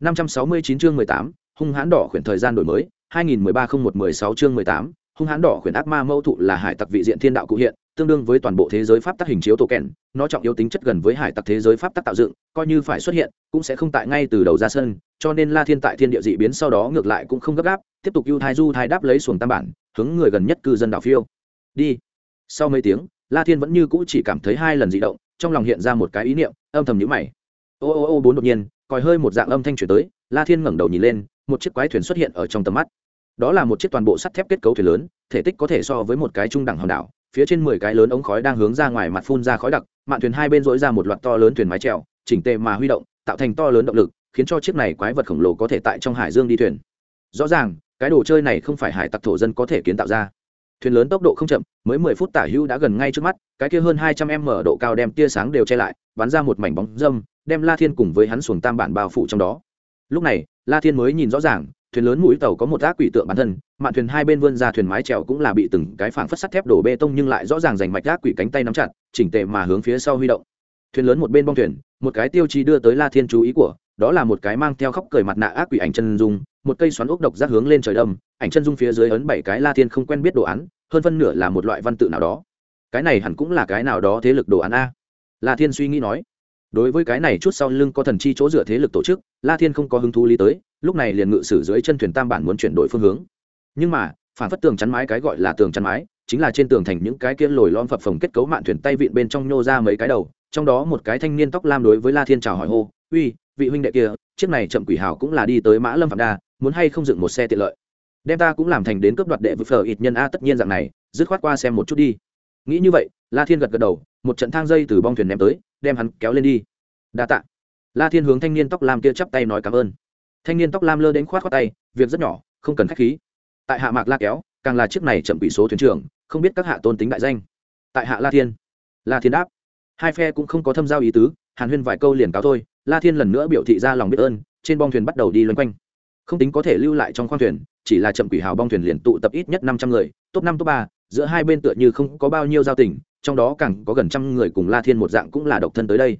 569 chương 18, hung hãn đỏ khuyển thời gian đổi mới 2013-01-16 chương 18, hung hãn đỏ khuyển ác ma mâu thụ là hải tặc vị diện thiên đạo cụ hiện tương đương với toàn bộ thế giới pháp tắc hình chiếu tổ kèn nó trọng yếu tính chất gần với hải tặc thế giới pháp tắc tạo dựng coi như phải xuất hiện cũng sẽ không tại ngay từ đầu ra sân cho nên la thiên tại thiên địa dị biến sau đó ngược lại cũng không gấp gáp tiếp tục ưu thai du thai đáp lấy xuồng tam bản hướng người gần nhất cư dân đảo phiêu. Đi. Sau mấy tiếng la thiên vẫn như cũ chỉ cảm thấy hai lần dị động trong lòng hiện ra một cái ý niệm âm thầm nhíu mày. Ô ô ô bốn đột nhiên còi hơi một dạng âm thanh chuyển tới, la thiên ngẩng đầu nhìn lên, một chiếc quái thuyền xuất hiện ở trong tầm mắt. Đó là một chiếc toàn bộ sắt thép kết cấu thuyền lớn, thể tích có thể so với một cái trung đẳng hòn đảo, phía trên mười cái lớn ống khói đang hướng ra ngoài mặt phun ra khói đặc, mạn thuyền hai bên dỗi ra một loạt to lớn thuyền mái trèo, chỉnh tề mà huy động, tạo thành to lớn động lực, khiến cho chiếc này quái vật khổng lồ có thể tại trong hải dương đi thuyền. Rõ ràng, cái đồ chơi này không phải hải tặc thổ dân có thể kiến tạo ra. Thuyền lớn tốc độ không chậm, mới mười phút tả hữu đã gần ngay trước mắt, cái kia hơn hai trăm m độ cao đem tia sáng đều che lại, bắn ra một mảnh bóng dâm đem la thiên cùng với hắn xuồng tam bản bao phủ trong đó. Lúc này, la thiên mới nhìn rõ ràng, thuyền lớn mũi tàu có một ác quỷ tượng bản thân, mạn thuyền hai bên vươn ra thuyền mái trèo cũng là bị từng cái phảng phất sắt thép đổ bê tông nhưng lại rõ ràng giành mạch ác quỷ cánh tay nắm chặt, chỉnh tề mà hướng phía sau huy động. Thuyền lớn một bên bong thuyền, một cái tiêu chí đưa tới la thiên chú ý của, đó là một cái mang theo khóc cười mặt nạ ác quỷ ảnh chân dung, một cây xoắn ốc độc rác hướng lên trời đâm, ảnh chân dung phía dưới ấn bảy cái la thiên không quen biết đồ án, hơn phân nửa là một loại văn tự nào đó. Cái này hẳn cũng là cái nào đó thế lực đồ án a. La thiên suy nghĩ nói đối với cái này chút sau lưng có thần chi chỗ dựa thế lực tổ chức, la thiên không có hứng thú lý tới, lúc này liền ngự sử dưới chân thuyền tam bản muốn chuyển đổi phương hướng. Nhưng mà, phản phất tường chắn mái cái gọi là tường chắn mái, chính là trên tường thành những cái kia lồi lom phập phồng kết cấu mạn thuyền tay vịn bên trong nhô ra mấy cái đầu, trong đó một cái thanh niên tóc lam đối với la thiên chào hỏi hô, uy, vị huynh đệ kia, chiếc này chậm quỷ hào cũng là đi tới mã lâm phạm đa, muốn hay không dựng một xe tiện lợi? Đem ta cũng làm thành đến cướp đoạt đệ vực phở ít nhân a, tất nhiên dạng này, dứt khoát qua xem một chút đi. Nghĩ như vậy, la thiên gật gật đầu, một trận thang dây từ bong thuyền ném tới đem hắn kéo lên đi. Đa tạ. La thiên hướng thanh niên tóc lam kia chắp tay nói cảm ơn. Thanh niên tóc lam lơ đến khoát khoát tay, việc rất nhỏ, không cần khách khí. Tại hạ mạc la kéo, càng là chiếc này chậm quỷ số thuyền trưởng, không biết các hạ tôn tính đại danh. Tại hạ la thiên la thiên đáp. Hai phe cũng không có thâm giao ý tứ, hàn huyên vài câu liền cáo thôi, la thiên lần nữa biểu thị ra lòng biết ơn, trên bong thuyền bắt đầu đi loanh quanh. Không tính có thể lưu lại trong khoang thuyền, chỉ là chậm quỷ hào bong thuyền liền tụ tập ít nhất năm trăm người, top năm, top ba giữa hai bên tựa như không có bao nhiêu giao tình, trong đó càng có gần trăm người cùng la thiên một dạng cũng là độc thân tới đây.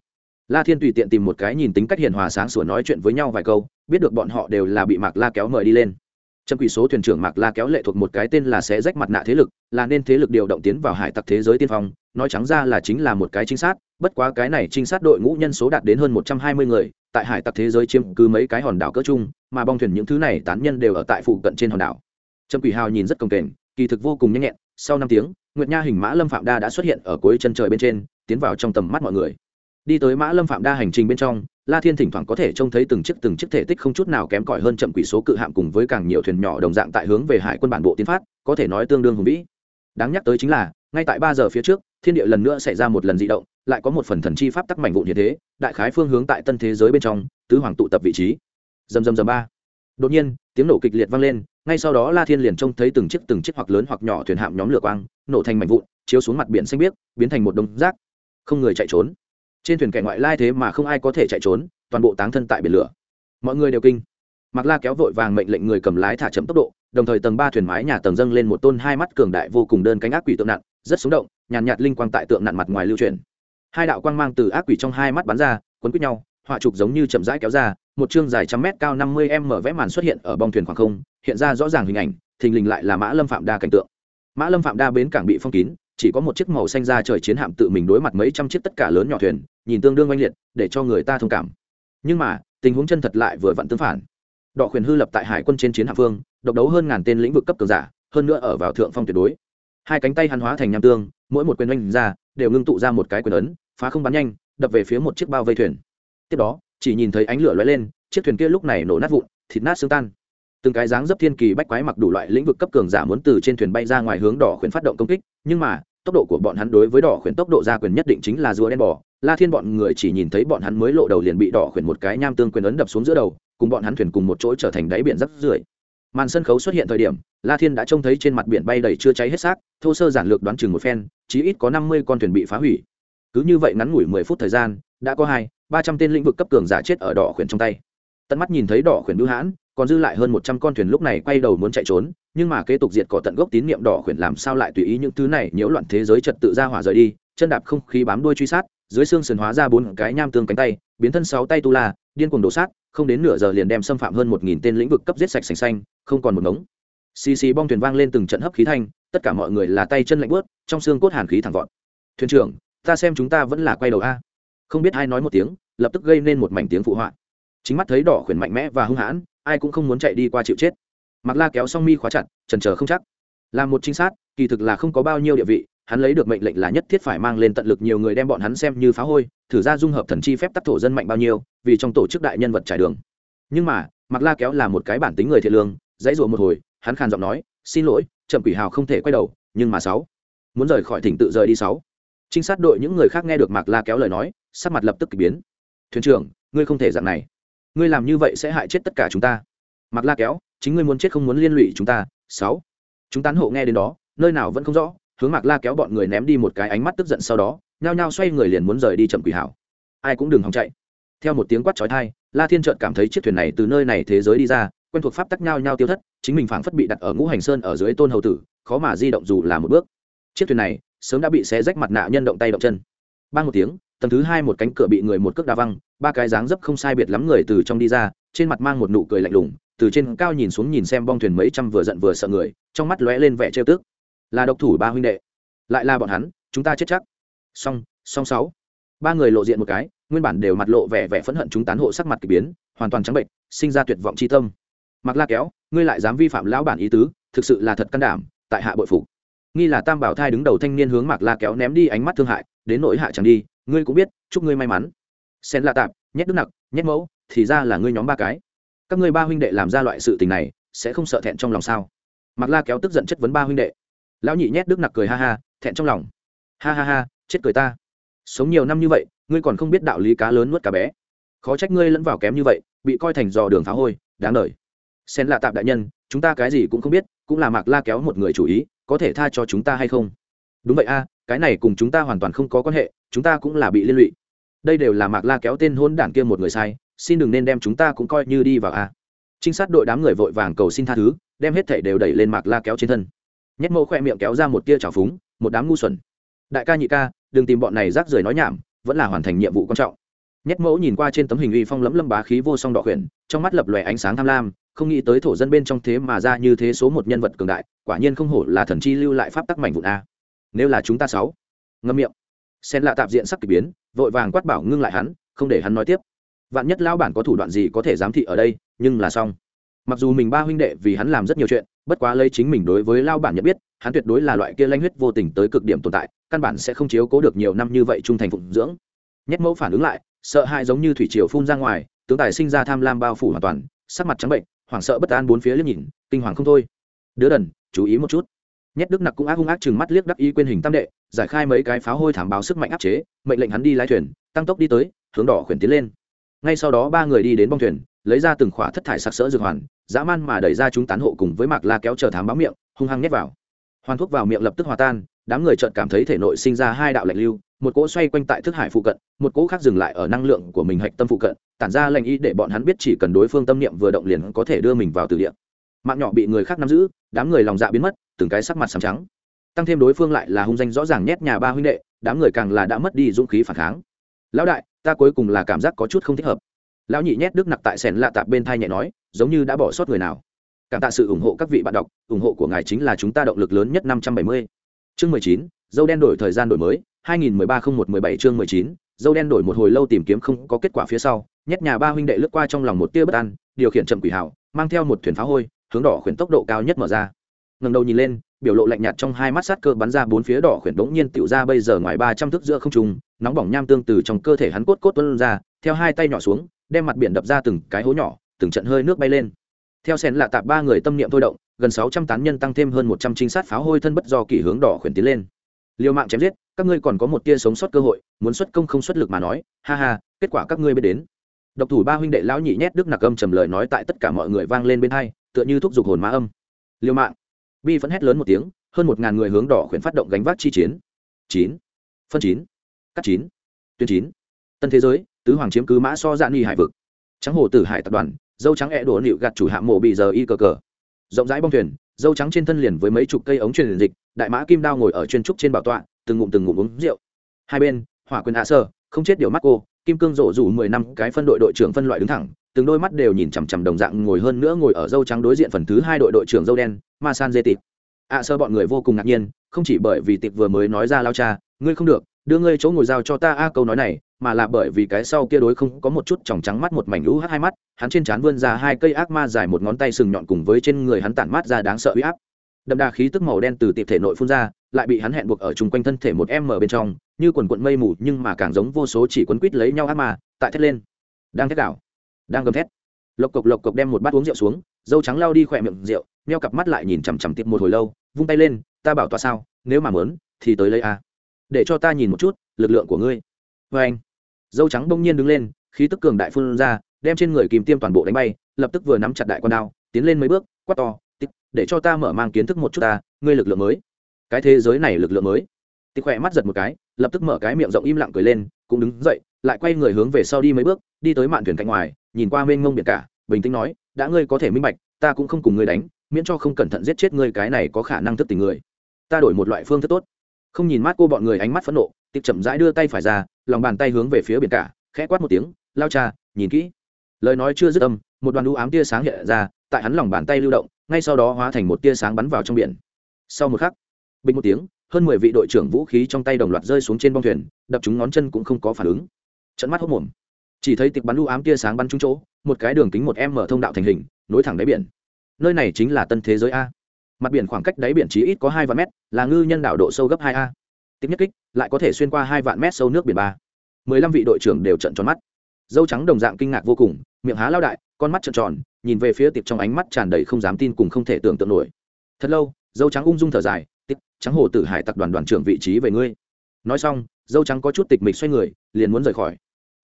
La thiên tùy tiện tìm một cái nhìn tính cách hiền hòa sáng sủa nói chuyện với nhau vài câu, biết được bọn họ đều là bị mạc la kéo mời đi lên. Trâm quỷ số thuyền trưởng mạc la kéo lệ thuộc một cái tên là sẽ rách mặt nạ thế lực, là nên thế lực điều động tiến vào hải tặc thế giới tiên phong, nói trắng ra là chính là một cái trinh sát, bất quá cái này trinh sát đội ngũ nhân số đạt đến hơn một trăm hai mươi người, tại hải tặc thế giới chiếm cứ mấy cái hòn đảo cỡ chung, mà bong thuyền những thứ này tán nhân đều ở tại phụ cận trên hòn đảo. Trâm quỷ hào nhìn rất công kềnh, kỳ thực vô cùng nhanh nhẹn sau năm tiếng, nguyệt nha hình mã lâm phạm đa đã xuất hiện ở cuối chân trời bên trên, tiến vào trong tầm mắt mọi người. Đi tới mã lâm phạm đa hành trình bên trong, la thiên thỉnh thoảng có thể trông thấy từng chiếc từng chiếc thể tích không chút nào kém cỏi hơn chậm quỷ số cự hạm cùng với càng nhiều thuyền nhỏ đồng dạng tại hướng về hải quân bản bộ tiến phát, có thể nói tương đương hùng vĩ. Đáng nhắc tới chính là, ngay tại ba giờ phía trước, thiên địa lần nữa xảy ra một lần dị động, lại có một phần thần chi pháp tắc mảnh vụn như thế, đại khái phương hướng tại tân thế giới bên trong, tứ hoàng tụ tập vị trí. Dầm dầm dầm ba đột nhiên tiếng nổ kịch liệt vang lên ngay sau đó la thiên liền trông thấy từng chiếc từng chiếc hoặc lớn hoặc nhỏ thuyền hạm nhóm lửa quang nổ thành mảnh vụn chiếu xuống mặt biển xanh biếc biến thành một đống rác. Không người chạy trốn. Trên thuyền kẻ ngoại lai thế mà không ai có thể chạy trốn toàn bộ táng thân tại biển lửa. Mọi người đều kinh. Mặc la kéo vội vàng mệnh lệnh người cầm lái thả chậm tốc độ đồng thời tầng ba thuyền mái nhà tầng dâng lên một tôn hai mắt cường đại vô cùng đơn cánh ác quỷ tượng nặn rất sống động nhàn nhạt, nhạt linh quang tại tượng nặn mặt ngoài lưu truyền. Hai đạo quang mang từ ác quỷ trong hai mắt bắn ra quấn quýt nhau họa trục giống như chậm rãi kéo ra một chương dài trăm mét cao năm mươi m vẽ màn xuất hiện ở bong thuyền khoảng không, hiện ra rõ ràng hình ảnh, thình lình lại là mã lâm phạm đa cảnh tượng. Mã lâm phạm đa bến cảng bị phong kín, chỉ có một chiếc màu xanh ra trời chiến hạm tự mình đối mặt mấy trăm chiếc tất cả lớn nhỏ thuyền, nhìn tương đương oanh liệt, để cho người ta thông cảm. Nhưng mà, tình huống chân thật lại vừa vặn tương phản. Đọ quyền hư lập tại hải quân trên chiến hạm phương, độc đấu hơn ngàn tên lĩnh vực cấp cường giả, hơn nữa ở vào thượng phong tuyệt đối. Hai cánh tay hắn hóa thành nham tương, mỗi một quyền oanh ra, đều ngưng tụ ra một cái quyền ấn, phá không bắn nhanh, đập về phía một chiếc bao vây thuyền. Tiếp đó chỉ nhìn thấy ánh lửa lóe lên, chiếc thuyền kia lúc này nổ nát vụn, thịt nát xương tan. Từng cái dáng dấp thiên kỳ bách quái mặc đủ loại lĩnh vực cấp cường giả muốn từ trên thuyền bay ra ngoài hướng đỏ khuyến phát động công kích, nhưng mà, tốc độ của bọn hắn đối với đỏ khuyển tốc độ ra quyền nhất định chính là rùa đen bò. La thiên bọn người chỉ nhìn thấy bọn hắn mới lộ đầu liền bị đỏ khuyển một cái nham tương quyền ấn đập xuống giữa đầu, cùng bọn hắn thuyền cùng một chỗ trở thành đáy biển rất rưởi. Màn sân khấu xuất hiện thời điểm, la thiên đã trông thấy trên mặt biển bay đầy chưa cháy hết xác, thô sơ giản lược đoán chừng một phen, chí ít có năm mươi con thuyền bị phá hủy. Cứ như vậy ngắn ngủi mười phút thời gian, đã có hai ba trăm tên lĩnh vực cấp cường giả chết ở đỏ khuyển trong tay. Tận mắt nhìn thấy đỏ khuyển bưu hãn, còn dư lại hơn một trăm con thuyền lúc này quay đầu muốn chạy trốn, nhưng mà kế tục diệt cỏ tận gốc tín niệm đỏ khuyển làm sao lại tùy ý những thứ này nhiễu loạn thế giới trật tự ra hỏa rời đi, chân đạp không khí bám đuôi truy sát, dưới xương sườn hóa ra bốn cái nham tương cánh tay, biến thân sáu tay tu la, điên cuồng đổ sát, không đến nửa giờ liền đem xâm phạm hơn một nghìn tên lĩnh vực cấp giết sạch sành xanh, không còn một ngống. Xì xì bong thuyền vang lên từng trận hấp khí thanh, tất cả mọi người là tay chân lạnh bớt trong xương cốt hàn khí thẳng vọt. Thuyền trưởng, ta xem chúng ta vẫn là quay đầu a không biết ai nói một tiếng, lập tức gây nên một mảnh tiếng phụ họa. Chính mắt thấy đỏ khuyển mạnh mẽ và hung hãn, ai cũng không muốn chạy đi qua chịu chết. Mặc la kéo song mi khóa chặt, trần trờ không chắc. Là một trinh sát, kỳ thực là không có bao nhiêu địa vị, hắn lấy được mệnh lệnh là nhất thiết phải mang lên tận lực nhiều người đem bọn hắn xem như phá hôi, thử ra dung hợp thần chi phép tắc thổ dân mạnh bao nhiêu, vì trong tổ chức đại nhân vật trải đường. Nhưng mà mặc la kéo là một cái bản tính người thiện lương, dãy rủa một hồi, hắn khàn giọng nói, xin lỗi chậm quỷ hào không thể quay đầu, nhưng mà sáu, muốn rời khỏi thỉnh tự rời đi sáu. Trinh sát đội những người khác nghe được mạc la kéo lời nói sắc mặt lập tức k ỳ biến. Thuyền trưởng, ngươi không thể dạng này. Ngươi làm như vậy sẽ hại chết tất cả chúng ta. Mặc la kéo, chính ngươi muốn chết không muốn liên lụy chúng ta. Sáu, chúng tán hộ nghe đến đó, nơi nào vẫn không rõ, hướng mạc la kéo bọn người ném đi một cái ánh mắt tức giận sau đó, nhao nhao xoay người liền muốn rời đi chậm quỷ hảo. Ai cũng đừng hòng chạy. Theo một tiếng quát trói thai la thiên trợn cảm thấy chiếc thuyền này từ nơi này thế giới đi ra, quen thuộc pháp tắc nhau nhau tiêu thất, chính mình phảng phất bị đặt ở ngũ hành sơn ở dưới tôn hầu tử, khó mà di động dù là một bước. Chiếc thuyền này sớm đã bị xé rách mặt nạ nhân động tay động chân. Ban một tiếng tầng thứ hai một cánh cửa bị người một cước đa văng, ba cái dáng dấp không sai biệt lắm người từ trong đi ra, trên mặt mang một nụ cười lạnh lùng, từ trên cao nhìn xuống nhìn xem bong thuyền mấy trăm vừa giận vừa sợ người, trong mắt lóe lên vẻ trêu tức. Là độc thủ ba huynh đệ, lại là bọn hắn, chúng ta chết chắc. Song song sáu. Ba người lộ diện một cái, nguyên bản đều mặt lộ vẻ vẻ phẫn hận chúng tán hộ sắc mặt k ỳ biến, hoàn toàn trắng bệnh, sinh ra tuyệt vọng c tâm. Mặc la kéo, ngươi lại dám vi phạm lão bản ý tứ, thực sự là thật can đảm, tại hạ bội phục. Nghi là tam bảo thai đứng đầu thanh niên hướng mặc la kéo ném đi ánh mắt thương hại đến nỗi hạ chẳng đi, ngươi cũng biết, chúc ngươi may mắn. Sen la tạp, nhét đức nặc, nhét mẫu, thì ra là ngươi nhóm ba cái. Các ngươi ba huynh đệ làm ra loại sự tình này, sẽ không sợ thẹn trong lòng sao? Mặc la kéo tức giận chất vấn ba huynh đệ. Lão nhị nhét đức nặc cười ha ha, thẹn trong lòng. Ha ha ha, chết cười ta. Sống nhiều năm như vậy, ngươi còn không biết đạo lý cá lớn nuốt cá bé. Khó trách ngươi lẫn vào kém như vậy, bị coi thành dò đường phá hôi, đáng đời. Sen là tạp đại nhân, chúng ta cái gì cũng không biết, cũng là mạc la kéo một người chủ ý, có thể tha cho chúng ta hay không? Đúng vậy a cái này cùng chúng ta hoàn toàn không có quan hệ, chúng ta cũng là bị liên lụy. Đây đều là mạc la kéo tên hôn đản kia một người sai, xin đừng nên đem chúng ta cũng coi như đi vào a. Trinh sát đội đám người vội vàng cầu xin tha thứ, đem hết thảy đều đẩy lên mạc la kéo trên thân. Nhét mẫu khoe miệng kéo ra một tia trào phúng, một đám ngu xuẩn. Đại ca nhị ca, đừng tìm bọn này rác rưởi nói nhảm, vẫn là hoàn thành nhiệm vụ quan trọng. Nhét mẫu nhìn qua trên tấm hình uy phong lẫm lâm bá khí vô song đỏ khuyển, trong mắt lập lòe ánh sáng tham lam, không nghĩ tới thổ dân bên trong thế mà ra như thế số một nhân vật cường đại, quả nhiên không hổ là thần chi lưu lại pháp tắc mảnh vụn a nếu là chúng ta sáu. Ngâm miệng. Sen lạ tạp diện sắc k ỳ biến, vội vàng quát bảo ngưng lại hắn, không để hắn nói tiếp. Vạn nhất lao bản có thủ đoạn gì có thể giám thị ở đây, nhưng là xong. Mặc dù mình ba huynh đệ vì hắn làm rất nhiều chuyện, bất quá lấy chính mình đối với lao bản nhận biết, hắn tuyệt đối là loại kia lanh huyết vô tình tới cực điểm tồn tại, căn bản sẽ không chiếu cố được nhiều năm như vậy trung thành phụng dưỡng. Nhét mẫu phản ứng lại, sợ hãi giống như thủy triều phun ra ngoài, tướng tài sinh ra tham lam bao phủ hoàn toàn, sắc mặt trắng bệnh, hoảng sợ bất an bốn phía liếc nhìn, kinh hoàng không thôi. Đứa đần, chú ý một chút nhét đức nặc cũng ác hung ác chừng mắt liếc đắc ý quên hình tam đệ, giải khai mấy cái pháo hôi thảm báo sức mạnh áp chế, mệnh lệnh hắn đi lái thuyền, tăng tốc đi tới, hướng đỏ khuyển tiến lên. Ngay sau đó ba người đi đến bong thuyền, lấy ra từng khỏa thất thải sặc sỡ dược hoàn, dã man mà đẩy ra chúng tán hộ cùng với mạc la kéo chờ thám báo miệng, hung hăng nhét vào. Hoàn thuốc vào miệng lập tức hòa tan, đám người chợt cảm thấy thể nội sinh ra hai đạo lạnh lưu, một cỗ xoay quanh tại thức hải phụ cận, một cỗ khác dừng lại ở năng lượng của mình hạch tâm phụ cận, tản ra lệnh ý để bọn hắn biết chỉ cần đối phương tâm niệm vừa động liền có thể đưa mình vào từ địa. Mạng nhỏ bị người khác nắm giữ, đám người lòng dạ biến mất từng cái sắc mặt sầm trắng. Tăng thêm đối phương lại là hung danh rõ ràng nhét nhà ba huynh đệ, đám người càng là đã mất đi dũng khí phản kháng. Lão đại, ta cuối cùng là cảm giác có chút không thích hợp. Lão nhị nhét đức nặc tại sèn lạ tạp bên thai nhẹ nói, giống như đã bỏ sót người nào. Cảm tạ sự ủng hộ các vị bạn đọc, ủng hộ của ngài chính là chúng ta động lực lớn nhất năm trăm bảy mươi. Chương mười chín, dâu đen đổi thời gian đổi mới, hai nghìn mười ba không một mười bảy chương mười chín, dâu đen đổi một hồi lâu tìm kiếm không có kết quả phía sau, nhét nhà ba huynh đệ lướt qua trong lòng một tia bất an, điều khiển chậm quỷ hảo mang theo một thuyền phá hôi, hướng đỏ khuyển tốc độ cao nhất mở ra ngẩng đầu nhìn lên, biểu lộ lạnh nhạt trong hai mắt sát cơ bắn ra bốn phía đỏ khuyển đống nhiên tiểu ra bây giờ ngoài ba trăm thước giữa không trung, nóng bỏng nham tương từ trong cơ thể hắn cốt cốt tuôn ra, theo hai tay nhỏ xuống, đem mặt biển đập ra từng cái hố nhỏ, từng trận hơi nước bay lên. Theo sen lạ tạp ba người tâm niệm thôi động, gần sáu trăm tán nhân tăng thêm hơn một trăm trinh sát pháo hôi thân bất do kỷ hướng đỏ khuyển tiến lên. Liều mạng chém giết, các ngươi còn có một tia sống sót cơ hội, muốn xuất công không xuất lực mà nói, ha ha, kết quả các ngươi biết đến. Độc thủ ba huynh đệ lão nhị nhét đức nặc âm trầm lời nói tại tất cả mọi người vang lên bên hai, tựa như thúc giục hồn ma âm. Liều mạng bi vẫn hét lớn một tiếng, hơn một ngàn người hướng đỏ khuyển phát động gánh vác chi chiến. Chín. Phân chín. Cắt chín. Tuyến chín. Tân thế giới, tứ hoàng chiếm cứ mã so dạ nghi hải vực. Trắng hồ tử hải tập đoàn, dâu trắng e đổ nịu gạt chủ hạ mộ bị giờ y cờ cờ. Rộng rãi bong thuyền, dâu trắng trên thân liền với mấy chục cây ống truyền dịch, đại mã kim đao ngồi ở chuyên trúc trên bảo tọa, từng ngụm từng ngụm uống rượu. Hai bên, hỏa quyền hạ sơ, không chết điều mắt cô, kim cương rộ rủ mười năm, cái phân đội đội trưởng phân loại đứng thẳng, từng đôi mắt đều nhìn chằm chằm đồng dạng ngồi hơn nữa ngồi ở dâu trắng đối diện phần thứ hai đội đội trưởng dâu đen ma san dê tịp ạ à, sơ bọn người vô cùng ngạc nhiên, không chỉ bởi vì tịp vừa mới nói ra lao cha, ngươi không được, đưa ngươi chỗ ngồi giao cho ta a, câu nói này, mà là bởi vì cái sau kia đối không có một chút tròng trắng mắt, một mảnh lũ hát hai mắt, hắn trên trán vươn ra hai cây ác ma dài một ngón tay sừng nhọn cùng với trên người hắn tản mát ra đáng sợ uy áp. Đậm đà khí tức màu đen từ tịp thể nội phun ra, lại bị hắn hẹn buộc ở chung quanh thân thể một em mở bên trong, như quần quận mây mù, nhưng mà càng giống vô số chỉ quấn quít lấy nhau ác ma, tại thét lên. Đang thét đảo đang gầm thét. Lộc cộc lộc cộc đem một bát uống rượu xuống dâu trắng lao đi khỏe miệng rượu neo cặp mắt lại nhìn chằm chằm tiệp một hồi lâu, vung tay lên, ta bảo tọa sao, nếu mà mớn thì tới lấy a. Để cho ta nhìn một chút, lực lượng của ngươi. Vê anh, dâu trắng bỗng nhiên đứng lên, khí tức cường đại phun ra, đem trên người kìm tiêm toàn bộ đánh bay, lập tức vừa nắm chặt đại con đao, tiến lên mấy bước, quát to tích để cho ta mở mang kiến thức một chút ta, ngươi lực lượng mới. Cái thế giới này lực lượng mới. Tích khỏe mắt giật một cái, lập tức mở cái miệng rộng im lặng cười lên, cũng đứng dậy, lại quay người hướng về sau đi mấy bước, đi tới mạn thuyền cạnh ngoài, nhìn qua mênh mông biển cả bình tĩnh nói, đã ngươi có thể minh bạch, ta cũng không cùng ngươi đánh, miễn cho không cẩn thận giết chết ngươi cái này có khả năng thức tình người. Ta đổi một loại phương thức tốt. Không nhìn mắt cô bọn người ánh mắt phẫn nộ tiệp chậm rãi đưa tay phải ra, lòng bàn tay hướng về phía biển cả, khẽ quát một tiếng, lao cha, nhìn kỹ. Lời nói chưa dứt âm, một đoàn đũ ám tia sáng hiện ra, tại hắn lòng bàn tay lưu động, ngay sau đó hóa thành một tia sáng bắn vào trong biển. Sau một khắc, bình một tiếng, hơn mười vị đội trưởng vũ khí trong tay đồng loạt rơi xuống trên bong thuyền, đập chúng ngón chân cũng không có phản ứng. Trận mắt hốc mồm chỉ thấy tịch bắn lũ ám tia sáng bắn trúng chỗ, một cái đường kính một em mở thông đạo thành hình, nối thẳng đáy biển. Nơi này chính là tân thế giới a. Mặt biển khoảng cách đáy biển chỉ ít có hai vạn mét, là ngư nhân đảo độ sâu gấp hai a. Tiếp nhất kích, lại có thể xuyên qua hai vạn mét sâu nước biển ba. Mười lăm vị đội trưởng đều trận tròn mắt. Dâu trắng đồng dạng kinh ngạc vô cùng, miệng há lao đại, con mắt trợn tròn, nhìn về phía tiệp trong ánh mắt tràn đầy không dám tin cùng không thể tưởng tượng nổi. Thật lâu, dâu trắng ung dung thở dài tiệp trắng hồ tử hải tập đoàn đoàn trưởng vị trí về ngươi. Nói xong, dâu trắng có chút tịch mịch xoay người, liền muốn rời khỏi.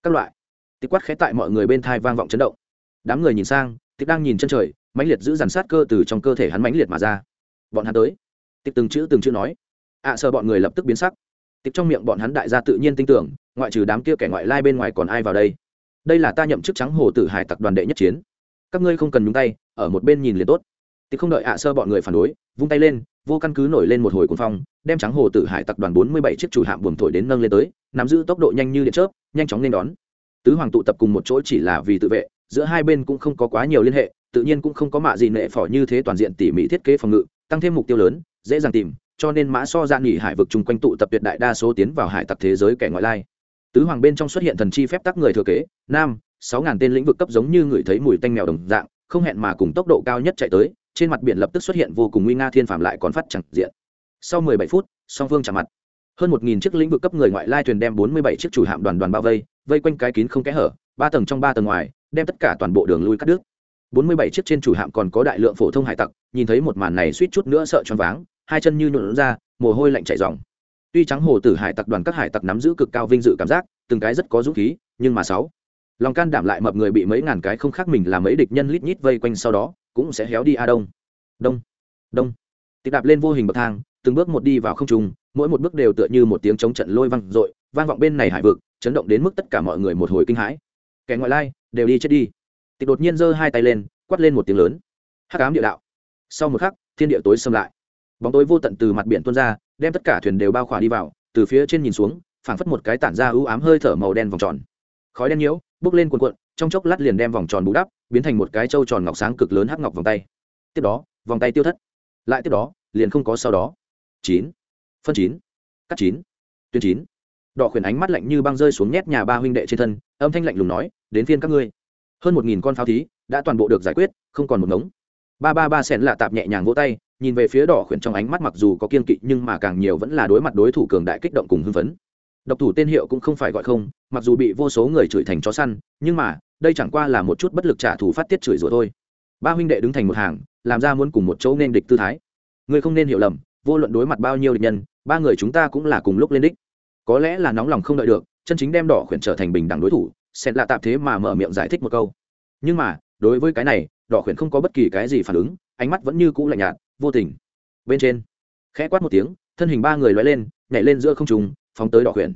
Các loại tiệp quát khẽ tại mọi người bên thai vang vọng chấn động. Đám người nhìn sang tiệp đang nhìn chân trời mãnh liệt giữ dàn sát cơ từ trong cơ thể hắn mãnh liệt mà ra. Bọn hắn tới. Tiệp từng chữ từng chữ nói. Ạ à, sợ bọn người lập tức biến sắc. Tiệp trong miệng bọn hắn đại gia tự nhiên tin tưởng ngoại trừ đám kia kẻ ngoại lai bên ngoài còn ai vào đây? Đây là ta nhậm chức trắng hồ tử hải tặc đoàn đệ nhất chiến. Các ngươi không cần nhúng tay ở một bên nhìn liền tốt. Tiệp không đợi ạ sơ bọn người phản đối vung tay lên vô căn cứ nổi lên một hồi cuồng phong đem trắng hồ tử hải tặc đoàn bốn mươi bảy chiếc chủ hạm buồm thổi đến nâng lên tới nắm giữ tốc độ nhanh như điện chớp nhanh chóng nên đón tứ hoàng tụ tập cùng một chỗ chỉ là vì tự vệ, giữa hai bên cũng không có quá nhiều liên hệ, tự nhiên cũng không có mạ gì nệ phỏ như thế toàn diện tỉ mỉ thiết kế phòng ngự, tăng thêm mục tiêu lớn, dễ dàng tìm, cho nên mã so gian nghỉ hải vực chung quanh tụ tập tuyệt đại đa số tiến vào hải tặc thế giới kẻ ngoại lai. Tứ hoàng bên trong xuất hiện thần chi phép tắc người thừa kế, nam, sáu ngàn tên lĩnh vực cấp giống như người thấy mùi tanh mèo đồng dạng, không hẹn mà cùng tốc độ cao nhất chạy tới, trên mặt biển lập tức xuất hiện vô cùng nguy nga thiên phạm lại còn phát chẳng diện. Sau mười bảy phút, song phương chạm mặt hơn một nghìn chiếc lĩnh vực cấp người ngoại lai thuyền đem bốn mươi bảy chiếc chủ hạm đoàn đoàn bao vây vây quanh cái kín không kẽ hở, ba tầng trong ba tầng ngoài, đem tất cả toàn bộ đường lui cắt đứt. Bốn mươi bảy chiếc trên chủ hạm còn có đại lượng phổ thông hải tặc, nhìn thấy một màn này suýt chút nữa sợ choáng váng, hai chân như nhuộn ra, mồ hôi lạnh chảy ròng. Tuy trắng hồ tử hải tặc đoàn các hải tặc nắm giữ cực cao vinh dự cảm giác, từng cái rất có dũng khí, nhưng mà sáu, lòng can đảm lại mập người bị mấy ngàn cái không khác mình làm mấy địch nhân lít nhít vây quanh sau đó, cũng sẽ héo đi a đông. Đông đông. Tịch đạp lên vô hình bậc thang, từng bước một đi vào không trung mỗi một bước đều tựa như một tiếng chống trận lôi vang dội, vang vọng bên này hải vực, chấn động đến mức tất cả mọi người một hồi kinh hãi. Kẻ ngoại lai, đều đi chết đi. Tịch đột nhiên giơ hai tay lên, quát lên một tiếng lớn. Hắc ám địa đạo. Sau một khắc, thiên địa tối xâm lại. Bóng tối vô tận từ mặt biển tuôn ra, đem tất cả thuyền đều bao khỏa đi vào, từ phía trên nhìn xuống, phảng phất một cái tản ra ưu ám hơi thở màu đen vòng tròn. Khói đen nhiễu, bốc lên cuồn cuộn, trong chốc lát liền đem vòng tròn bù đắp, biến thành một cái trâu tròn ngọc sáng cực lớn hắc ngọc vòng tay. Tiếp đó, vòng tay tiêu thất. Lại tiếp đó, liền không có sau đó. Chín phân chín, cắt chín, tuyến chín. Đỏ khuyển ánh mắt lạnh như băng rơi xuống nhét nhà ba huynh đệ trên thân, âm thanh lạnh lùng nói, đến phiên các ngươi. Hơn một nghìn con pháo thí đã toàn bộ được giải quyết, không còn một ngống. Ba ba ba sẻn lạ tạp nhẹ nhàng vỗ tay, nhìn về phía đỏ khuyển trong ánh mắt mặc dù có kiên kỵ nhưng mà càng nhiều vẫn là đối mặt đối thủ cường đại kích động cùng hưng phấn. Độc thủ tên hiệu cũng không phải gọi không, mặc dù bị vô số người chửi thành chó săn, nhưng mà, đây chẳng qua là một chút bất lực trả thù phát tiết chửi rủa thôi. Ba huynh đệ đứng thành một hàng, làm ra muốn cùng một chỗ nên địch tư thái. Ngươi không nên hiểu lầm, vô luận đối mặt bao nhiêu địch nhân ba người chúng ta cũng là cùng lúc lên đích. Có lẽ là nóng lòng không đợi được, chân chính đem đỏ khuyển trở thành bình đẳng đối thủ sẽ là tạp thế mà mở miệng giải thích một câu. Nhưng mà, đối với cái này, đỏ khuyển không có bất kỳ cái gì phản ứng, ánh mắt vẫn như cũ lạnh nhạt, vô tình. Bên trên, khẽ quát một tiếng, thân hình ba người loay lên, nhảy lên giữa không trùng phóng tới đỏ khuyển.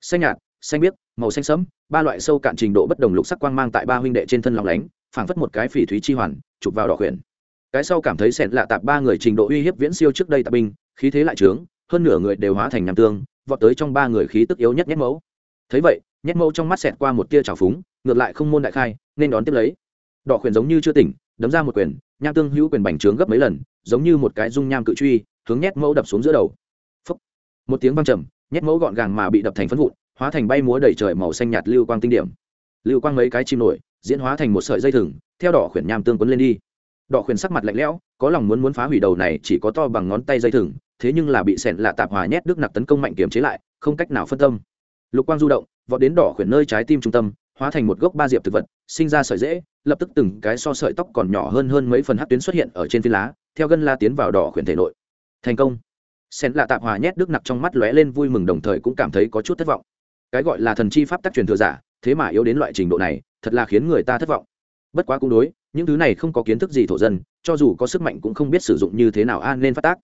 Xanh nhạt, xanh biếc, màu xanh sẫm, ba loại sâu cạn trình độ bất đồng lục sắc quang mang tại ba huynh đệ trên thân lòng lánh, phảng phất một cái phỉ thúy chi hoàn, chụp vào đỏ khuyển. Cái sau cảm thấy sẹn lạ tạp ba người trình độ uy hiếp viễn siêu trước đây tạp binh, khí thế lại trướng hơn nửa người đều hóa thành nham tương, vọt tới trong ba người khí tức yếu nhất nhét mẫu. Thấy vậy, nhét mẫu trong mắt xẹt qua một tia trào phúng, ngược lại không môn đại khai, nên đón tiếp lấy. Đỏ quyền giống như chưa tỉnh, đấm ra một quyền, nham tương hữu quyền bành trướng gấp mấy lần, giống như một cái dung nham cự truy, hướng nhét mẫu đập xuống giữa đầu. Phúc. một tiếng văng trầm, nhét mẫu gọn gàng mà bị đập thành phân vụn, hóa thành bay múa đầy trời màu xanh nhạt lưu quang tinh điểm. Lưu quang mấy cái chim nổi, diễn hóa thành một sợi dây thừng, theo đỏ khuyển nham tương quấn lên đi. Đỏ khuyển sắc mặt lạnh lẽo, có lòng muốn muốn phá hủy đầu này chỉ có to bằng ngón tay dây thừng thế nhưng là bị sẹn lạ tạp hòa nhét đức nặc tấn công mạnh kiềm chế lại, không cách nào phân tâm. Lục quang du động, vọt đến đỏ khuyển nơi trái tim trung tâm, hóa thành một gốc ba diệp thực vật, sinh ra sợi dễ, lập tức từng cái so sợi tóc còn nhỏ hơn hơn mấy phần hát tuyến xuất hiện ở trên phi lá, theo gân la tiến vào đỏ khuyển thể nội. Thành công. Sen lạ tạp hòa nhét đức nặc trong mắt lóe lên vui mừng đồng thời cũng cảm thấy có chút thất vọng. Cái gọi là thần chi pháp tác truyền thừa giả, thế mà yếu đến loại trình độ này, thật là khiến người ta thất vọng. Bất quá cũng đối, những thứ này không có kiến thức gì thổ dân, cho dù có sức mạnh cũng không biết sử dụng như thế nào an nên phát tác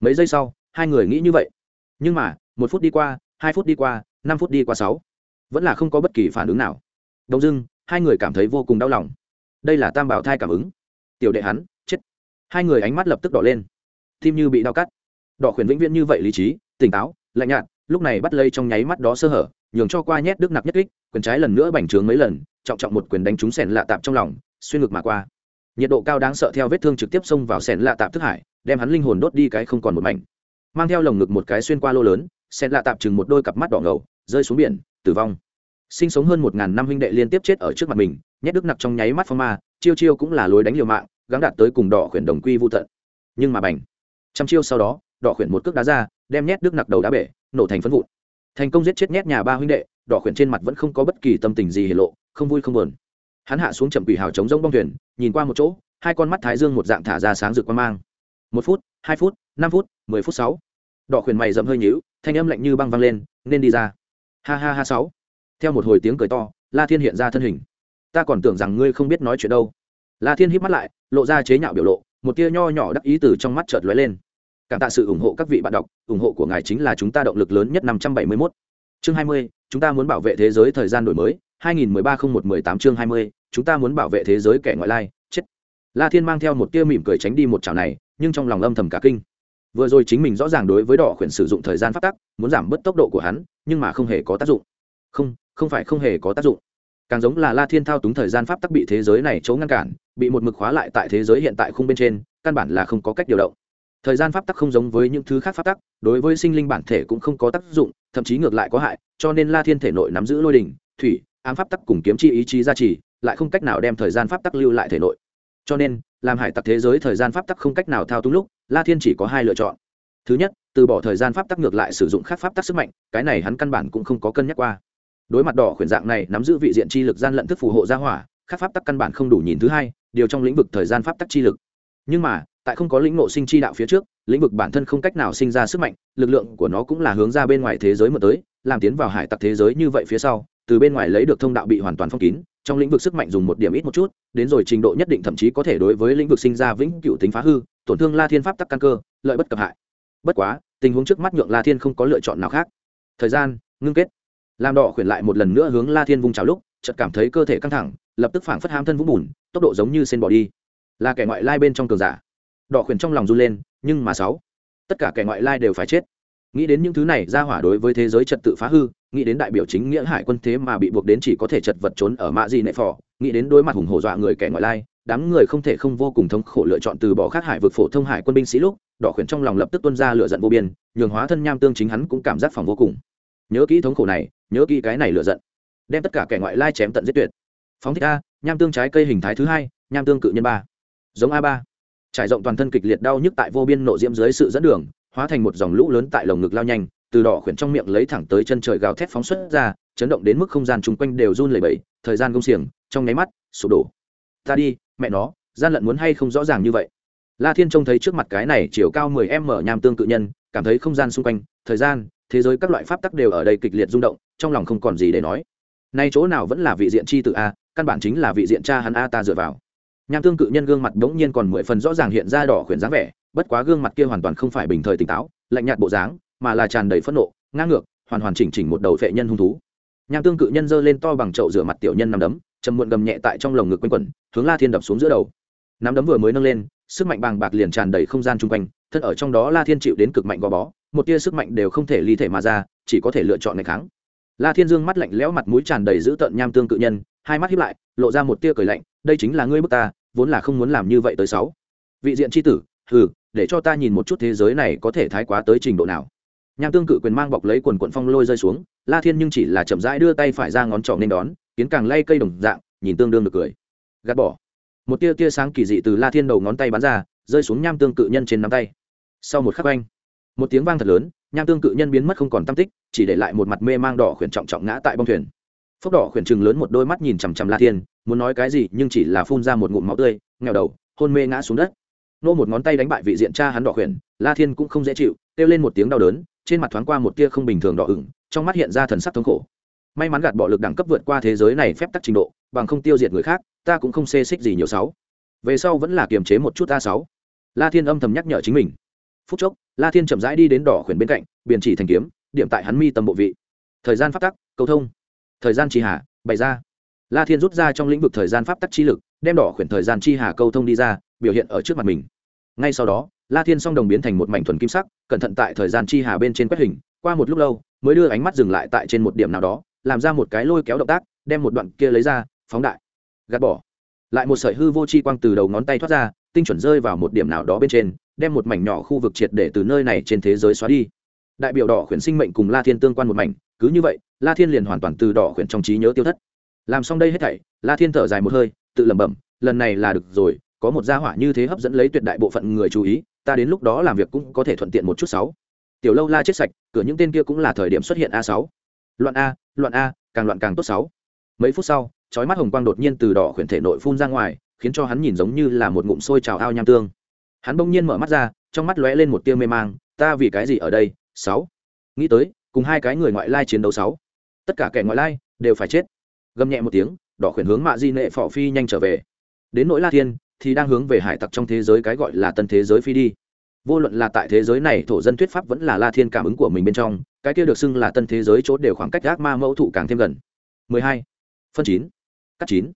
mấy giây sau, hai người nghĩ như vậy. Nhưng mà, một phút đi qua, hai phút đi qua, năm phút đi qua sáu, vẫn là không có bất kỳ phản ứng nào. Đông dưng hai người cảm thấy vô cùng đau lòng. Đây là tam bảo thai cảm ứng. Tiểu đệ hắn, chết. Hai người ánh mắt lập tức đỏ lên. Tim như bị đau cắt. Đỏ khuyển vĩnh viễn như vậy lý trí, tỉnh táo, lạnh nhạt, lúc này bắt lây trong nháy mắt đó sơ hở, nhường cho qua nhét đức nặc nhất kích, quyền trái lần nữa bành trướng mấy lần, trọng trọng một quyền đánh trúng sẻn lạ tạp trong lòng, xuyên ngực mà qua. Nhiệt độ cao đáng sợ theo vết thương trực tiếp xông vào sẻn lạ tạp thức hải đem hắn linh hồn đốt đi cái không còn một mảnh. Mang theo lồng ngực một cái xuyên qua lô lớn sen lạ tạp chừng một đôi cặp mắt đỏ ngầu, rơi xuống biển, tử vong. Sinh sống hơn một ngàn năm huynh đệ liên tiếp chết ở trước mặt mình, nhét đức nặc trong nháy mắt phong ma, chiêu chiêu cũng là lối đánh liều mạng, gắng đạt tới cùng đỏ khuyển đồng quy vô tận. Nhưng mà bành. Trăm chiêu sau đó, đỏ khuyển một cước đá ra, đem nhét đức nặc đầu đá bể, nổ thành phân vụn. Thành công giết chết nhét nhà ba huynh đệ, đỏ khuyển trên mặt vẫn không có bất kỳ tâm tình gì hề lộ, không vui không buồn. Hắn hạ xuống chậm quỷ hào chống rông bong thuyền, nhìn qua một chỗ, hai con mắt thái dương một dạng thả ra sáng rực quan mang một phút hai phút năm phút mười phút sáu. Đỏ khuyển mày dậm hơi nhíu thanh âm lạnh như băng văng lên nên đi ra. Ha ha ha sáu. Theo một hồi tiếng cười to la thiên hiện ra thân hình. Ta còn tưởng rằng ngươi không biết nói chuyện đâu. La thiên híp mắt lại lộ ra chế nhạo biểu lộ một tia nho nhỏ đắc ý từ trong mắt chợt lóe lên. Cảm tạ sự ủng hộ các vị bạn đọc ủng hộ của ngài chính là chúng ta động lực lớn nhất năm trăm bảy mươi 571. chương hai mươi chúng ta muốn bảo vệ thế giới thời gian đổi mới 2013-01-18 chương 20, chúng ta muốn bảo vệ thế giới kẻ ngoại lai chết. La thiên mang theo một tia mỉm cười tránh đi một chảo này nhưng trong lòng âm thầm cả kinh. Vừa rồi chính mình rõ ràng đối với đỏ khuyển sử dụng thời gian phát tắc, muốn giảm bớt tốc độ của hắn, nhưng mà không hề có tác dụng. Không không phải không hề có tác dụng. Càng giống là la thiên thao túng thời gian pháp tắc bị thế giới này chấu ngăn cản, bị một mực khóa lại tại thế giới hiện tại khung bên trên, căn bản là không có cách điều động. Thời gian pháp tắc không giống với những thứ khác pháp tắc, đối với sinh linh bản thể cũng không có tác dụng, thậm chí ngược lại có hại, cho nên la thiên thể nội nắm giữ lôi đình thủy, ám pháp tắc cùng kiếm chi ý chí gia trì, lại không cách nào đem thời gian pháp tắc lưu lại thể nội cho nên, làm hải tặc thế giới thời gian pháp tắc không cách nào thao túng lúc, la thiên chỉ có hai lựa chọn. Thứ nhất, từ bỏ thời gian pháp tắc ngược lại sử dụng khác pháp tắc sức mạnh, cái này hắn căn bản cũng không có cân nhắc qua. Đối mặt đỏ khuyển dạng này, nắm giữ vị diện chi lực gian lận thức phù hộ gia hỏa, khác pháp tắc căn bản không đủ nhìn thứ hai, điều trong lĩnh vực thời gian pháp tắc chi lực. Nhưng mà, tại không có lĩnh ngộ sinh chi đạo phía trước, lĩnh vực bản thân không cách nào sinh ra sức mạnh, lực lượng của nó cũng là hướng ra bên ngoài thế giới mở tới, làm tiến vào hải tặc thế giới như vậy phía sau, từ bên ngoài lấy được thông đạo bị hoàn toàn phong kín trong lĩnh vực sức mạnh dùng một điểm ít một chút, đến rồi trình độ nhất định thậm chí có thể đối với lĩnh vực sinh ra vĩnh cựu tính phá hư, tổn thương la thiên pháp tắc căn cơ, lợi bất cập hại. Bất quá, tình huống trước mắt nhượng la thiên không có lựa chọn nào khác. Thời gian, ngưng kết. Làm đỏ khuyển lại một lần nữa hướng la thiên vung trào lúc, chợt cảm thấy cơ thể căng thẳng, lập tức phảng phất ham thân vũng bùn, tốc độ giống như sen bỏ đi. Là kẻ ngoại lai bên trong cường giả. Đỏ khuyển trong lòng run lên, nhưng mà sáu, tất cả kẻ ngoại lai đều phải chết nghĩ đến những thứ này ra hỏa đối với thế giới trật tự phá hư, nghĩ đến đại biểu chính nghĩa hải quân thế mà bị buộc đến chỉ có thể chật vật trốn ở mạ di nệ phò, nghĩ đến đối mặt hùng hổ dọa người kẻ ngoại lai, đám người không thể không vô cùng thống khổ lựa chọn từ bỏ khác hải vực phổ thông hải quân binh sĩ lúc, đỏ khuyển trong lòng lập tức tuân ra lựa giận vô biên, nhường hóa thân nham tương chính hắn cũng cảm giác phòng vô cùng. Nhớ kỹ thống khổ này, nhớ kỹ cái này lựa giận, đem tất cả kẻ ngoại lai chém tận giết tuyệt. Phóng thích a, nham tương trái cây hình thái thứ hai, nham tương cự nhân ba. Giống a ba. Trải rộng toàn thân kịch liệt đau nhức tại vô biên nộ diễm dưới sự dẫn đường hóa thành một dòng lũ lớn tại lồng ngực lao nhanh, từ đỏ khuyển trong miệng lấy thẳng tới chân trời gào thét phóng xuất ra, chấn động đến mức không gian chung quanh đều run lẩy bẩy, thời gian công xiềng, trong nháy mắt, sụp đổ. Ta đi, mẹ nó, gian lận muốn hay không rõ ràng như vậy? La thiên trông thấy trước mặt cái này chiều cao mười m nham tương cự nhân, cảm thấy không gian xung quanh, thời gian, thế giới các loại pháp tắc đều ở đây kịch liệt rung động, trong lòng không còn gì để nói. Nay chỗ nào vẫn là vị diện chi tự a, căn bản chính là vị diện cha hắn a ta dựa vào. Nham tương cự nhân gương mặt bỗng nhiên còn mười phần rõ ràng hiện ra đỏ khuyển dáng vẻ bất quá gương mặt kia hoàn toàn không phải bình thời tỉnh táo, lạnh nhạt bộ dáng, mà là tràn đầy phẫn nộ, ngang ngược, hoàn hoàn chỉnh chỉnh một đầu phệ nhân hung thú. Nham tương cự nhân giơ lên to bằng chậu rửa mặt tiểu nhân nằm đấm chầm muộn gầm nhẹ tại trong lồng ngực quanh quẩn, hướng la thiên đập xuống giữa đầu. Nắm đấm vừa mới nâng lên, sức mạnh bàng bạc liền tràn đầy không gian chung quanh, thân ở trong đó la thiên chịu đến cực mạnh gò bó, một tia sức mạnh đều không thể ly thể mà ra, chỉ có thể lựa chọn ngày kháng. La thiên dương mắt lạnh lẽo mặt mũi tràn đầy dữ tợn nham tương cự nhân, hai mắt hiếp lại, lộ ra một tia cười lạnh, đây chính là ngươi bức ta, vốn là không muốn làm như vậy tới sáu. Vị diện tri tử, hừ để cho ta nhìn một chút thế giới này có thể thái quá tới trình độ nào. Nham tương cự quyền mang bọc lấy quần quận phong lôi rơi xuống, la thiên nhưng chỉ là chậm rãi đưa tay phải ra ngón trỏ nên đón, kiến càng lay cây đồng dạng, nhìn tương đương được cười. Gạt bỏ. Một tia tia sáng kỳ dị từ la thiên đầu ngón tay bắn ra, rơi xuống nham tương cự nhân trên nắm tay. Sau một khắc oanh, một tiếng vang thật lớn, nham tương cự nhân biến mất không còn tam tích, chỉ để lại một mặt mê mang đỏ khuyển trọng trọng ngã tại bông thuyền. Phốc đỏ khuyển chừng lớn một đôi mắt nhìn chằm chằm la thiên, muốn nói cái gì nhưng chỉ là phun ra một ngụm máu tươi nghèo đầu, hôn mê ngã xuống đất nô một ngón tay đánh bại vị diện cha hắn đỏ khuyển, la thiên cũng không dễ chịu, kêu lên một tiếng đau đớn, trên mặt thoáng qua một tia không bình thường đỏ ửng, trong mắt hiện ra thần sắc thống khổ. May mắn gạt bỏ lực đẳng cấp vượt qua thế giới này phép tắc trình độ, bằng không tiêu diệt người khác, ta cũng không xê xích gì nhiều sáu. Về sau vẫn là kiềm chế một chút a sáu. La thiên âm thầm nhắc nhở chính mình. Phút chốc, la thiên chậm rãi đi đến đỏ khuyển bên cạnh, biển chỉ thành kiếm, điểm tại hắn mi tầm bộ vị. Thời gian pháp tắc, cầu thông. Thời gian trì hà bày ra la thiên rút ra trong lĩnh vực thời gian pháp tắc chi lực, đem đỏ khuyển thời gian chi hà câu thông đi ra, biểu hiện ở trước mặt mình. Ngay sau đó, la thiên song đồng biến thành một mảnh thuần kim sắc, cẩn thận tại thời gian chi hà bên trên quét hình, qua một lúc lâu, mới đưa ánh mắt dừng lại tại trên một điểm nào đó, làm ra một cái lôi kéo động tác, đem một đoạn kia lấy ra, phóng đại. Gạt bỏ. Lại một sợi hư vô chi quang từ đầu ngón tay thoát ra, tinh chuẩn rơi vào một điểm nào đó bên trên, đem một mảnh nhỏ khu vực triệt để từ nơi này trên thế giới xóa đi. Đại biểu đỏ khuyển sinh mệnh cùng la thiên tương quan một mảnh, cứ như vậy, la thiên liền hoàn toàn từ đỏ khuyển trong trí nhớ tiêu thất làm xong đây hết thảy, la thiên thở dài một hơi, tự lẩm bẩm, lần này là được rồi, có một gia hỏa như thế hấp dẫn lấy tuyệt đại bộ phận người chú ý, ta đến lúc đó làm việc cũng có thể thuận tiện một chút sáu. Tiểu lâu la chết sạch, cửa những tên kia cũng là thời điểm xuất hiện a sáu. Loạn a loạn a, càng loạn càng tốt sáu. Mấy phút sau, chói mắt hồng quang đột nhiên từ đỏ khuyển thể nội phun ra ngoài, khiến cho hắn nhìn giống như là một ngụm sôi trào ao nham tương. Hắn bỗng nhiên mở mắt ra, trong mắt lóe lên một tia mê mang, ta vì cái gì ở đây, sáu? Nghĩ tới, cùng hai cái người ngoại lai chiến đấu sáu. Tất cả kẻ ngoại lai đều phải chết gầm nhẹ một tiếng, đỏ khuyển hướng mạ di nệ phỏ phi nhanh trở về đến nỗi la thiên, thì đang hướng về hải tặc trong thế giới cái gọi là tân thế giới phi đi vô luận là tại thế giới này, thổ dân thuyết pháp vẫn là la thiên cảm ứng của mình bên trong, cái kia được xưng là tân thế giới chốt đều khoảng cách ác ma mẫu thụ càng thêm gần 12. phân 9. cắt 9.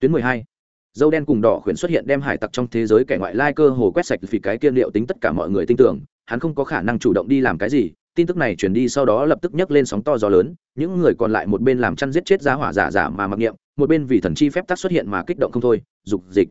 tuyến 12. dâu đen cùng đỏ khuyển xuất hiện đem hải tặc trong thế giới kẻ ngoại lai cơ hồ quét sạch vì cái kiên liệu tính tất cả mọi người tin tưởng, hắn không có khả năng chủ động đi làm cái gì tin tức này truyền đi sau đó lập tức nhấc lên sóng to gió lớn, những người còn lại một bên làm chăn giết chết giá hỏa giả giả mà mặc niệm, một bên vì thần chi phép tắc xuất hiện mà kích động không thôi, dục dịch.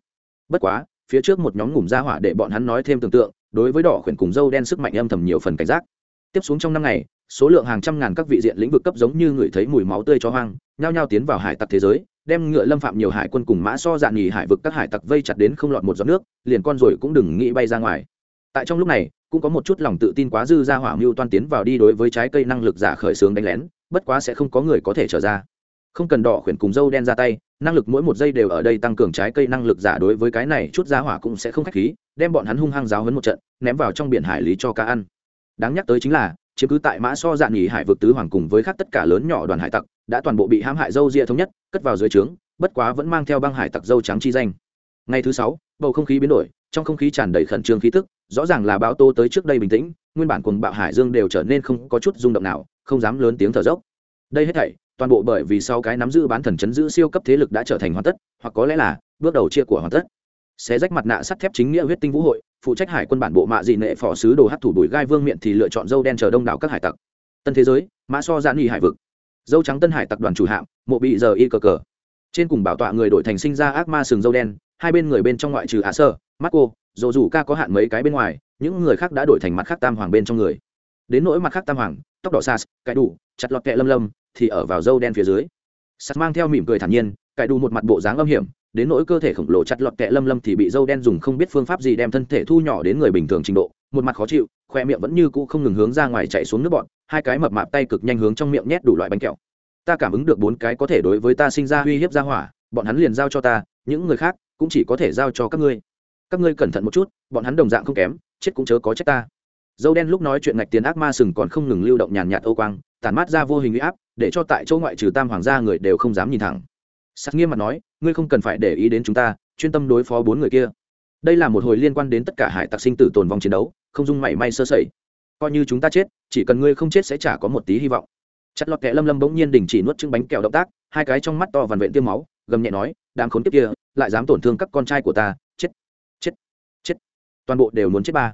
Bất quá, phía trước một nhóm ngủm ra hỏa để bọn hắn nói thêm tưởng tượng, đối với đỏ khuyển cùng dâu đen sức mạnh âm thầm nhiều phần cảnh giác. Tiếp xuống trong năm ngày, số lượng hàng trăm ngàn các vị diện lĩnh vực cấp giống như người thấy mùi máu tươi cho hoang, nhao nhao tiến vào hải tặc thế giới, đem ngựa lâm phạm nhiều hải quân cùng mã so dạn nghỉ hải vực các hải tặc vây chặt đến không lọt một giọt nước, liền con rồi cũng đừng nghĩ bay ra ngoài tại trong lúc này, cũng có một chút lòng tự tin quá dư ra hỏa mưu toan tiến vào đi đối với trái cây năng lực giả khởi xướng đánh lén, bất quá sẽ không có người có thể trở ra. Không cần đỏ khuyển cùng dâu đen ra tay, năng lực mỗi một giây đều ở đây tăng cường trái cây năng lực giả đối với cái này chút ra hỏa cũng sẽ không k h á c h khí, đem bọn hắn hung hăng giáo hấn một trận, ném vào trong biển hải lý cho cá ăn. Đáng nhắc tới chính là, chiếm cứ tại mã so dạn nghỉ hải vực tứ hoàng cùng với khác tất cả lớn nhỏ đoàn hải tặc, đã toàn bộ bị hãm hại dâu ria thống nhất, cất vào dưới trướng, bất quá vẫn mang theo băng hải tặc dâu trắng chi danh. Ngày thứ sáu, bầu không khí biến đổi trong không khí tràn đầy khẩn trương khí tức, rõ ràng là bão tô tới trước đây bình tĩnh, nguyên bản cùng bạo hải dương đều trở nên không có chút rung động nào, không dám lớn tiếng thở dốc. Đây hết thảy, toàn bộ bởi vì sau cái nắm giữ bán thần chấn giữ siêu cấp thế lực đã trở thành hoàn tất, hoặc có lẽ là, bước đầu chia của hoàn tất. Xé rách mặt nạ sắt thép chính nghĩa huyết tinh vũ hội, phụ trách hải quân bản bộ mạ dị nệ phò sứ đồ hát thủ bùi gai vương miện thì lựa chọn dâu đen chờ đông đảo các hải tặc. Tân thế giới, mã so giãn nghỉ hải vực. Dâu trắng tân hải tặc đoàn chủ hạm, mộ bị giờ y cờ cờ. Trên cùng bảo tọa người đổi thành sinh ra ác ma sừng dâu đen, hai bên người bên trong ngoại trừ hạ sơ marco, dù dù ca có hạn mấy cái bên ngoài, những người khác đã đổi thành mặt khác tam hoàng bên trong người. Đến nỗi mặt khác tam hoàng, tóc đỏ sas cãi đủ, chặt lọt kẹ lâm lâm, thì ở vào dâu đen phía dưới. Sas mang theo mỉm cười thản nhiên cãi đủ một mặt bộ dáng âm hiểm, đến nỗi cơ thể khổng lồ chặt lọt kẹ lâm lâm thì bị dâu đen dùng không biết phương pháp gì đem thân thể thu nhỏ đến người bình thường trình độ, một mặt khó chịu, khoe miệng vẫn như cũ không ngừng hướng ra ngoài chạy xuống nước bọn hai cái mập mạp tay cực nhanh hướng trong miệng nhét đủ loại bánh kẹo. Ta cảm ứng được bốn cái có thể đối với ta sinh ra uy hiếp ra hỏa, bọn hắn liền giao cho ta, những người khác cũng chỉ có thể giao cho các ngươi các ngươi cẩn thận một chút, bọn hắn đồng dạng không kém, chết cũng chớ có trách ta. Dâu đen lúc nói chuyện ngạch tiền ác ma sừng còn không ngừng lưu động nhàn nhạt ô quang, tản mát ra vô hình uy áp, để cho tại chỗ ngoại trừ tam hoàng gia người đều không dám nhìn thẳng. Sắc nghiêm mặt nói, ngươi không cần phải để ý đến chúng ta, chuyên tâm đối phó bốn người kia. Đây là một hồi liên quan đến tất cả hải tặc sinh tử tồn vong chiến đấu, không dung mảy may sơ sẩy. Coi như chúng ta chết, chỉ cần ngươi không chết sẽ chả có một tí hy vọng. Chặt lọt kẹ lâm lâm bỗng nhiên đình chỉ nuốt trứng bánh kẹo động tác, hai cái trong mắt to vằn vện tiêm máu, gầm nhẹ nói, đám khốn kiếp kia, lại dám tổn thương các con trai của ta toàn bộ đều muốn chết ba.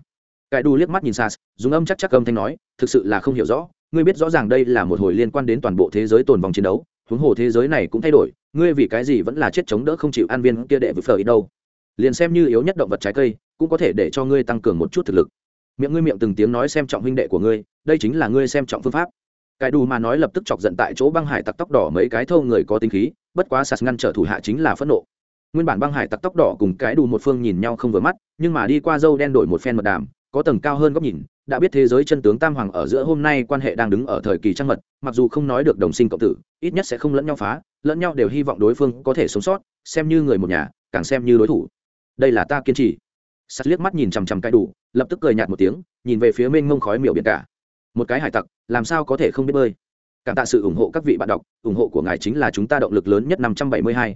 Cải đu liếc mắt nhìn sas, dùng âm chắc chắc âm thanh nói, thực sự là không hiểu rõ, ngươi biết rõ ràng đây là một hồi liên quan đến toàn bộ thế giới tồn vong chiến đấu, huống hồ thế giới này cũng thay đổi, ngươi vì cái gì vẫn là chết chống đỡ không chịu an viên kia đệ với phở ít đâu? Liền xem như yếu nhất động vật trái cây, cũng có thể để cho ngươi tăng cường một chút thực lực. Miệng ngươi miệng từng tiếng nói xem trọng huynh đệ của ngươi, đây chính là ngươi xem trọng phương pháp. Cái đù mà nói lập tức chọc giận tại chỗ băng hải tặc tóc đỏ mấy cái thâu người có tinh khí, bất quá sạt ngăn trở thủ hạ chính là phẫn nộ nguyên bản băng hải tặc tóc đỏ cùng cái đù một phương nhìn nhau không vừa mắt, nhưng mà đi qua dâu đen đổi một phen mật đàm, có tầng cao hơn góc nhìn, đã biết thế giới chân tướng tam hoàng ở giữa hôm nay quan hệ đang đứng ở thời kỳ trăng mật, mặc dù không nói được đồng sinh cộng tử, ít nhất sẽ không lẫn nhau phá, lẫn nhau đều hy vọng đối phương có thể sống sót, xem như người một nhà, càng xem như đối thủ. Đây là ta kiên trì. Sắt liếc mắt nhìn chằm chằm cái đủ lập tức cười nhạt một tiếng, nhìn về phía mênh mông khói miểu biển cả. Một cái hải tặc, làm sao có thể không biết bơi? Cảm tạ sự ủng hộ các vị bạn đọc, ủng hộ của ngài chính là chúng ta động lực lớn nhất năm trăm bảy mươi hai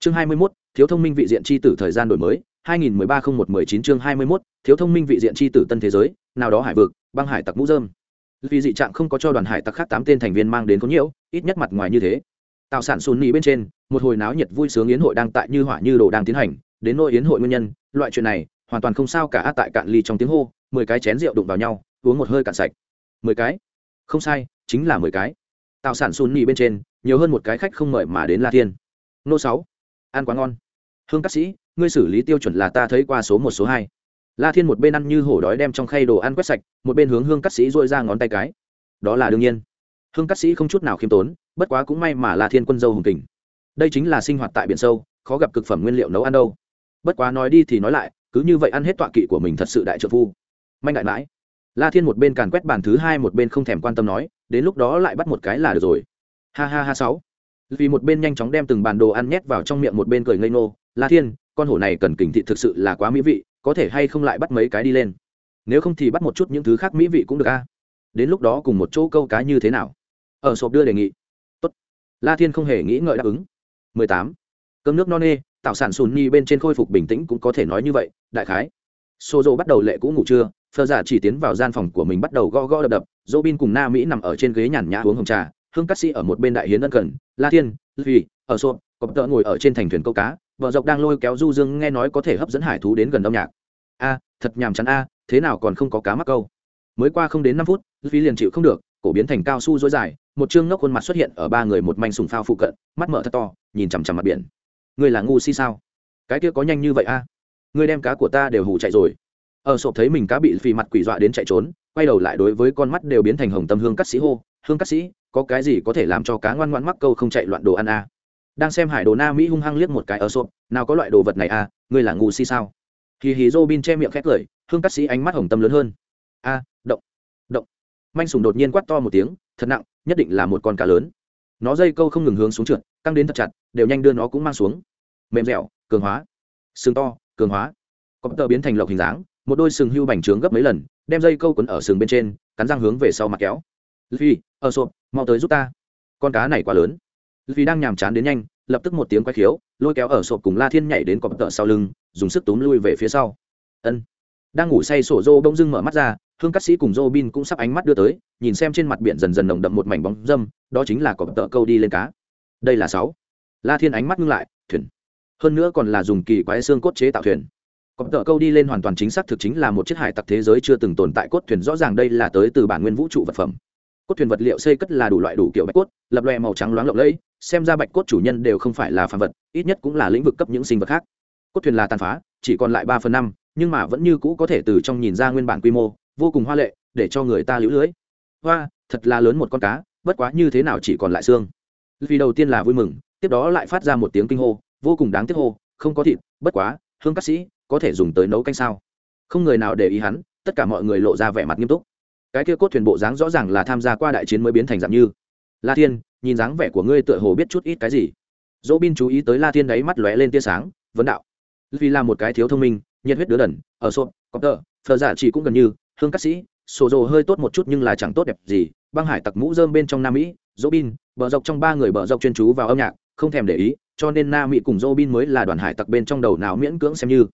chương hai mươi 21, thiếu thông minh vị diện chi tử thời gian đổi mới 2013-01-19 chương 21, thiếu thông minh vị diện chi tử tân thế giới nào đó hải vực băng hải tặc mũ dơm. Vì dị trạng không có cho đoàn hải tặc khác tám tên thành viên mang đến có nhiều ít nhất mặt ngoài như thế. Tạo sản xùn nỉ bên trên một hồi náo nhiệt vui sướng yến hội đang tại như hỏa như đồ đang tiến hành đến nỗi yến hội nguyên nhân loại chuyện này hoàn toàn không sao cả tại cạn ly trong tiếng hô mười cái chén rượu đụng vào nhau uống một hơi cạn sạch. Mười cái? Không sai chính là mười cái. Tạo sản xùn nỉ bên trên nhiều hơn một cái khách không mời mà đến la thiên. Nô sáu ăn quá ngon. Hương các sĩ, ngươi xử lý tiêu chuẩn là ta thấy qua số một, số hai. La thiên một bên ăn như hổ đói đem trong khay đồ ăn quét sạch, một bên hướng hương cắt sĩ dội ra ngón tay cái. Đó là đương nhiên. Hương cắt sĩ không chút nào khiêm tốn, bất quá cũng may mà la thiên quân dâu hùng kình. Đây chính là sinh hoạt tại biển sâu, khó gặp cực phẩm nguyên liệu nấu ăn đâu. Bất quá nói đi thì nói lại, cứ như vậy ăn hết tọa kỵ của mình thật sự đại trợ phu. Manh đại mãi. La thiên một bên càn quét bàn thứ hai, một bên không thèm quan tâm nói, đến lúc đó lại bắt một cái là được rồi. Ha ha ha, sáu vì một bên nhanh chóng đem từng bàn đồ ăn nhét vào trong miệng một bên cười ngây ngô, la thiên, con hổ này cần kình thị thực sự là quá mỹ vị, có thể hay không lại bắt mấy cái đi lên? Nếu không thì bắt một chút những thứ khác mỹ vị cũng được a. Đến lúc đó cùng một chỗ câu cá như thế nào? Ở sộp đưa đề nghị. Tốt. la thiên không hề nghĩ ngợi đáp ứng. 18. cơm nước no nê, tạo sản sùn nhi bên trên khôi phục bình tĩnh cũng có thể nói như vậy, đại khái. Xô dô bắt đầu lệ cũ ngủ trưa phờ giả dạ chỉ tiến vào gian phòng của mình bắt đầu gõ gõ đập đập dỗ bin cùng na mỹ nằm ở trên ghế nhàn nhã uống hồng trà hương cắt sĩ ở một bên đại hiến ân cần, la thiên vì ở sộp cọp tợ ngồi ở trên thành thuyền câu cá, vợ dọc đang lôi kéo du dương nghe nói có thể hấp dẫn hải thú đến gần âm nhạc. A, thật nhàm chán a, thế nào còn không có cá mắc câu? Mới qua không đến năm phút vì liền chịu không được, cổ biến thành cao su dối dài, một chương ngốc khuôn mặt xuất hiện ở ba người một manh sùng phao phụ cận, mắt mở thật to, nhìn chằm chằm mặt biển. Người là ngu si sao? Cái kia có nhanh như vậy a? Người đem cá của ta đều hủ chạy rồi. Ở sộp thấy mình cá bị phì mặt quỷ dọa đến chạy trốn, quay đầu lại đối với con mắt đều biến thành hồng tâm hương cắt sĩ hô, hương cắt sĩ có cái gì có thể làm cho cá ngoan ngoan mắc câu không chạy loạn đồ ăn a đang xem hải đồ na mỹ hung hăng liếc một cái ở sộp, nào có loại đồ vật này à ngươi là ngu si sao? Hì hì dô bin che miệng khét cười, hương cắt sĩ ánh mắt hồng tâm lớn hơn. A, động động. Manh sùng đột nhiên quát to một tiếng, thật nặng, nhất định là một con cá lớn. Nó dây câu không ngừng hướng xuống trượt, căng đến thật chặt, đều nhanh đưa nó cũng mang xuống. Mềm dẻo, cường hóa. Sừng to, cường hóa. Có tờ biến thành lộc hình dáng, một đôi sừng hưu bành trướng gấp mấy lần, đem dây câu quấn ở sừng bên trên, cắn răng hướng về sau mặt kéo. Phi, ở sộp mau tới giúp ta. Con cá này quá lớn. Vì đang nhàm chán đến nhanh, lập tức một tiếng quay khiếu, lôi kéo ở sộp cùng la thiên nhảy đến cọp tợ sau lưng, dùng sức túm lui về phía sau. Ân. Đang ngủ say, sổ dô bỗng dưng mở mắt ra, hương cắt sĩ cùng dô bin cũng sắp ánh mắt đưa tới, nhìn xem trên mặt biển dần dần nồng đậm một mảnh bóng dâm, đó chính là cọp tợ câu đi lên cá. Đây là sáu. La thiên ánh mắt ngưng lại, thuyền. Hơn nữa còn là dùng kỳ quái xương cốt chế tạo thuyền. Cọp tợ câu đi lên hoàn toàn chính xác thực chính là một chiếc hải tặc thế giới chưa từng tồn tại cốt thuyền, rõ ràng đây là tới từ bản nguyên vũ trụ vật phẩm cốt thuyền vật liệu xây cất là đủ loại đủ kiểu bạch cốt, lập loè màu trắng loáng lộng lẫy, xem ra bạch cốt chủ nhân đều không phải là phàm vật, ít nhất cũng là lĩnh vực cấp những sinh vật khác. Cốt thuyền là tàn phá, chỉ còn lại ba phần năm, nhưng mà vẫn như cũ có thể từ trong nhìn ra nguyên bản quy mô, vô cùng hoa lệ, để cho người ta lũ lưới. Hoa, thật là lớn một con cá, bất quá như thế nào chỉ còn lại xương. Vì đầu tiên là vui mừng, tiếp đó lại phát ra một tiếng kinh hô, vô cùng đáng tiếc hô, không có thịt, bất quá, hương các sĩ, có thể dùng tới nấu canh sao. Không người nào để ý hắn, tất cả mọi người lộ ra vẻ mặt nghiêm túc cái kia cốt thuyền bộ dáng rõ ràng là tham gia qua đại chiến mới biến thành dạng như. La thiên, nhìn dáng vẻ của ngươi tựa hồ biết chút ít cái gì. Dỗ bin chú ý tới la thiên đáy mắt lóe lên tia sáng, vấn đạo. Vì là một cái thiếu thông minh, nhiệt huyết đứa đần, ở sộp có tờ, phờ giả chỉ cũng gần như, hương các sĩ, sổ dồ hơi tốt một chút nhưng là chẳng tốt đẹp gì, băng hải tặc mũ dơm bên trong nam mỹ dỗ bin bờ dọc trong ba người bờ dọc chuyên chú vào âm nhạc, không thèm để ý, cho nên nam mỹ cùng dỗ bin mới là đoàn hải tặc bên trong đầu nào miễn cưỡng xem như.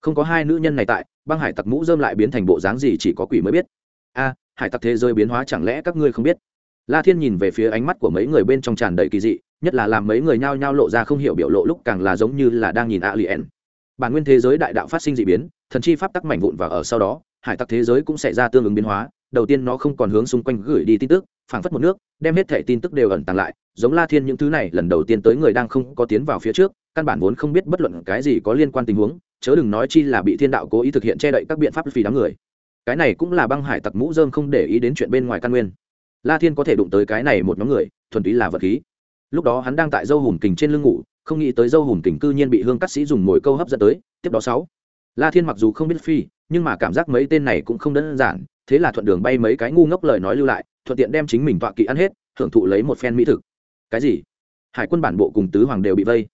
Không có hai nữ nhân này tại, băng hải tặc mũ dơm lại biến thành bộ dáng gì chỉ có quỷ mới biết a, hải tặc thế giới biến hóa chẳng lẽ các ngươi không biết? La thiên nhìn về phía ánh mắt của mấy người bên trong tràn đầy kỳ dị, nhất là làm mấy người nhao nhao lộ ra không hiểu biểu lộ lúc càng là giống như là đang nhìn alien. Bản nguyên thế giới đại đạo phát sinh d ị biến, thần chi pháp tắc mảnh vụn và ở sau đó, hải tặc thế giới cũng xảy ra tương ứng biến hóa. Đầu tiên nó không còn hướng xung quanh gửi đi tin tức, phảng phất một nước, đem hết thẻ tin tức đều ẩn tàng lại. Giống la thiên những thứ này, lần đầu tiên tới người đang không có tiến vào phía trước, căn bản vốn không biết bất luận cái gì có liên quan tình huống, chớ đừng nói chi là bị thiên đạo cố ý thực hiện che đậy các biện pháp vì đám người cái này cũng là băng hải tặc mũ dơm không để ý đến chuyện bên ngoài căn nguyên. La thiên có thể đụng tới cái này một nhóm người, thuần túy là vật khí. Lúc đó hắn đang tại dâu hùm kình trên lưng ngủ, không nghĩ tới dâu hùm kình cư nhiên bị hương cắt sĩ dùng mồi câu hấp dẫn tới, tiếp đó sáu. La thiên mặc dù không biết phi, nhưng mà cảm giác mấy tên này cũng không đơn giản, thế là thuận đường bay mấy cái ngu ngốc lời nói lưu lại, thuận tiện đem chính mình tọa kỵ ăn hết thưởng thụ lấy một phen mỹ thực. Cái gì? Hải quân bản bộ cùng tứ hoàng đều bị vây.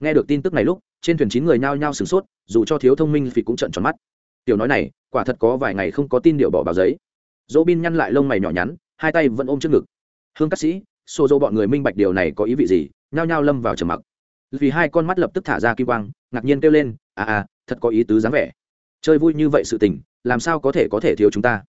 Nghe được tin tức này lúc, trên thuyền chín người nhao nhao sửng sốt, dù cho thiếu thông minh phi cũng trận tròn mắt. Tiểu nói này quả thật có vài ngày không có tin điệu bỏ vào giấy. Dỗ bin nhăn lại lông mày nhỏ nhắn, hai tay vẫn ôm trước ngực. Hương các sĩ, xô dỗ bọn người minh bạch điều này có ý vị gì? Nhao nhao lâm vào trầm mặc. Vì hai con mắt lập tức thả ra kim quang, ngạc nhiên kêu lên à à thật có ý tứ dáng vẻ. Chơi vui như vậy sự tình, làm sao có thể có thể thiếu chúng ta?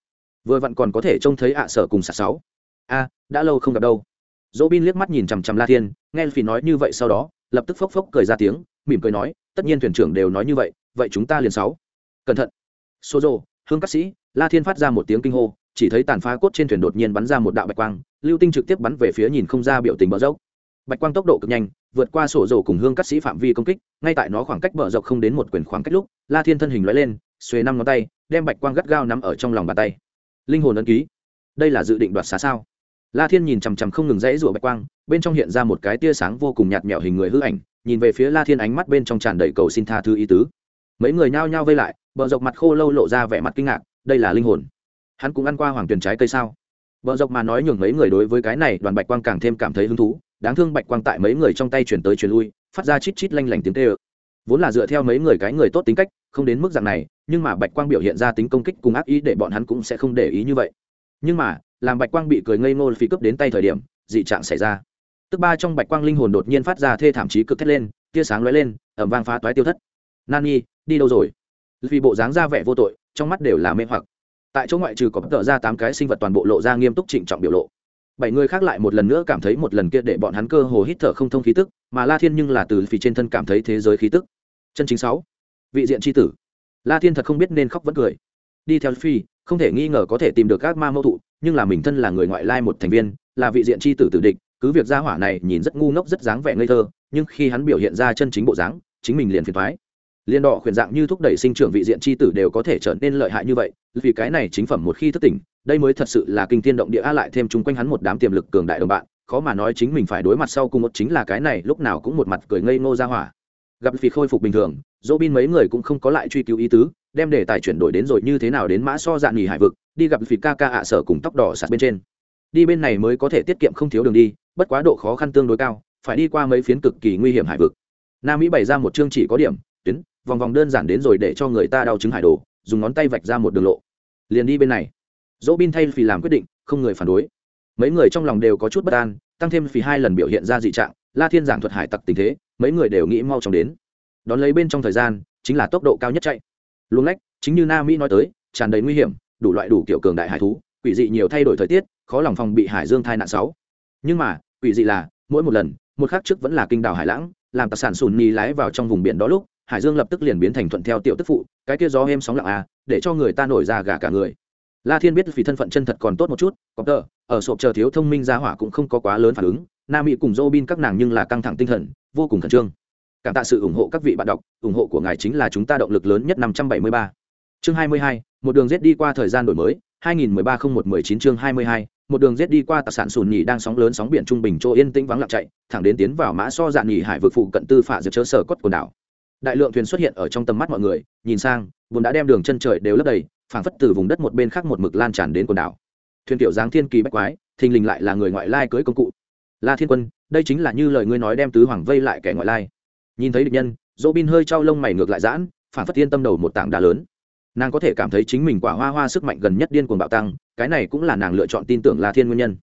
Vừa vặn còn có thể trông thấy ạ sở cùng sạt sáu. A, đã lâu không gặp đâu. Dỗ bin liếc mắt nhìn chằm chằm la thiên, nghe vì nói như vậy sau đó, lập tức phốc phốc cười ra tiếng, mỉm cười nói, tất nhiên thuyền trưởng đều nói như vậy vậy chúng ta liền sáu. Cẩn thận xô rô, hương các sĩ, la thiên phát ra một tiếng kinh hô, chỉ thấy tàn phá cốt trên thuyền đột nhiên bắn ra một đạo bạch quang, lưu tinh trực tiếp bắn về phía nhìn không ra biểu tình bờ dốc. Bạch quang tốc độ cực nhanh, vượt qua sổ rổ cùng hương cắt sĩ phạm vi công kích, ngay tại nó khoảng cách bờ dọc không đến một quyền khoảng cách lúc, la thiên thân hình lóe lên, xuề năm ngón tay, đem bạch quang gắt gao nắm ở trong lòng bàn tay. Linh hồn ấn ký. Đây là dự định đoạt xá sao? La thiên nhìn chằm chằm không ngừng rẽ rủa bạch quang, bên trong hiện ra một cái tia sáng vô cùng nhạt mẹo hình người hư ảnh, nhìn về phía la thiên ánh mắt bên trong tràn đầy cầu xin tha thứ ý tứ. Mấy người nhao nhao vây lại bờ dọc mặt khô lâu lộ ra vẻ mặt kinh ngạc, đây là linh hồn. Hắn cũng ăn qua hoàng tuyền trái cây sao? Bờ dọc mà nói nhường mấy người đối với cái này, đoàn bạch quang càng thêm cảm thấy hứng thú. Đáng thương bạch quang tại mấy người trong tay chuyển tới chuyển lui, phát ra chít chít lanh lảnh tiếng tê ơ vốn là dựa theo mấy người cái người tốt tính cách, không đến mức dạng này, nhưng mà bạch quang biểu hiện ra tính công kích cùng ác ý để bọn hắn cũng sẽ không để ý như vậy. Nhưng mà, làm bạch quang bị cười ngây ngô phi cướp đến tay thời điểm, dị trạng xảy ra. Tức ba trong bạch quang linh hồn đột nhiên phát ra thê thảm chí cực thét lên, tia sáng lóe lên ẩm vang phá toái tiêu thất. Nani đi đâu rồi? Vì bộ dáng ra vẻ vô tội, trong mắt đều là mê hoặc. Tại chỗ ngoại trừ có tợ ra tám cái sinh vật toàn bộ lộ ra nghiêm túc trịnh trọng biểu lộ. Bảy người khác lại một lần nữa cảm thấy một lần kia để bọn hắn cơ hồ hít thở không thông khí tức, mà la thiên nhưng là từ phì trên thân cảm thấy thế giới khí tức. Chân chính sáu. Vị diện tri tử. La thiên thật không biết nên khóc vẫn cười. Đi theo phi, không thể nghi ngờ có thể tìm được các ma mâu thụ, nhưng là mình thân là người ngoại lai một thành viên, là vị diện tri tử tử địch, cứ việc ra hỏa này nhìn rất ngu ngốc rất dáng vẻ ngây thơ, nhưng khi hắn biểu hiện ra chân chính bộ dáng, chính mình liền phiền thoái liên đỏ khuyển dạng như thúc đẩy sinh trưởng vị diện tri tử đều có thể trở nên lợi hại như vậy, vì cái này chính phẩm một khi thức tỉnh, đây mới thật sự là kinh tiên động địa a lại thêm chung quanh hắn một đám tiềm lực cường đại đồng bạn, khó mà nói chính mình phải đối mặt sau cùng một chính là cái này, lúc nào cũng một mặt cười ngây ngô ra hỏa. Gặp vì khôi phục bình thường dỗ bin mấy người cũng không có lại truy cứu ý tứ, đem đề tài chuyển đổi đến rồi như thế nào đến mã so dạn nghỉ hải vực, đi gặp vì ca ca ạ sở cùng tóc đỏ sạt bên trên. Đi bên này mới có thể tiết kiệm không thiếu đường đi, bất quá độ khó khăn tương đối cao, phải đi qua mấy phiến cực kỳ nguy hiểm hải vực. Nam mỹ bày ra một chương chỉ có điểm, tuyến vòng vòng đơn giản đến rồi để cho người ta đau chứng hải đồ, dùng ngón tay vạch ra một đường lộ. Liền đi bên này. Dỗ bin thay vì làm quyết định, không người phản đối. Mấy người trong lòng đều có chút bất an, tăng thêm vì hai lần biểu hiện ra dị trạng, la thiên giảng thuật hải tặc tình thế, mấy người đều nghĩ mau chóng đến. Đón lấy bên trong thời gian, chính là tốc độ cao nhất chạy. Luồng lách, chính như na mỹ nói tới, tràn đầy nguy hiểm, đủ loại đủ kiểu cường đại hải thú, quỷ dị nhiều thay đổi thời tiết, khó lòng phòng bị hải dương thai nạn sáu. Nhưng mà, quỷ dị là, mỗi một lần, một khắc trước vẫn là kinh đảo hải lãng, làm tạc sản sùn nhì lái vào trong vùng biển đó lúc hải dương lập tức liền biến thành thuận theo tiểu tức phụ, cái kia gió êm sóng lặng à để cho người ta nổi ra gà cả người. La thiên biết vì thân phận chân thật còn tốt một chút, có tờ, ở sộp chờ thiếu thông minh gia hỏa cũng không có quá lớn phản ứng nam mỹ cùng dô bin các nàng nhưng là căng thẳng tinh thần, vô cùng khẩn trương. Cảm tạ sự ủng hộ các vị bạn đọc, ủng hộ của ngài chính là chúng ta động lực lớn nhất năm trăm bảy mươi ba. Chương hai mươi hai, một đường rét đi qua thời gian đổi mới, hai nghìn mười ba không một mười chín chương hai mươi hai, một đường rét đi qua tạc sản sùn nhì đang sóng lớn sóng biển trung bình chỗ yên tĩnh vắng lặng chạy, thẳng đến tiến vào mã so dạn nhì hải vực phụ cận tư phả dược chớ sở cốt quần đảo đại lượng thuyền xuất hiện ở trong tầm mắt mọi người, nhìn sang vốn đã đem đường chân trời đều lấp đầy, phảng phất từ vùng đất một bên khác một mực lan tràn đến quần đảo. Thuyền tiểu giáng thiên kỳ bách quái, thình lình lại là người ngoại lai cưới công cụ. La thiên quân, đây chính là như lời ngươi nói đem tứ hoàng vây lại kẻ ngoại lai. Nhìn thấy địch nhân dỗ bin hơi trao lông mày ngược lại giãn phản phất yên tâm đầu một tảng đá lớn. Nàng có thể cảm thấy chính mình quả hoa hoa sức mạnh gần nhất điên cuồng bạo tăng, cái này cũng là nàng lựa chọn tin tưởng La thiên nguyên nhân.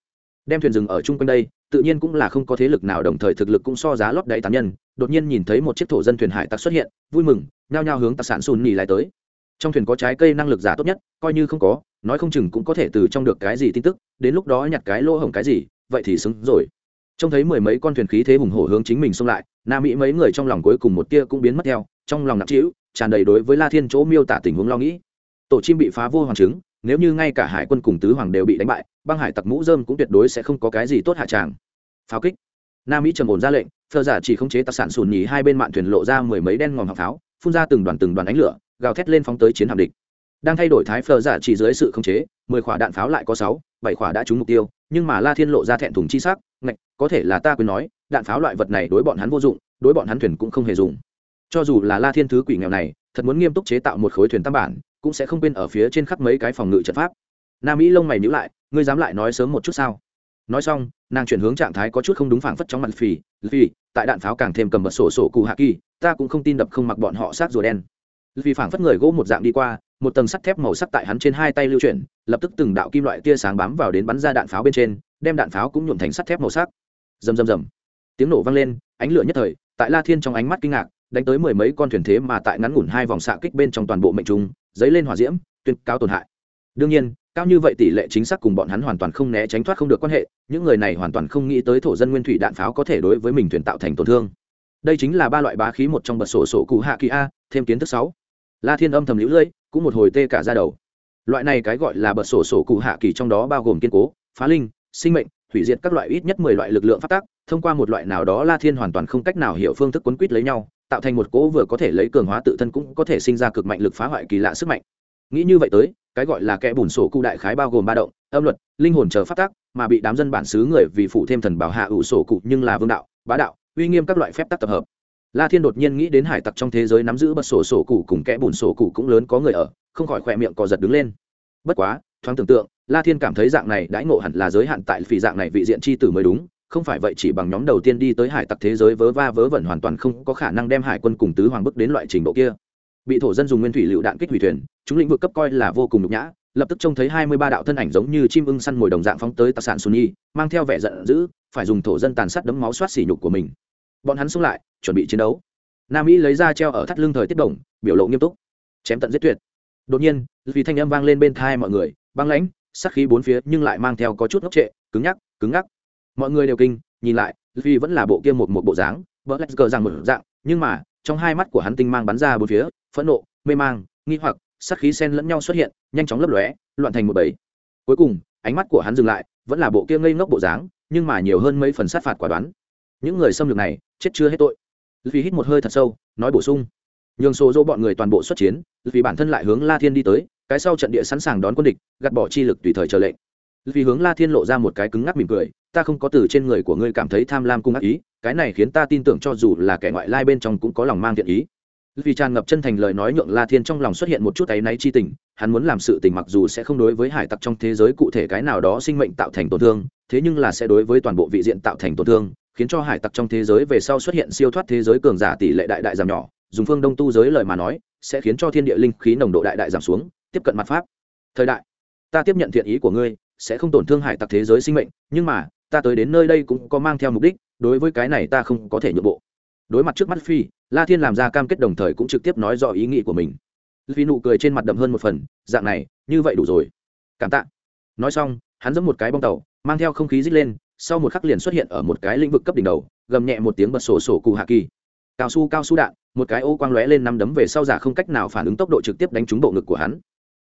Đem thuyền rừng ở chung quanh đây tự nhiên cũng là không có thế lực nào đồng thời thực lực cũng so giá lót đáy tán nhân, đột nhiên nhìn thấy một chiếc thổ dân thuyền hải tặc xuất hiện, vui mừng, nhao nhao hướng tặc sản sùn nhì lại tới. Trong thuyền có trái cây năng lực giả tốt nhất, coi như không có, nói không chừng cũng có thể từ trong được cái gì tin tức, đến lúc đó nhặt cái lỗ hổng cái gì, vậy thì xứng rồi. Trông thấy mười mấy con thuyền khí thế hùng hổ hướng chính mình xông lại nam mỹ mấy người trong lòng cuối cùng một tia cũng biến mất theo, trong lòng nặng trĩu, tràn đầy đối với la thiên chỗ miêu tả tình huống lo nghĩ. Tổ chim bị phá vô hoàng trứng nếu như ngay cả hải quân cùng tứ hoàng đều bị đánh bại băng hải tặc mũ dơm cũng tuyệt đối sẽ không có cái gì tốt hạ tràng. Pháo kích. Nam mỹ trầm ổn ra lệnh, phờ giả chỉ khống chế tặc sản sùn nhì hai bên mạn thuyền lộ ra mười mấy đen ngòm học pháo, phun ra từng đoàn từng đoàn ánh lửa, gào thét lên phóng tới chiến hạm địch. Đang thay đổi thái phờ giả chỉ dưới sự khống chế, mười quả đạn pháo lại có sáu, bảy quả đã trúng mục tiêu, nhưng mà la thiên lộ ra thẹn thùng chi sắc, ngạch, có thể là ta quên nói, đạn pháo loại vật này đối bọn hắn vô dụng, đối bọn hắn thuyền cũng không hề dùng. Cho dù là la thiên thứ quỷ nghèo này, thật muốn nghiêm túc chế tạo một khối thuyền tam bản, cũng sẽ không quên ở phía trên khắp mấy cái phòng ngự trận pháp. Nam mỹ lông mày nhữ lại ngươi dám lại nói sớm một chút sao? Nói xong, nàng chuyển hướng trạng thái có chút không đúng phảng phất trong mặt phì vì tại đạn pháo càng thêm cầm bật sổ sổ cụ hạ kỳ ta cũng không tin đập không mặc bọn họ sát rùa đen. Vì phảng phất người gỗ một dạng đi qua, một tầng sắt thép màu sắc tại hắn trên hai tay lưu chuyển, lập tức từng đạo kim loại tia sáng bám vào đến bắn ra đạn pháo bên trên, đem đạn pháo cũng nhuộm thành sắt thép màu sắc. Rầm rầm rầm. Tiếng nổ vang lên, ánh lửa nhất thời, tại la thiên trong ánh mắt kinh ngạc, đánh tới mười mấy con thuyền thế mà tại ngắn ngủn hai vòng xạ kích bên trong toàn bộ mệnh trung, dấy lên hỏa diễm, tuyên cáo tổn hại. Đương nhiên cao như vậy tỷ lệ chính xác cùng bọn hắn hoàn toàn không né tránh thoát không được quan hệ, những người này hoàn toàn không nghĩ tới thổ dân nguyên thủy đạn pháo có thể đối với mình thuyền tạo thành tổn thương. Đây chính là ba loại bá khí một trong bật sổ sổ cụ hạ kỳ a, thêm kiến thức sáu. La thiên âm thầm lũ lưỡi cũng một hồi tê cả ra đầu. Loại này cái gọi là bật sổ sổ cụ hạ kỳ trong đó bao gồm kiên cố, phá linh, sinh mệnh, hủy diệt các loại ít nhất mười loại lực lượng phát tác thông qua một loại nào đó la thiên hoàn toàn không cách nào hiểu phương thức quấn quýt lấy nhau, tạo thành một cỗ vừa có thể lấy cường hóa tự thân cũng có thể sinh ra cực mạnh lực phá hoại kỳ lạ sức mạnh. Nghĩ như vậy tới cái gọi là kẽ bùn sổ cụ đại khái bao gồm ba động, âm luật, linh hồn chờ phát tác, mà bị đám dân bản xứ người vì phụ thêm thần bảo hạ ủ sổ cụ nhưng là vương đạo, bá đạo, uy nghiêm các loại phép tác tập hợp. La thiên đột nhiên nghĩ đến hải tặc trong thế giới nắm giữ bật sổ sổ cụ cùng kẽ bùn sổ cụ cũng lớn có người ở, không khỏi khỏe miệng cò giật đứng lên. Bất quá, thoáng tưởng tượng, la thiên cảm thấy dạng này đãi ngộ hẳn là giới hạn tại phỉ dạng này vị diện c h i tử mới đúng, không phải vậy chỉ bằng nhóm đầu tiên đi tới hải tặc thế giới vớ va vớ vẩn hoàn toàn không có khả năng đem hải quân cùng tứ hoàng bức đến loại trình độ kia bị thổ dân dùng nguyên thủy lựu đạn kích hủy thuyền, chúng lĩnh vực cấp coi là vô cùng nhục nhã, lập tức trông thấy hai mươi ba đạo thân ảnh giống như chim ưng săn mồi đồng dạng phóng tới tạc sản sunni mang theo vẻ giận dữ, phải dùng thổ dân tàn sát đấm máu soát xỉ nhục của mình. Bọn hắn xông lại, chuẩn bị chiến đấu. Nam mỹ lấy ra treo ở thắt lưng thời tiết đồng, biểu lộ nghiêm túc. Chém tận giết tuyệt. Đột nhiên, vì thanh âm vang lên bên thai mọi người, băng lãnh sắc khí bốn phía nhưng lại mang theo có chút ngốc trệ, cứng nhắc, cứng ngắc mọi người đều kinh, nhìn lại, vì vẫn là bộ kia một một bộ dáng vỡ lạch cờ rằng một dạng, nhưng mà, trong hai mắt của hắn tinh mang bắn ra bốn phía phẫn nộ, mê mang, nghi hoặc sắc khí sen lẫn nhau xuất hiện, nhanh chóng lấp lóe, loạn thành một bầy. Cuối cùng, ánh mắt của hắn dừng lại, vẫn là bộ kia ngây ngốc bộ dáng, nhưng mà nhiều hơn mấy phần sát phạt quả đoán. Những người xâm lược này, chết chưa hết tội. Vì hít một hơi thật sâu, nói bổ sung. Nhường số dỗ bọn người toàn bộ xuất chiến vì bản thân lại hướng la thiên đi tới, cái sau trận địa sẵn sàng đón quân địch, gạt bỏ chi lực tùy thời chờ lệnh. Vì hướng la thiên lộ ra một cái cứng ngắc mỉm cười, ta không có từ trên người của ngươi cảm thấy tham lam cung ác ý, cái này khiến ta tin tưởng cho dù là kẻ ngoại lai bên trong cũng có lòng mang thiện ý vì tràn ngập chân thành lời nói nhượng la thiên trong lòng xuất hiện một chút áy náy chi tình, hắn muốn làm sự tình mặc dù sẽ không đối với hải tặc trong thế giới cụ thể cái nào đó sinh mệnh tạo thành tổn thương, thế nhưng là sẽ đối với toàn bộ vị diện tạo thành tổn thương, khiến cho hải tặc trong thế giới về sau xuất hiện siêu thoát thế giới cường giả tỷ lệ đại đại giảm nhỏ, dùng phương đông tu giới lời mà nói, sẽ khiến cho thiên địa linh khí nồng độ đại đại giảm xuống, tiếp cận mặt pháp. Thời đại, ta tiếp nhận thiện ý của ngươi, sẽ không tổn thương hải tặc thế giới sinh mệnh, nhưng mà, ta tới đến nơi đây cũng có mang theo mục đích, đối với cái này ta không có thể nhượng bộ. Đối mặt trước mắt phi la thiên làm ra cam kết đồng thời cũng trực tiếp nói rõ ý nghĩ của mình. Vì nụ cười trên mặt đậm hơn một phần, dạng này, như vậy đủ rồi. Cảm tạ. Nói xong, hắn giẫm một cái bong tàu, mang theo không khí dít lên, sau một khắc liền xuất hiện ở một cái lĩnh vực cấp đỉnh đầu, gầm nhẹ một tiếng bật sổ sổ cụ hạ kỳ. Cao su cao su đạn, một cái ô quang lóe lên năm đấm về sau giả không cách nào phản ứng tốc độ trực tiếp đánh trúng bộ ngực của hắn.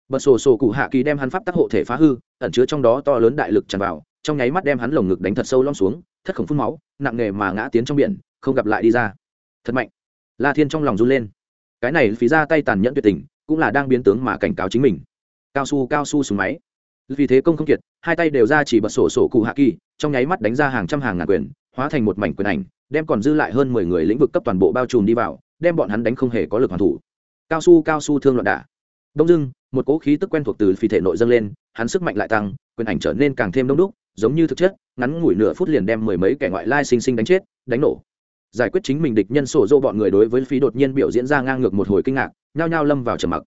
Bật sổ sổ cụ hạ kỳ đem hắn pháp tác hộ thể phá hư, ẩn chứa trong đó to lớn đại lực tràn vào, trong nháy mắt đem hắn lồng ngực đánh thật sâu lom xuống, thất khổng phun máu, nặng nề mà ngã tiến trong biển, không gặp lại đi ra. Thật mạnh la thiên trong lòng run lên. Cái này phí ra tay tàn nhẫn tuyệt tình, cũng là đang biến tướng mà cảnh cáo chính mình. Cao su cao su súng máy. Vì thế công không kiệt, hai tay đều ra chỉ bật sổ sổ cụ hạ kỳ, trong nháy mắt đánh ra hàng trăm hàng ngàn quyền, hóa thành một mảnh quyền ảnh, đem còn dư lại hơn mười người lĩnh vực cấp toàn bộ bao trùm đi vào, đem bọn hắn đánh không hề có lực hoàn thủ. Cao su cao su thương loạn đả. Đông dưng một cỗ khí tức quen thuộc từ phi thể nội dâng lên, hắn sức mạnh lại tăng, quyền ảnh trở nên càng thêm đông đúc, giống như thực chất, ngắn ngủi nửa phút liền đem mười mấy kẻ ngoại lai sinh sinh đánh chết, đánh nổ giải quyết chính mình địch nhân sổ dô bọn người đối với phí đột nhiên biểu diễn ra ngang ngược một hồi kinh ngạc, nhao nhao lâm vào trầm mặc.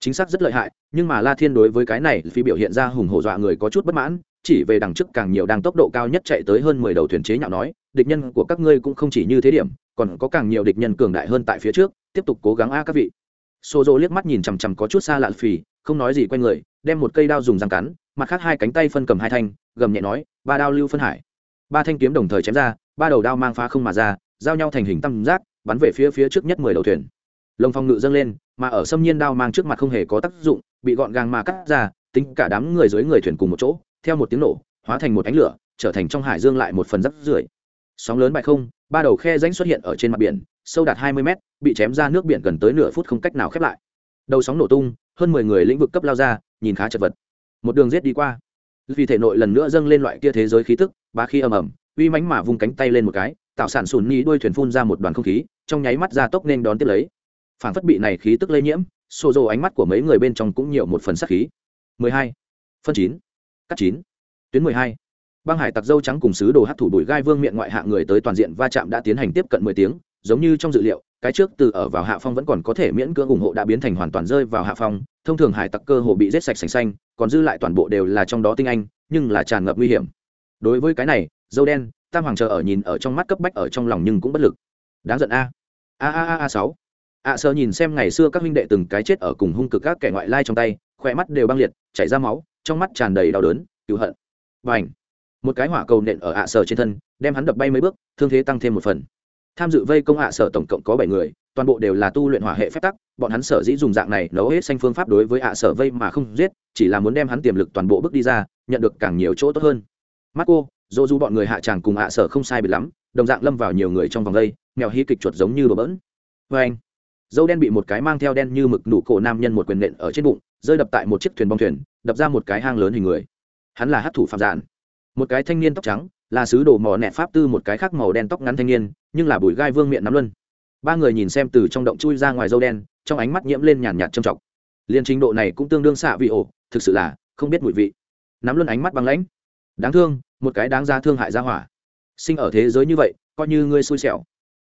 Chính xác rất lợi hại, nhưng mà la thiên đối với cái này, phí biểu hiện ra hùng hổ dọa người có chút bất mãn, chỉ về đằng trước càng nhiều đang tốc độ cao nhất chạy tới hơn mười đầu thuyền chế nhạo nói, địch nhân của các ngươi cũng không chỉ như thế điểm, còn có càng nhiều địch nhân cường đại hơn tại phía trước, tiếp tục cố gắng a các vị. Xô dô liếc mắt nhìn chằm chằm có chút xa lạ phì, không nói gì q u a n người, đem một cây đao dùng răng cắn, mặt khác hai cánh tay phân cầm hai thanh, gầm nhẹ nói, ba đao lưu phân hải. Ba thanh kiếm đồng thời chém ra, ba đầu đao mang phá không mà ra giao nhau thành hình tam giác, bắn về phía phía trước nhất mười đầu thuyền. Lồng phòng ngự dâng lên, mà ở xâm nhiên đao mang trước mặt không hề có tác dụng, bị gọn gàng mà cắt ra, tính cả đám người dưới người thuyền cùng một chỗ, theo một tiếng nổ, hóa thành một ánh lửa, trở thành trong hải dương lại một phần rắc rưởi. Sóng lớn bại không, ba đầu khe rãnh xuất hiện ở trên mặt biển, sâu đạt hai mươi mét, bị chém ra nước biển gần tới nửa phút không cách nào khép lại. Đầu sóng nổ tung, hơn mười người lĩnh vực cấp lao ra, nhìn khá chật vật. Một đường rết đi qua. Vì thể nội lần nữa dâng lên loại kia thế giới khí tức, ba khi ầm ầm, uy mánh mà vung cánh tay lên một cái tạo sản sùn ni đuôi thuyền phun ra một đoàn không khí, trong nháy mắt ra tốc nên đón tiếp lấy phản phất bị này khí tức lây nhiễm, xô rồ ánh mắt của mấy người bên trong cũng nhiều một phần sắc khí 12. phân 9. cắt 9. tuyến 12. băng hải tặc dâu trắng cùng sứ đồ hát thủ bụi gai vương miệng ngoại hạ người tới toàn diện va chạm đã tiến hành tiếp cận 10 tiếng, giống như trong dự liệu, cái trước từ ở vào hạ phong vẫn còn có thể miễn cưỡng ủng hộ đã biến thành hoàn toàn rơi vào hạ phong, thông thường hải tặc cơ hồ bị giết sạch sành xanh, còn dư lại toàn bộ đều là trong đó tinh anh, nhưng là tràn ngập nguy hiểm đối với cái này, dâu đen tam hoàng chờ ở nhìn ở trong mắt cấp bách ở trong lòng nhưng cũng bất lực. Đáng giận a. A a a a sáu. A sơ nhìn xem ngày xưa các huynh đệ từng cái chết ở cùng hung cực các kẻ ngoại lai trong tay, khỏe mắt đều băng liệt, chảy ra máu, trong mắt tràn đầy đau đớn cứu hận. Và ảnh một cái hỏa cầu nện ở ạ sở trên thân, đem hắn đập bay mấy bước, thương thế tăng thêm một phần. Tham dự vây công ạ sở tổng cộng có bảy người, toàn bộ đều là tu luyện hỏa hệ phép tắc, bọn hắn sở dĩ dùng dạng này nấu hết xanh phương pháp đối với ạ sở vây mà không giết, chỉ là muốn đem hắn tiềm lực toàn bộ bước đi ra, nhận được càng nhiều chỗ tốt hơn. Marco dỗ dù bọn người hạ tràng cùng hạ sở không sai biệt lắm, đồng dạng lâm vào nhiều người trong vòng đây, mèo hí kịch chuột giống như bờ bỡn. Vê anh. Dâu đen bị một cái mang theo đen như mực nụ cổ nam nhân một quyền nện ở trên bụng, rơi đập tại một chiếc thuyền bong thuyền, đập ra một cái hang lớn hình người. Hắn là hát thủ phạm giản một cái thanh niên tóc trắng, là sứ đồ mò nẹt pháp tư một cái khác màu đen tóc ngắn thanh niên, nhưng là bùi gai vương miệng nắm luân. Ba người nhìn xem từ trong động chui ra ngoài dâu đen, trong ánh mắt nhiễm lên nhàn nhạt trầm trọng. Liên trình độ này cũng tương đương xạ vị ổ, thực sự là không biết mùi vị. Nắm luân ánh mắt băng lãnh. Đáng thương một cái đáng ra thương hại ra hỏa. Sinh ở thế giới như vậy, coi như ngươi xui xẻo.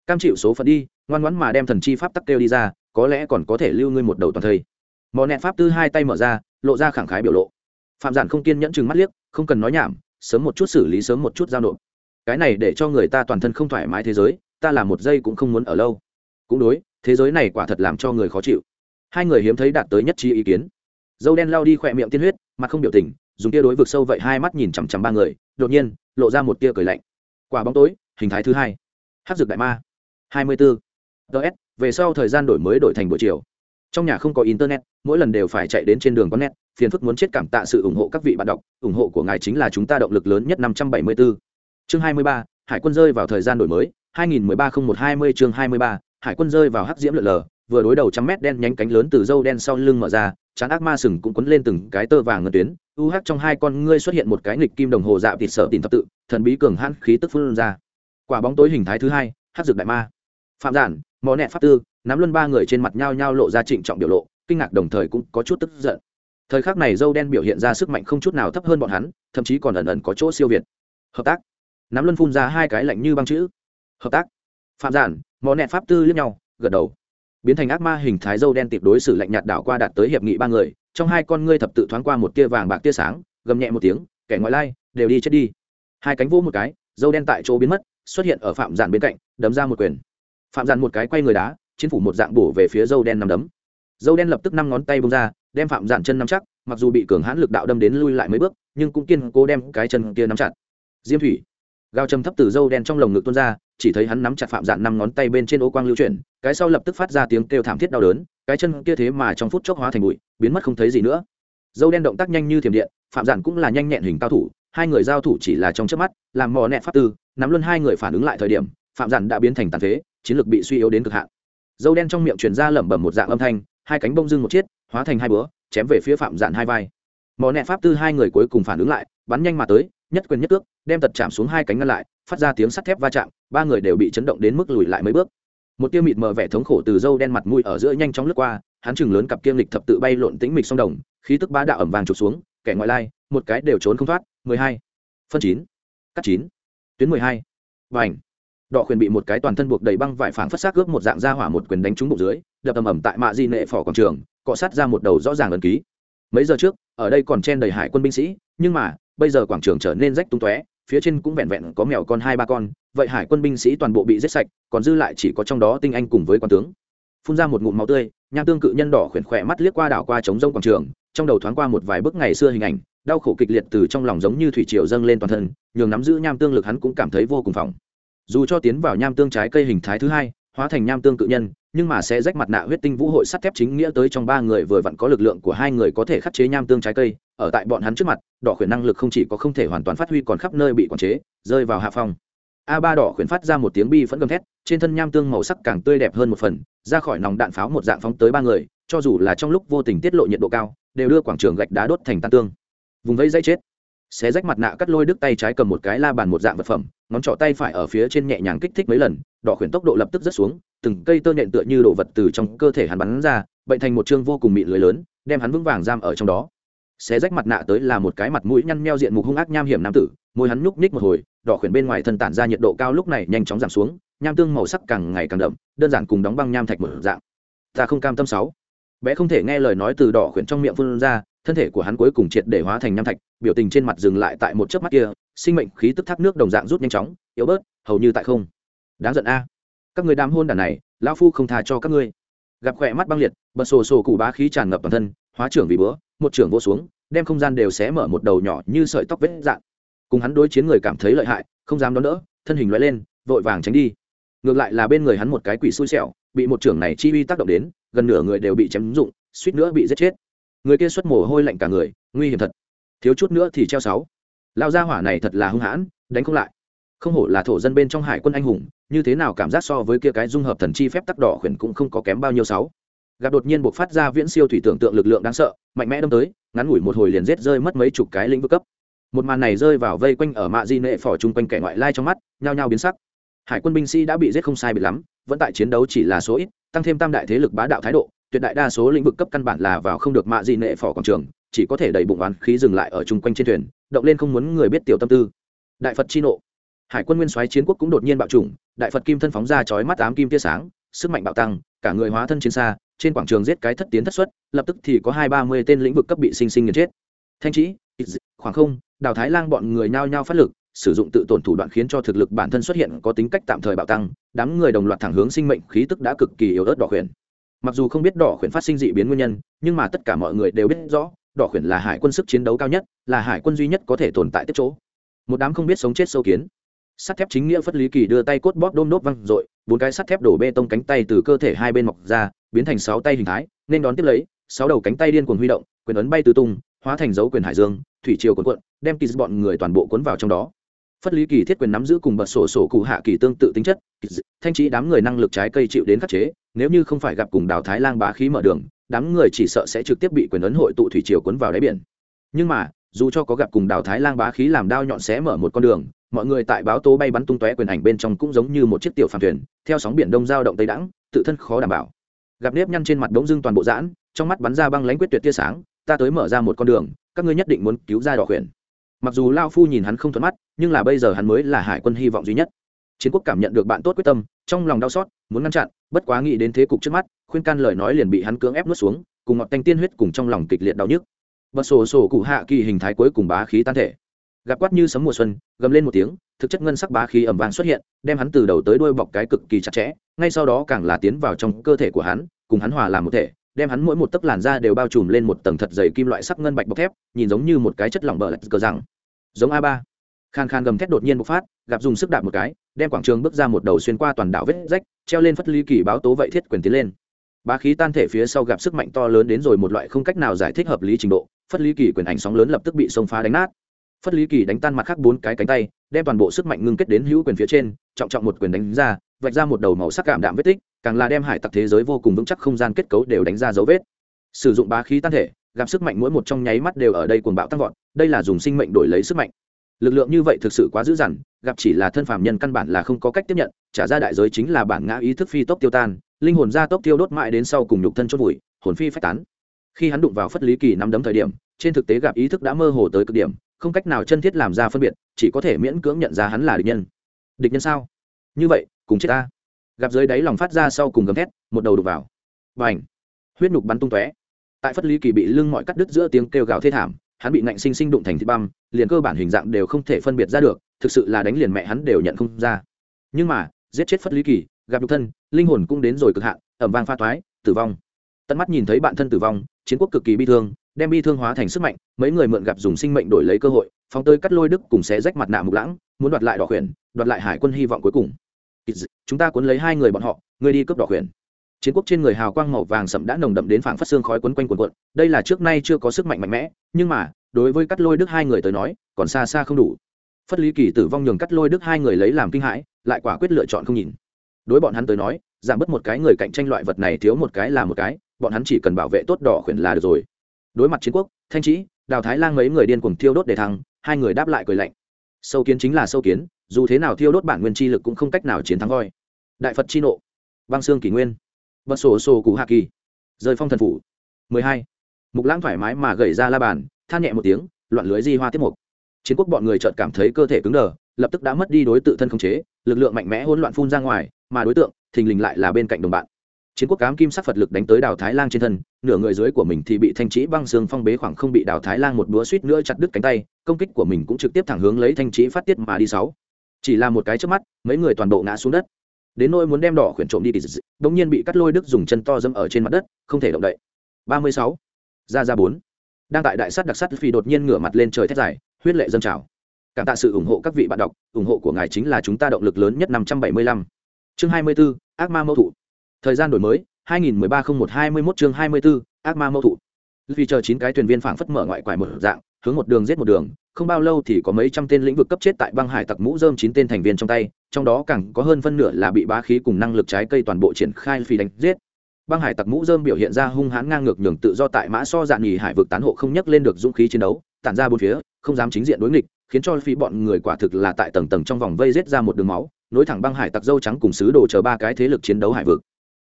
Cam chịu số phận đi, ngoan ngoãn mà đem thần chi pháp tắc kêu đi ra, có lẽ còn có thể lưu ngươi một đầu toàn thây. Mò nẹt pháp tư hai tay mở ra, lộ ra khẳng khái biểu lộ. Phạm giản không kiên nhẫn chừng mắt liếc, không cần nói nhảm, sớm một chút xử lý, sớm một chút giao nộp. Cái này để cho người ta toàn thân không thoải mái thế giới, ta làm một giây cũng không muốn ở lâu. Cũng đối, thế giới này quả thật làm cho người khó chịu. Hai người hiếm thấy đạt tới nhất trí ý kiến. Dâu đen lao đi khỏe miệng tiên huyết, mặt không biểu tình dùng tia đối vực sâu vậy hai mắt nhìn chằm chằm ba người, đột nhiên, lộ ra một tia cười lạnh. Quả bóng tối, hình thái thứ hai. Hát dược đại ma. Hai mươi bốn ts về sau thời gian đổi mới đổi thành buổi chiều. Trong nhà không có internet, mỗi lần đều phải chạy đến trên đường có net, phiền phức muốn chết cảm tạ sự ủng hộ các vị bạn đọc, ủng hộ của ngài chính là chúng ta động lực lớn nhất năm trăm bảy mươi bốn chương hai mươi ba, hải quân rơi vào thời gian đổi mới, hai nghìn mười ba không một hai mươi chương hai mươi ba, hải quân rơi vào hắc diễm lượn lờ, vừa đối đầu trăm mét đen nhánh cánh lớn từ dâu đen sau lưng mở ra chán ác ma sừng cũng quấn lên từng cái tơ vàng ngân tuyến. U UH trong hai con ngươi xuất hiện một cái nghịch kim đồng hồ dạ thịt sợ tìm thập tự, thần bí cường hãn khí tức phun ra. Quả bóng tối hình thái thứ hai, hắc dược đại ma. Phạm giản mò nẹ pháp tư, nắm luân ba người trên mặt nhao nhao lộ ra trịnh trọng biểu lộ, kinh ngạc đồng thời cũng có chút tức giận. Thời khắc này dâu đen biểu hiện ra sức mạnh không chút nào thấp hơn bọn hắn, thậm chí còn ẩn ẩn có chỗ siêu việt. Hợp tác. Nắm luân phun ra hai cái lạnh như băng chữ. Hợp tác. Phạm giản mò nẹ pháp tư liếc nhau, gật đầu biến thành ác ma hình thái dâu đen tiệp đối xử lạnh nhạt đảo qua đạt tới hiệp nghị ba người, trong hai con ngươi thập tự thoáng qua một tia vàng bạc tia sáng, gầm nhẹ một tiếng, kẻ ngoại lai, đều đi chết đi. Hai cánh vỗ một cái, dâu đen tại chỗ biến mất, xuất hiện ở phạm giản bên cạnh, đấm ra một quyền. Phạm giản một cái quay người đá, chiến phủ một dạng bổ về phía dâu đen nằm đấm. Dâu đen lập tức năm ngón tay bông ra, đem phạm giản chân nắm chắc, mặc dù bị cường hãn lực đạo đâm đến lui lại mấy bước, nhưng cũng kiên cố đem cái chân kia nắm chặt. Diêm thủy gao châm thấp từ dâu đen trong lồng ngực tuôn ra chỉ thấy hắn nắm chặt phạm dạn năm ngón tay bên trên ô quang lưu chuyển cái sau lập tức phát ra tiếng kêu thảm thiết đau đớn cái chân kia thế mà trong phút chốc hóa thành bụi biến mất không thấy gì nữa. Dâu đen động tác nhanh như thiểm điện phạm dạn cũng là nhanh nhẹn hình cao thủ hai người giao thủ chỉ là trong chớp mắt làm mò nẹt pháp tư nắm luôn hai người phản ứng lại thời điểm phạm dạn đã biến thành tàn phế chiến lược bị suy yếu đến cực hạn. Dâu đen trong miệng truyền ra lẩm bẩm một dạng âm thanh hai cánh bông dưng một chiếc, hóa thành hai bữa chém về phía phạm dạn hai vai. Mò nẹt pháp tư hai người cuối cùng phản ứng lại bắn nhanh mà tới nhất quyền nhất cước, đem tật chạm xuống hai cánh ngăn lại, phát ra tiếng sắt thép va chạm, ba người đều bị chấn động đến mức lùi lại mấy bước. Một tiêu mịt mờ vẻ thống khổ từ dâu đen mặt mũi ở giữa nhanh chóng lướt qua, hắn chừng lớn cặp kiêm lịch thập tự bay lộn tĩnh mịch song đồng, khí tức bá đạo ẩm vàng trục xuống, kẻ ngoại lai, một cái đều trốn không thoát, mười hai, phân chín, cắt chín, tuyến mười hai và ảnh đọ quyền bị một cái toàn thân buộc đầy băng vải phảng phất xác ướp một dạng ra hỏa một quyền đánh trúng bụng dưới, đập ầm ầm tại mạ di nệ phỏ quảng trường, cọ sát ra một đầu rõ ràng ẩn ký. Mấy giờ trước, ở đây còn chen đầy hải quân binh sĩ, nhưng mà bây giờ quảng trường trở nên rách tung tóe, phía trên cũng vẹn vẹn có mèo con hai ba con, vậy hải quân binh sĩ toàn bộ bị giết sạch, còn dư lại chỉ có trong đó tinh anh cùng với quan tướng. Phun ra một ngụm máu tươi, nham tương cự nhân đỏ khuyển khỏe mắt liếc qua đảo qua trống rông quảng trường, trong đầu thoáng qua một vài bức ngày xưa hình ảnh, đau khổ kịch liệt từ trong lòng giống như thủy triều dâng lên toàn thân, nhường nắm giữ nham tương lực hắn cũng cảm thấy vô cùng phòng dù cho tiến vào nham tương trái cây hình thái thứ hai hóa thành nham tương cự nhân, nhưng mà sẽ rách mặt nạ huyết tinh vũ hội sắt thép chính nghĩa tới trong ba người vừa vặn có lực lượng của hai người có thể khắc chế nham tương trái cây, ở tại bọn hắn trước mặt, đỏ khuyển năng lực không chỉ có không thể hoàn toàn phát huy còn khắp nơi bị quản chế, rơi vào hạ phong. A ba đỏ khuyển phát ra một tiếng bi phẫn gầm thét, trên thân nham tương màu sắc càng tươi đẹp hơn một phần, ra khỏi nòng đạn pháo một dạng phóng tới ba người, cho dù là trong lúc vô tình tiết lộ nhiệt độ cao, đều đưa quảng trường gạch đá đốt thành tan tương. Vùng vây dây chết. Xé rách mặt nạ cắt lôi đứt tay trái cầm một cái la bàn một dạng vật phẩm ngón trỏ tay phải ở phía trên nhẹ nhàng kích thích mấy lần, đỏ khuyển tốc độ lập tức rất xuống, từng cây tơ nện tựa như đồ vật từ trong cơ thể hắn bắn ra, bệnh thành một chương vô cùng mịn lưới lớn, đem hắn vững vàng giam ở trong đó. Xé rách mặt nạ tới là một cái mặt mũi nhăn meo diện mục hung ác nham hiểm nam tử, môi hắn nhúc ních một hồi, đỏ khuyển bên ngoài thân tản ra nhiệt độ cao lúc này nhanh chóng giảm xuống, nham tương màu sắc càng ngày càng đậm, đơn giản cùng đóng băng nham thạch một dạng. Ta không cam tâm sáu. Bé không thể nghe lời nói từ đỏ khuyển trong miệng phun ra, thân thể của hắn cuối cùng triệt để hóa thành nham thạch, biểu tình trên mặt dừng lại tại một chớp mắt kia sinh mệnh khí tức thác nước đồng dạng rút nhanh chóng, yếu bớt, hầu như tại không. Đáng giận a. Các người đám hôn đàn này, lão phu không tha cho các ngươi. Gặp khỏe mắt băng liệt, bật sổ sổ cụ bá khí tràn ngập toàn thân, hóa trưởng vì bữa, một trưởng vô xuống, đem không gian đều xé mở một đầu nhỏ như sợi tóc vết dạn cùng hắn đối chiến người cảm thấy lợi hại, không dám đón đỡ, thân hình loại lên, vội vàng tránh đi. Ngược lại là bên người hắn một cái quỷ xui xẻo, bị một trưởng này chi uy tác động đến, gần nửa người đều bị chém dụng suýt nữa bị giết chết. Người kia xuất mồ hôi lạnh cả người, nguy hiểm thật. Thiếu chút nữa thì treo sáu lao gia hỏa này thật là hung hãn, đánh không lại. Không hổ là thổ dân bên trong hải quân anh hùng, như thế nào cảm giác so với kia cái dung hợp thần chi phép tắc đỏ khuyển cũng không có kém bao nhiêu sáu. Gặp đột nhiên buộc phát ra viễn siêu thủy tưởng tượng lực lượng đáng sợ, mạnh mẽ đâm tới, ngắn ngủi một hồi liền rết rơi mất mấy chục cái lĩnh vực cấp. Một màn này rơi vào vây quanh ở mạ di nệ phỏ chung quanh kẻ ngoại lai trong mắt, nhao nhao biến sắc. Hải quân binh sĩ đã bị giết không sai bị lắm, vẫn tại chiến đấu chỉ là số ít, tăng thêm tam đại thế lực bá đạo thái độ, tuyệt đại đa số lĩnh vực cấp căn bản là vào không được mạ di nệ phỏ quảng trường chỉ có thể đẩy bụng oán khí dừng lại ở chung quanh trên thuyền, động lên không muốn người biết tiểu tâm tư. Đại phật chi nộ. Hải quân nguyên soái chiến quốc cũng đột nhiên bạo chủng, đại phật kim thân phóng ra chói mắt ám kim tia sáng, sức mạnh bạo tăng, cả người hóa thân chiến xa, trên quảng trường giết cái thất tiến thất xuất, lập tức thì có hai ba mươi tên lĩnh vực cấp bị sinh sinh nghiền chết. Thanh trí khoảng không, đào thái lang bọn người nhao nhao phát lực, sử dụng tự tổn thủ đoạn khiến cho thực lực bản thân xuất hiện có tính cách tạm thời bạo tăng, đám người đồng loạt thẳng hướng sinh mệnh khí tức đã cực kỳ yếu ớt đỏ khuyển mặc dù không biết đỏ khuyển phát sinh dị biến nguyên nhân, nhưng mà tất cả mọi người đều biết rõ đỏ khuyển là hải quân sức chiến đấu cao nhất, là hải quân duy nhất có thể tồn tại tiếp chỗ. Một đám không biết sống chết sâu kiến. Sắt thép chính nghĩa phất lý kỳ đưa tay cốt bóp đôm đốt văng r ộ i bốn cái sắt thép đổ bê tông cánh tay từ cơ thể hai bên mọc ra, biến thành sáu tay hình thái, nên đón tiếp lấy, sáu đầu cánh tay điên cuồng huy động, quyền ấn bay tứ tung, hóa thành dấu quyền hải dương, thủy triều quần quận đem kỳ bọn người toàn bộ cuốn vào trong đó. Phất lý kỳ thiết quyền nắm giữ cùng bật sổ sổ cụ hạ kỳ tương tự tính chất, thanh trí đám người năng lực trái cây chịu đến khắc chế, nếu như không phải gặp cùng đào thái lang bá khí mở đường đám người chỉ sợ sẽ trực tiếp bị quyền ấn hội tụ thủy triều cuốn vào đáy biển. Nhưng mà, dù cho có gặp cùng đào thái lang bá khí làm đao nhọn xé mở một con đường, mọi người tại báo tố bay bắn tung tóe quyền ảnh bên trong cũng giống như một chiếc tiểu phàm thuyền, theo sóng biển đông giao động tây đãng tự thân khó đảm bảo. Gặp nếp nhăn trên mặt bỗng dưng toàn bộ giãn, trong mắt bắn ra băng lãnh quyết tuyệt tia sáng, ta tới mở ra một con đường, các ngươi nhất định muốn cứu ra đỏ khuyển. Mặc dù lao phu nhìn hắn không thuận mắt, nhưng là bây giờ hắn mới là hải quân hy vọng duy nhất. Chiến quốc cảm nhận được bạn tốt quyết tâm trong lòng đau xót, muốn ngăn chặn, bất quá nghĩ đến thế cục trước mắt, khuyên can lời nói liền bị hắn cưỡng ép nuốt xuống, cùng ngọt tanh tiên huyết cùng trong lòng kịch liệt đau nhức. Bật sổ sổ cụ hạ kỳ hình thái cuối cùng bá khí tan thể. Gặp quát như sấm mùa xuân, gầm lên một tiếng, thực chất ngân sắc bá khí ẩm vàng xuất hiện, đem hắn từ đầu tới đuôi bọc cái cực kỳ chặt chẽ, ngay sau đó càng là tiến vào trong cơ thể của hắn, cùng hắn hòa làm một thể, đem hắn mỗi một tấc làn da đều bao trùm lên một tầng thật dày kim loại sắc ngân bạch bọc thép, nhìn giống như một cái chất lỏng bờ lạch cờ rằng. Giống a ba khan khan gầm thét đột nhiên bộc phát, gặp dùng sức đạp một cái, đem quảng trường bước ra một đầu xuyên qua toàn đảo vết rách, treo lên phất ly kỳ báo tố vậy thiết quyền tiến lên. Bá khí tan thể phía sau gặp sức mạnh to lớn đến rồi một loại không cách nào giải thích hợp lý trình độ, phất ly kỳ quyền ảnh sóng lớn lập tức bị sông phá đánh nát. Phất ly kỳ đánh tan mặt khác bốn cái cánh tay, đem toàn bộ sức mạnh ngưng kết đến hữu quyền phía trên, trọng trọng một quyền đánh ra, vạch ra một đầu màu sắc cảm đạm vết tích, càng là đem hải tặc thế giới vô cùng vững chắc không gian kết cấu đều đánh ra dấu vết. Sử dụng bá khí tan thể, gặp sức mạnh mỗi một trong nháy mắt đều ở đây cuồng bạo tăng vọt, đây là dùng sinh mệnh đổi lấy sức mạnh lực lượng như vậy thực sự quá dữ dằn, gặp chỉ là thân phàm nhân căn bản là không có cách tiếp nhận, trả ra đại giới chính là bản ngã ý thức phi tốc tiêu tan, linh hồn ra tốc tiêu đốt mãi đến sau cùng nhục thân chốt vùi, hồn phi phách tán. Khi hắn đụng vào phất lý kỳ năm đấm thời điểm, trên thực tế gặp ý thức đã mơ hồ tới cực điểm, không cách nào chân thiết làm ra phân biệt, chỉ có thể miễn cưỡng nhận ra hắn là địch nhân. Địch nhân sao? Như vậy, cùng chết ta. Gặp dưới đáy lòng phát ra sau cùng gầm thét, một đầu đục vào. Và ảnh huyết nhục bắn tung tóe. Tại phất lý kỳ bị lưng mọi cắt đứt giữa tiếng kêu gào thê thảm hắn bị ngạnh sinh sinh đụng thành thịt băm liền cơ bản hình dạng đều không thể phân biệt ra được thực sự là đánh liền mẹ hắn đều nhận không ra. Nhưng mà giết chết phất lý kỳ gặp nhục thân linh hồn cũng đến rồi cực hạn ẩm vang pha toái tử vong. Tận mắt nhìn thấy bạn thân tử vong chiến quốc cực kỳ bi thương đem bi thương hóa thành sức mạnh mấy người mượn gặp dùng sinh mệnh đổi lấy cơ hội phóng tới cắt lôi đức cùng xé rách mặt nạ mục lãng muốn đoạt lại đỏ huyền, đoạt lại hải quân hy vọng cuối cùng. Chúng ta cuốn lấy hai người bọn họ người đi cướp đỏ huyền chiến quốc trên người hào quang màu vàng sậm đã nồng đậm đến phảng phát xương khói quấn quanh quần quận đây là trước nay chưa có sức mạnh mạnh mẽ, nhưng mà, đối với cắt lôi đức hai người tới nói, còn xa xa không đủ. Phất lý kỳ tử vong nhường cắt lôi đức hai người lấy làm kinh hãi, lại quả quyết lựa chọn không nhìn. Đối bọn hắn tới nói, giảm bớt một cái người cạnh tranh loại vật này thiếu một cái là một cái, bọn hắn chỉ cần bảo vệ tốt đỏ khuyển là được rồi. Đối mặt chiến quốc, thanh trí đào thái lan mấy người điên cuồng thiêu đốt để thăng, hai người đáp lại cười lạnh. Sâu kiến chính là sâu kiến, dù thế nào thiêu đốt bản nguyên chi lực cũng không cách nào chiến thắng voi. Đại phật chi nộ. Băng xương kỷ nguyên bật sổ sổ cụ hạ kỳ. Rời phong thần phủ. 12. mục lãng thoải mái mà gầy ra la bàn, than nhẹ một tiếng, loạn lưới di hoa tiếp mục. Chiến quốc bọn người chợt cảm thấy cơ thể cứng đờ, lập tức đã mất đi đối tự thân khống chế, lực lượng mạnh mẽ hỗn loạn phun ra ngoài, mà đối tượng, thình lình lại là bên cạnh đồng bạn. Chiến quốc cám kim sắc phật lực đánh tới đào thái lang trên thân, nửa người dưới của mình thì bị thanh trí băng xương phong bế khoảng không bị đào thái lang một búa suýt nữa chặt đứt cánh tay, công kích của mình cũng trực tiếp thẳng hướng lấy thanh trí phát tiết mà đi sáu. Chỉ là một cái trước mắt, mấy người toàn bộ ngã xuống đất đến nỗi muốn đem đỏ khuyển trộm đi thì đống nhiên bị cắt lôi đức dùng chân to dâm ở trên mặt đất không thể động đậy. Ba mươi sáu. Ra ra bốn. Đang tại đại sắt đặc sắt phi đột nhiên ngửa mặt lên trời thét dài huyết lệ dâng trào. Cảm tạ sự ủng hộ các vị bạn đọc ủng hộ của ngài chính là chúng ta động lực lớn nhất năm trăm bảy mươi lăm. Chương hai mươi 24, ác ma mâu thụ. Thời gian đổi mới 2013-01-21 chương 24, ác ma mâu thụ. Vì chờ chín cái thuyền viên phảng phất mở ngoại quải một dạng hướng một đường giết một đường không bao lâu thì có mấy trăm tên lĩnh vực cấp chết tại băng hải tặc mũ dơm chín tên thành viên trong tay trong đó càng có hơn phân nửa là bị bá khí cùng năng lực trái cây toàn bộ triển khai phi đánh giết. Băng hải tặc mũ dơm biểu hiện ra hung hãn ngang ngược nhường tự do tại mã so dạn nhì hải vực tán hộ không nhắc lên được dũng khí chiến đấu, tản ra bốn phía, không dám chính diện đối nghịch, khiến cho phi bọn người quả thực là tại tầng tầng trong vòng vây giết ra một đường máu, nối thẳng băng hải tặc dâu trắng cùng sứ đồ chờ ba cái thế lực chiến đấu hải vực.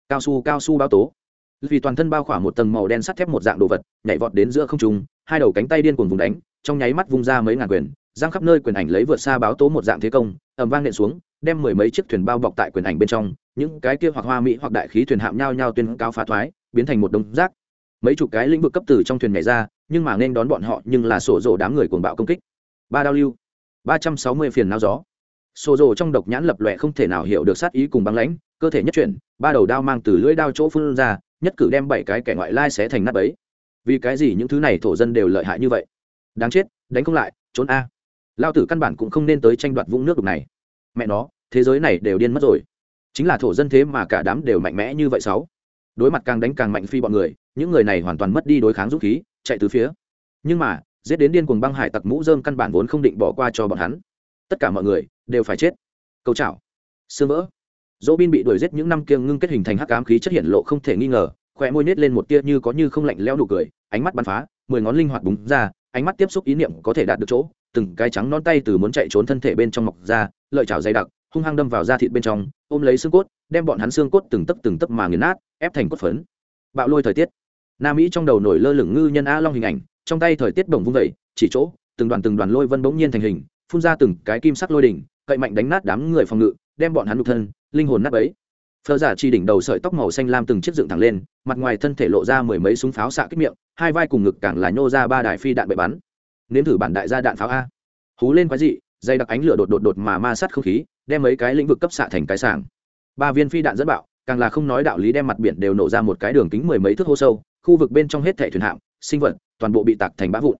Cao su cao su bao tố. Vì toàn thân bao khỏa một tầng màu đen sắt thép một dạng đồ vật, nhảy vọt đến giữa không trung, hai đầu cánh tay điên cuồng vùng đánh, trong nháy mắt vung ra mấy ngàn quyền, giang khắp nơi quyền ảnh lấy vượt xa báo tố một dạng thế công, ầm vang nện xuống đem mười mấy chiếc thuyền bao bọc tại quyền ảnh bên trong, những cái kia hoặc hoa mỹ hoặc đại khí thuyền hạm nhau nhau tuyên cao phá thoái, biến thành một đống rác. Mấy chục cái lĩnh vực cấp từ trong thuyền nhảy ra, nhưng mà nên đón bọn họ nhưng là sổ rổ đám người cuồng bạo công kích. Ba đao lưu, ba trăm sáu mươi phiền nao gió. Sổ rổ trong độc nhãn lập lòe không thể nào hiểu được sát ý cùng băng lãnh, cơ thể nhất chuyển, ba đầu đao mang từ lưỡi đao chỗ phun ra, nhất cử đem bảy cái kẻ ngoại lai xé thành nắp ấy vì cái gì những thứ này thổ dân đều lợi hại như vậy? Đáng chết, đánh không lại, trốn a. Lao tử căn bản cũng không nên tới tranh đoạt vũng nước đục này mẹ nó, thế giới này đều điên mất rồi. Chính là thổ dân thế mà cả đám đều mạnh mẽ như vậy sáu. Đối mặt càng đánh càng mạnh phi bọn người, những người này hoàn toàn mất đi đối kháng dũng khí, chạy từ phía. Nhưng mà, giết đến điên cuồng băng hải tặc mũ dơm căn bản vốn không định bỏ qua cho bọn hắn. Tất cả mọi người đều phải chết. Câu chảo, xương vỡ. Dỗ bin bị đuổi giết những năm kia ngưng kết hình thành hắc ám khí chất hiện lộ không thể nghi ngờ khỏe môi nết lên một tia như có như không lạnh leo nụ cười, ánh mắt bắn phá, mười ngón linh hoạt búng ra, ánh mắt tiếp xúc ý niệm có thể đạt được chỗ từng cái trắng non tay từ muốn chạy trốn thân thể bên trong mọc ra, lợi chảo dày đặc, hung hăng đâm vào da thịt bên trong, ôm lấy xương cốt, đem bọn hắn xương cốt từng tấc từng tấc mà nghiền nát, ép thành cốt phấn. Bạo lôi thời tiết. Nam mỹ trong đầu nổi lơ lửng ngư nhân a long hình ảnh, trong tay thời tiết bổng vung vẩy chỉ chỗ, từng đoàn từng đoàn lôi vân bỗng nhiên thành hình, phun ra từng cái kim sắc lôi đỉnh, cậy mạnh đánh nát đám người phòng ngự, đem bọn hắn nhục thân, linh hồn nát ấy phờ giả chi đỉnh đầu sợi tóc màu xanh lam từng chiếc dựng thẳng lên, mặt ngoài thân thể lộ ra mười mấy súng pháo xạ kích miệng, hai vai cùng ngực càng là nhô ra ba đài phi đạn bậy bắn nếm thử bản đại gia đạn pháo a. Hú lên quái dị, dây đặc ánh lửa đột đột đột mà ma sát không khí, đem mấy cái lĩnh vực cấp xạ thành cái sàng ba viên phi đạn dẫn bạo, càng là không nói đạo lý đem mặt biển đều nổ ra một cái đường kính mười mấy thước hô sâu, khu vực bên trong hết thẻ thuyền hạm, sinh vật, toàn bộ bị tạc thành bã vụn.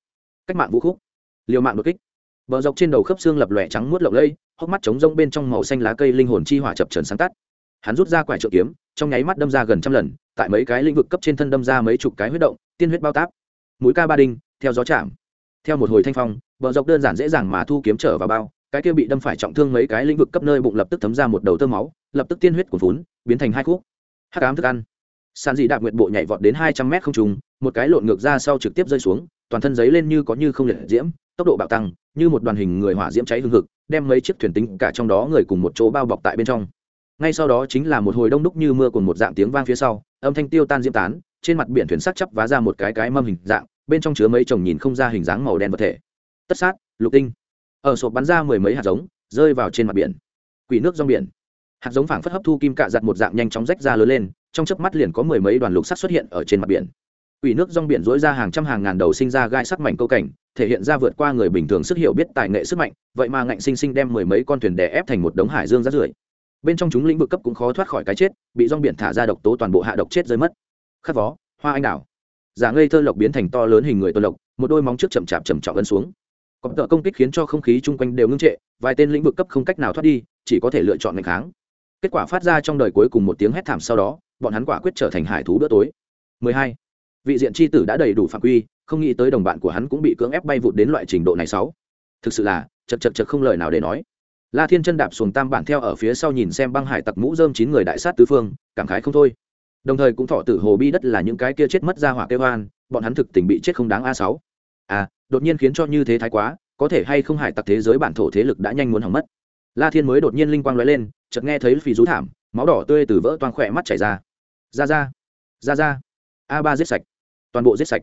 Cách mạng vũ khúc. Liều mạng đột kích. Bờ dọc trên đầu khớp xương lập lòe trắng muốt lộng lây hốc mắt trống rông bên trong màu xanh lá cây linh hồn chi hỏa chập trần sáng tắt. Hắn rút ra quải trợ kiếm, trong nháy mắt đâm ra gần trăm lần, tại mấy cái lĩnh vực cấp trên thân đâm ra mấy chục cái huyết động, tiên huyết bao táp. Mũi ca ba đinh, theo gió chạm theo một hồi thanh phong, bờ dọc đơn giản dễ dàng mà thu kiếm trở vào bao, cái kia bị đâm phải trọng thương mấy cái lĩnh vực cấp nơi bụng lập tức thấm ra một đầu tơ máu, lập tức tiên huyết của vốn biến thành hai khúc. Hắc ám thức ăn. Sàn dị đạp nguyện bộ nhảy vọt đến hai trăm mét không trùng một cái lộn ngược ra sau trực tiếp rơi xuống, toàn thân giấy lên như có như không liệt diễm, tốc độ bạo tăng, như một đoàn hình người hỏa diễm cháy hương hực, đem mấy chiếc thuyền tính cả trong đó người cùng một chỗ bao bọc tại bên trong. Ngay sau đó chính là một hồi đông đúc như mưa cùng một dạng tiếng vang phía sau, âm thanh tiêu tan diễm tán, trên mặt biển thuyền sắc chắp vá ra một cái cái mâm hình dạng bên trong chứa mấy chồng nhìn không ra hình dáng màu đen vật thể. Tất sát, lục tinh. Ở sộp bắn ra mười mấy hạt giống, rơi vào trên mặt biển. Quỷ nước rong biển. Hạt giống phảng phất hấp thu kim cạ giặt một dạng nhanh chóng rách ra lớn lên, trong chớp mắt liền có mười mấy đoàn lục sắt xuất hiện ở trên mặt biển. Quỷ nước rong biển dối ra hàng trăm hàng ngàn đầu sinh ra gai sắc mảnh câu cảnh, thể hiện ra vượt qua người bình thường sức hiểu biết tài nghệ sức mạnh, vậy mà ngạnh sinh sinh đem mười mấy con thuyền đè ép thành một đống hải dương rát rưởi. Bên trong chúng lĩnh vực cấp cũng khó thoát khỏi cái chết, bị rong biển thả ra độc tố toàn bộ hạ độc chết rơi mất. Khát vó, hoa anh đào giả ngây thơ lộc biến thành to lớn hình người tôn lộc, một đôi móng trước chậm chạp chậm trọng ân xuống. Cọp tợ công kích khiến cho không khí chung quanh đều ngưng trệ, vài tên lĩnh vực cấp không cách nào thoát đi, chỉ có thể lựa chọn ngày kháng. Kết quả phát ra trong đời cuối cùng một tiếng hét thảm sau đó, bọn hắn quả quyết trở thành hải thú bữa tối. 12. vị diện c h i tử đã đầy đủ phạm quy, không nghĩ tới đồng bạn của hắn cũng bị cưỡng ép bay vụt đến loại trình độ này sáu. Thực sự là, chật chật chật không lời nào để nói. La thiên chân đạp xuồng tam bản theo ở phía sau nhìn xem băng hải tặc mũ dơm chín người đại sát tứ phương, cảm khái không thôi đồng thời cũng thọ tử hồ bi đất là những cái kia chết mất ra hỏa kêu hoan bọn hắn thực tình bị chết không đáng a sáu. À đột nhiên khiến cho như thế thái quá, có thể hay không hải tặc thế giới bản thổ thế lực đã nhanh muốn hỏng mất. La thiên mới đột nhiên linh quang lóe lên, chợt nghe thấy phì rú thảm, máu đỏ tươi từ vỡ toang khỏe mắt chảy ra. Ra ra ra ra. A ba giết sạch. Toàn bộ giết sạch.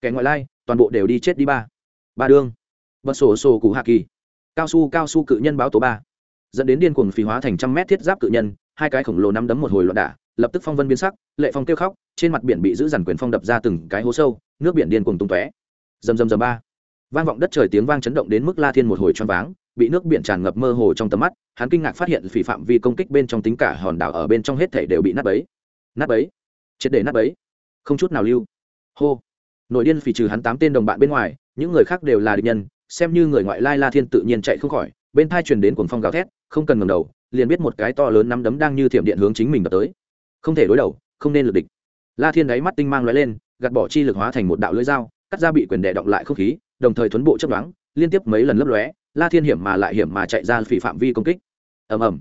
Kẻ ngoại lai, toàn bộ đều đi chết đi ba. Ba đương. Bật sổ sổ cụ hạ kỳ. Cao su cao su cự nhân báo tố ba. Dẫn đến điên cuồng phì hóa thành trăm mét thiết giáp cự nhân, hai cái khổng lồ nắm đấm một hồi loạn đả lập tức phong vân biến sắc, lệ phong kêu khóc, trên mặt biển bị giữ dằn quyền phong đập ra từng cái hố sâu, nước biển điên cuồng tung tóe. Rầm rầm rầm ba. Vang vọng đất trời tiếng vang chấn động đến mức la thiên một hồi choáng váng, bị nước biển tràn ngập mơ hồ trong tầm mắt, hắn kinh ngạc phát hiện phỉ phạm vi công kích bên trong tính cả hòn đảo ở bên trong hết thể đều bị nát bấy. Nát bấy? Triệt để nát bấy. Không chút nào lưu. Hô. Nội điên phỉ trừ hắn tám tên đồng bạn bên ngoài, những người khác đều là địch nhân, xem như người ngoại lai la thiên tự nhiên chạy không khỏi, bên thai truyền đến cuồng phong gào thét, không cần ngầm đầu, liền biết một cái to lớn nắm đấm đang như thiểm điện hướng chính mình đập tới không thể đối đầu, không nên lực địch. La thiên đáy mắt tinh mang lóe lên, gạt bỏ chi lực hóa thành một đạo lưỡi dao, cắt ra bị quyền đè động lại không khí, đồng thời thuấn bộ chấp đoán liên tiếp mấy lần lấp lóe, la thiên hiểm mà lại hiểm mà chạy ra phỉ phạm vi công kích. Ầm ầm.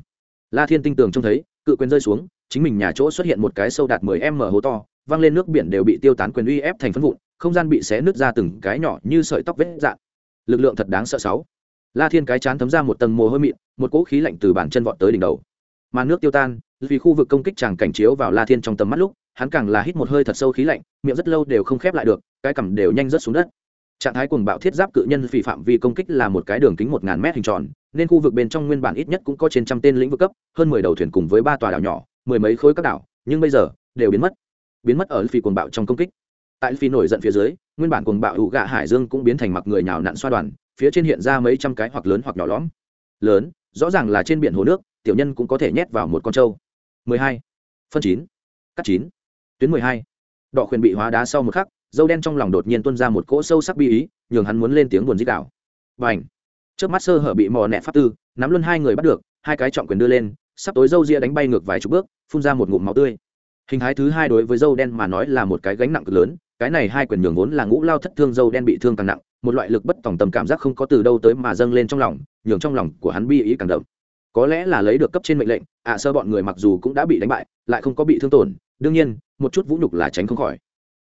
La thiên tinh tường trông thấy, cự quyền rơi xuống, chính mình nhà chỗ xuất hiện một cái sâu đạt mười m hố to, văng lên nước biển đều bị tiêu tán quyền uy ép thành phân vụn, không gian bị xé nứt ra từng cái nhỏ như sợi tóc vết dạn. Lực lượng thật đáng sợ sáu. La thiên cái chán thấm ra một tầng mồ hôi mịn, một cỗ khí lạnh từ bàn chân vọt tới đỉnh đầu. Mà nước tiêu tan vì khu vực công kích chàng cảnh chiếu vào la thiên trong tầm mắt lúc, hắn càng là hít một hơi thật sâu khí lạnh, miệng rất lâu đều không khép lại được, cái cằm đều nhanh rớt xuống đất. Trạng thái cuồng bạo thiết giáp cự nhân vì phạm vi công kích là một cái đường kính một ngàn mét hình tròn, nên khu vực bên trong nguyên bản ít nhất cũng có trên trăm tên lĩnh vực cấp, hơn mười đầu thuyền cùng với ba tòa đảo nhỏ, mười mấy khối các đảo, nhưng bây giờ, đều biến mất. Biến mất ở phi cuồng bạo trong công kích. Tại phi nổi giận phía dưới, nguyên bản cuồng bạo hụ gạ hải dương cũng biến thành mặc người nhào nặn xoa đoàn, phía trên hiện ra mấy trăm cái hoặc lớn hoặc nhỏ lõm. Lớn, rõ ràng là trên biển hồ nước, tiểu nhân cũng có thể nhét vào một con trâu. 12. phân chín cắt chín tuyến 12. đỏ khuyển bị hóa đá sau một khắc dâu đen trong lòng đột nhiên tuôn ra một cỗ sâu sắc bi ý nhường hắn muốn lên tiếng buồn dích đảo Bành, trước mắt sơ hở bị mò nẹt pháp tư nắm luôn hai người bắt được hai cái trọng quyền đưa lên sắp tối dâu ria đánh bay ngược vài chục bước phun ra một ngụm máu tươi hình thái thứ hai đối với dâu đen mà nói là một cái gánh nặng cực lớn cái này hai quyền nhường vốn là ngũ lao thất thương dâu đen bị thương càng nặng một loại lực bất tòng tầm cảm giác không có từ đâu tới mà dâng lên trong lòng nhường trong lòng của hắn bi ý càng đậm có lẽ là lấy được cấp trên mệnh lệnh, ạ sơ bọn người mặc dù cũng đã bị đánh bại, lại không có bị thương tổn, đương nhiên, một chút vũ nhục là tránh không khỏi.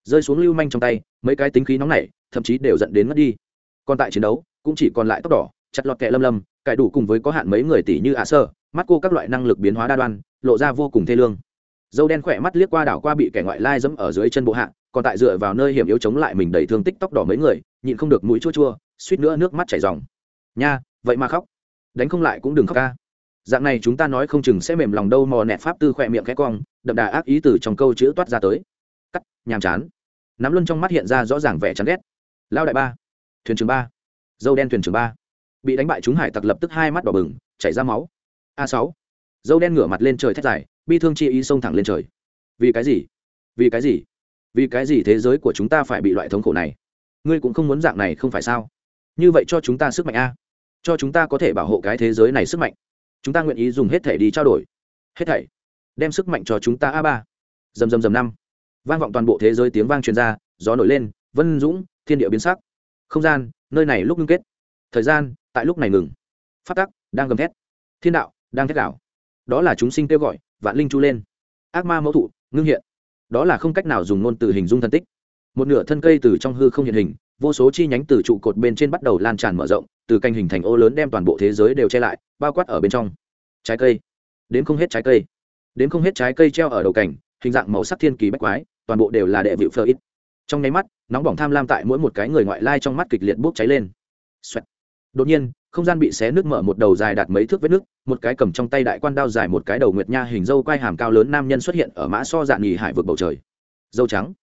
Rơi xuống lưu manh trong tay, mấy cái tính khí nóng nảy, thậm chí đều dẫn đến mất đi. Còn tại chiến đấu, cũng chỉ còn lại tóc đỏ, chặt lọt kẹ lâm lâm, cải đủ cùng với có hạn mấy người tỷ như ạ sơ, mắt cô các loại năng lực biến hóa đa đoan, lộ ra vô cùng thê lương. Dâu đen khỏe mắt liếc qua đảo qua bị kẻ ngoại lai dẫm ở dưới chân bộ hạ, còn tại dựa vào nơi hiểm yếu chống lại mình đầy thương tích tóc đỏ mấy người, nhịn không được mũi chua chua, suýt nữa nước mắt chảy ròng. Nha, vậy mà khóc. Đánh không lại cũng đừng khóc ca dạng này chúng ta nói không chừng sẽ mềm lòng đâu mò nẹt pháp tư khỏe miệng khẽ cong, đậm đà ác ý từ trong câu chữ toát ra tới. Cắt, nhàm chán. Nắm luôn trong mắt hiện ra rõ ràng vẻ chán ghét. Lao đại ba. Thuyền trưởng ba. Dâu đen thuyền trưởng ba. Bị đánh bại chúng hải tặc lập tức hai mắt đỏ bừng, chảy ra máu. A sáu. Dâu đen ngửa mặt lên trời thét dài, bi thương chi ý xông thẳng lên trời. Vì cái gì? Vì cái gì? Vì cái gì thế giới của chúng ta phải bị loại thống khổ này? Ngươi cũng không muốn dạng này không phải sao? Như vậy cho chúng ta sức mạnh a. Cho chúng ta có thể bảo hộ cái thế giới này sức mạnh chúng ta nguyện ý dùng hết thể đi trao đổi. Hết thảy. Đem sức mạnh cho chúng ta a ba. Dầm dầm dầm năm. Vang vọng toàn bộ thế giới tiếng vang truyền ra, gió nổi lên, vân dũng, thiên địa biến sắc. Không gian, nơi này lúc ngưng kết. Thời gian, tại lúc này ngừng. Phát tắc, đang gầm thét. Thiên đạo, đang thét đảo đó là chúng sinh kêu gọi, vạn linh chu lên. Ác ma mẫu thụ, ngưng hiện. Đó là không cách nào dùng ngôn từ hình dung thân tích một nửa thân cây từ trong hư không hiện hình, vô số chi nhánh từ trụ cột bên trên bắt đầu lan tràn mở rộng, từ canh hình thành ô lớn đem toàn bộ thế giới đều che lại, bao quát ở bên trong. Trái cây. Đến không hết trái cây. Đến không hết trái cây treo ở đầu cảnh hình dạng màu sắc thiên kỳ bách quái, toàn bộ đều là đệ vịu phơ ít. Trong nháy mắt, nóng bỏng tham lam tại mỗi một cái người ngoại lai trong mắt kịch liệt bốc cháy lên、Xoẹt. Đột nhiên, không gian bị xé nước mở một đầu dài đạt mấy thước vết nước một cái cầm trong tay đại quan đao dài một cái đầu nguyệt nha hình dâu quai hàm cao lớn nam nhân xuất hiện ở mã so dạn nghỉ hải vực bầu trời. Dâu trắng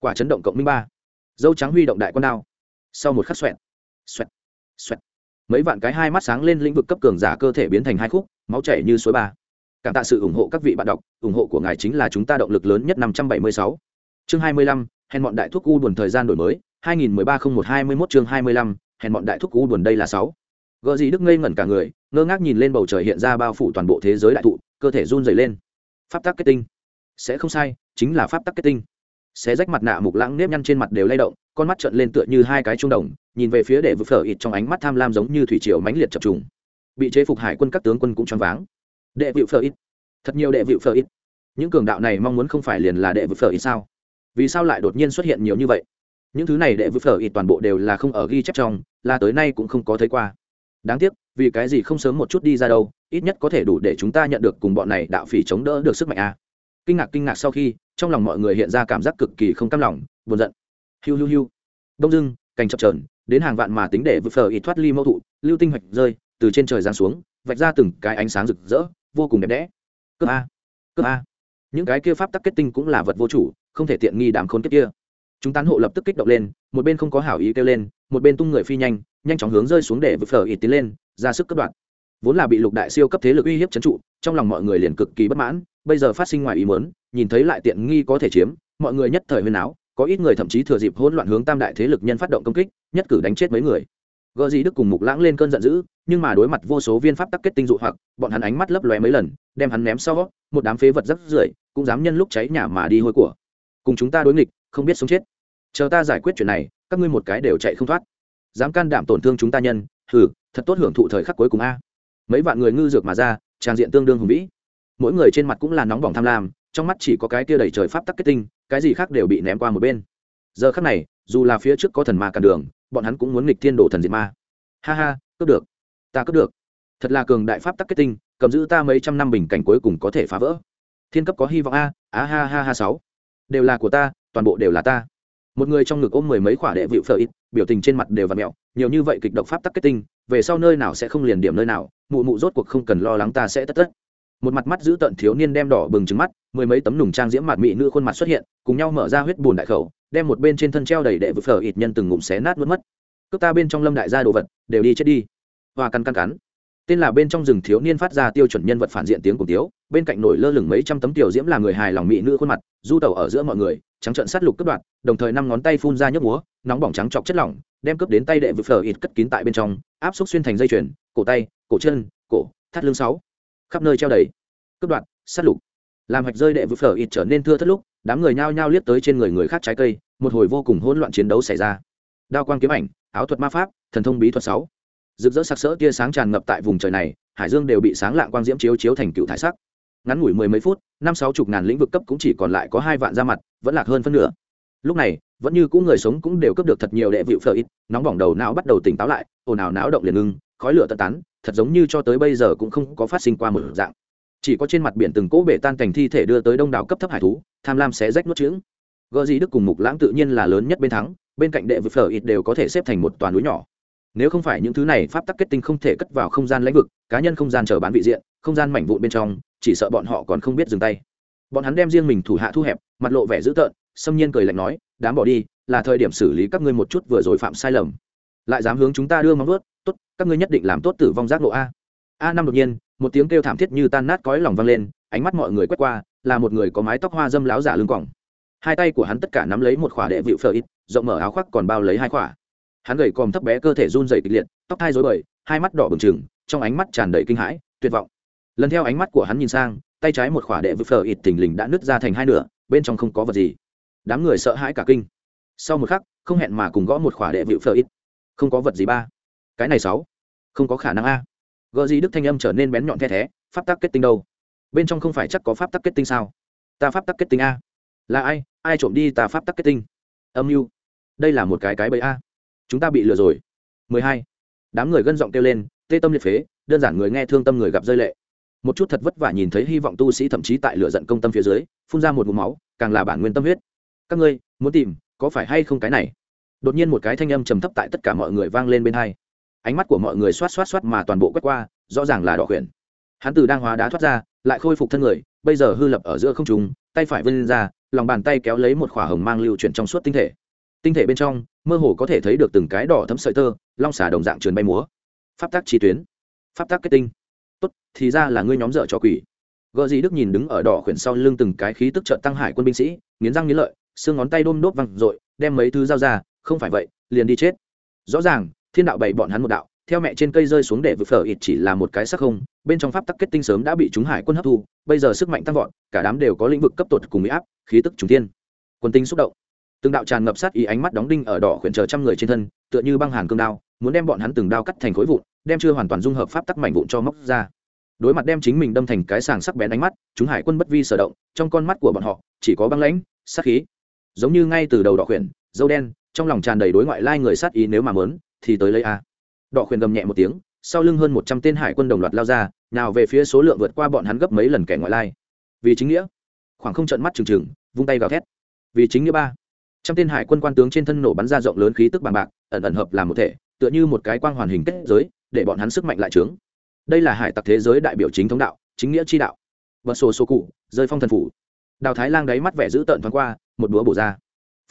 quả chấn động cộng minh ba. Dâu trắng huy động đại quan đao. Sau một khắc xoẹt xoẹt xoẹt. Mấy vạn cái hai mắt sáng lên lĩnh vực cấp cường giả cơ thể biến thành hai khúc, máu chảy như suối ba. Cảm tạ sự ủng hộ các vị bạn đọc, ủng hộ của ngài chính là chúng ta động lực lớn nhất năm trăm bảy mươi sáu. Chương hai mươi lăm, hèn bọn đại thuốc u buồn thời gian đổi mới. hai nghìn mười ba không một hai mươi mốt chương hai mươi lăm, hèn bọn đại thuốc u buồn đây là sáu. Gợ gì đức ngây ngẩn cả người, ngơ ngác nhìn lên bầu trời hiện ra bao phủ toàn bộ thế giới đại thụ, cơ thể run dày lên. Pháp tắc kết tinh. Sẽ không sai, chính là pháp tắc kết tinh xé rách mặt nạ mục lãng nếp nhăn trên mặt đều lay động, con mắt trợn lên tựa như hai cái trung đồng, nhìn về phía đệ vực phở ít trong ánh mắt tham lam giống như thủy triều mãnh liệt chập trùng. Bị chế phục hải quân các tướng quân cũng choáng váng. Đệ vự phở ít thật nhiều đệ vự phở ít những cường đạo này mong muốn không phải liền là đệ vự phở ít sao? Vì sao lại đột nhiên xuất hiện nhiều như vậy? Những thứ này đệ vự phở ít toàn bộ đều là không ở ghi chép trong, là tới nay cũng không có thấy qua. Đáng tiếc, vì cái gì không sớm một chút đi ra đâu, ít nhất có thể đủ để chúng ta nhận được cùng bọn này đạo phỉ chống đỡ được sức mạnh a. Kinh ngạc kinh ngạc sau khi trong lòng mọi người hiện ra cảm giác cực kỳ không cam lòng, buồn giận. Hiu hiu hiu. Đông dưng cành chập trờn đến hàng vạn mà tính để vượt phờ ít thoát ly mẫu thụ, lưu tinh hoạch rơi, từ trên trời giáng xuống, vạch ra từng cái ánh sáng rực rỡ, vô cùng đẹp đẽ. Cướp a cướp a những cái kia pháp tắc kết tinh cũng là vật vô chủ, không thể tiện nghi đàm khôn kiếp kia. Chúng tán hộ lập tức kích động lên, một bên không có hảo ý kêu lên, một bên tung người phi nhanh nhanh chóng hướng rơi xuống để vượt phờ ít tiến lên, ra sức cướp đoạt. Vốn là bị lục đại siêu cấp thế lực uy hiếp trấn trụ, trong lòng mọi người liền cực kỳ bất mãn, bây giờ phát sinh ngoài ý mớn nhìn thấy lại tiện nghi có thể chiếm, mọi người nhất thời huyên áo có ít người thậm chí thừa dịp hỗn loạn hướng tam đại thế lực nhân phát động công kích, nhất cử đánh chết mấy người. Gợ Dĩ đức cùng mục lãng lên cơn giận dữ, nhưng mà đối mặt vô số viên pháp tắc kết tinh dụ hoặc, bọn hắn ánh mắt lấp lóe mấy lần, đem hắn ném sau, một đám phế vật rắc rưởi, cũng dám nhân lúc cháy nhà mà đi hôi của. Cùng chúng ta đối nghịch, không biết sống chết. Chờ ta giải quyết chuyện này, các ngươi một cái đều chạy không thoát. Dám can đảm tổn thương chúng ta nhân, hừ, thật tốt hưởng thụ thời khắc cuối cùng a. Mấy vạn người ngư dược mà ra, trang diện tương đương hùng vĩ. Mỗi người trên mặt cũng là nóng bỏng tham lam trong mắt chỉ có cái kia đầy trời pháp tắc kết tinh, cái gì khác đều bị ném qua một bên. Giờ khắc này, dù là phía trước có thần ma cản đường, bọn hắn cũng muốn nghịch thiên đổ thần diệt ma. Ha ha, cướp được. Ta cướp được. Thật là cường đại pháp tắc kết tinh, cầm giữ ta mấy trăm năm bình cảnh cuối cùng có thể phá vỡ. Thiên cấp có hy vọng a, á ha ha ha sáu. Đều là của ta, toàn bộ đều là ta. Một người trong ngực ôm mười mấy khỏa đệ vịu phở ít, biểu tình trên mặt đều và mẹo, nhiều như vậy kịch độc pháp tắc kết tinh, về sau nơi nào sẽ không liền điểm nơi nào, mụ mụ rốt cuộc không cần lo lắng ta sẽ tất tất một mặt mắt giữ tận thiếu niên đem đỏ bừng trứng mắt, mười mấy tấm nùng trang diễm mặt mỹ nữ khuôn mặt xuất hiện, cùng nhau mở ra huyết bùn đại khẩu, đem một bên trên thân treo đầy đệ vực phở ít nhân từng ngụm xé nát mất mất. Cướp ta bên trong lâm đại gia đồ vật, đều đi chết đi. Hoa căn căn cắn. Tên là bên trong rừng thiếu niên phát ra tiêu chuẩn nhân vật phản diện tiếng cùng tiếu, bên cạnh nổi lơ lửng mấy trăm tấm tiểu diễm là người hài lòng mỹ nữ khuôn mặt, du tẩu ở giữa mọi người, trắng trợn sát lục cướp đoạt, đồng thời năm ngón tay phun ra nhấp múa, nóng bỏng trắng chọc chất lỏng, đem cướp đến tay đệ vực phở ít cất kín tại bên trong, áp xúc xuyên thành dây chuyền, cổ tay, cổ chân, cổ, thắt lưng sáu khắp nơi treo đầy. Cướp đoạt, sát lục. Làm hạch rơi đệ vự phở ít trở nên thưa thất lúc, đám người nhao nhao liếc tới trên người người khác trái cây, một hồi vô cùng hỗn loạn chiến đấu xảy ra. Đao quang kiếm ảnh, áo thuật ma pháp, thần thông bí thuật sáu. Rực rỡ sặc sỡ tia sáng tràn ngập tại vùng trời này, hải dương đều bị sáng lạng quang diễm chiếu chiếu thành cựu thải sắc. Ngắn ngủi mười mấy phút, năm sáu chục ngàn lĩnh vực cấp cũng chỉ còn lại có hai vạn ra mặt, vẫn lạc hơn phân nửa. Lúc này, vẫn như cũ người sống cũng đều cấp được thật nhiều đệ vịu phở ít nóng bỏng đầu não bắt đầu tỉnh táo lại, ồn ào não động liền ngưng, khói lửa tận tán thật giống như cho tới bây giờ cũng không có phát sinh qua một dạng. Chỉ có trên mặt biển từng cỗ bể tan thành thi thể đưa tới đông đảo cấp thấp hải thú, tham lam xé rách nuốt trứng gợ gì đức cùng mục lãng tự nhiên là lớn nhất bên thắng, bên cạnh đệ vực phở ít đều có thể xếp thành một toàn núi nhỏ. Nếu không phải những thứ này pháp tắc kết tinh không thể cất vào không gian lãnh vực, cá nhân không gian chờ bán vị diện, không gian mảnh vụn bên trong, chỉ sợ bọn họ còn không biết dừng tay. Bọn hắn đem riêng mình thủ hạ thu hẹp, mặt lộ vẻ dữ tợn, xâm nhiên cười lạnh nói, đám bỏ đi, là thời điểm xử lý các ngươi một chút vừa rồi phạm sai lầm. Lại dám hướng chúng ta đưa móng vớt tốt, các ngươi nhất định làm tốt tử vong giác ngộ a. A năm đột nhiên, một tiếng kêu thảm thiết như tan nát cõi lòng vang lên, ánh mắt mọi người quét qua, là một người có mái tóc hoa dâm láo giả lưng cỏng hai tay của hắn tất cả nắm lấy một khỏa đệ vịu phở ít, rộng mở áo khoác còn bao lấy hai khỏa. Hắn gầy còm thấp bé cơ thể run dày kịch liệt, tóc thai dối bời, hai mắt đỏ bừng trừng, trong ánh mắt tràn đầy kinh hãi, tuyệt vọng. Lần theo ánh mắt của hắn nhìn sang, tay trái một khỏa đệ vịu phở ít thình lình đã nứt ra thành hai nửa, bên trong không có vật gì. Đám người sợ hãi cả kinh. Sau một khắc, không hẹn mà cùng gõ một khỏa đệ vịu phở ít. Không có vật gì ba cái này sáu, không có khả năng a. Gợ gì đức thanh âm trở nên bén nhọn the thé, pháp tắc kết tinh đâu? Bên trong không phải chắc có pháp tắc kết tinh sao? Ta pháp tắc kết tinh a. Là ai? Ai trộm đi ta pháp tắc kết tinh? Âm mưu. Đây là một cái cái bẫy a. Chúng ta bị lừa rồi. 12. đám người gân giọng kêu lên, tê tâm liệt phế, đơn giản người nghe thương tâm người gặp rơi lệ. Một chút thật vất vả nhìn thấy hy vọng tu sĩ thậm chí tại lửa giận công tâm phía dưới, phun ra một vùng máu, càng là bản nguyên tâm huyết. Các ngươi, muốn tìm, có phải hay không cái này? Đột nhiên một cái thanh âm trầm thấp tại tất cả mọi người vang lên bên hai ánh mắt của mọi người xoát xoát xoát mà toàn bộ quét qua, rõ ràng là đỏ khuyển. Hắn từ đang hóa đá thoát ra, lại khôi phục thân người, bây giờ hư lập ở giữa không trùng tay phải vươn ra, lòng bàn tay kéo lấy một khỏa hồng mang lưu chuyển trong suốt tinh thể. Tinh thể bên trong, mơ hồ có thể thấy được từng cái đỏ thấm sợi tơ, long xả đồng dạng trườn bay múa. Pháp tác chi tuyến. Pháp tác kết tinh. Tốt, thì ra là ngươi nhóm dợ cho quỷ. Gợ gì đức nhìn đứng ở đỏ khuyển sau lưng từng cái khí tức trợ tăng hải quân binh sĩ, nghiến răng nghiến lợi, xương ngón tay đôm đốt văng r đem mấy thứ dao ra, không phải vậy, liền đi chết. Rõ ràng thiên đạo bày bọn hắn một đạo, theo mẹ trên cây rơi xuống để vực phở ít chỉ là một cái sắc không, bên trong pháp tắc kết tinh sớm đã bị chúng hải quân hấp thu, bây giờ sức mạnh tăng vọt, cả đám đều có lĩnh vực cấp tột cùng bị áp, khí tức trùng tiên quân tinh xúc động. Từng đạo tràn ngập sát ý ánh mắt đóng đinh ở đỏ khuyển chờ trăm người trên thân, tựa như băng hàn cương đao, muốn đem bọn hắn từng đao cắt thành khối vụn, đem chưa hoàn toàn dung hợp pháp tắc mảnh vụn cho móc ra. Đối mặt đem chính mình đâm thành cái sàng sắc bén ánh mắt, chúng hải quân bất vi sở động, trong con mắt của bọn họ, chỉ có băng lãnh, sát khí. Giống như ngay từ đầu đỏ khuyển, dâu đen, trong lòng tràn đầy đối ngoại lai người sát ý nếu mà mớn thì tới lấy a. Đọ khuyển gầm nhẹ một tiếng, sau lưng hơn một trăm tên hải quân đồng loạt lao ra, nào về phía số lượng vượt qua bọn hắn gấp mấy lần kẻ ngoại lai. Vì chính nghĩa. Khoảng không trận mắt trừng trừng, vung tay gào thét. Vì chính nghĩa ba. Trăm tên hải quân quan tướng trên thân nổ bắn ra rộng lớn khí tức bằng bạc, ẩn ẩn hợp làm một thể, tựa như một cái quang hoàn hình kết giới, để bọn hắn sức mạnh lại trướng. Đây là hải tặc thế giới đại biểu chính thống đạo, chính nghĩa chi đạo. Vật sổ số cụ, rơi phong thần phủ. Đào thái lang đáy mắt vẻ giữ tợn thoáng qua, một búa bổ ra.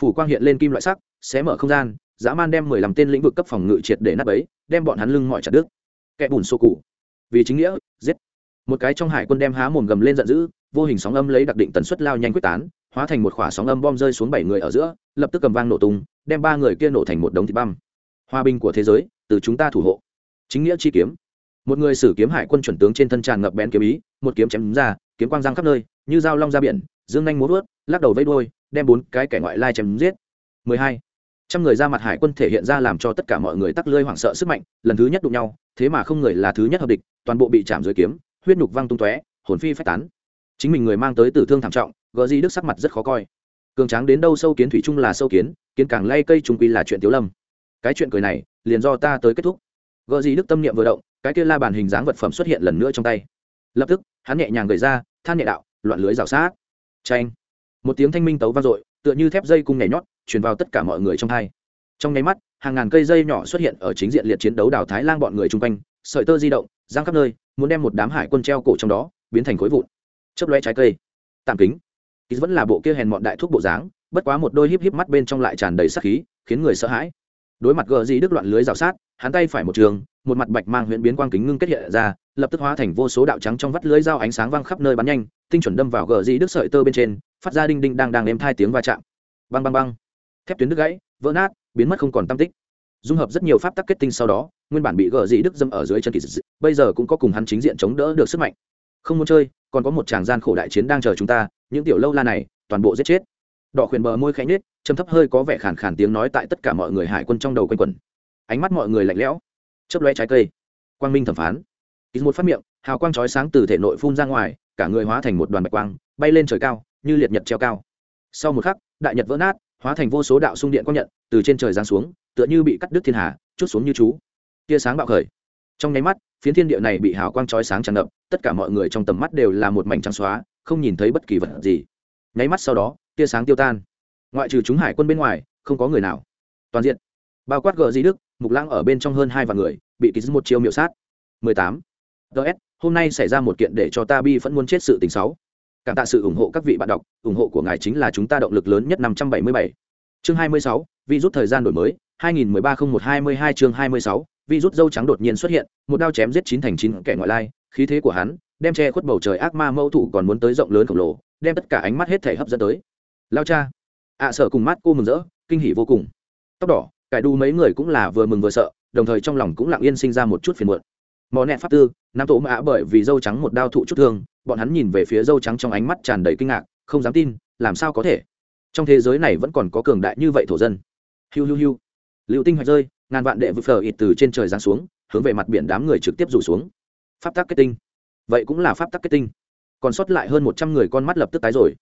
Phủ quang hiện lên kim loại sắc, xé mở không gian dã man đem mười lăm tên lĩnh vực cấp phòng ngự triệt để nắp ấy đem bọn hắn lưng mọi chặt đứt. Kẻ bùn xô cụ. Vì chính nghĩa, giết. Một cái trong hải quân đem há mồm gầm lên giận dữ, vô hình sóng âm lấy đặc định tần suất lao nhanh quyết tán, hóa thành một khỏa sóng âm bom rơi xuống bảy người ở giữa, lập tức cầm vang nổ tung, đem ba người kia nổ thành một đống thịt băm. Hòa bình của thế giới, từ chúng ta thủ hộ. Chính nghĩa chi kiếm. Một người sử kiếm hải quân chuẩn tướng trên thân tràn ngập bén kiếm ý, một kiếm chém ra, kiếm quang giang khắp nơi, như dao long ra biển, dương nhanh múa vớt lắc đầu vây đuôi, đem bốn cái kẻ ngoại lai chém giết. 12 trăm người ra mặt hải quân thể hiện ra làm cho tất cả mọi người tắc lơi hoảng sợ sức mạnh, lần thứ nhất đụng nhau, thế mà không người là thứ nhất hợp địch, toàn bộ bị chạm dưới kiếm, huyết nhục văng tung tóe, hồn phi phách tán. Chính mình người mang tới tử thương thảm trọng gợ di đức sắc mặt rất khó coi. Cường tráng đến đâu sâu kiến thủy chung là sâu kiến kiến càng lay cây trung quy là chuyện tiếu lâm. Cái chuyện cười này, liền do ta tới kết thúc. Gợ di đức tâm niệm vừa động, cái kia la bàn hình dáng vật phẩm xuất hiện lần nữa trong tay. Lập tức, hắn nhẹ nhàng gầy ra, than nhẹ đạo, loạn lưới rào sát. Tranh một tiếng thanh minh tấu vang dội, tựa như thép dây cung nhảy nhót truyền vào tất cả mọi người trong hai. Trong nháy mắt, hàng ngàn cây dây nhỏ xuất hiện ở chính diện liệt chiến đấu đào thái lang bọn người chung quanh, sợi tơ di động, giang khắp nơi, muốn đem một đám hải quân treo cổ trong đó, biến thành khối vụn. Chấp loe trái cây. Tạm kính. Ý vẫn là bộ kia hèn mọn đại thuốc bộ dáng, bất quá một đôi híp híp mắt bên trong lại tràn đầy sắc khí, khiến người sợ hãi. Đối mặt gờ gì đức loạn lưới rào sát, hắn tay phải một trường, một mặt bạch mang huyễn biến quang kính ngưng kết hiện ra, lập tức hóa thành vô số đạo trắng trong vắt lưới dao ánh sáng văng khắp nơi bắn nhanh, tinh chuẩn đâm vào gờ gì đức sợi tơ bên trên, phát ra đinh đinh đang đang êm thai tiếng va chạm. Băng băng băng thép tuyến đứt gãy, vỡ nát, biến mất không còn tam tích. Dung hợp rất nhiều pháp tắc kết tinh sau đó, nguyên bản bị gờ dị đức dâm ở dưới chân kỳ dị bây giờ cũng có cùng hắn chính diện chống đỡ được sức mạnh. Không muốn chơi, còn có một tràng gian khổ đại chiến đang chờ chúng ta, những tiểu lâu la này, toàn bộ giết chết. Đỏ khuyển bờ môi khẽ nhết châm thấp hơi có vẻ khàn khàn tiếng nói tại tất cả mọi người hải quân trong đầu quanh quẩn. Ánh mắt mọi người lạnh lẽo, chớp loe trái cây. Quang minh thẩm phán. Ít một phát miệng, hào quang chói sáng từ thể nội phun ra ngoài, cả người hóa thành một đoàn bạch quang, bay lên trời cao, như liệt nhật treo cao. Sau một khắc, đại nhật vỡ nát hóa thành vô số đạo sung điện quang nhận, từ trên trời giáng xuống, tựa như bị cắt đứt thiên hà, chút xuống như chú. Tia sáng bạo khởi. Trong nháy mắt, phiến thiên địa này bị hào quang chói sáng tràn ngập, tất cả mọi người trong tầm mắt đều là một mảnh trắng xóa, không nhìn thấy bất kỳ vật gì. Nháy mắt sau đó, tia sáng tiêu tan. Ngoại trừ chúng hải quân bên ngoài, không có người nào. Toàn diện. Bao quát gờ di đức, mục lãng ở bên trong hơn hai vạn người, bị ký một chiêu miệu sát. 18. ts hôm nay xảy ra một kiện để cho ta bi vẫn muốn chết sự tình xấu cảm tạ sự ủng hộ các vị bạn đọc ủng hộ của ngài chính là chúng ta động lực lớn nhất 577. chương 26, vi rút thời gian đổi mới 2013-01-22 chương 26, vi rút dâu trắng đột nhiên xuất hiện một đao chém giết chín thành chín kẻ ngoại lai khí thế của hắn đem che khuất bầu trời ác ma mâu thủ còn muốn tới rộng lớn khổng lồ đem tất cả ánh mắt hết thể hấp dẫn tới. Lao cha. Ạ à, sợ cùng mắt cô mừng rỡ kinh hỉ vô cùng. Tóc đỏ cải đu mấy người cũng là vừa mừng vừa sợ đồng thời trong lòng cũng lặng yên sinh ra một chút phiền muộn mò nẹt pháp tư nam tổ mã bởi vì dâu trắng một đao thụ chút thương, bọn hắn nhìn về phía dâu trắng trong ánh mắt tràn đầy kinh ngạc, không dám tin, làm sao có thể? Trong thế giới này vẫn còn có cường đại như vậy thổ dân. Hiu hiu hiu. Liệu tinh hoạch rơi, ngàn vạn đệ vực phở ít từ trên trời giáng xuống, hướng về mặt biển đám người trực tiếp rủ xuống. Pháp tắc kết tinh. Vậy cũng là pháp tắc kết tinh. Còn sót lại hơn một trăm người con mắt lập tức tái rồi.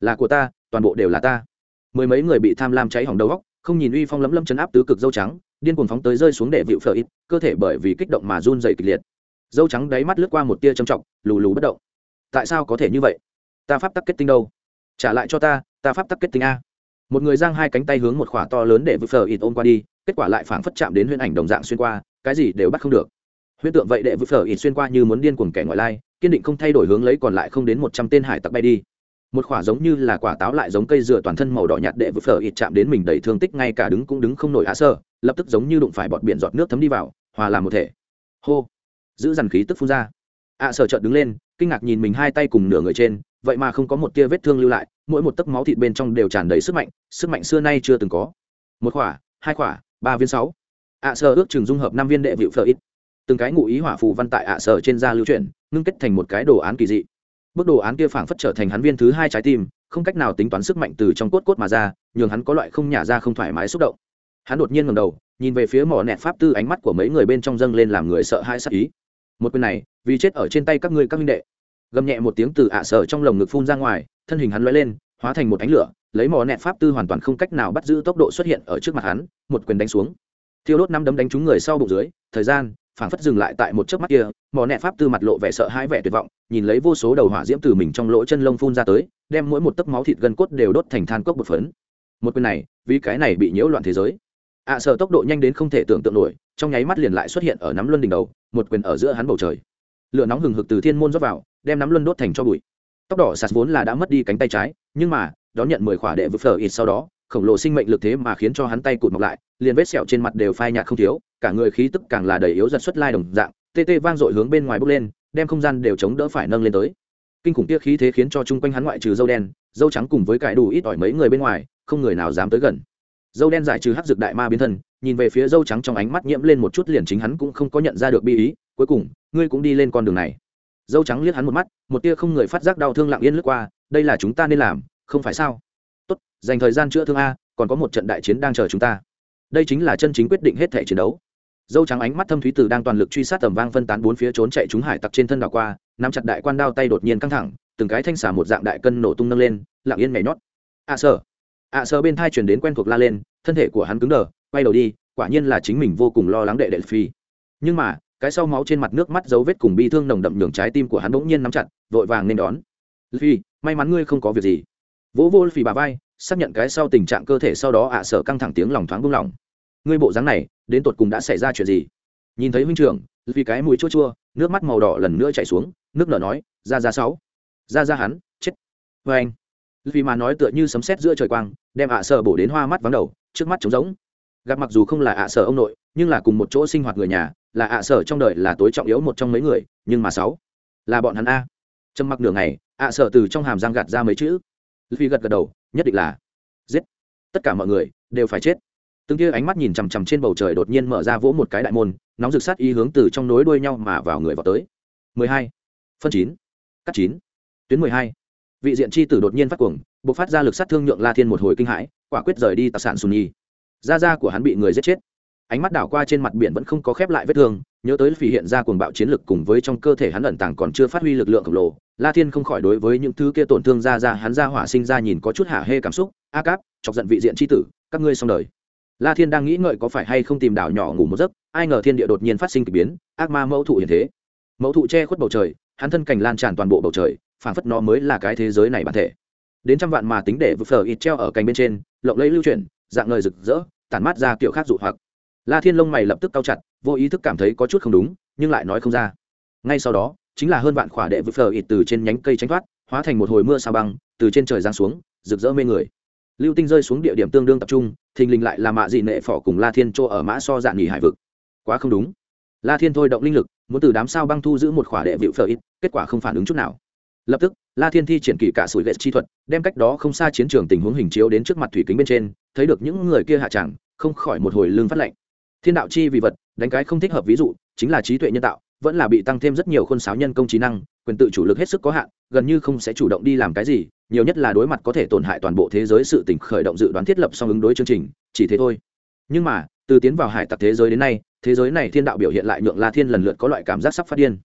Là của ta, toàn bộ đều là ta. Mười mấy người bị tham lam cháy hỏng đầu góc không nhìn uy phong lấm lấm chấn áp tứ cực dâu trắng điên cuồng phóng tới rơi xuống để vịu phở ít, cơ thể bởi vì kích động mà run dày kịch liệt. Dâu trắng đáy mắt lướt qua một tia trầm trọng, lù lù bất động. Tại sao có thể như vậy? Ta pháp tắc kết tinh đâu? Trả lại cho ta ta pháp tắc kết tinh a. Một người giang hai cánh tay hướng một khỏa to lớn để vịu phở ít ôm qua đi, kết quả lại phảng phất chạm đến huyễn ảnh đồng dạng xuyên qua, cái gì đều bắt không được. Huyễn tượng vậy đệ vịu phở ít xuyên qua như muốn điên cuồng kẻ ngoại lai, kiên định không thay đổi hướng lấy còn lại không đến một trăm tên hải tặc bay đi. Một khỏa giống như là quả táo lại giống cây dừa toàn thân màu đỏ nhạt đệ vự phở ít chạm đến mình đầy thương tích, ngay cả đứng cũng đứng không nổi hạ sơ lập tức giống như đụng phải bọt biển giọt nước thấm đi vào hòa làm một thể. Hô! Giữ dằn khí tức phun ra. Ạ à, sở chợt đứng lên kinh ngạc nhìn mình hai tay cùng nửa người trên vậy mà không có một tia vết thương lưu lại mỗi một tấc máu thịt bên trong đều tràn đầy sức mạnh sức mạnh xưa nay chưa từng có. Một khỏa hai khỏa ba viên sáu. Ạ à, sở ước chừng dung hợp năm viên đệ vịu phở ít. Từng cái ngụ ý hỏa phù văn tại ạ sở trên da lưu chuyển ngưng kết thành một cái đồ án kỳ dị. Bước đồ án kia phảng phất trở thành hắn viên thứ hai trái tim không cách nào tính toán sức mạnh từ trong cốt cốt mà ra nhường hắn có loại không nhả ra không thoải mái xúc động hắn đột nhiên ngầm đầu, nhìn về phía mỏ nẹt pháp tư ánh mắt của mấy người bên trong dâng lên làm người sợ hãi sắc ý. Một quyền này, vì chết ở trên tay các ngươi các minh đệ. Gầm nhẹ một tiếng từ ạ sợ trong lồng ngực phun ra ngoài, thân hình hắn lóe lên, hóa thành một ánh lửa, lấy mỏ nẹt pháp tư hoàn toàn không cách nào bắt giữ tốc độ xuất hiện ở trước mặt hắn, một quyền đánh xuống. Thiêu đốt năm đấm đánh trúng người sau bụng dưới, thời gian, phảng phất dừng lại tại một chớp mắt kia, mỏ nẹt pháp tư mặt lộ vẻ sợ hãi vẻ tuyệt vọng, nhìn lấy vô số đầu hỏa diễm từ mình trong lỗ chân lông phun ra tới, đem mỗi một tấc máu thịt gân cốt đều đốt thành than cốc bột phấn. Một quyền này, vì cái này bị nhiễu loạn thế giới ạ sợ tốc độ nhanh đến không thể tưởng tượng nổi, trong nháy mắt liền lại xuất hiện ở nắm luân đỉnh đầu, một quyền ở giữa hắn bầu trời. Lửa nóng hừng hực từ thiên môn rót vào, đem nắm luân đốt thành cho bụi. Tóc đỏ sạt vốn là đã mất đi cánh tay trái, nhưng mà, đón nhận mười khỏa đệ vực phở ít sau đó, khổng lồ sinh mệnh lực thế mà khiến cho hắn tay cụt mọc lại, liền vết sẹo trên mặt đều phai nhạt không thiếu, cả người khí tức càng là đầy yếu giật xuất lai đồng dạng, tê tê vang dội hướng bên ngoài bốc lên, đem không gian đều chống đỡ phải nâng lên tới. Kinh khủng kia khí thế khiến cho chung quanh hắn ngoại trừ dâu đen, dâu trắng cùng với cải đủ ít ỏi mấy người bên ngoài, không người nào dám tới gần dâu đen giải trừ hắc dược đại ma biến thân, nhìn về phía dâu trắng trong ánh mắt nhiễm lên một chút liền chính hắn cũng không có nhận ra được bi ý. Cuối cùng, ngươi cũng đi lên con đường này. Dâu trắng liếc hắn một mắt, một tia không người phát giác đau thương lặng yên lướt qua, đây là chúng ta nên làm, không phải sao? Tốt, dành thời gian chữa thương a, còn có một trận đại chiến đang chờ chúng ta. Đây chính là chân chính quyết định hết thể chiến đấu. Dâu trắng ánh mắt thâm thúy từ đang toàn lực truy sát tầm vang phân tán bốn phía trốn chạy chúng hải tặc trên thân đảo qua, nắm chặt đại quan đao tay đột nhiên căng thẳng, từng cái thanh xả một dạng đại cân nổ tung nâng lên, lặng yên nhảy nhót. A à sợ ạ à sợ bên thai truyền đến quen thuộc la lên, thân thể của hắn cứng đờ, quay đầu đi, quả nhiên là chính mình vô cùng lo lắng đệ đệ phi nhưng mà, cái sau máu trên mặt nước mắt dấu vết cùng bi thương nồng đậm nhường trái tim của hắn bỗng nhiên nắm chặt, vội vàng nên đón. Phi may mắn ngươi không có việc gì. Vỗ vô phi bà vai, xác nhận cái sau tình trạng cơ thể sau đó ạ à sợ căng thẳng tiếng lòng thoáng buông lỏng. Ngươi bộ dáng này, đến tột cùng đã xảy ra chuyện gì? Nhìn thấy huynh trưởng vì cái mũi chua chua, nước mắt màu đỏ lần nữa chảy xuống, nước nở nói, ra ra sáu, ra ra hắn, chết. Vê anh vì mà nói tựa như sấm sét giữa trời quang, đem ạ à bổ đến hoa mắt vắng đầu, trước mắt trống rỗng gặp mặc dù không là ạ à ông nội, nhưng là cùng một chỗ sinh hoạt người nhà, là ạ sở trong đời là tối trọng yếu một trong mấy người, nhưng mà sáu, là bọn hắn a trầm mặc nửa ngày, ạ sở từ trong hàm răng gạt ra mấy chữ vì gật gật đầu, nhất định là giết tất cả mọi người đều phải chết từng kia ánh mắt nhìn chằm chằm trên bầu trời đột nhiên mở ra vỗ một cái đại môn, nóng rực sát y hướng từ trong nối đuôi nhau mà vào người vào tới 12. phân 9. cắt 9. tuyến 12 vị diện chi tử đột nhiên phát cuồng bộc phát ra lực sát thương nhượng la thiên một hồi kinh hãi, quả quyết rời đi tạc sản sunni da da của hắn bị người giết chết. Ánh mắt đảo qua trên mặt biển vẫn không có khép lại vết thương, nhớ tới phỉ hiện ra cuồng bạo chiến lực cùng với trong cơ thể hắn ẩn tàng còn chưa phát huy lực lượng khổng lồ, la thiên không khỏi đối với những thứ kia tổn thương ra ra hắn ra hỏa sinh ra nhìn có chút hạ hê cảm xúc, a cáp, chọc giận vị diện tri tử, các ngươi xong đời. La thiên đang nghĩ ngợi có phải hay không tìm đảo nhỏ ngủ một giấc, ai ngờ thiên địa đột nhiên phát sinh k ỳ biến, ác ma mẫu thụ hiện thế. Mẫu thụ che khuất bầu trời, hắn thân cảnh lan tràn toàn bộ bầu trời phảng phất nó mới là cái thế giới này bản thể. Đến trăm vạn mà tính để vực phở ít treo ở cành bên trên, lộng lấy lưu chuyển, dạng ngời rực rỡ, tản mát ra kiểu khác dụ hoặc. La thiên lông mày lập tức cao chặt, vô ý thức cảm thấy có chút không đúng, nhưng lại nói không ra. Ngay sau đó, chính là hơn vạn khỏa đệ vực phở ít từ trên nhánh cây tránh thoát, hóa thành một hồi mưa sao băng, từ trên trời giáng xuống, rực rỡ mê người. Lưu tinh rơi xuống địa điểm tương đương tập trung, thình lình lại là mạ dị nệ phỏ cùng la thiên chỗ ở mã so dạng nghỉ hải vực. Quá không đúng. La thiên thôi động linh lực, muốn từ đám sao băng thu giữ một khỏa đệ vịu phở ít, kết quả không phản ứng chút nào lập tức, la thiên thi triển kỳ cả sủi lệ chi thuật, đem cách đó không xa chiến trường tình huống hình chiếu đến trước mặt thủy kính bên trên, thấy được những người kia hạ tràng không khỏi một hồi lương phát lệnh thiên đạo chi vì vật, đánh cái không thích hợp ví dụ, chính là trí tuệ nhân tạo, vẫn là bị tăng thêm rất nhiều khuôn sáo nhân công trí năng, quyền tự chủ lực hết sức có hạn, gần như không sẽ chủ động đi làm cái gì, nhiều nhất là đối mặt có thể tổn hại toàn bộ thế giới sự tỉnh khởi động dự đoán thiết lập song ứng đối chương trình, chỉ thế thôi. Nhưng mà, từ tiến vào hải tặc thế giới đến nay, thế giới này thiên đạo biểu hiện lại nhượng la thiên lần lượt có loại cảm giác sắp phát điên.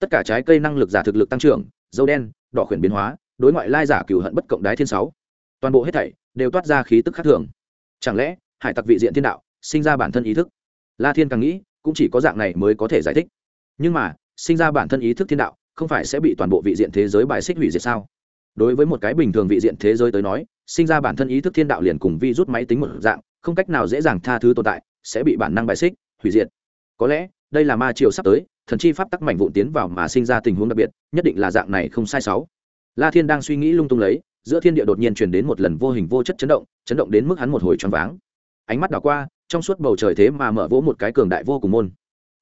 Tất cả trái cây năng lực giả thực lực tăng trưởng dâu đen, đỏ khuyển biến hóa, đối ngoại lai giả cửu hận bất cộng đái thiên sáu. Toàn bộ hết thảy đều toát ra khí tức khác thường. Chẳng lẽ hải tặc vị diện thiên đạo sinh ra bản thân ý thức? La thiên càng nghĩ, cũng chỉ có dạng này mới có thể giải thích. Nhưng mà, sinh ra bản thân ý thức thiên đạo không phải sẽ bị toàn bộ vị diện thế giới bài xích hủy diệt sao? Đối với một cái bình thường vị diện thế giới tới nói, sinh ra bản thân ý thức thiên đạo liền cùng vi rút máy tính một dạng, không cách nào dễ dàng tha thứ tồn tại, sẽ bị bản năng bài xích hủy diệt. Có lẽ, đây là ma triều sắp tới thần chi pháp tắc mảnh vụn tiến vào mà sinh ra tình huống đặc biệt, nhất định là dạng này không sai sáu. La thiên đang suy nghĩ lung tung lấy, giữa thiên địa đột nhiên truyền đến một lần vô hình vô chất chấn động chấn động đến mức hắn một hồi choáng váng. Ánh mắt đảo qua, trong suốt bầu trời thế mà mở vỗ một cái cường đại vô cùng môn.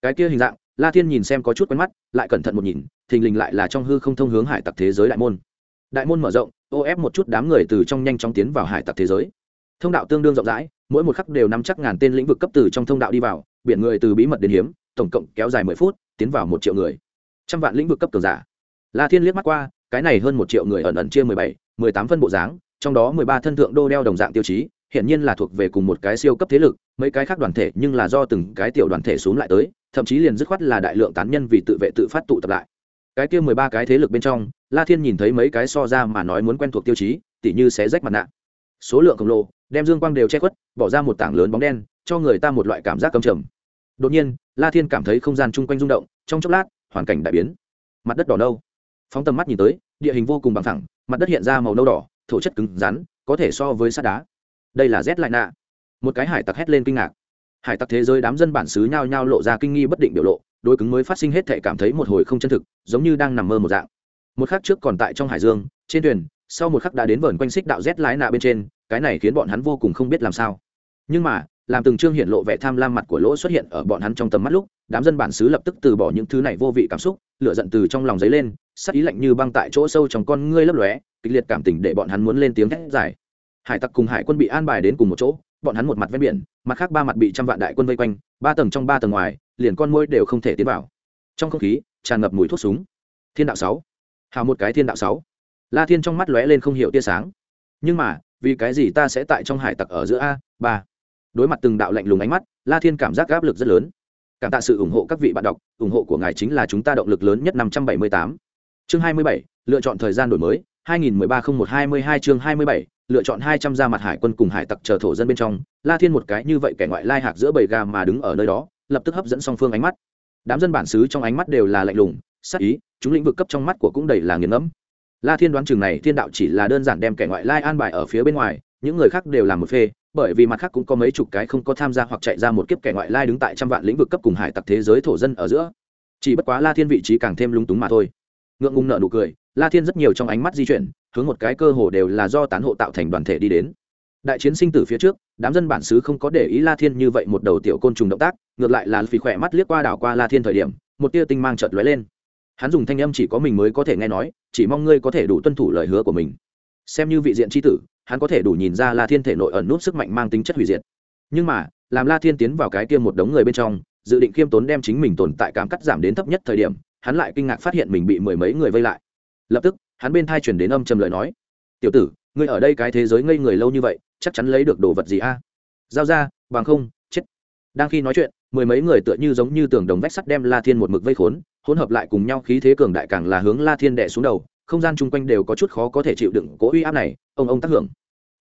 Cái kia hình dạng, la thiên nhìn xem có chút quen mắt, lại cẩn thận một nhìn, thình lình lại là trong hư không thông hướng hải tặc thế giới đại môn. Đại môn mở rộng, ô ép một chút đám người từ trong nhanh chóng tiến vào hải tặc thế giới. Thông đạo tương đương rộng rãi, mỗi một khắc đều nắm chắc ngàn tên lĩnh vực cấp từ trong thông đạo đi vào, biển người từ bí mật đến hiếm tổng cộng kéo dài mười phút, tiến vào một triệu người. Trăm vạn lĩnh vực cấp cường giả. La thiên liếc mắt qua, cái này hơn một triệu người ẩn ẩn chia mười bảy, mười tám phân bộ dáng, trong đó mười ba thân thượng đô đeo đồng dạng tiêu chí hiện nhiên là thuộc về cùng một cái siêu cấp thế lực, mấy cái khác đoàn thể nhưng là do từng cái tiểu đoàn thể xuống lại tới, thậm chí liền dứt khoát là đại lượng tán nhân vì tự vệ tự phát tụ tập lại. Cái kia mười ba cái thế lực bên trong, la thiên nhìn thấy mấy cái so ra mà nói muốn quen thuộc tiêu chí, tỉ như xé rách mặt nạ. Số lượng khổng lồ, đem dương quang đều che khuất, bỏ ra một tảng lớn bóng đen, cho người ta một loại cảm giác cầm trầm đột nhiên, la thiên cảm thấy không gian chung quanh rung động, trong chốc lát, hoàn cảnh đại biến. Mặt đất đỏ nâu. Phóng tầm mắt nhìn tới, địa hình vô cùng bằng thẳng mặt đất hiện ra màu nâu đỏ, thổ chất cứng rắn, có thể so với sắt đá. Đây là rét lại nạ. Một cái hải tặc hét lên kinh ngạc. Hải tặc thế giới đám dân bản xứ nhao nhao lộ ra kinh nghi bất định biểu lộ đôi cứng mới phát sinh hết thể cảm thấy một hồi không chân thực, giống như đang nằm mơ một dạng. Một khắc trước còn tại trong hải dương, trên thuyền, sau một khắc đã đến vờn quanh xích đạo rét lái nạ bên trên, cái này khiến bọn hắn vô cùng không biết làm sao. Nhưng mà làm từng chương hiện lộ vẻ tham lam mặt của lỗ xuất hiện ở bọn hắn trong tầm mắt lúc, đám dân bản xứ lập tức từ bỏ những thứ này vô vị cảm xúc, lửa giận từ trong lòng dấy lên sắc ý lạnh như băng tại chỗ sâu trong con ngươi lấp lóe, kịch liệt cảm tình để bọn hắn muốn lên tiếng thét dài. Hải tặc cùng hải quân bị an bài đến cùng một chỗ, bọn hắn một mặt ven biển, mặt khác ba mặt bị trăm vạn đại quân vây quanh, ba tầng trong ba tầng ngoài, liền con môi đều không thể tiến vào. Trong không khí, tràn ngập mùi thuốc súng. Thiên đạo sáu. Hào một cái thiên đạo sáu. La thiên trong mắt lóe lên không hiểu tia sáng. Nhưng mà, vì cái gì ta sẽ tại trong hải tặc ở giữa a, ba? Đối mặt từng đạo lạnh lùng ánh mắt, la thiên cảm giác áp lực rất lớn. Cảm tạ sự ủng hộ các vị bạn đọc, ủng hộ của ngài chính là chúng ta động lực lớn nhất năm trăm bảy mươi tám. Chương hai mươi bảy, lựa chọn thời gian đổi mới. hai nghìn mười ba không một hai mươi hai chương hai mươi bảy, lựa chọn hai trăm gia mặt hải quân cùng hải tặc chờ thổ dân bên trong. La thiên một cái như vậy kẻ ngoại lai hạc giữa bầy gà mà đứng ở nơi đó, lập tức hấp dẫn song phương ánh mắt. Đám dân bản xứ trong ánh mắt đều là lạnh lùng sắc ý, chúng lĩnh vực cấp trong mắt của cũng đầy là nghiền ngẫm. La thiên đoán chừng này thiên đạo chỉ là đơn giản đem kẻ ngoại lai an bài ở phía bên ngoài, những người khác đều làm một phê bởi vì mặt khác cũng có mấy chục cái không có tham gia hoặc chạy ra một kiếp kẻ ngoại lai đứng tại trăm vạn lĩnh vực cấp cùng hải tặc thế giới thổ dân ở giữa. Chỉ bất quá la thiên vị trí càng thêm lúng túng mà thôi. Ngượng ngùng nợ nụ cười, la thiên rất nhiều trong ánh mắt di chuyển, hướng một cái cơ hồ đều là do tán hộ tạo thành đoàn thể đi đến. Đại chiến sinh tử phía trước, đám dân bản xứ không có để ý la thiên như vậy một đầu tiểu côn trùng động tác, ngược lại là phì khỏe mắt liếc qua đảo qua la thiên thời điểm, một tia tinh mang chợt lóe lên. Hắn dùng thanh âm chỉ có mình mới có thể nghe nói, chỉ mong ngươi có thể đủ tuân thủ lời hứa của mình xem như vị diện tri tử, hắn có thể đủ nhìn ra la thiên thể nội ẩn nút sức mạnh mang tính chất hủy diệt. Nhưng mà, làm la thiên tiến vào cái kia một đống người bên trong, dự định khiêm tốn đem chính mình tồn tại cảm cắt giảm đến thấp nhất thời điểm, hắn lại kinh ngạc phát hiện mình bị mười mấy người vây lại. Lập tức, hắn bên thai chuyển đến âm trầm lời nói. Tiểu tử, ngươi ở đây cái thế giới ngây người lâu như vậy, chắc chắn lấy được đồ vật gì a? Giao ra, bằng không, chết. Đang khi nói chuyện, mười mấy người tựa như giống như tường đồng vách sắt đem la thiên một mực vây khốn, hỗn hợp lại cùng nhau khí thế cường đại càng là hướng la thiên đẻ xuống đầu không gian chung quanh đều có chút khó có thể chịu đựng cố uy áp này, ông ông tác hưởng.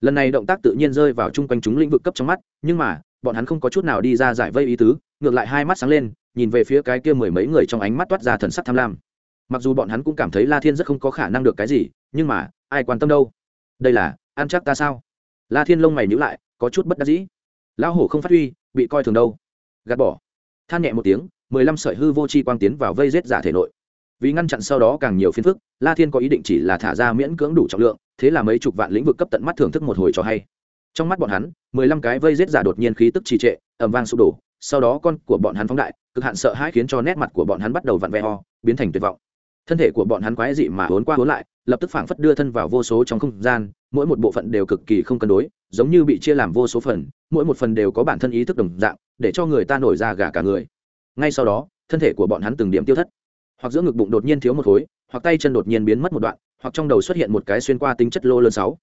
Lần này động tác tự nhiên rơi vào chung quanh chúng lĩnh vực cấp trong mắt, nhưng mà, bọn hắn không có chút nào đi ra giải vây ý tứ, ngược lại hai mắt sáng lên, nhìn về phía cái kia mười mấy người trong ánh mắt toát ra thần sắc tham lam. Mặc dù bọn hắn cũng cảm thấy la thiên rất không có khả năng được cái gì, nhưng mà, ai quan tâm đâu? Đây là, ăn chắc ta sao? La thiên lông mày nhữ lại, có chút bất đắc dĩ. Lão hổ không phát huy, bị coi thường đâu. Gạt bỏ. Than nhẹ một tiếng, mười lăm sợi hư vô chi quang tiến vào vây rết giả thể nội vì ngăn chặn sau đó càng nhiều phiên phức, la thiên có ý định chỉ là thả ra miễn cưỡng đủ trọng lượng, thế là mấy chục vạn lĩnh vực cấp tận mắt thưởng thức một hồi cho hay. Trong mắt bọn hắn, mười lăm cái vây rết giả đột nhiên khí tức trì trệ ẩm vang sụp đổ, sau đó con của bọn hắn phóng đại, cực hạn sợ hãi khiến cho nét mặt của bọn hắn bắt đầu vặn vẹo, biến thành tuyệt vọng. Thân thể của bọn hắn quái dị mà hốn qua hốn lại, lập tức phảng phất đưa thân vào vô số trong không gian, mỗi một bộ phận đều cực kỳ không cân đối, giống như bị chia làm vô số phần, mỗi một phần đều có bản thân ý thức đồng dạng, để cho người ta nổi ra gà cả người. Ngay sau đó, thân thể của bọn hắn từng điểm tiêu thất hoặc giữa ngực bụng đột nhiên thiếu một khối, hoặc tay chân đột nhiên biến mất một đoạn, hoặc trong đầu xuất hiện một cái xuyên qua tính chất lô lớn sáu.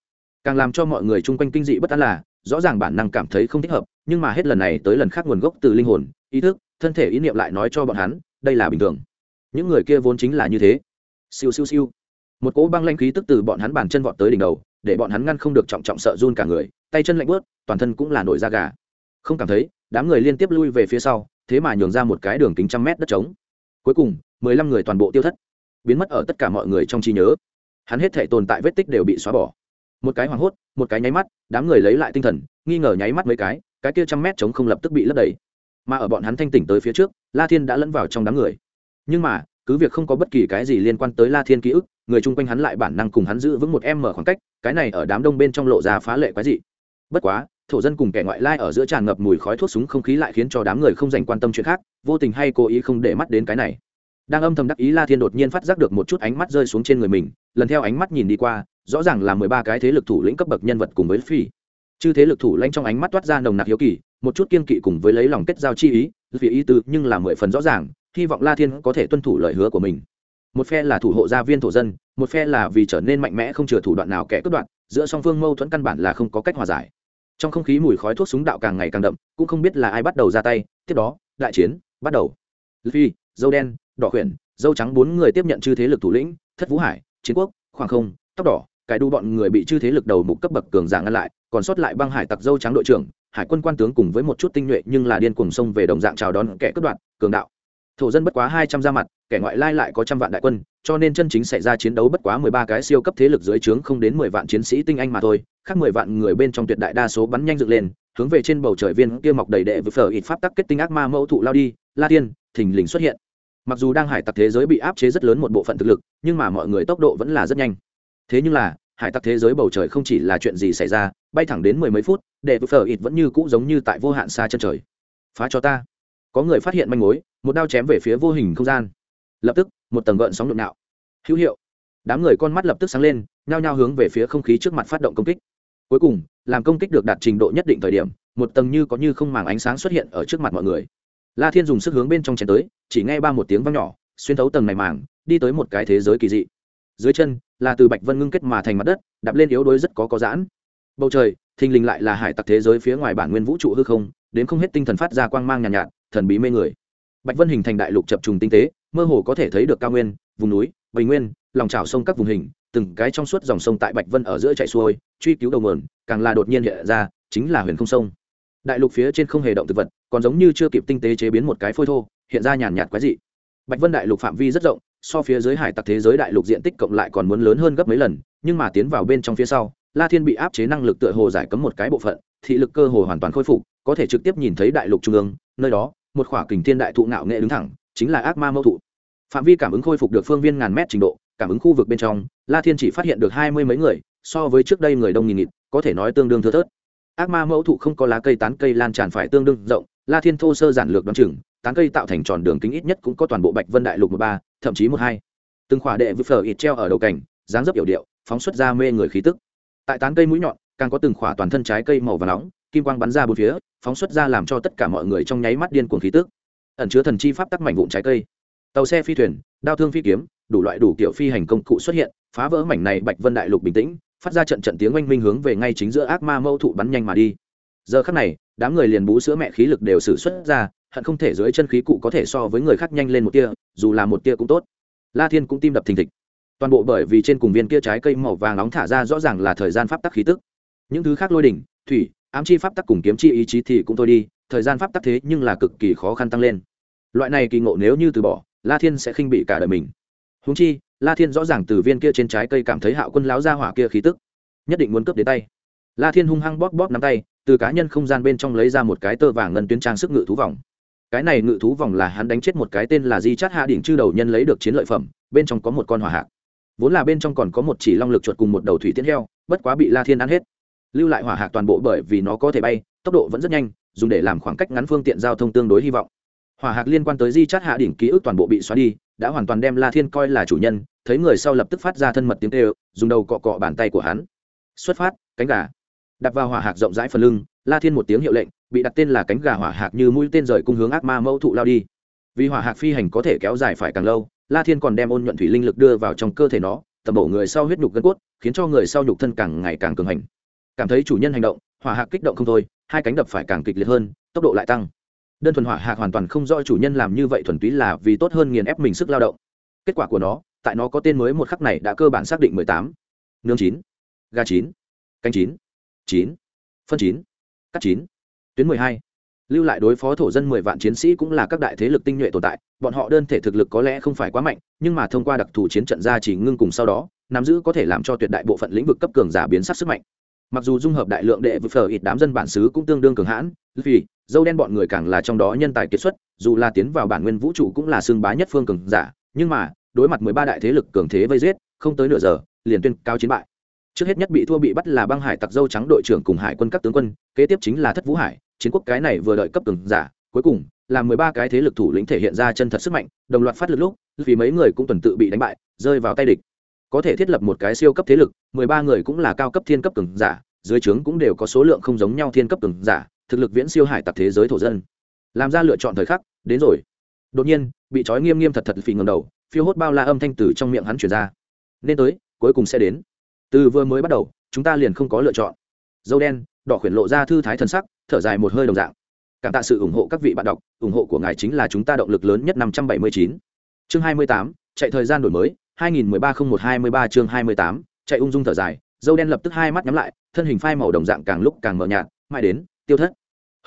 Càng làm cho mọi người chung quanh kinh dị bất an là, rõ ràng bản năng cảm thấy không thích hợp, nhưng mà hết lần này tới lần khác nguồn gốc từ linh hồn, ý thức, thân thể ý niệm lại nói cho bọn hắn, đây là bình thường. Những người kia vốn chính là như thế. Siêu siêu siêu. Một cỗ băng lanh khí tức từ bọn hắn bàn chân vọt tới đỉnh đầu, để bọn hắn ngăn không được trọng trọng sợ run cả người, tay chân lạnh bớt toàn thân cũng là nổi da gà. Không cảm thấy, đám người liên tiếp lui về phía sau, thế mà nhường ra một cái đường kính trăm mét đất trống. Cuối cùng mười lăm người toàn bộ tiêu thất. Biến mất ở tất cả mọi người trong trí nhớ. Hắn hết thể tồn tại vết tích đều bị xóa bỏ. Một cái hoảng hốt, một cái nháy mắt, đám người lấy lại tinh thần, nghi ngờ nháy mắt mấy cái cái kia trăm mét trống không lập tức bị lấp đầy. Mà ở bọn hắn thanh tỉnh tới phía trước, la thiên đã lẫn vào trong đám người. Nhưng mà, cứ việc không có bất kỳ cái gì liên quan tới la thiên ký ức, người chung quanh hắn lại bản năng cùng hắn giữ vững một em mở khoảng cách, cái này ở đám đông bên trong lộ ra phá lệ quái dị. Bất quá, thổ dân cùng kẻ ngoại lai ở giữa tràn ngập mùi khói thuốc súng không khí lại khiến cho đám người không dành quan tâm chuyện khác, vô tình hay cố ý không để mắt đến cái này đang âm thầm đắc ý la thiên đột nhiên phát giác được một chút ánh mắt rơi xuống trên người mình, lần theo ánh mắt nhìn đi qua, rõ ràng là mười ba cái thế lực thủ lĩnh cấp bậc nhân vật cùng với phi. Chư thế lực thủ lãnh trong ánh mắt toát ra nồng nặc hiếu kỳ, một chút kiên kỵ cùng với lấy lòng kết giao chi ý vì ý tư nhưng là mười phần rõ ràng, hy vọng la thiên có thể tuân thủ lời hứa của mình. Một phe là thủ hộ gia viên thổ dân, một phe là vì trở nên mạnh mẽ không chừa thủ đoạn nào kẻ cướp đoạn giữa song phương mâu thuẫn căn bản là không có cách hòa giải. Trong không khí mùi khói thuốc súng đạo càng ngày càng đậm, cũng không biết là ai bắt đầu ra tay, tiếp đó, đại chiến bắt đầu. Phi, dâu đen đỏ khuyển, dâu trắng bốn người tiếp nhận chư thế lực thủ lĩnh, thất vũ hải, chiến quốc, khoảng không, tóc đỏ, cái đu bọn người bị chư thế lực đầu mục cấp bậc cường giả ngăn lại, còn sót lại băng hải tặc dâu trắng đội trưởng, hải quân quan tướng cùng với một chút tinh nhuệ nhưng là điên cuồng sông về đồng dạng chào đón kẻ cướp đoạt, cường đạo. Thổ dân bất quá hai trăm ra mặt, kẻ ngoại lai lại có trăm vạn đại quân, cho nên chân chính xảy ra chiến đấu bất quá mười ba cái siêu cấp thế lực dưới trướng không đến mười vạn chiến sĩ tinh anh mà thôi, khác mười vạn người bên trong tuyệt đại đa số bắn nhanh dựng lên, hướng về trên bầu trời viên kia mọc đầy đệ với phở ít pháp tắc kết tinh ác ma mẫu thụ lao đi, la tiên, thình lình xuất hiện mặc dù đang hải tặc thế giới bị áp chế rất lớn một bộ phận thực lực, nhưng mà mọi người tốc độ vẫn là rất nhanh. Thế nhưng là, hải tặc thế giới bầu trời không chỉ là chuyện gì xảy ra, bay thẳng đến mười mấy phút để phở ít vẫn như cũ giống như tại vô hạn xa chân trời. Phá cho ta. Có người phát hiện manh mối, một đao chém về phía vô hình không gian. Lập tức, một tầng gợn sóng nhộn nạo. Hữu hiệu. Đám người con mắt lập tức sáng lên, nhao nhao hướng về phía không khí trước mặt phát động công kích. Cuối cùng, làm công kích được đạt trình độ nhất định thời điểm, một tầng như có như không màng ánh sáng xuất hiện ở trước mặt mọi người la thiên dùng sức hướng bên trong chén tới chỉ nghe ba một tiếng vang nhỏ xuyên thấu tầng này màng đi tới một cái thế giới kỳ dị. Dưới chân là từ bạch vân ngưng kết mà thành mặt đất đạp lên yếu đuối rất có có giãn. Bầu trời thình lình lại là hải tặc thế giới phía ngoài bản nguyên vũ trụ hư không đến không hết tinh thần phát ra quang mang nhàn nhạt, nhạt thần bí mê người. Bạch vân hình thành đại lục chập trùng tinh tế mơ hồ có thể thấy được cao nguyên vùng núi bầy nguyên lòng trào sông các vùng hình từng cái trong suốt dòng sông tại bạch vân ở giữa chạy xuôi truy cứu đầu nguồn càng là đột nhiên hiện ra chính là huyền không sông đại lục phía trên không hề động thực vật, còn giống như chưa kịp tinh tế chế biến một cái phôi thô, hiện ra nhàn nhạt quái dị. Bạch vân đại lục phạm vi rất rộng, so phía dưới hải tặc thế giới đại lục diện tích cộng lại còn muốn lớn hơn gấp mấy lần, nhưng mà tiến vào bên trong phía sau, la thiên bị áp chế năng lực tựa hồ giải cấm một cái bộ phận, thị lực cơ hồ hoàn toàn khôi phục, có thể trực tiếp nhìn thấy đại lục trung ương, nơi đó, một khỏa kình thiên đại thụ ngạo nghệ đứng thẳng, chính là ác ma mẫu thụ. Phạm vi cảm ứng khôi phục được phương viên ngàn mét trình độ, cảm ứng khu vực bên trong, la thiên chỉ phát hiện được hai mươi mấy người, so với trước đây người đông nghìn nghịt, có thể nói tương đương thưa thớt ác ma mẫu thụ không có lá cây tán cây lan tràn phải tương đương rộng la thiên thô sơ giản lược đ o á n chừng tán cây tạo thành tròn đường kính ít nhất cũng có toàn bộ bạch vân đại lục một ba thậm chí một hai. Từng khỏa đệ vự phở ít treo ở đầu cành, dáng dấp yểu điệu phóng xuất ra mê người khí tức. Tại tán cây mũi nhọn càng có từng khỏa toàn thân trái cây màu và nóng kim quang bắn ra bốn phía phóng xuất ra làm cho tất cả mọi người trong nháy mắt điên cuồng khí tức. Ẩn chứa thần chi pháp tắc mảnh vụn trái cây. Tàu xe phi thuyền đao thương phi kiếm đủ loại đủ kiểu phi hành công cụ xuất hiện phá vỡ mảnh này bạch vân đại lục bình tĩnh phát ra trận trận tiếng oanh minh hướng về ngay chính giữa ác ma mâu thụ bắn nhanh mà đi. Giờ khắc này, đám người liền bú sữa mẹ khí lực đều xử xuất ra, hận không thể dưới chân khí cụ có thể so với người khác nhanh lên một tia, dù là một tia cũng tốt. La thiên cũng tim đập thình thịch. Toàn bộ bởi vì trên cùng viên kia trái cây màu vàng nóng thả ra rõ ràng là thời gian pháp tắc khí tức. Những thứ khác lôi đỉnh, thủy, ám chi pháp tắc cùng kiếm chi ý chí thì cũng thôi đi, thời gian pháp tắc thế nhưng là cực kỳ khó khăn tăng lên. Loại này kỳ ngộ nếu như từ bỏ, la thiên sẽ khinh bị cả đời mình. Húng chi la thiên rõ ràng từ viên kia trên trái cây cảm thấy hạo quân láo ra hỏa kia khí tức, nhất định muốn cướp đến tay. La thiên hung hăng bóp bóp nắm tay, từ cá nhân không gian bên trong lấy ra một cái tơ vàng ngân tuyến trang sức ngự thú vòng. Cái này ngự thú vòng là hắn đánh chết một cái tên là di chát hạ đỉnh chư đầu nhân lấy được chiến lợi phẩm, bên trong có một con hỏa hạc. Vốn là bên trong còn có một chỉ long lực chuột cùng một đầu thủy tiến heo, bất quá bị la thiên ăn hết. Lưu lại hỏa hạc toàn bộ bởi vì nó có thể bay, tốc độ vẫn rất nhanh, dùng để làm khoảng cách ngắn phương tiện giao thông tương đối hy vọng hỏa hạc liên quan tới di chát hạ đỉnh ký ức toàn bộ bị xóa đi, đã hoàn toàn đem la thiên coi là chủ nhân, thấy người sau lập tức phát ra thân mật tiếng kêu, dùng đầu cọ cọ bàn tay của hắn. Xuất phát, cánh gà. Đặt vào hỏa hạc rộng rãi phần lưng, la thiên một tiếng hiệu lệnh, bị đặt tên là cánh gà hỏa hạc như mũi tên rời cung hướng ác ma mẫu thụ lao đi. Vì hỏa hạc phi hành có thể kéo dài phải càng lâu, la thiên còn đem ôn nhuận thủy linh lực đưa vào trong cơ thể nó tập bổ người sau huyết nhục gân cốt, khiến cho người sau nhục thân càng ngày càng cường hành. Cảm thấy chủ nhân hành động, hỏa hạc kích động không thôi, hai cánh đập phải càng kịch liệt hơn, tốc độ lại tăng đơn thuần hỏa hạc hoàn toàn không do chủ nhân làm như vậy thuần túy là vì tốt hơn nghiền ép mình sức lao động. Kết quả của nó, tại nó có tên mới một khắc này đã cơ bản xác định mười tám, nương chín ga chín, canh chín chín, phân chín, cắt chín, tuyến mười hai. Lưu lại đối phó thổ dân mười vạn chiến sĩ cũng là các đại thế lực tinh nhuệ tồn tại, bọn họ đơn thể thực lực có lẽ không phải quá mạnh, nhưng mà thông qua đặc thù chiến trận ra chỉ ngưng cùng sau đó, nắm giữ có thể làm cho tuyệt đại bộ phận lĩnh vực cấp cường giả biến sắc sức mạnh. Mặc dù dung hợp đại lượng đệ vực phở ít đám dân bản xứ cũng tương đương cường hãn vì dâu đen bọn người càng là trong đó nhân tài kiệt xuất, dù là tiến vào bản nguyên vũ trụ cũng là xương bá nhất phương cường giả, nhưng mà, đối mặt mười ba đại thế lực cường thế vây giết, không tới nửa giờ, liền tuyên cao chiến bại. Trước hết nhất bị thua bị bắt là băng hải tặc dâu trắng đội trưởng cùng hải quân các tướng quân, kế tiếp chính là thất vũ hải, chiến quốc cái này vừa đợi cấp cường giả, cuối cùng là mười ba cái thế lực thủ lĩnh thể hiện ra chân thật sức mạnh, đồng loạt phát lực lúc, vì mấy người cũng tuần tự bị đánh bại, rơi vào tay địch. Có thể thiết lập một cái siêu cấp thế lực, mười ba người cũng là cao cấp thiên cấp cường giả, dưới trướng cũng đều có số lượng không giống nhau thiên cấp cường giả thực lực viễn siêu hải tặc thế giới thổ dân. Làm ra lựa chọn thời khắc, đến rồi. Đột nhiên, bị trói nghiêm nghiêm thật thật phì ngầm đầu, phiêu hốt bao la âm thanh từ trong miệng hắn chuyển ra. Nên tới, cuối cùng sẽ đến. Từ vừa mới bắt đầu, chúng ta liền không có lựa chọn. Dâu đen, đỏ khuyển lộ ra thư thái thân sắc, thở dài một hơi đồng dạng. Cảm tạ sự ủng hộ các vị bạn đọc, ủng hộ của ngài chính là chúng ta động lực lớn nhất năm trăm bảy mươi chín. Chương hai mươi tám, chạy thời gian đổi mới, hai nghìn mười ba không một hai mươi ba chương hai mươi tám, chạy ung dung thở dài. Dâu đen lập tức hai mắt nhắm lại, thân hình phai màu đồng dạng càng lúc càng mờ nhạt, mãi đến, tiêu thất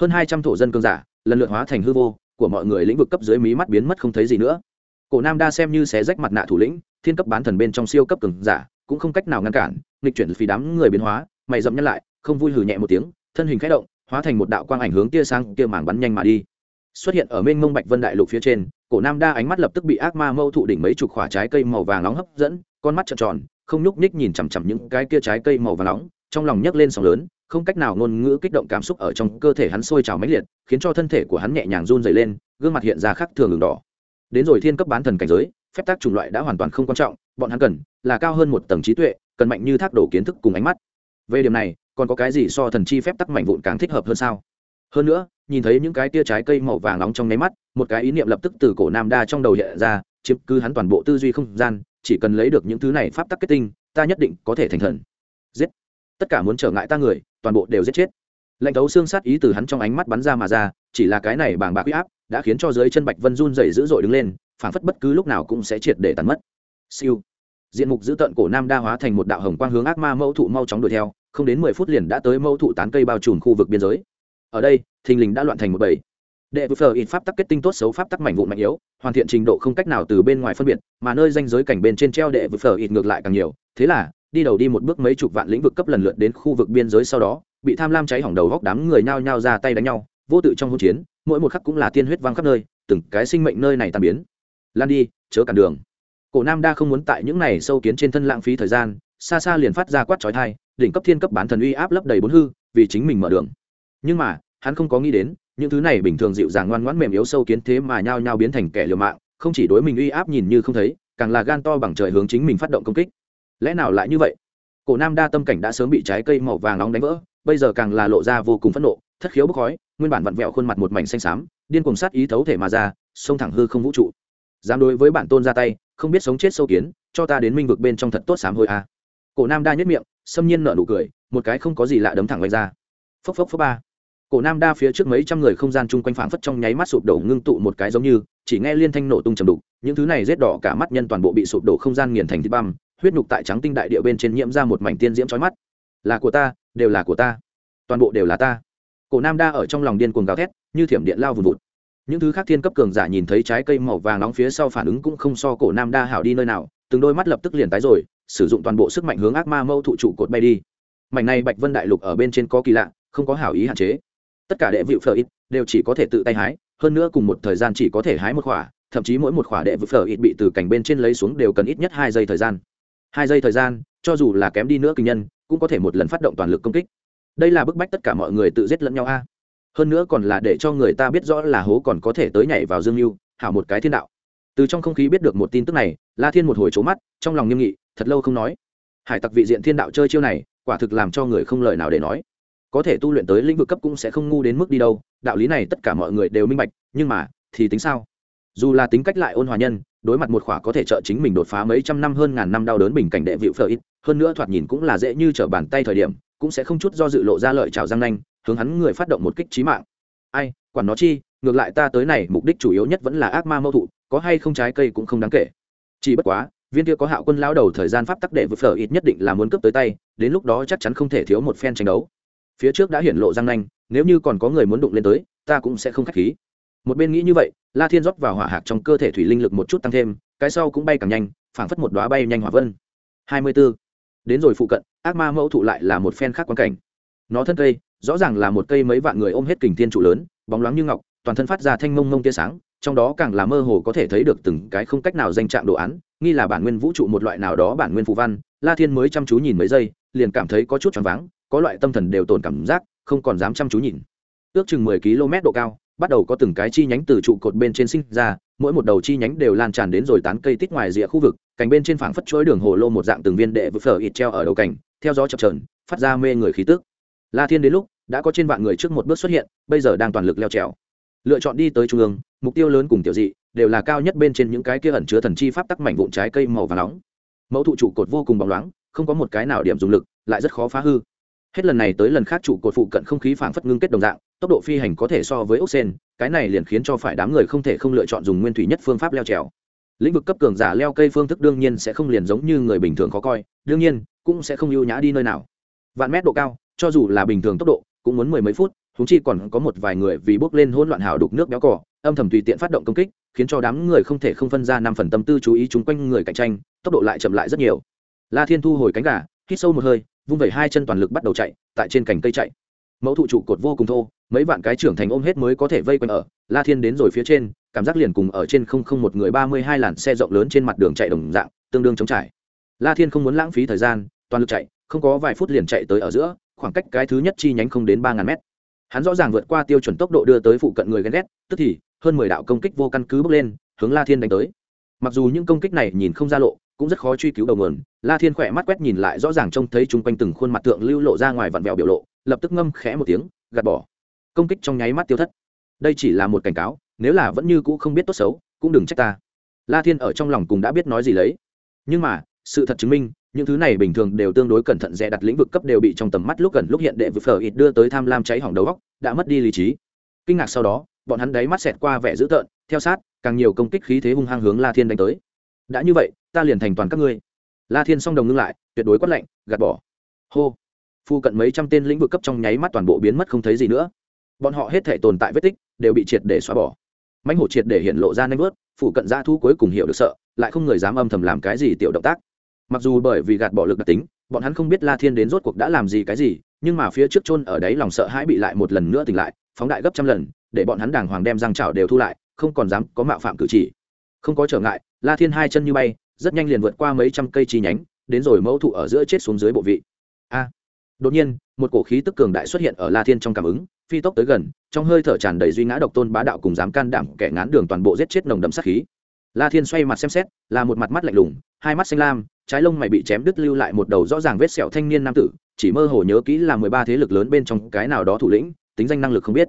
hơn hai trăm thổ dân cương giả, lần lượt hóa thành hư vô, của mọi người lĩnh vực cấp dưới mí mắt biến mất không thấy gì nữa. Cổ nam đa xem như xé rách mặt nạ thủ lĩnh, thiên cấp bán thần bên trong siêu cấp cường giả, cũng không cách nào ngăn cản, nghịch chuyển phí đám người biến hóa, mày dậm nhăn lại, không vui hừ nhẹ một tiếng, thân hình khẽ động, hóa thành một đạo quang ảnh hướng tia sang tia mảng bắn nhanh mà đi. Xuất hiện ở mênh mông bạch vân đại lục phía trên, cổ nam đa ánh mắt lập tức bị ác ma mâu thụ đỉnh mấy chục quả trái cây màu vàng nóng hấp dẫn, con mắt trợn tròn, không nhúc nhích nhìn chằm chằm những cái kia trái cây màu vàng nóng, trong lòng nhấc lên sóng lớn không cách nào ngôn ngữ kích động cảm xúc ở trong cơ thể hắn sôi trào mãnh liệt, khiến cho thân thể của hắn nhẹ nhàng run dày lên, gương mặt hiện ra khắc thường đường đỏ. Đến rồi thiên cấp bán thần cảnh giới, phép tác chủng loại đã hoàn toàn không quan trọng, bọn hắn cần là cao hơn một tầng trí tuệ, cần mạnh như thác đổ kiến thức cùng ánh mắt. Về điểm này, còn có cái gì so thần chi phép tắc mạnh vụn càng thích hợp hơn sao? Hơn nữa, nhìn thấy những cái tia trái cây màu vàng nóng trong nháy mắt, một cái ý niệm lập tức từ cổ nam đa trong đầu hiện ra, chiếm cứ hắn toàn bộ tư duy không gian, chỉ cần lấy được những thứ này pháp tắc kết tinh, ta nhất định có thể thành thần. Giết! Tất cả muốn trở ngại ta người, toàn bộ đều giết chết. Lệnh thấu xương sát ý từ hắn trong ánh mắt bắn ra mà ra, chỉ là cái này bàng bạc huy áp đã khiến cho dưới chân bạch vân run dày dữ dội đứng lên, phảng phất bất cứ lúc nào cũng sẽ triệt để tàn mất. Siêu. Diện mục giữ tận cổ nam đa hóa thành một đạo hồng quang hướng ác ma mẫu thụ mau chóng đuổi theo, không đến mười phút liền đã tới mẫu thụ tán cây bao trùm khu vực biên giới. Ở đây, thình lình đã loạn thành một bầy. Đệ vừa phờ ít pháp tắc kết tinh tốt xấu pháp tắc mảnh vụn mạnh yếu, hoàn thiện trình độ không cách nào từ bên ngoài phân biệt, mà nơi danh giới cảnh bên trên treo đệ vừa phờ ít ngược lại càng nhiều. Thế là đi đầu đi một bước mấy chục vạn lĩnh vực cấp lần lượt đến khu vực biên giới sau đó, bị tham lam cháy hỏng đầu góc đám người nhao nhao ra tay đánh nhau, vô tự trong hỗn chiến, mỗi một khắc cũng là tiên huyết văng khắp nơi, từng cái sinh mệnh nơi này tan biến. Lan đi, chớ cản đường. Cổ nam đa không muốn tại những này sâu kiến trên thân lãng phí thời gian, xa xa liền phát ra quát trói thai đỉnh cấp thiên cấp bán thần uy áp lấp đầy bốn hư, vì chính mình mở đường. Nhưng mà, hắn không có nghĩ đến, những thứ này bình thường dịu dàng ngoan ngoãn mềm yếu sâu kiến thế mà nhao nhao biến thành kẻ liều mạng, không chỉ đối mình uy áp nhìn như không thấy, càng là gan to bằng trời hướng chính mình phát động công kích lẽ nào lại như vậy? Cổ nam đa tâm cảnh đã sớm bị trái cây màu vàng nóng đánh vỡ, bây giờ càng là lộ ra vô cùng phẫn nộ, thất khiếu bốc khói, nguyên bản vặn vẹo khuôn mặt một mảnh xanh xám, điên cùng sát ý thấu thể mà ra xông thẳng hư không vũ trụ. Dám đối với bản tôn ra tay, không biết sống chết sâu kiến, cho ta đến minh vực bên trong thật tốt sám hôi a. Cổ nam đa nhất miệng, xâm nhiên nở nụ cười, một cái không có gì lạ đấm thẳng vạch ra. Phốc phốc phốc ba. Cổ nam đa phía trước mấy trăm người không gian chung quanh phảng phất trong nháy mắt sụp đổ ngưng tụ một cái giống như, chỉ nghe liên thanh nổ tung trầm đục, những thứ này rết đỏ cả mắt nhân toàn bộ bị sụp đổ không gian nghiền thành thịt băm huyết nhục tại trắng tinh đại địa bên trên nhiễm ra một mảnh tiên diễm chói mắt. Là của ta, đều là của ta. Toàn bộ đều là ta. Cổ nam đa ở trong lòng điên cuồng gào thét, như thiểm điện lao vùn vụt. Những thứ khác thiên cấp cường giả nhìn thấy trái cây màu vàng nóng phía sau phản ứng cũng không so cổ nam đa hảo đi nơi nào, từng đôi mắt lập tức liền tái rồi, sử dụng toàn bộ sức mạnh hướng ác ma mâu thụ trụ cột bay đi. Mảnh này bạch vân đại lục ở bên trên có kỳ lạ, không có hảo ý hạn chế. Tất cả đệ vịu phở ít đều chỉ có thể tự tay hái, hơn nữa cùng một thời gian chỉ có thể hái một khỏa, thậm chí mỗi một khỏa đệ vịu phở ít bị từ cành bên trên lấy xuống đều cần ít nhất hai giây thời gian hai giây thời gian, cho dù là kém đi nữa kinh nhân, cũng có thể một lần phát động toàn lực công kích. Đây là bức bách tất cả mọi người tự giết lẫn nhau a. Hơn nữa còn là để cho người ta biết rõ là hố còn có thể tới nhảy vào dương mưu hảo một cái thiên đạo. Từ trong không khí biết được một tin tức này, la thiên một hồi trố mắt, trong lòng nghiêm nghị, thật lâu không nói. Hải tặc vị diện thiên đạo chơi chiêu này, quả thực làm cho người không lời nào để nói. Có thể tu luyện tới lĩnh vực cấp cũng sẽ không ngu đến mức đi đâu, đạo lý này tất cả mọi người đều minh bạch, nhưng mà, thì tính sao? Dù là tính cách lại ôn hòa nhân, đối mặt một khỏa có thể trợ chính mình đột phá mấy trăm năm hơn ngàn năm đau đớn bình cảnh đệ vịu phở ít hơn nữa thoạt nhìn cũng là dễ như trở bàn tay thời điểm, cũng sẽ không chút do dự lộ ra lợi trào răng nanh, hướng hắn người phát động một kích trí mạng. Ai, quản nó chi, ngược lại ta tới này, mục đích chủ yếu nhất vẫn là ác ma mâu thụ, có hay không trái cây cũng không đáng kể. Chỉ bất quá, viên kia có hạo quân lao đầu thời gian pháp tắc đệ vịu phở ít nhất định là muốn cướp tới tay, đến lúc đó chắc chắn không thể thiếu một phen tranh đấu. Phía trước đã hiển lộ răng nanh, nếu như còn có người muốn đụng lên tới, ta cũng sẽ không khách khí một bên nghĩ như vậy, la thiên rót vào hỏa hạc trong cơ thể thủy linh lực một chút tăng thêm, cái sau cũng bay càng nhanh, phảng phất một đoá bay nhanh hỏa vân. Hai mươi b ố đến rồi phụ cận, ác ma mẫu thụ lại là một phen khác quan cảnh. Nó thân cây, rõ ràng là một cây mấy vạn người ôm hết kình thiên trụ lớn, bóng loáng như ngọc, toàn thân phát ra thanh mông mông tia sáng, trong đó càng là mơ hồ có thể thấy được từng cái không cách nào danh trạng đồ án, nghi là bản nguyên vũ trụ một loại nào đó bản nguyên phụ văn, la thiên mới chăm chú nhìn mấy giây, liền cảm thấy có chút choáng váng, có loại tâm thần đều tồn cảm giác, không còn dám chăm chú nhìn. Ước chừng mười km độ cao bắt đầu có từng cái chi nhánh từ trụ cột bên trên sinh ra, mỗi một đầu chi nhánh đều lan tràn đến rồi tán cây tít ngoài rìa khu vực, cành bên trên phảng phất chuỗi đường hồ lô một dạng từng viên đệ vỡ phở ít treo ở đầu cành, theo gió chập trờn phát ra mê người khí tức. La thiên đến lúc đã có trên vạn người trước một bước xuất hiện, bây giờ đang toàn lực leo trèo. Lựa chọn đi tới trung ương, mục tiêu lớn cùng tiểu dị, đều là cao nhất bên trên những cái kia ẩn chứa thần chi pháp tắc mảnh vụn trái cây màu và nóng. Mẫu thụ trụ cột vô cùng bóng loáng, không có một cái nào điểm dùng lực, lại rất khó phá hư hết lần này tới lần khác trụ cột phụ cận không khí phảng phất ngưng kết đồng dạng, tốc độ phi hành có thể so với ốc sen cái này liền khiến cho phải đám người không thể không lựa chọn dùng nguyên thủy nhất phương pháp leo trèo. Lĩnh vực cấp cường giả leo cây phương thức đương nhiên sẽ không liền giống như người bình thường khó coi, đương nhiên, cũng sẽ không ưu nhã đi nơi nào. Vạn mét độ cao, cho dù là bình thường tốc độ, cũng muốn mười mấy phút húng chi còn có một vài người vì bốc lên hỗn loạn hào đục nước béo cỏ âm thầm tùy tiện phát động công kích, khiến cho đám người không thể không phân ra năm phần tâm tư chú ý chung quanh người cạnh tranh, tốc độ lại chậm lại rất nhiều. La thiên thu hồi cánh gà, hít sâu một hơi vung vẩy hai chân toàn lực bắt đầu chạy, tại trên cành cây chạy. Mẫu thụ trụ cột vô cùng thô, mấy vạn cái trưởng thành ôm hết mới có thể vây quanh ở. La thiên đến rồi phía trên, cảm giác liền cùng ở trên không không một người ba mươi hai làn xe rộng lớn trên mặt đường chạy đồng dạng, tương đương chống trải. La thiên không muốn lãng phí thời gian, toàn lực chạy, không có vài phút liền chạy tới ở giữa, khoảng cách cái thứ nhất chi nhánh không đến ba ngàn mét. Hắn rõ ràng vượt qua tiêu chuẩn tốc độ đưa tới phụ cận người ghen ghét, tức thì, hơn mười đạo công kích vô căn cứ bước lên, hướng la thiên đánh tới. Mặc dù những công kích này nhìn không ra lộ cũng rất khó truy cứu đầu nguồn. La thiên khỏe mắt quét nhìn lại rõ ràng trông thấy chung quanh từng khuôn mặt tượng lưu lộ ra ngoài vặn vẹo biểu lộ, lập tức ngâm khẽ một tiếng, gạt bỏ. Công kích trong nháy mắt tiêu thất. Đây chỉ là một cảnh cáo, nếu là vẫn như cũ không biết tốt xấu, cũng đừng trách ta. La thiên ở trong lòng cũng đã biết nói gì lấy. Nhưng mà, sự thật chứng minh, những thứ này bình thường đều tương đối cẩn thận dè đặt lĩnh vực cấp đều bị trong tầm mắt lúc gần lúc hiện đệ vực phở ít đưa tới tham lam cháy hỏng đầu góc đã mất đi lý trí. Kinh ngạc sau đó, bọn hắn đáy mắt xẹt qua vẻ dữ tợn, theo sát, càng nhiều công kích khí thế hung hăng hướng la thiên đánh tới đã như vậy, ta liền thành toàn các ngươi. La thiên song đồng ngưng lại, tuyệt đối quát lạnh, gạt bỏ. Hô. Phu cận mấy trăm tên lĩnh vực cấp trong nháy mắt toàn bộ biến mất không thấy gì nữa. Bọn họ hết thể tồn tại vết tích, đều bị triệt để xóa bỏ. Mãnh hổ triệt để hiện lộ ra nanh vớt phụ cận gia thu cuối cùng hiểu được sợ, lại không người dám âm thầm làm cái gì tiểu động tác. Mặc dù bởi vì gạt bỏ lực đặc tính, bọn hắn không biết la thiên đến rốt cuộc đã làm gì cái gì, nhưng mà phía trước chôn ở đấy lòng sợ hãi bị lại một lần nữa tỉnh lại, phóng đại gấp trăm lần, để bọn hắn đàng hoàng đem răng trào đều thu lại, không còn dám có mạo phạm cử chỉ. Không có trở ngại la thiên hai chân như bay, rất nhanh liền vượt qua mấy trăm cây chi nhánh, đến rồi mẫu thụ ở giữa chết xuống dưới bộ vị. A! Đột nhiên, một cổ khí tức cường đại xuất hiện ở la thiên trong cảm ứng, phi tốc tới gần, trong hơi thở tràn đầy duy ngã độc tôn bá đạo cùng dám can đảm kẻ ngán đường toàn bộ giết chết nồng đậm sát khí. La thiên xoay mặt xem xét, là một mặt mắt lạnh lùng, hai mắt xanh lam, trái lông mày bị chém đứt lưu lại một đầu rõ ràng vết sẹo thanh niên nam tử, chỉ mơ hồ nhớ kỹ là mười ba thế lực lớn bên trong cái nào đó thủ lĩnh, tính danh năng lực không biết.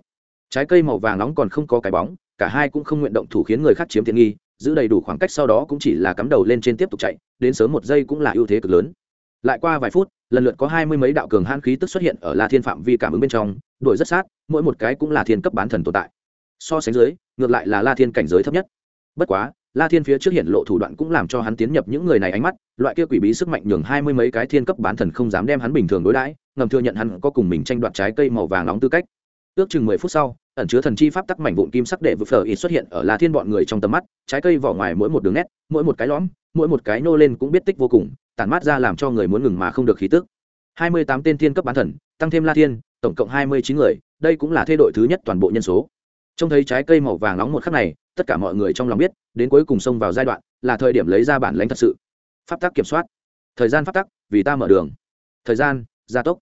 Trái cây màu vàng nóng còn không có cái bóng, cả hai cũng không nguyện động thủ khiến người khác chiếm tiện nghi giữ đầy đủ khoảng cách sau đó cũng chỉ là cắm đầu lên trên tiếp tục chạy, đến sớm một giây cũng là ưu thế cực lớn. Lại qua vài phút, lần lượt có hai mươi mấy đạo cường hãn khí tức xuất hiện ở la thiên phạm vi cảm ứng bên trong, đuổi rất sát, mỗi một cái cũng là thiên cấp bán thần tồn tại. So sánh dưới, ngược lại là la thiên cảnh giới thấp nhất. Bất quá, la thiên phía trước hiện lộ thủ đoạn cũng làm cho hắn tiến nhập những người này ánh mắt, loại kia quỷ bí sức mạnh nhường hai mươi mấy cái thiên cấp bán thần không dám đem hắn bình thường đối đãi, ngầm thừa nhận hắn có cùng mình tranh đoạt trái cây màu vàng nóng tư cách ước chừng mười phút sau, ẩn chứa thần chi pháp tắc mảnh vụn kim sắc đệ vực phở ít xuất hiện ở la thiên bọn người trong tầm mắt, trái cây vỏ ngoài mỗi một đường nét, mỗi một cái lõm, mỗi một cái nô lên cũng biết tích vô cùng, tản mát ra làm cho người muốn ngừng mà không được khí tức. Hai mươi tám tên thiên cấp bán thần, tăng thêm la thiên, tổng cộng hai mươi chín người, đây cũng là thay đổi thứ nhất toàn bộ nhân số. Trông thấy trái cây màu vàng nóng một khắc này, tất cả mọi người trong lòng biết, đến cuối cùng xông vào giai đoạn, là thời điểm lấy ra bản lãnh thật sự. Pháp tắc kiểm soát. Thời gian pháp tắc, vì ta mở đường. Thời gian, gia tốc.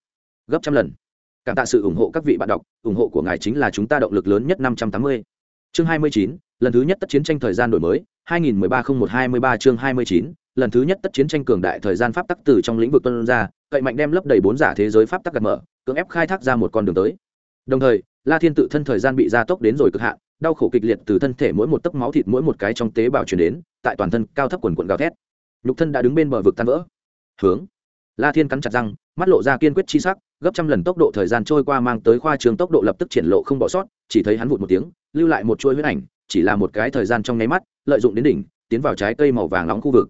Gấp trăm lần cảm tạ sự ủng hộ các vị bạn đọc, ủng hộ của ngài chính là chúng ta động lực lớn nhất năm trăm tám mươi. Chương hai mươi chín, lần thứ nhất tất chiến tranh thời gian đổi mới, hai nghìn ba không một hai mươi ba chương hai mươi chín, lần thứ nhất tất chiến tranh cường đại thời gian pháp tắc từ trong lĩnh vực tuân ra, cậy mạnh đem lấp đầy bốn giả thế giới pháp tắc gạt mở, cưỡng ép khai thác ra một con đường tới. Đồng thời, la thiên tự thân thời gian bị gia tốc đến rồi cực hạn, đau khổ kịch liệt từ thân thể mỗi một tấc máu thịt mỗi một cái trong tế bào chuyển đến, tại toàn thân cao thấp quần quần gào thét. Nhục thân đã đứng bên bờ vực tan vỡ. Hướng. La thiên cắn chặt răng, mắt lộ ra kiên quyết chi sắc gấp trăm lần tốc độ thời gian trôi qua mang tới khoa trường tốc độ lập tức triển lộ không bỏ sót, chỉ thấy hắn vụt một tiếng, lưu lại một chuỗi huyết ảnh, chỉ là một cái thời gian trong nháy mắt, lợi dụng đến đỉnh, tiến vào trái cây màu vàng nóng khu vực.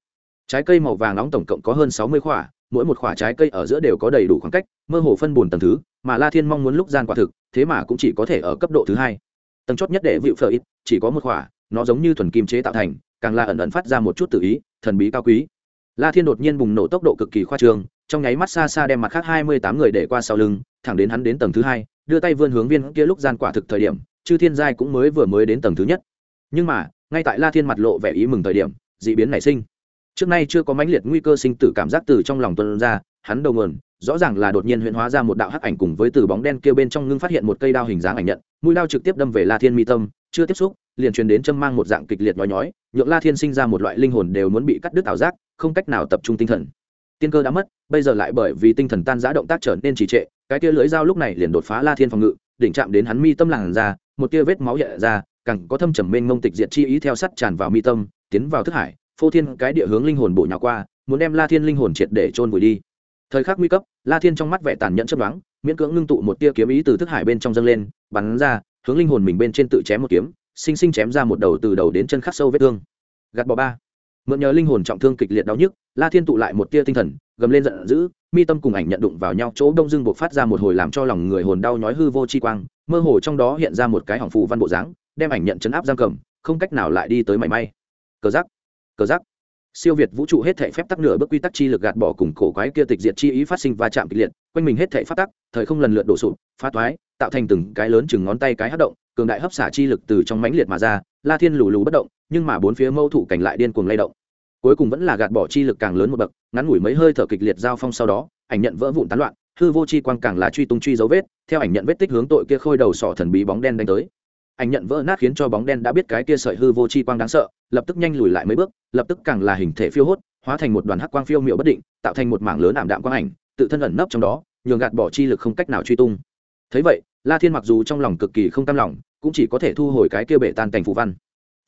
Trái cây màu vàng nóng tổng cộng có hơn sáu mươi khỏa, mỗi một khỏa trái cây ở giữa đều có đầy đủ khoảng cách, mơ hồ phân bùn tầng thứ, mà la thiên mong muốn lúc gian quả thực, thế mà cũng chỉ có thể ở cấp độ thứ hai. Tầng chót nhất để vịu phở ít, chỉ có một khỏa, nó giống như thuần kim chế tạo thành, càng là ẩn ẩn phát ra một chút tự ý, thần bí cao quý la thiên đột nhiên bùng nổ tốc độ cực kỳ khoa trương, trong nháy mắt xa xa đem mặt khác hai mươi tám người để qua sau lưng, thẳng đến hắn đến tầng thứ hai, đưa tay vươn hướng viên kia lúc gian quả thực thời điểm, chư thiên giai cũng mới vừa mới đến tầng thứ nhất. Nhưng mà, ngay tại la thiên mặt lộ vẻ ý mừng thời điểm, d ị biến nảy sinh. Trước nay chưa có mãnh liệt nguy cơ sinh tử cảm giác từ trong lòng tuân ra, hắn đầu nguồn, rõ ràng là đột nhiên huyễn hóa ra một đạo hắc ảnh cùng với từ bóng đen kia bên trong ngưng phát hiện một cây đao hình dáng ảnh nhận, mũi đao trực tiếp đâm về la thiên mi tâm, chưa tiếp xúc, liền truyền đến châm mang một dạng kịch liệt nhói nhói, nhượng la thiên sinh ra một loại linh hồn đều muốn bị cắt đứt ảo giác không cách nào tập trung tinh thần. Tiên cơ đã mất, bây giờ lại bởi vì tinh thần tan giã động tác trở nên trì trệ, cái tia lưỡi dao lúc này liền đột phá la thiên phòng ngự, đỉnh chạm đến hắn mi tâm lẳng ra một tia vết máu hiện ra, càng có thâm trầm mênh mông tịch diệt chi ý theo sắt tràn vào mi tâm, tiến vào thức hải, phô thiên cái địa hướng linh hồn bổ nhào qua, muốn đem la thiên linh hồn triệt để trôn vùi đi. Thời khắc nguy cấp, la thiên trong mắt vẻ tàn nhẫn chấp đoán miễn cưỡng ngưng tụ một tia kiếm ý từ thức hải bên trong dâng lên, bắn ra, hướng linh hồn mình bên trên tự chém một kiếm, sinh sinh chém ra một đầu từ đầu đến chân khắc sâu vết thương. Gạt bỏ ba mượn nhờ linh hồn trọng thương kịch liệt đau nhức, la thiên tụ lại một tia tinh thần, gầm lên giận dữ, mi tâm cùng ảnh nhận đụng vào nhau, chỗ đông dưng buộc phát ra một hồi làm cho lòng người hồn đau nhói hư vô chi quang, mơ hồ trong đó hiện ra một cái hỏng phù văn bộ dáng, đem ảnh nhận chấn áp giam cầm, không cách nào lại đi tới mảy may. Cờ giắc cờ giắc siêu việt vũ trụ hết thể phép tắc nửa bước quy tắc chi lực gạt bỏ cùng cổ quái kia tịch diệt chi ý phát sinh va chạm kịch liệt, quanh mình hết thể phát tắc, thời không lần lượt đổ sụp, phá toái, tạo thành từng cái lớn chừng ngón tay cái hát động, cường đại hấp xả chi lực từ trong mãnh liệt mà ra la thiên lù lù bất động, nhưng mà bốn phía mâu thủ cảnh lại điên cuồng lay động. Cuối cùng vẫn là gạt bỏ chi lực càng lớn một bậc, ngắn ngủi mấy hơi thở kịch liệt giao phong sau đó, ảnh nhận vỡ vụn tán loạn, hư vô chi quang càng là truy tung truy dấu vết, theo ảnh nhận vết tích hướng tội kia khôi đầu sỏ thần bí bóng đen đánh tới. Ảnh nhận vỡ nát khiến cho bóng đen đã biết cái kia sợi hư vô chi quang đáng sợ, lập tức nhanh lùi lại mấy bước, lập tức càng là hình thể phiêu hốt, hóa thành một đoàn hắc quang phiêu miệu bất định, tạo thành một mảng lớn ảm đạm quang ảnh, tự thân ẩn nấp trong đó, nhường gạt bỏ chi lực không cách nào truy tung thấy vậy, la thiên mặc dù trong lòng cực kỳ không cam lòng, cũng chỉ có thể thu hồi cái kia bể tan cảnh phù văn.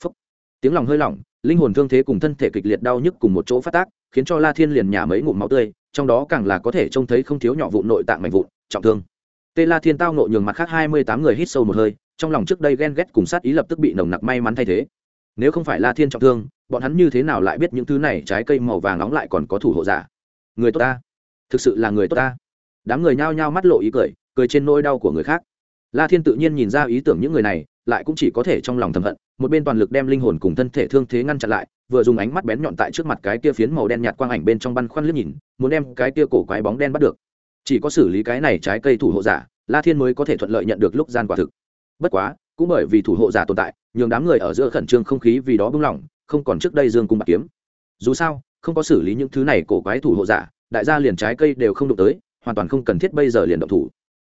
Phúc. tiếng lòng hơi lỏng, linh hồn thương thế cùng thân thể kịch liệt đau nhức cùng một chỗ phát tác, khiến cho la thiên liền nhả mấy ngụm máu tươi, trong đó càng là có thể trông thấy không thiếu nhỏ vụ nội tạng mạnh vụn, trọng thương. Tê la thiên tao nộ nhường mặt khác hai mươi tám người hít sâu một hơi, trong lòng trước đây ghen ghét cùng sát ý lập tức bị nồng nặc may mắn thay thế. Nếu không phải la thiên trọng thương, bọn hắn như thế nào lại biết những thứ này trái cây màu vàng nóng lại còn có thủ hộ giả? Người tốt ta. Thực sự là người tốt ta. Đám người nhao nhao mắt lộ ý cười cười trên nỗi đau của người khác. La thiên tự nhiên nhìn ra ý tưởng những người này, lại cũng chỉ có thể trong lòng thầm hận, một bên toàn lực đem linh hồn cùng thân thể thương thế ngăn chặn lại, vừa dùng ánh mắt bén nhọn tại trước mặt cái kia phiến màu đen nhạt quang ảnh bên trong băn khoăn liếc nhìn, muốn đem cái kia cổ quái bóng đen bắt được. Chỉ có xử lý cái này trái cây thủ hộ giả, la thiên mới có thể thuận lợi nhận được lúc gian quả thực. Bất quá, cũng bởi vì thủ hộ giả tồn tại, nhường đám người ở giữa khẩn trương không khí vì đó bung lỏng, không còn trước đây dương cung bạc kiếm. Dù sao, không có xử lý những thứ này cổ quái thủ hộ giả, đại gia liền trái cây đều không đụng tới, hoàn toàn không cần thiết bây giờ liền động thủ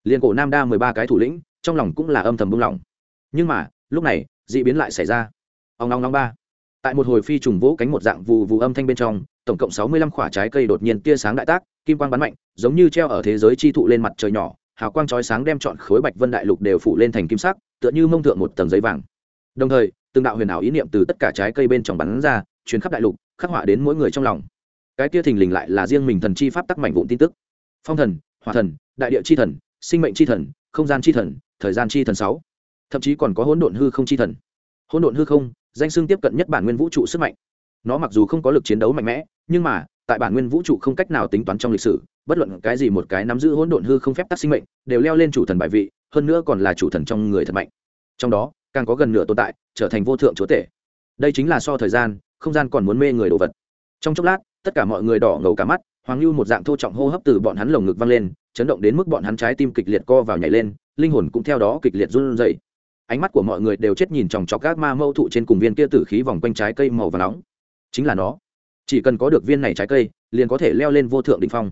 liền cổ nam đa mười ba cái thủ lĩnh, trong lòng cũng là âm thầm bung lỏng nhưng mà, lúc này, d ị biến lại xảy ra. Ông long long ba. Tại một hồi phi trùng vỗ cánh một dạng vù vù âm thanh bên trong, tổng cộng sáu mươi lăm quả trái cây đột nhiên tia sáng đại tác, kim quang bắn mạnh, giống như treo ở thế giới chi thụ lên mặt trời nhỏ, hào quang chói sáng đem chọn khối bạch vân đại lục đều phủ lên thành kim sắc, tựa như mông thượng một tầng giấy vàng. Đồng thời, từng đạo huyền ảo ý niệm từ tất cả trái cây bên trong bắn ra chuyến khắp đại lục, khắc họa đến mỗi người trong lòng. Cái tia thình lình lại là riêng mình thần chi pháp tắc mảnh vụn tin tức. Phong thần hòa thần, đại địa chi thần sinh mệnh chi thần, không gian chi thần, thời gian chi thần sáu. Thậm chí còn có hỗn độn hư không chi thần. Hỗn độn hư không, danh xưng tiếp cận nhất bản nguyên vũ trụ sức mạnh. Nó mặc dù không có lực chiến đấu mạnh mẽ, nhưng mà, tại bản nguyên vũ trụ không cách nào tính toán trong lịch sử, bất luận cái gì một cái nắm giữ hỗn độn hư không phép tắc sinh mệnh, đều leo lên chủ thần bài vị, hơn nữa còn là chủ thần trong người thật mạnh. Trong đó, càng có gần nửa tồn tại, trở thành vô thượng chúa tể. Đây chính là so thời gian, không gian còn muốn mê người đồ vật. Trong chốc lát, tất cả mọi người đỏ ngầu cả mắt hoàng lưu một dạng thô trọng hô hấp từ bọn hắn lồng ngực vang lên, chấn động đến mức bọn hắn trái tim kịch liệt co vào nhảy lên, linh hồn cũng theo đó kịch liệt run rẩy. Ánh mắt của mọi người đều chết nhìn chòng chọc các ma mâu thụ trên cùng viên kia tử khí vòng quanh trái cây màu và nóng. Chính là nó. Chỉ cần có được viên này trái cây, liền có thể leo lên vô thượng đ ỉ n h phong.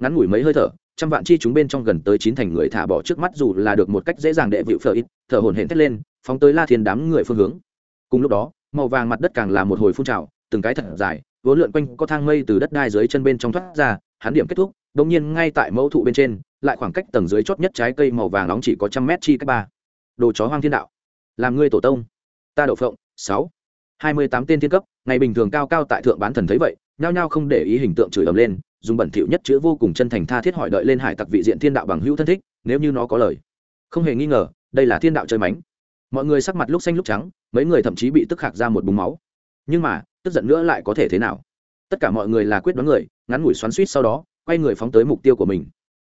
Ngắn ngủi mấy hơi thở, trăm vạn chi chúng bên trong gần tới chín thành người thả bỏ trước mắt dù là được một cách dễ dàng đệ vịu phở ít thở hồn hển thét lên, phóng tới la thiên đám người phương hướng. Cùng lúc đó, màu vàng mặt đất càng là một hồi phun trào, từng cái thật dài vốn lượn quanh có thang mây từ đất đai dưới chân bên trong thoát ra, hắn điểm kết thúc đ nhiên ngay tại mẫu thụ bên trên, lại khoảng cách tầng dưới chót nhất trái cây màu vàng nóng chỉ có trăm mét chi cách ba. Đồ chó hoang thiên đạo. Làm ngươi tổ tông. Ta đậu phộng, sáu. Hai mươi tám tên thiên cấp, ngày bình thường cao cao tại thượng bán thần thấy vậy, nhao nhao không để ý hình tượng chửi ầm lên, dùng bẩn thỉu nhất chữ vô cùng chân thành tha thiết hỏi đợi lên hải tặc vị diện thiên đạo bằng hữu thân thích, nếu như nó có lời. Không hề nghi ngờ, đây là thiên đạo chơi mánh. Mọi người sắc mặt lúc xanh lúc trắng, mấy người thậm chí bị tức khạc ra một búng máu. Nhưng mà tức giận nữa lại có thể thế nào? Tất cả mọi người là quyết đoán người, ngắn ngủi xoắn suýt sau đó, quay người phóng tới mục tiêu của mình.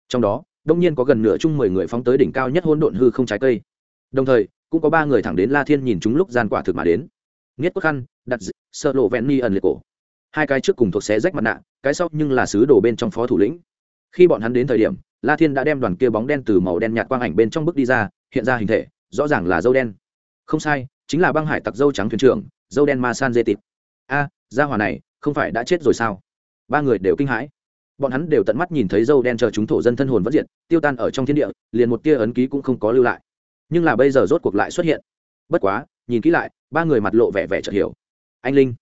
Trong đó, đông nhiên có gần nửa chung mười người phóng tới đỉnh cao nhất hôn độn hư không trái cây. Đồng thời, cũng có ba người thẳng đến la thiên nhìn chúng lúc gian quả thực mà đến. Nghiết quốc khăn, đặt sợ lộ vẹn ni ẩn liệt cổ. Hai cái trước cùng thuộc xé rách mặt nạ, cái sau nhưng là sứ đồ bên trong phó thủ lĩnh. Khi bọn hắn đến thời điểm, la thiên đã đem đoàn kia bóng đen từ màu đen nhạt quang ảnh bên trong bước đi ra, hiện ra hình thể, rõ ràng là dâu đen. Không sai, chính là băng hải tặc dâu trắng thuyền trưởng, dâu đen ma san dê tịt a à, gia hỏa này không phải đã chết rồi sao? Ba người đều kinh hãi. Bọn hắn đều tận mắt nhìn thấy dâu đen chờ chúng thổ dân thân hồn vẫn diện, tiêu tan ở trong thiên địa liền một tia ấn ký cũng không có lưu lại. Nhưng là bây giờ rốt cuộc lại xuất hiện. Bất quá nhìn kỹ lại ba người mặt lộ vẻ vẻ chợt hiểu. Anh linh.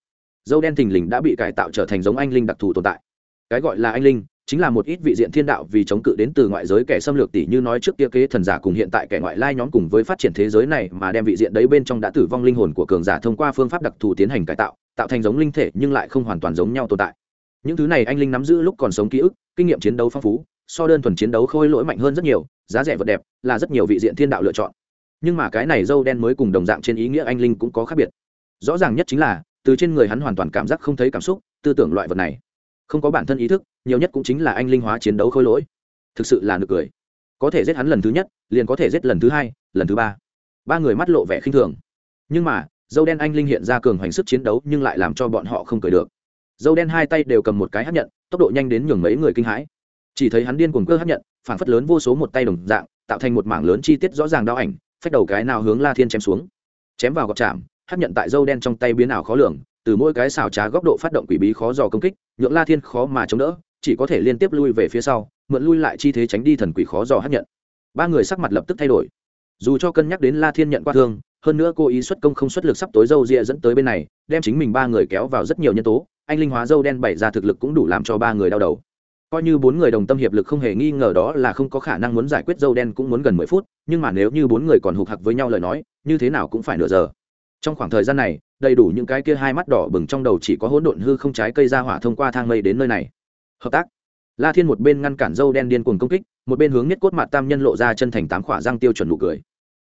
Dâu đen thình lình đã bị cải tạo trở thành giống anh linh đặc thù tồn tại. Cái gọi là anh linh chính là một ít vị diện thiên đạo vì chống cự đến từ ngoại giới kẻ xâm lược tỷ như nói trước kia kế thần giả cùng hiện tại kẻ ngoại lai nhóm cùng với phát triển thế giới này mà đem vị diện đấy bên trong đã tử vong linh hồn của cường giả thông qua phương pháp đặc thù tiến hành cải tạo tạo thành giống linh thể nhưng lại không hoàn toàn giống nhau tồn tại. Những thứ này anh linh nắm giữ lúc còn sống ký ức, kinh nghiệm chiến đấu phong phú, so đơn thuần chiến đấu khôi lỗi mạnh hơn rất nhiều, giá rẻ vật đẹp là rất nhiều vị diện thiên đạo lựa chọn. Nhưng mà cái này dâu đen mới cùng đồng dạng trên ý nghĩa anh linh cũng có khác biệt. Rõ ràng nhất chính là, từ trên người hắn hoàn toàn cảm giác không thấy cảm xúc, tư tưởng loại vật này. Không có bản thân ý thức, nhiều nhất cũng chính là anh linh hóa chiến đấu khôi lỗi. Thực sự là nực cười. Có thể giết hắn lần thứ nhất, liền có thể giết lần thứ hai, lần thứ ba. Ba người mắt lộ vẻ khinh thường. Nhưng mà dâu đen anh linh hiện ra cường hoành sức chiến đấu nhưng lại làm cho bọn họ không cười được. Dâu đen hai tay đều cầm một cái hấp nhận, tốc độ nhanh đến nhường mấy người kinh hãi. Chỉ thấy hắn điên cuồng cơ hấp nhận phản phất lớn vô số một tay đồng dạng, tạo thành một mảng lớn chi tiết rõ ràng đau ảnh, phách đầu cái nào hướng la thiên chém xuống. Chém vào gọt chạm hấp nhận tại dâu đen trong tay biến ảo khó lường, từ mỗi cái xào trá góc độ phát động quỷ bí khó dò công kích, nhượng la thiên khó mà chống đỡ, chỉ có thể liên tiếp lui về phía sau, mượn lui lại chi thế tránh đi thần quỷ khó dò hấp nhận. Ba người sắc mặt lập tức thay đổi. Dù cho cân nhắc đến la thiên nhận qua thương hơn nữa cô ý xuất công không xuất lực sắp tối dâu ria dẫn tới bên này, đem chính mình ba người kéo vào rất nhiều nhân tố, anh linh hóa dâu đen bày ra thực lực cũng đủ làm cho ba người đau đầu. Coi như bốn người đồng tâm hiệp lực không hề nghi ngờ đó là không có khả năng muốn giải quyết dâu đen cũng muốn gần mười phút, nhưng mà nếu như bốn người còn hụt hặc với nhau lời nói, như thế nào cũng phải nửa giờ. Trong khoảng thời gian này, đầy đủ những cái kia hai mắt đỏ bừng trong đầu chỉ có hỗn độn hư không trái cây ra hỏa thông qua thang mây đến nơi này. Hợp tác. La thiên một bên ngăn cản dâu đen điên cuồng công kích, một bên hướng nhất cốt mặt tam nhân lộ ra chân thành tám khỏa răng tiêu chuẩn nụ cười.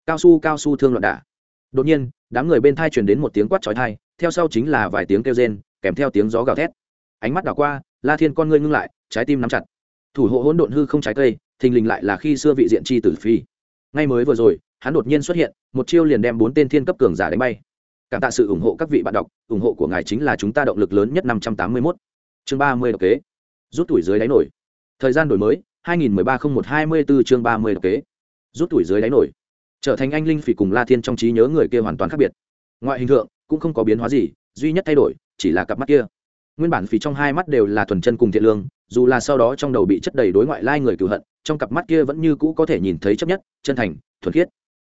Cao su cao su thương loạn đả đột nhiên, đám người bên thai truyền đến một tiếng quát chói thai theo sau chính là vài tiếng kêu rên, kèm theo tiếng gió gào thét. Ánh mắt đảo qua, la thiên con ngươi ngưng lại, trái tim nắm chặt. Thủ hộ hỗn độn hư không trái cây, thình lình lại là khi xưa vị diện chi tử phi. Ngay mới vừa rồi, hắn đột nhiên xuất hiện, một chiêu liền đem bốn tên thiên cấp cường giả đánh bay. Cảm tạ sự ủng hộ các vị bạn đọc, ủng hộ của ngài chính là chúng ta động lực lớn nhất năm trăm tám mươi mốt. Chương ba mươi độc kế. Rút tuổi dưới đáy nổi. Thời gian đổi mới, hai nghìn ba không một hai mươi bốn chương ba mươi độc kế. Rút tuổi dưới đáy nổi trở thành anh linh phỉ cùng la thiên trong trí nhớ người kia hoàn toàn khác biệt. Ngoại hình tượng cũng không có biến hóa gì, duy nhất thay đổi chỉ là cặp mắt kia. Nguyên bản phỉ trong hai mắt đều là thuần chân cùng thiện lương, dù là sau đó trong đầu bị chất đầy đối ngoại lai người cựu hận, trong cặp mắt kia vẫn như cũ có thể nhìn thấy chấp nhất, chân thành, thuần khiết.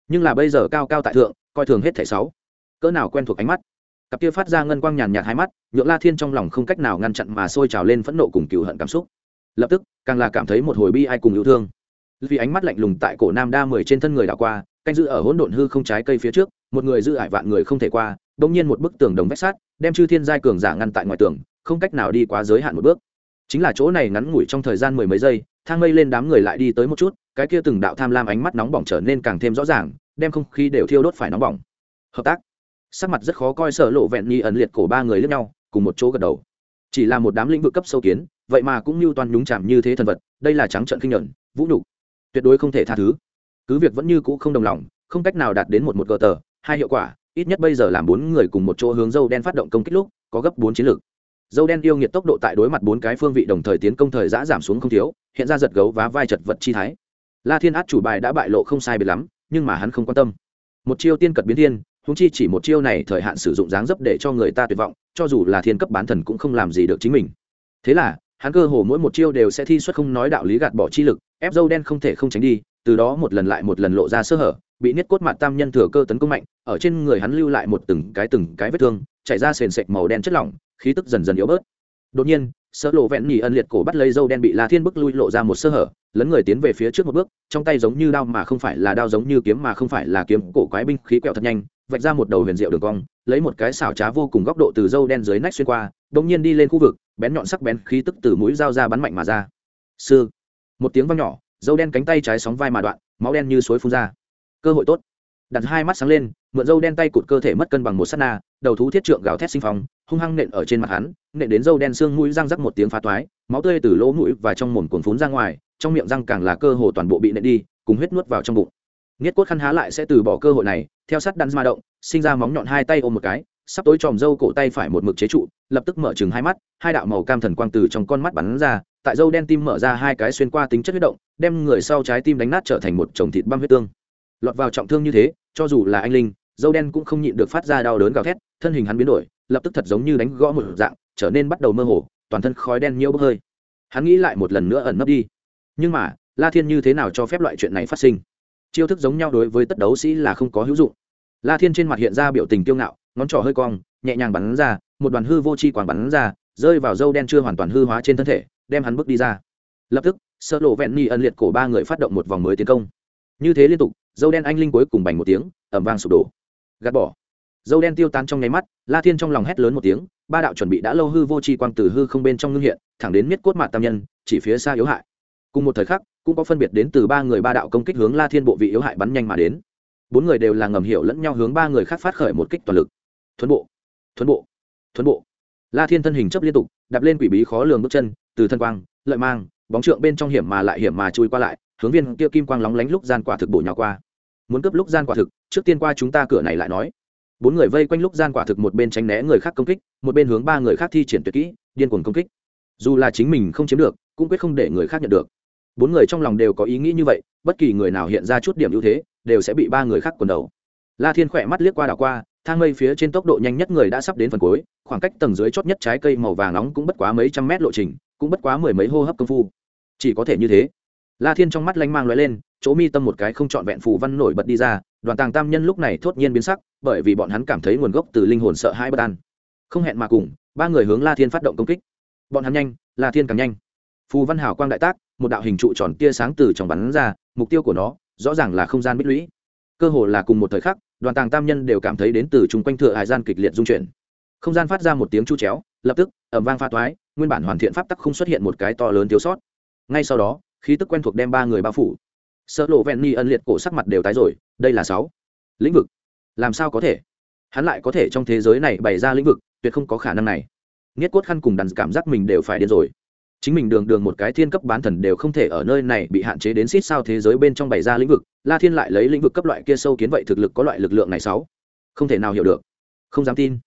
Nhưng là bây giờ cao cao tại thượng, coi thường hết thẻ sáu. Cỡ nào quen thuộc ánh mắt. Cặp kia phát ra ngân quang nhàn nhạt hai mắt, nhượng la thiên trong lòng không cách nào ngăn chặn mà sôi trào lên phẫn nộ cùng cựu hận cảm xúc. Lập tức, càng là cảm thấy một hồi bi ai cùng yêu thương. Vì ánh mắt lạnh lùng tại cổ nam đa mười trên thân người đảo qua canh giữ ở hỗn độn hư không trái cây phía trước, một người giữ ải vạn người không thể qua, bỗng nhiên một bức tường đồng vách sát đem chư thiên giai cường giả ngăn tại ngoài tường, không cách nào đi quá giới hạn một bước. Chính là chỗ này ngắn ngủi trong thời gian mười mấy giây, thang mây lên đám người lại đi tới một chút, cái kia từng đạo tham lam ánh mắt nóng bỏng trở nên càng thêm rõ ràng, đem không khí đều thiêu đốt phải nóng bỏng. Hợp tác. Sắc mặt rất khó coi sợ lộ vẹn nhi ẩn liệt cổ ba người lẫn nhau, cùng một chỗ gật đầu. Chỉ là một đám lĩnh vực cấp sâu kiến, vậy mà cũng như toàn nhúng chạm như thế thần vật, đây là trắng trận kinh nhận vũ nhục, tuyệt đối không thể tha thứ cứ việc vẫn như cũ không đồng lòng, không cách nào đạt đến một một gờ tờ, hai hiệu quả, ít nhất bây giờ làm bốn người cùng một chỗ hướng dâu đen phát động công kích lúc, có gấp bốn chiến lược. Dâu đen yêu nghiệt tốc độ tại đối mặt bốn cái phương vị đồng thời tiến công thời giã giảm xuống không thiếu, hiện ra giật gấu và vai chật vật chi thái. La thiên át chủ bài đã bại lộ không sai biệt lắm, nhưng mà hắn không quan tâm. Một chiêu tiên cật biến thiên húng chi chỉ một chiêu này thời hạn sử dụng dáng dấp để cho người ta tuyệt vọng, cho dù là thiên cấp bán thần cũng không làm gì được chính mình. Thế là, hắn cơ hồ mỗi một chiêu đều sẽ thi xuất không nói đạo lý gạt bỏ chi lực, ép dâu đen không thể không tránh đi từ đó một lần lại một lần lộ ra sơ hở, bị niết cốt mặt tam nhân thừa cơ tấn công mạnh, ở trên người hắn lưu lại một từng cái từng cái vết thương, chảy ra sền sệt màu đen chất lỏng, khí tức dần dần yếu bớt. Đột nhiên sơ lộ vẹn nhì ân liệt cổ bắt lấy dâu đen bị la thiên bức lui lộ ra một sơ hở, lấn người tiến về phía trước một bước, trong tay giống như đao mà không phải là đao giống như kiếm mà không phải là kiếm, cổ quái binh khí quẹo thật nhanh, vạch ra một đầu huyền diệu đường cong, lấy một cái xảo trá vô cùng góc độ từ dâu đen dưới nách xuyên qua đống nhiên đi lên khu vực, bén nhọn sắc bén khí tức từ mũi dao ra bắn mạnh mà ra. Sư, một tiếng vang nhỏ dâu đen cánh tay trái sóng vai mà đoạn, máu đen như suối phun ra. Cơ hội tốt. Đặt hai mắt sáng lên, mượn dâu đen tay cụt cơ thể mất cân bằng một sát na, đầu thú thiết trượng gào thét sinh phong, hung hăng nện ở trên mặt hắn, nện đến dâu đen xương mũi răng rắc một tiếng phá toái, máu tươi từ lỗ mũi và trong mồm cuồn phún ra ngoài, trong miệng răng càng là cơ hồ toàn bộ bị nện đi, cùng huyết nuốt vào trong bụng. Nghiết cốt khăn há lại sẽ từ bỏ cơ hội này, theo sát đắn ma động, sinh ra móng nhọn hai tay ôm một cái, sắp tối tròm dâu cổ tay phải một mực chế trụ, lập tức mở chừng hai mắt, hai đạo màu cam thần quang từ trong con mắt bắn ra tại dâu đen tim mở ra hai cái xuyên qua tính chất huyết động, đem người sau trái tim đánh nát trở thành một chồng thịt băm huyết tương. Lọt vào trọng thương như thế, cho dù là anh linh, dâu đen cũng không nhịn được phát ra đau đớn gào thét, thân hình hắn biến đổi, lập tức thật giống như đánh gõ một dạng, trở nên bắt đầu mơ hồ, toàn thân khói đen nhiễu bốc hơi. Hắn nghĩ lại một lần nữa ẩn nấp đi. Nhưng mà, la thiên như thế nào cho phép loại chuyện này phát sinh? Chiêu thức giống nhau đối với tất đấu sĩ là không có hữu dụng. La thiên trên mặt hiện ra biểu tình kiêu ngạo, ngón trỏ hơi cong, nhẹ nhàng bắn ra, một đoàn hư vô chi quản bắn ra, rơi vào dâu đen chưa hoàn toàn hư hóa trên thân thể đem hắn bước đi ra. Lập tức, sơ lộ vẹn ni ân liệt cổ ba người phát động một vòng mới tiến công. Như thế liên tục, dâu đen anh linh cuối cùng bành một tiếng ẩm vang sụp đổ. Gạt bỏ. Dâu đen tiêu tan trong nháy mắt, la thiên trong lòng hét lớn một tiếng, ba đạo chuẩn bị đã lâu hư vô c h i quang từ hư không bên trong ngưng hiện, thẳng đến miết cốt mạ tam nhân, chỉ phía xa yếu hại. Cùng một thời khắc, cũng có phân biệt đến từ ba người ba đạo công kích hướng la thiên bộ vị yếu hại bắn nhanh mà đến. Bốn người đều là ngầm hiểu lẫn nhau hướng ba người khác phát khởi một kích toàn lực. Thuấn bộ. Thuấn bộ. Thuấn bộ. La thiên thân hình chấp liên tục, đạp lên quỷ bí khó lường bước chân từ thân quang, lợi mang, bóng trượng bên trong hiểm mà lại hiểm mà chui qua lại, hướng viên kia kim quang lóng lánh lúc gian quả thực bổ nhỏ qua. Muốn cướp lúc gian quả thực, trước tiên qua chúng ta cửa này lại nói. Bốn người vây quanh lúc gian quả thực một bên tránh né người khác công kích, một bên hướng ba người khác thi triển tuyệt kỹ, điên cuồng công kích. Dù là chính mình không chiếm được, cũng quyết không để người khác nhận được. Bốn người trong lòng đều có ý nghĩ như vậy, bất kỳ người nào hiện ra chút điểm ưu thế, đều sẽ bị ba người khác quần đầu. La thiên khỏe mắt liếc qua đảo qua thang mây phía trên tốc độ nhanh nhất người đã sắp đến phần cuối, khoảng cách tầng dưới chót nhất trái cây màu vàng nóng cũng bất quá mấy trăm mét lộ trình, cũng bất quá mười mấy hô hấp công phu. Chỉ có thể như thế. La thiên trong mắt lanh mang lóe lên, chỗ mi tâm một cái không trọn vẹn phù văn nổi bật đi ra, đoàn tàng tam nhân lúc này thốt nhiên biến sắc, bởi vì bọn hắn cảm thấy nguồn gốc từ linh hồn sợ hãi bất an. Không hẹn mà cùng, ba người hướng la thiên phát động công kích. Bọn hắn nhanh, la thiên càng nhanh. Phù văn hảo quang đại tác, một đạo hình trụ tròn tia sáng từ trong bắn ra, mục tiêu của nó rõ ràng là không gian bích lũy. Cơ hồ là cùng một thời khắc đoàn tàng tam nhân đều cảm thấy đến từ chung quanh thừa hải gian kịch liệt dung chuyển. Không gian phát ra một tiếng chu chéo, lập tức ẩm vang pha toái, nguyên bản hoàn thiện pháp tắc không xuất hiện một cái to lớn thiếu sót. Ngay sau đó, khí tức quen thuộc đem ba người bao phủ. Sợ lộ vẹn ni ân liệt cổ sắc mặt đều tái rồi, đây là sáu. Lĩnh vực. Làm sao có thể? Hắn lại có thể trong thế giới này bày ra lĩnh vực, tuyệt không có khả năng này. Nghiết cốt khăn cùng đàn cảm giác mình đều phải điên rồi chính mình đường đường một cái thiên cấp bán thần đều không thể ở nơi này bị hạn chế đến xít sao thế giới bên trong bày ra lĩnh vực, la thiên lại lấy lĩnh vực cấp loại kia sâu kiến vậy thực lực có loại lực lượng này sáu. Không thể nào hiểu được. Không dám tin.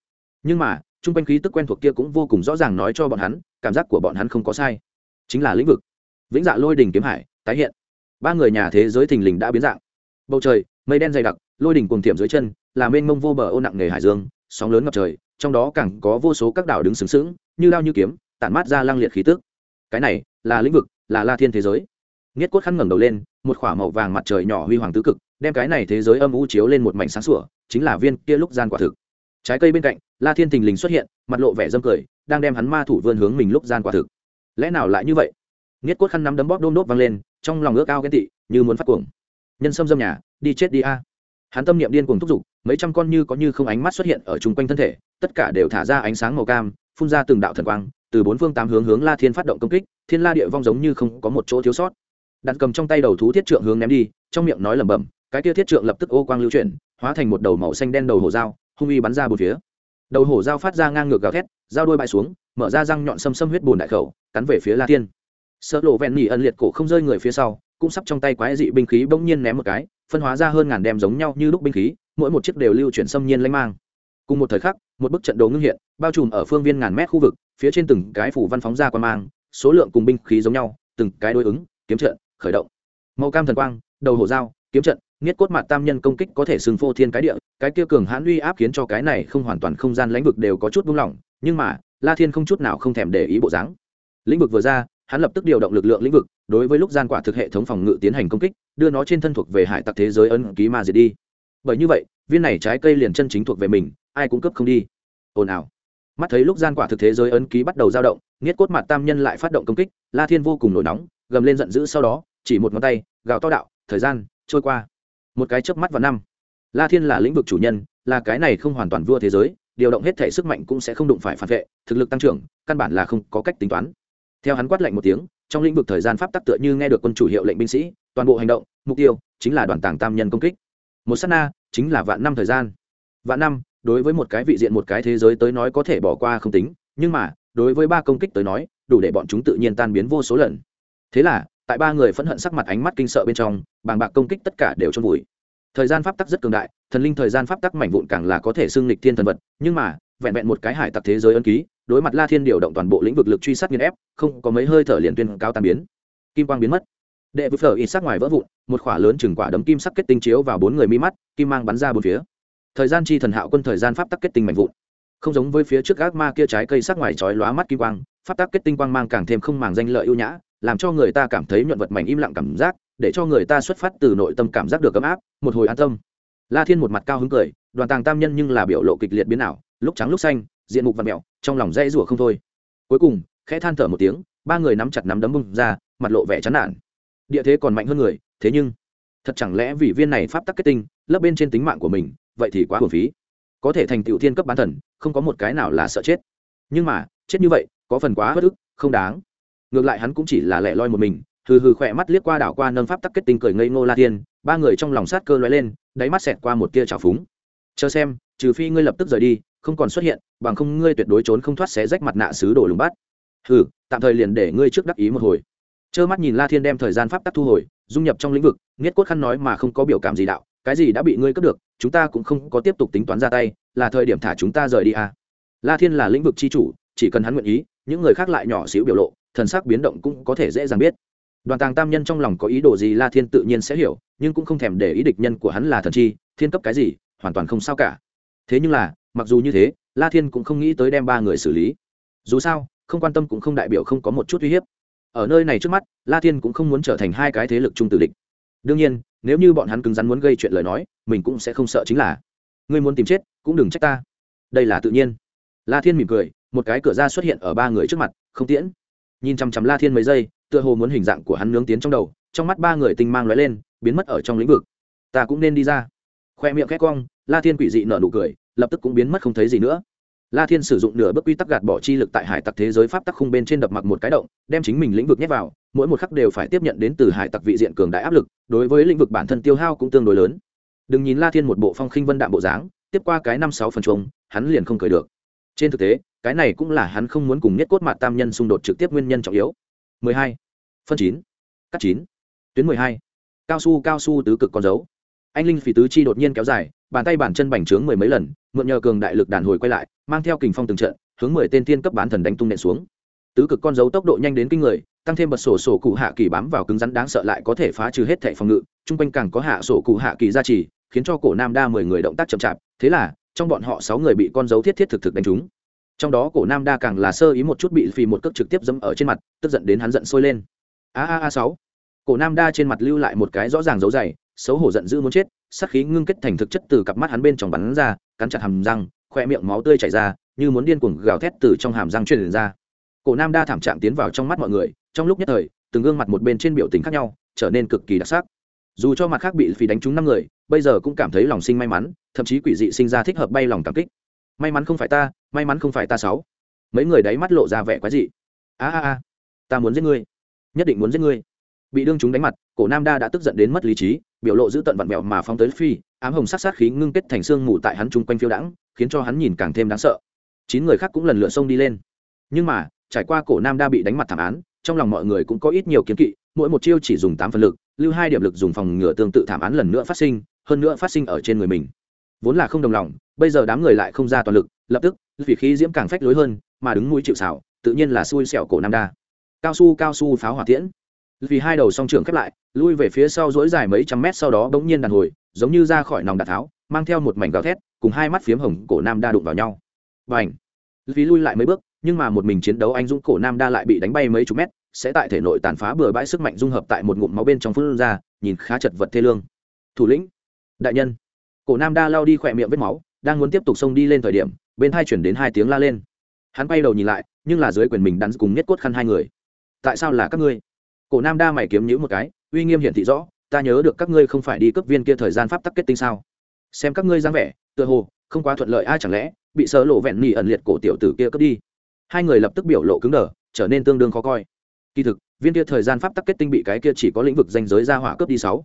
Nhưng mà chung quanh khí tức quen thuộc kia cũng vô cùng rõ ràng nói cho bọn hắn, cảm giác của bọn hắn không có sai. Chính là lĩnh vực. Vĩnh dạ lôi đình kiếm hải, tái hiện. Ba người nhà thế giới thình lình đã biến dạng. Bầu trời, mây đen dày đặc, lôi đỉnh cùng tiệm dưới chân, là mênh mông vô bờ ô nặng nghề hải dương, sóng lớn ngập trời, trong đó càng có vô số các đảo đứng sướng sướng như lao như kiếm, tản mát ra lăng liệt khí tức cái này là lĩnh vực, là la thiên thế giới. Nghiết cốt khăn ngẩng đầu lên, một k h ỏ a màu vàng mặt trời nhỏ huy hoàng tứ cực, đem cái này thế giới âm u chiếu lên một mảnh sáng sủa, chính là viên kia lúc gian quả thực. Trái cây bên cạnh, la thiên thình lình xuất hiện, mặt lộ vẻ dâm cười, đang đem hắn ma thủ vươn hướng mình lúc gian quả thực. Lẽ nào lại như vậy? Nghiết cốt khăn nắm đấm bóp đôm đốt vang lên, trong lòng ước ao ghen tị, như muốn phát cuồng. Nhân sâm dâm nhà, đi chết đi a. Hắn tâm niệm điên cuồng thúc giục, mấy trăm con như có như không ánh mắt xuất hiện ở chung quanh thân thể, tất cả đều thả ra ánh sáng màu cam, phun ra từng đạo thần quang từ bốn phương tám hướng hướng la thiên phát động công kích, thiên la địa vong giống như không có một chỗ thiếu sót. Đặt cầm trong tay đầu thú thiết trượng hướng ném đi, trong miệng nói lẩm bẩm, cái kia thiết trượng lập tức ô quang lưu chuyển, hóa thành một đầu màu xanh đen đầu hổ dao, hung uy bắn ra bốn phía. Đầu hổ dao phát ra ngang ngược gào thét, dao đôi bại xuống, mở ra răng nhọn xâm xâm huyết bùn đại khẩu, cắn về phía la thiên. Sợ lộ vẹn nỉ ân liệt cổ không rơi người phía sau, cũng sắp trong tay quái dị binh khí bỗng nhiên ném một cái, phân hóa ra hơn ngàn đem giống nhau như lúc binh khí, mỗi một chiếc đều lưu chuyển xâm nhiên lanh mang. Cùng một thời khắc, một bức trận đồ ngưng hiện, bao trùm ở phương viên ngàn mét khu vực phía trên từng cái phủ văn phóng ra quan mang, số lượng cùng binh khí giống nhau, từng cái đối ứng, kiếm trận, khởi động. Màu cam thần quang, đầu hổ dao, kiếm trận, nghiết cốt mặt tam nhân công kích có thể xưng phô thiên cái địa, cái kia cường hãn uy áp khiến cho cái này không hoàn toàn không gian lãnh vực đều có chút buông lỏng, nhưng mà, la thiên không chút nào không thèm để ý bộ dáng. Lĩnh vực vừa ra, hắn lập tức điều động lực lượng lĩnh vực, đối với lúc gian quả thực hệ thống phòng ngự tiến hành công kích, đưa nó trên thân thuộc về hải tặc thế giới ân ký mà diệt đi. Bởi như vậy, viên này trái cây liền chân chính thuộc về mình, ai cũng cấp không đi. Ồn ào mắt thấy lúc gian quả thực thế giới ấn ký bắt đầu dao động, nghiết cốt mặt tam nhân lại phát động công kích, la thiên vô cùng nổi nóng, gầm lên giận dữ sau đó, chỉ một ngón tay, gào to đạo, thời gian trôi qua. Một cái chớp mắt vào năm. La thiên là lĩnh vực chủ nhân, là cái này không hoàn toàn vua thế giới, điều động hết thể sức mạnh cũng sẽ không đụng phải phản vệ, thực lực tăng trưởng, căn bản là không có cách tính toán. Theo hắn quát lạnh một tiếng, trong lĩnh vực thời gian pháp tắc tựa như nghe được quân chủ hiệu lệnh binh sĩ, toàn bộ hành động, mục tiêu chính là đoàn tàng tam nhân công kích. Một s á t na chính là vạn năm thời gian. Vạn năm đối với một cái vị diện một cái thế giới tới nói có thể bỏ qua không tính, nhưng mà, đối với ba công kích tới nói, đủ để bọn chúng tự nhiên tan biến vô số lần. Thế là, tại ba người phẫn hận sắc mặt ánh mắt kinh sợ bên trong, bàng bạc công kích tất cả đều trong vùi. Thời gian pháp tắc rất cường đại, thần linh thời gian pháp tắc mảnh vụn càng là có thể xưng lịch thiên thần vật, nhưng mà, vẹn vẹn một cái hải tặc thế giới ân ký, đối mặt la thiên điều động toàn bộ lĩnh vực lực truy sát nghiên ép, không có mấy hơi thở liền tuyên cao tan biến. Kim quang biến mất. Đệ vực phở ít sắc ngoài vỡ vụn, một khỏa lớn chừng quả đấm kim sắc kết tinh chiếu vào bốn người mi mắt, kim mang bắn ra bốn phía thời gian chi thần hạo quân thời gian pháp tắc kết tinh mạnh vụn. Không giống với phía trước ác ma kia trái cây sắc ngoài chói lóa mắt kim quang, pháp tắc kết tinh quang mang càng thêm không màng danh lợi ưu nhã, làm cho người ta cảm thấy nhuận vật mảnh im lặng cảm giác, để cho người ta xuất phát từ nội tâm cảm giác được ấm áp, một hồi an tâm. La thiên một mặt cao hứng cười, đoàn tàng tam nhân nhưng là biểu lộ kịch liệt biến ảo, lúc trắng lúc xanh, diện mục và mẹo trong lòng dây rủa không thôi. Cuối cùng, khẽ than thở một tiếng, ba người nắm chặt nắm đấm bung ra, mặt lộ vẻ chán nản. Địa thế còn mạnh hơn người, thế nhưng, thật chẳng lẽ vì viên này pháp tắc kết tinh lấp bên trên tính mạng của mình, vậy thì quá hồn phí. Có thể thành tựu thiên cấp bán thần, không có một cái nào là sợ chết. Nhưng mà, chết như vậy, có phần quá bất ức, không đáng. Ngược lại hắn cũng chỉ là lẻ loi một mình, hừ hừ khỏe mắt liếc qua đảo qua nâng pháp tắc kết tinh cười ngây ngô la thiên, ba người trong lòng sát cơ lóe lên, đáy mắt xẹt qua một tia trào phúng. Chờ xem, trừ phi ngươi lập tức rời đi, không còn xuất hiện, bằng không ngươi tuyệt đối trốn không thoát xé rách mặt nạ xứ đồ lùng bắt. Hừ, tạm thời liền để ngươi trước đắc ý một hồi. Trơ mắt nhìn la thiên đem thời gian pháp tắc thu hồi, dung nhập trong lĩnh vực, nghiết cốt khăn nói mà không có biểu cảm gì đạo cái gì đã bị ngươi cướp được, chúng ta cũng không có tiếp tục tính toán ra tay, là thời điểm thả chúng ta rời đi à. la thiên là lĩnh vực c h i chủ, chỉ cần hắn nguyện ý, những người khác lại nhỏ xíu biểu lộ, thần sắc biến động cũng có thể dễ dàng biết. Đoàn tàng tam nhân trong lòng có ý đồ gì la thiên tự nhiên sẽ hiểu, nhưng cũng không thèm để ý địch nhân của hắn là thần chi, thiên cấp cái gì, hoàn toàn không sao cả. Thế nhưng là, mặc dù như thế, la thiên cũng không nghĩ tới đem ba người xử lý. Dù sao, không quan tâm cũng không đại biểu không có một chút uy hiếp. Ở nơi này trước mắt, la thiên cũng không muốn trở thành hai cái thế lực chung tử địch đương nhiên, nếu như bọn hắn cứng rắn muốn gây chuyện lời nói, mình cũng sẽ không sợ chính là, ngươi muốn tìm chết, cũng đừng trách ta. Đây là tự nhiên. La thiên mỉm cười, một cái cửa ra xuất hiện ở ba người trước mặt, không tiễn. Nhìn chằm chằm la thiên mấy giây, tựa hồ muốn hình dạng của hắn nướng tiến trong đầu, trong mắt ba người tinh mang lóe lên, biến mất ở trong lĩnh vực. Ta cũng nên đi ra. Khoe miệng khét cong, la thiên quỷ dị nở nụ cười, lập tức cũng biến mất không thấy gì nữa la thiên sử dụng nửa bước quy tắc gạt bỏ chi lực tại hải tặc thế giới pháp tắc khung bên trên đập mặc một cái động, đem chính mình lĩnh vực nhét vào, mỗi một khắc đều phải tiếp nhận đến từ hải tặc vị diện cường đại áp lực, đối với lĩnh vực bản thân tiêu hao cũng tương đối lớn đừng nhìn la thiên một bộ phong khinh vân đạm bộ dáng, tiếp qua cái năm sáu phần chung hắn liền không cười được trên thực tế, cái này cũng là hắn không muốn cùng nhất cốt mặt tam nhân xung đột trực tiếp nguyên nhân trọng yếu 12. phân chín, cắt chín, tuyến 12. cao su cao su tứ cực con dấu anh linh phỉ tứ chi đột nhiên kéo dài, bàn tay bàn chân bành trướng mười mấy lần, mượn nhờ cường đại lực đàn hồi quay lại, mang theo kình phong từng trận, hướng mười tên tiên cấp bán thần đánh tung nện xuống. Tứ cực con dấu tốc độ nhanh đến kinh người, tăng thêm bật sổ sổ cụ hạ kỳ bám vào cứng rắn đáng sợ lại có thể phá trừ hết thẻ phòng ngự, chung quanh càng có hạ sổ cụ hạ kỳ gia trì, khiến cho cổ nam đa mười người động tác chậm chạp, thế là, trong bọn họ sáu người bị con dấu thiết thiết thực thực đánh trúng. Trong đó cổ nam đa càng là sơ ý một chút bị phì một cước trực tiếp dẫm ở trên mặt, tức giận đến hắn giận sôi lên. A a a sáu. Cổ nam đa trên mặt lưu lại một cái rõ ràng dấu dày xấu hổ giận dữ muốn chết, sát khí ngưng kết thành thực chất từ cặp mắt hắn bên trong bắn ra, cắn chặt hàm răng, khoe miệng máu tươi chảy ra, như muốn điên cuồng gào thét từ trong hàm răng truyền ra. Cổ nam đa thảm trạng tiến vào trong mắt mọi người, trong lúc nhất thời, từng gương mặt một bên trên biểu tình khác nhau, trở nên cực kỳ đặc sắc. Dù cho mặt khác bị phí đánh trúng năm người, bây giờ cũng cảm thấy lòng sinh may mắn, thậm chí quỷ dị sinh ra thích hợp bay lòng cảm kích. May mắn không phải ta, may mắn không phải ta sáu. Mấy người đấy mắt lộ ra vẻ quái dị. A a a, ta muốn giết ngươi. Nhất định muốn giết ngươi bị đương chúng đánh mặt, cổ nam đa đã tức giận đến mất lý trí, biểu lộ giữ tận vặn vẹo mà phóng tới phi, ám hồng sát sát khí ngưng kết thành xương mù tại hắn chung quanh phiêu đãng, khiến cho hắn nhìn càng thêm đáng sợ. Chín người khác cũng lần lượt xông đi lên. Nhưng mà, trải qua cổ nam đa bị đánh mặt thảm án, trong lòng mọi người cũng có ít nhiều kiến kỵ, mỗi một chiêu chỉ dùng tám phần lực, lưu hai điểm lực dùng phòng ngừa tương tự thảm án lần nữa phát sinh, hơn nữa phát sinh ở trên người mình. Vốn là không đồng lòng, bây giờ đám người lại không ra toàn lực, lập tức, vì khí diễm càng phách lối hơn, mà đứng mũi chịu xảo tự nhiên là xui xẻo cổ nam đa. Cao su cao su pháo hỏa tiễn vì hai đầu song trường khép lại, lui về phía sau dỗi dài mấy trăm mét sau đó bỗng nhiên đàn hồi, giống như ra khỏi nòng đạn tháo, mang theo một mảnh gào thét, cùng hai mắt phiếm hồng cổ nam đa đụng vào nhau. Và ảnh vì lui lại mấy bước, nhưng mà một mình chiến đấu anh dũng cổ nam đa lại bị đánh bay mấy chục mét, sẽ tại thể nội tàn phá bừa bãi sức mạnh dung hợp tại một ngụm máu bên trong phương ra, nhìn khá chật vật thê lương. Thủ lĩnh! Đại nhân! Cổ nam đa lao đi khỏe miệng vết máu, đang muốn tiếp tục xông đi lên thời điểm, bên hai chuyển đến hai tiếng la lên. Hắn bay đầu nhìn lại, nhưng là dưới quyền mình đắn cùng nhất cốt khăn hai người. Tại sao là các ngươi? Cổ nam đa mày kiếm nhữ một cái, uy nghiêm hiển thị rõ, ta nhớ được các ngươi không phải đi cấp viên kia thời gian pháp tắc kết tinh sao? Xem các ngươi dáng vẻ, tựa hồ, không quá thuận lợi, ai chẳng lẽ, bị sơ lộ vẹn nỉ ẩn liệt cổ tiểu tử kia cướp đi? Hai người lập tức biểu lộ cứng đờ, trở nên tương đương khó coi. Kỳ thực, viên kia thời gian pháp tắc kết tinh bị cái kia chỉ có lĩnh vực danh giới ra hỏa cướp đi sáu.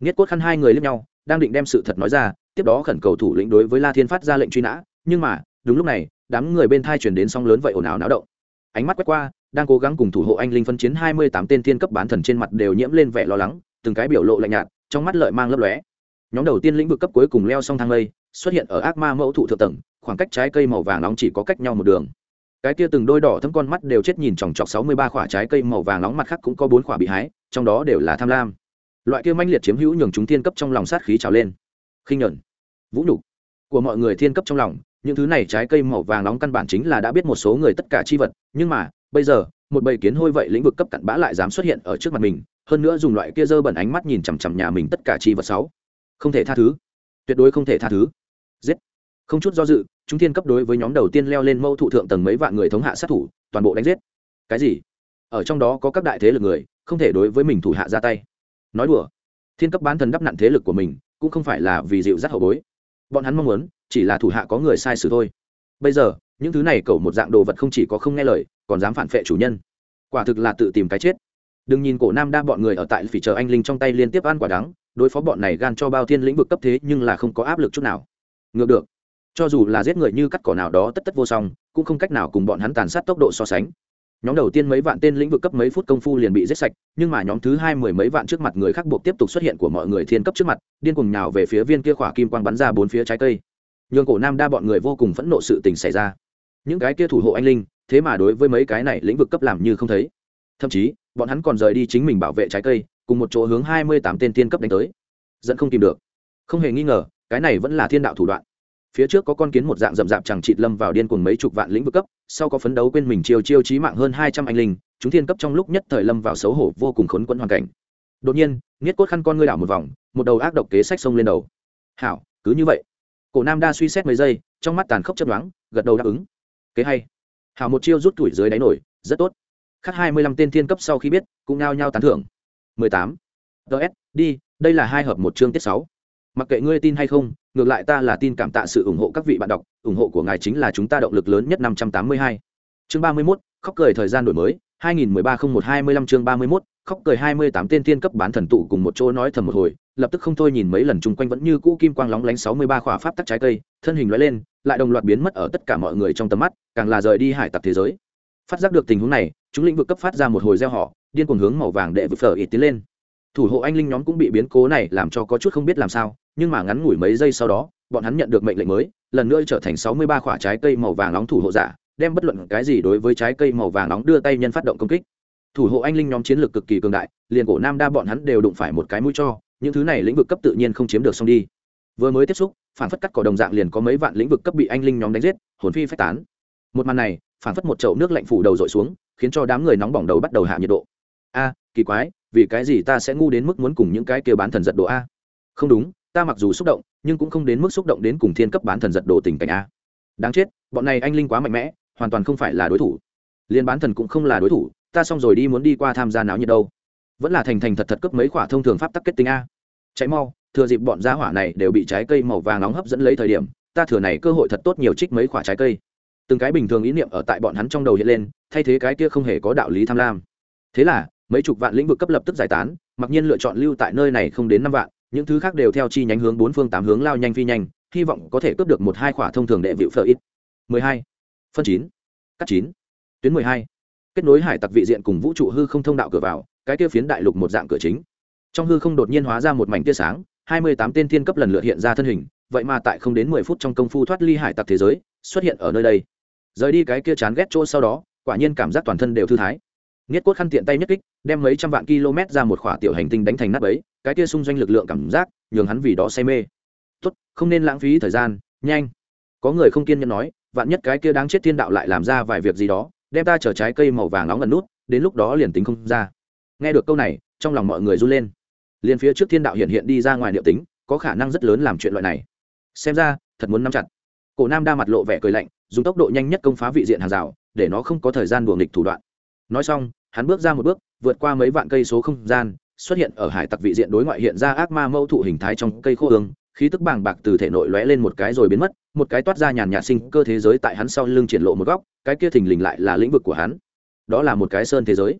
Nghiết cốt khăn hai người lướt nhau, đang định đem sự thật nói ra, tiếp đó khẩn cầu thủ lĩnh đối với la thiên phát ra lệnh truy nã, nhưng mà, đúng lúc này, đám người bên thai chuyển đến song lớn vậy ồn ào náo động. Ánh mắt quét qua đang cố gắng cùng thủ hộ anh linh phân chiến hai mươi tám tên thiên cấp bán thần trên mặt đều nhiễm lên vẻ lo lắng, từng cái biểu lộ lạnh nhạt, trong mắt lợi mang lấp lóe. Nhóm đầu tiên lĩnh vực cấp cuối cùng leo xong thang lây, xuất hiện ở ác ma mẫu thụ thượng tầng, khoảng cách trái cây màu vàng nóng chỉ có cách nhau một đường. Cái kia từng đôi đỏ thâm con mắt đều chết nhìn chòng chọc sáu mươi ba quả trái cây màu vàng nóng mặt khác cũng có bốn quả bị hái, trong đó đều là tham lam. Loại kia manh liệt chiếm hữu nhường chúng thiên cấp trong lòng sát khí trào lên. Khinh nhẫn vũ nhục của mọi người thiên cấp trong lòng, những thứ này trái cây màu vàng nóng căn bản chính là đã biết một số người tất cả chi vật, nhưng mà bây giờ, một bầy kiến hôi vậy lĩnh vực cấp cặn bã lại dám xuất hiện ở trước mặt mình, hơn nữa dùng loại kia dơ bẩn ánh mắt nhìn chằm chằm nhà mình tất cả chi vật sáu. Không thể tha thứ. Tuyệt đối không thể tha thứ. Giết. Không chút do dự, chúng thiên cấp đối với nhóm đầu tiên leo lên mâu thụ thượng tầng mấy vạn người thống hạ sát thủ, toàn bộ đánh giết. Cái gì? Ở trong đó có các đại thế lực người, không thể đối với mình thủ hạ ra tay. Nói đùa. Thiên cấp bán thần đắp nặn thế lực của mình, cũng không phải là vì dịu dắt hậu bối. Bọn hắn mong muốn, chỉ là thủ hạ có người sai sự thôi. Bây giờ, những thứ này cầu một dạng đồ vật không chỉ có không nghe lời còn dám phản phệ chủ nhân. Quả thực là tự tìm cái chết. Đừng nhìn cổ nam đa bọn người ở tại phỉ chờ anh linh trong tay liên tiếp ăn quả đắng, đối phó bọn này gan cho bao thiên lĩnh vực cấp thế nhưng là không có áp lực chút nào. Ngược được. Cho dù là giết người như cắt cỏ nào đó tất tất vô song, cũng không cách nào cùng bọn hắn tàn sát tốc độ so sánh. Nhóm đầu tiên mấy vạn tên lĩnh vực cấp mấy phút công phu liền bị giết sạch, nhưng mà nhóm thứ hai mười mấy vạn trước mặt người khác buộc tiếp tục xuất hiện của mọi người thiên cấp trước mặt, điên cùng nhào về phía viên kia khỏa kim quang bắn ra bốn phía trái cây. Nhường cổ nam đa bọn người vô cùng phẫn nộ sự tình xảy ra. Những cái kia thủ hộ anh linh thế mà đối với mấy cái này lĩnh vực cấp làm như không thấy. Thậm chí, bọn hắn còn rời đi chính mình bảo vệ trái cây, cùng một chỗ hướng hai mươi tám tên tiên cấp đánh tới. Dẫn không tìm được. Không hề nghi ngờ, cái này vẫn là thiên đạo thủ đoạn. Phía trước có con kiến một dạng rậm rạp chẳng trịt lâm vào điên cuồng mấy chục vạn lĩnh vực cấp, sau có phấn đấu quên mình chiêu chiêu trí mạng hơn hai trăm anh linh, chúng thiên cấp trong lúc nhất thời lâm vào xấu hổ vô cùng khốn quẫn hoàn cảnh. Đột nhiên nghiết cốt khăn con ngươi đảo một vòng, một đầu ác độc kế sách xông lên đầu. Hảo, cứ như vậy. Cổ nam đa suy xét mấy giây, trong mắt tàn khốc chấp đoán gật đầu đáp ứng. Kế hay hảo một chiêu rút tuổi dưới đáy nổi, rất tốt. Khắc hai mươi lăm tên thiên cấp sau khi biết, cũng nao nhau tán thưởng. Mười tám. Ts đi, đây là hai hợp một chương tiết sáu. Mặc kệ ngươi tin hay không, ngược lại ta là tin cảm tạ sự ủng hộ các vị bạn đọc, ủng hộ của ngài chính là chúng ta động lực lớn nhất năm trăm tám mươi hai. Chương ba mươi mốt, khóc cười thời gian đổi mới, hai nghìn mười ba không một hai mươi lăm chương ba mươi mốt khóc cười hai mươi tám tên thiên cấp bán thần tụ cùng một chỗ nói thầm một hồi, lập tức không thôi nhìn mấy lần chung quanh vẫn như cũ kim quang lóng lánh sáu mươi ba khỏa pháp tắc trái cây, thân hình lóe lên, lại đồng loạt biến mất ở tất cả mọi người trong tầm mắt, càng là rời đi hải tặc thế giới. Phát giác được tình huống này, chúng lĩnh vực cấp phát ra một hồi gieo họ điên cuồng hướng màu vàng đệ vực phở ít tiến lên. Thủ hộ anh linh nhóm cũng bị biến cố này làm cho có chút không biết làm sao, nhưng mà ngắn ngủi mấy giây sau đó, bọn hắn nhận được mệnh lệnh mới, lần nữa trở thành sáu mươi ba quả trái cây màu vàng nóng thủ hộ giả, đem bất luận cái gì đối với trái cây màu vàng nóng đưa tay nhân phát động công kích thủ hộ anh linh nhóm chiến lược cực kỳ cường đại, liền cổ nam đa bọn hắn đều đụng phải một cái mũi cho, những thứ này lĩnh vực cấp tự nhiên không chiếm được xong đi. Vừa mới tiếp xúc, phản phất cắt cỏ đồng dạng liền có mấy vạn lĩnh vực cấp bị anh linh nhóm đánh giết, hồn phi phách tán. Một màn này, phản phất một chậu nước lạnh phủ đầu dội xuống, khiến cho đám người nóng bỏng đầu bắt đầu hạ nhiệt độ. A, kỳ quái, vì cái gì ta sẽ ngu đến mức muốn cùng những cái kia bán thần giật độ a? Không đúng, ta mặc dù xúc động, nhưng cũng không đến mức xúc động đến cùng thiên cấp bán thần giật đồ tình cảnh a. Đáng chết, bọn này anh linh quá mạnh mẽ, hoàn toàn không phải là đối thủ. Liên bán thần cũng không là đối thủ ta xong rồi đi muốn đi qua tham gia náo nhiệt đâu. Vẫn là thành thành thật thật cấp mấy quả thông thường pháp tắc kết tinh a. Chạy mau, thừa dịp bọn gia hỏa này đều bị trái cây màu vàng nóng hấp dẫn lấy thời điểm, ta thừa này cơ hội thật tốt nhiều trích mấy quả trái cây. Từng cái bình thường ý niệm ở tại bọn hắn trong đầu hiện lên, thay thế cái kia không hề có đạo lý tham lam. Thế là, mấy chục vạn lĩnh vực cấp lập tức giải tán, mặc nhiên lựa chọn lưu tại nơi này không đến năm vạn, những thứ khác đều theo chi nhánh hướng bốn phương tám hướng lao nhanh phi nhanh, hy vọng có thể cướp được một hai quả thông thường đệ vịu phở ít mười hai. Phân chín. Cắt chín. Tuyến mười hai kết nối hải tặc vị diện cùng vũ trụ hư không thông đạo cửa vào, cái kia phiến đại lục một dạng cửa chính. Trong hư không đột nhiên hóa ra một mảnh tia sáng, hai mươi tám tên thiên cấp lần lượt hiện ra thân hình, vậy mà tại không đến mười phút trong công phu thoát ly hải tặc thế giới, xuất hiện ở nơi đây. Rời đi cái kia chán ghét chỗ sau đó, quả nhiên cảm giác toàn thân đều thư thái. Nghiết cốt khăn tiện tay nhất kích, đem mấy trăm vạn km ra một khỏa tiểu hành tinh đánh thành nắp ấy cái kia xung doanh lực lượng cảm giác, nhường hắn vì đó say mê. Tốt, không nên lãng phí thời gian, nhanh. Có người không kiên nhẫn nói, vạn nhất cái kia đáng chết thiên đạo lại làm ra vài việc gì đó đem ta chở trái cây màu vàng nóng gần nút, đến lúc đó liền tính không ra. Nghe được câu này, trong lòng mọi người run lên. Liền phía trước thiên đạo hiện hiện đi ra ngoài liệu tính, có khả năng rất lớn làm chuyện loại này. Xem ra, thật muốn nắm chặt. Cổ nam đa mặt lộ vẻ cười lạnh, dùng tốc độ nhanh nhất công phá vị diện hàng rào, để nó không có thời gian buồng nghịch thủ đoạn. Nói xong, hắn bước ra một bước, vượt qua mấy vạn cây số không gian, xuất hiện ở hải tặc vị diện đối ngoại hiện ra ác ma mẫu thụ hình thái trong cây khô hương khí tức bàng bạc từ thể nội lóe lên một cái rồi biến mất, một cái toát ra nhàn nhạt sinh cơ thế giới tại hắn sau lưng triển lộ một góc, cái kia thình lình lại là lĩnh vực của hắn. Đó là một cái sơn thế giới.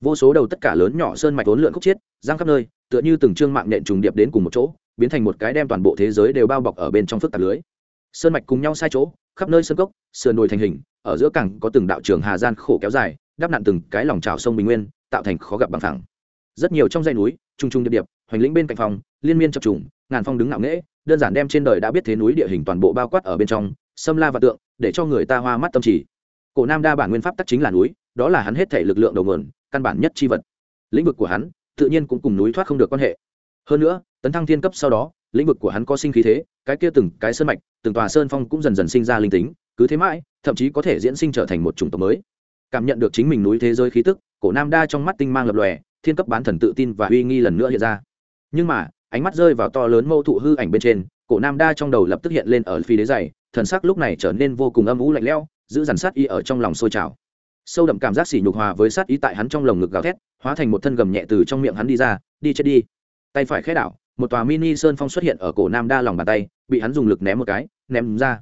Vô số đầu tất cả lớn nhỏ sơn mạch vốn lượn khúc chiết, giang khắp nơi, tựa như từng trương mạng nện trùng điệp đến cùng một chỗ, biến thành một cái đem toàn bộ thế giới đều bao bọc ở bên trong phức tạp lưới. Sơn mạch cùng nhau sai chỗ, khắp nơi sơn cốc, sườn đồi thành hình, ở giữa cảng có từng đạo trường hà gian khổ kéo dài, đắp nặn từng cái lòng trào sông bình nguyên, tạo thành khó gặp bằng thẳng rất nhiều trong dãy núi trung trung điệp điệp, hoành lĩnh bên cạnh phòng, liên miên chập trùng ngàn phong đứng ngạo nghễ, đơn giản đem trên đời đã biết thế núi địa hình toàn bộ bao quát ở bên trong, xâm la và tượng, để cho người ta hoa mắt tâm trí cổ nam đa bản nguyên pháp tắc chính là núi, đó là hắn hết thể lực lượng đầu nguồn, căn bản nhất chi vật. Lĩnh vực của hắn, tự nhiên cũng cùng núi thoát không được quan hệ. Hơn nữa, tấn thăng thiên cấp sau đó, lĩnh vực của hắn có sinh khí thế, cái kia từng cái sơn mạch, từng tòa sơn phong cũng dần dần sinh ra linh tính, cứ thế mãi, thậm chí có thể diễn sinh trở thành một chủng tộc mới. Cảm nhận được chính mình núi thế giới khí tức, cổ nam đa trong mắt tinh mang lập lòe, thiên cấp bán thần tự tin và uy nghi lần nữa hiện ra. Nhưng mà ánh mắt rơi vào to lớn mâu thụ hư ảnh bên trên, cổ nam đa trong đầu lập tức hiện lên ở phi đế dày thần sắc lúc này trở nên vô cùng âm ú lạnh lẽo, giữ dằn sát y ở trong lòng sôi trào. Sâu đậm cảm giác sỉ nhục hòa với sát ý tại hắn trong lồng ngực gào thét, hóa thành một thân gầm nhẹ từ trong miệng hắn đi ra, đi chết đi. Tay phải khẽ đảo, một tòa mini sơn phong xuất hiện ở cổ nam đa lòng bàn tay, bị hắn dùng lực ném một cái, ném ra.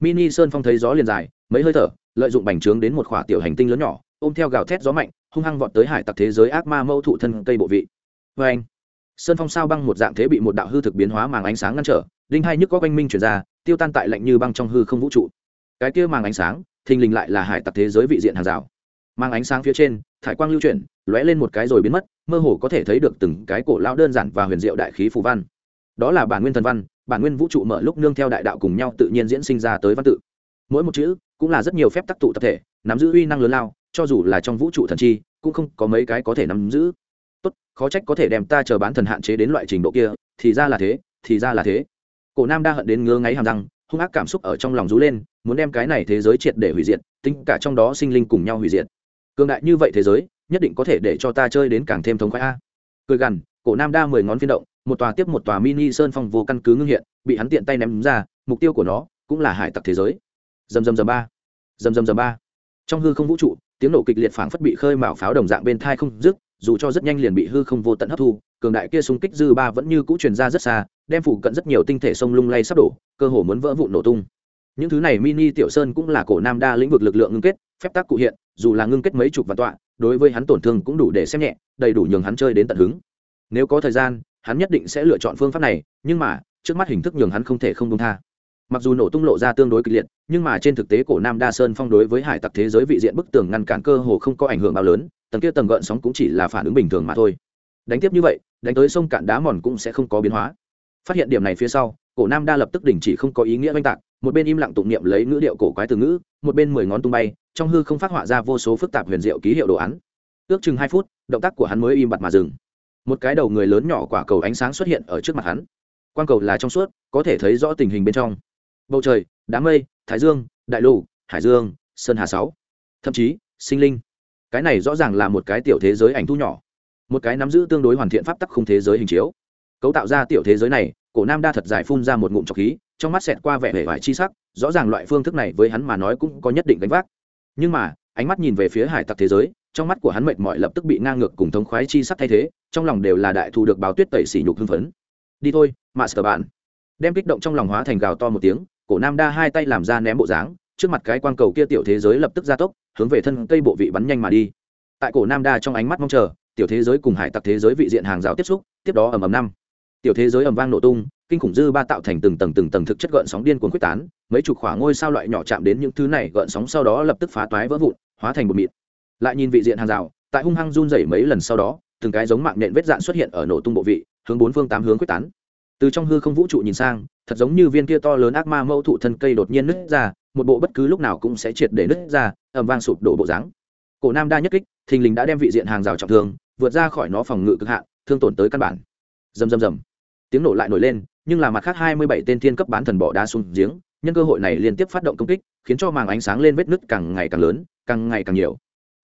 Mini sơn phong thấy gió liền dài, mấy hơi thở, lợi dụng bành trướng đến một khỏa tiểu hành tinh lớn nhỏ, ôm theo gào thét gió mạnh, hung hăng vọt tới hải tặc thế giới ác ma mâu thụ thân cây bộ vị. Vê anh sơn phong sao băng một dạng thế bị một đạo hư thực biến hóa màng ánh sáng ngăn trở, đinh hai nhức có quanh minh chuyển ra, tiêu tan tại lạnh như băng trong hư không vũ trụ. Cái kia màng ánh sáng, thình lình lại là hải tặc thế giới vị diện hàng rào. Mang ánh sáng phía trên, thải quang lưu chuyển, lóe lên một cái rồi biến mất, mơ hồ có thể thấy được từng cái cổ lao đơn giản và huyền diệu đại khí phù văn. Đó là bản nguyên thần văn, bản nguyên vũ trụ mở lúc nương theo đại đạo cùng nhau tự nhiên diễn sinh ra tới văn tự. Mỗi một chữ cũng là rất nhiều phép tác tụ tập thể, nắm giữ uy năng lớn lao, cho dù là trong vũ trụ thần chi, cũng không có mấy cái có thể nắm giữ tốt, khó trách có thể đem ta chờ bán thần hạn chế đến loại trình độ kia, thì ra là thế, thì ra là thế. Cổ nam đa hận đến ngứa ngáy hàm răng, hung ác cảm xúc ở trong lòng rú lên, muốn đem cái này thế giới triệt để hủy diệt, tính cả trong đó sinh linh cùng nhau hủy diệt. Cường đại như vậy thế giới, nhất định có thể để cho ta chơi đến càng thêm thống khoái a. Cười gằn, cổ nam đa mười ngón phiên động, một tòa tiếp một tòa mini sơn phong vô căn cứ ngưng hiện, bị hắn tiện tay ném ra, mục tiêu của nó cũng là hải tặc thế giới. Dầm dầm dầm ba. Dầm dầm dầm ba. Trong hư không vũ trụ, tiếng nổ kịch liệt phảng phất bị khơi mào pháo đồng dạng bên thai không dứt dù cho rất nhanh liền bị hư không vô tận hấp thu, cường đại kia xung kích dư ba vẫn như cũ truyền ra rất xa, đem phủ cận rất nhiều tinh thể sông lung lay sắp đổ, cơ hồ muốn vỡ vụn nổ tung. Những thứ này mini tiểu sơn cũng là cổ nam đa lĩnh vực lực lượng ngưng kết, phép tác cụ hiện, dù là ngưng kết mấy chục vạn tọa, đối với hắn tổn thương cũng đủ để xem nhẹ, đầy đủ nhường hắn chơi đến tận hứng. Nếu có thời gian, hắn nhất định sẽ lựa chọn phương pháp này, nhưng mà, trước mắt hình thức nhường hắn không thể không công tha. Mặc dù nổ tung lộ ra tương đối kịch liệt, nhưng mà trên thực tế cổ nam đa sơn phong đối với hải tặc thế giới vị diện bức tường ngăn cản cơ hồ không có ảnh hưởng bao lớn tầng kia tầng gợn sóng cũng chỉ là phản ứng bình thường mà thôi. Đánh tiếp như vậy, đánh tới sông cạn đá mòn cũng sẽ không có biến hóa. Phát hiện điểm này phía sau, cổ nam đa lập tức đình chỉ không có ý nghĩa oanh tạc, một bên im lặng tụng niệm lấy ngữ điệu cổ quái từ ngữ, một bên mười ngón tung bay, trong hư không phát họa ra vô số phức tạp huyền diệu ký hiệu đồ án. Ước chừng hai phút, động tác của hắn mới im bặt mà dừng. Một cái đầu người lớn nhỏ quả cầu ánh sáng xuất hiện ở trước mặt hắn. Quan cầu là trong suốt, có thể thấy rõ tình hình bên trong. Bầu trời, đám mây, thái dương, đại lục, hải dương, sơn hà sáu. Thậm chí, sinh linh cái này rõ ràng là một cái tiểu thế giới ảnh thu nhỏ, một cái nắm giữ tương đối hoàn thiện pháp tắc khung thế giới hình chiếu. Cấu tạo ra tiểu thế giới này, cổ nam đa thật dài phun ra một ngụm trọc khí, trong mắt xẹt qua vẻ vẻ vải chi sắc, rõ ràng loại phương thức này với hắn mà nói cũng có nhất định gánh vác. Nhưng mà, ánh mắt nhìn về phía hải tặc thế giới, trong mắt của hắn mệt mỏi lập tức bị ngang ngược cùng thống khoái chi sắc thay thế, trong lòng đều là đại thù được báo tuyết tẩy sỉ nhục hưng phấn. Đi thôi, master bạn. Đem kích động trong lòng hóa thành gào to một tiếng, cổ nam đa hai tay làm ra ném bộ dáng, trước mặt cái quang cầu kia tiểu thế giới lập tức gia tốc hướng về thân cây bộ vị bắn nhanh mà đi. Tại cổ nam đa trong ánh mắt mong chờ, tiểu thế giới cùng hải tặc thế giới vị diện hàng rào tiếp xúc, tiếp đó ầm ầm năm. Tiểu thế giới ầm vang nổ tung, kinh khủng dư ba tạo thành từng tầng từng tầng thực chất gợn sóng điên cuồng quyết tán, mấy chục khỏa ngôi sao loại nhỏ chạm đến những thứ này, gợn sóng sau đó lập tức phá toái vỡ vụn, hóa thành bột mịt lại nhìn vị diện hàng rào, tại hung hăng run rẩy mấy lần sau đó, từng cái giống mạng nện vết dạn xuất hiện ở nổ tung bộ vị, hướng bốn phương tám hướng quyết tán. Từ trong hư không vũ trụ nhìn sang, thật giống như viên kia to lớn ác ma mẫu thụ thân cây đột nhiên nứt ra một bộ bất cứ lúc nào cũng sẽ triệt để nứt ra, ầm vang sụp đổ bộ dáng. Cổ nam đa nhất kích, thình lình đã đem vị diện hàng rào trọng thương, vượt ra khỏi nó phòng ngự cực hạn, thương tổn tới căn bản. Rầm rầm rầm. Tiếng nổ lại nổi lên, nhưng là mặt khác hai mươi bảy tên thiên cấp bán thần bỏ đá xuống giếng, nhân cơ hội này liên tiếp phát động công kích, khiến cho màng ánh sáng lên vết nứt càng ngày càng lớn, càng ngày càng nhiều.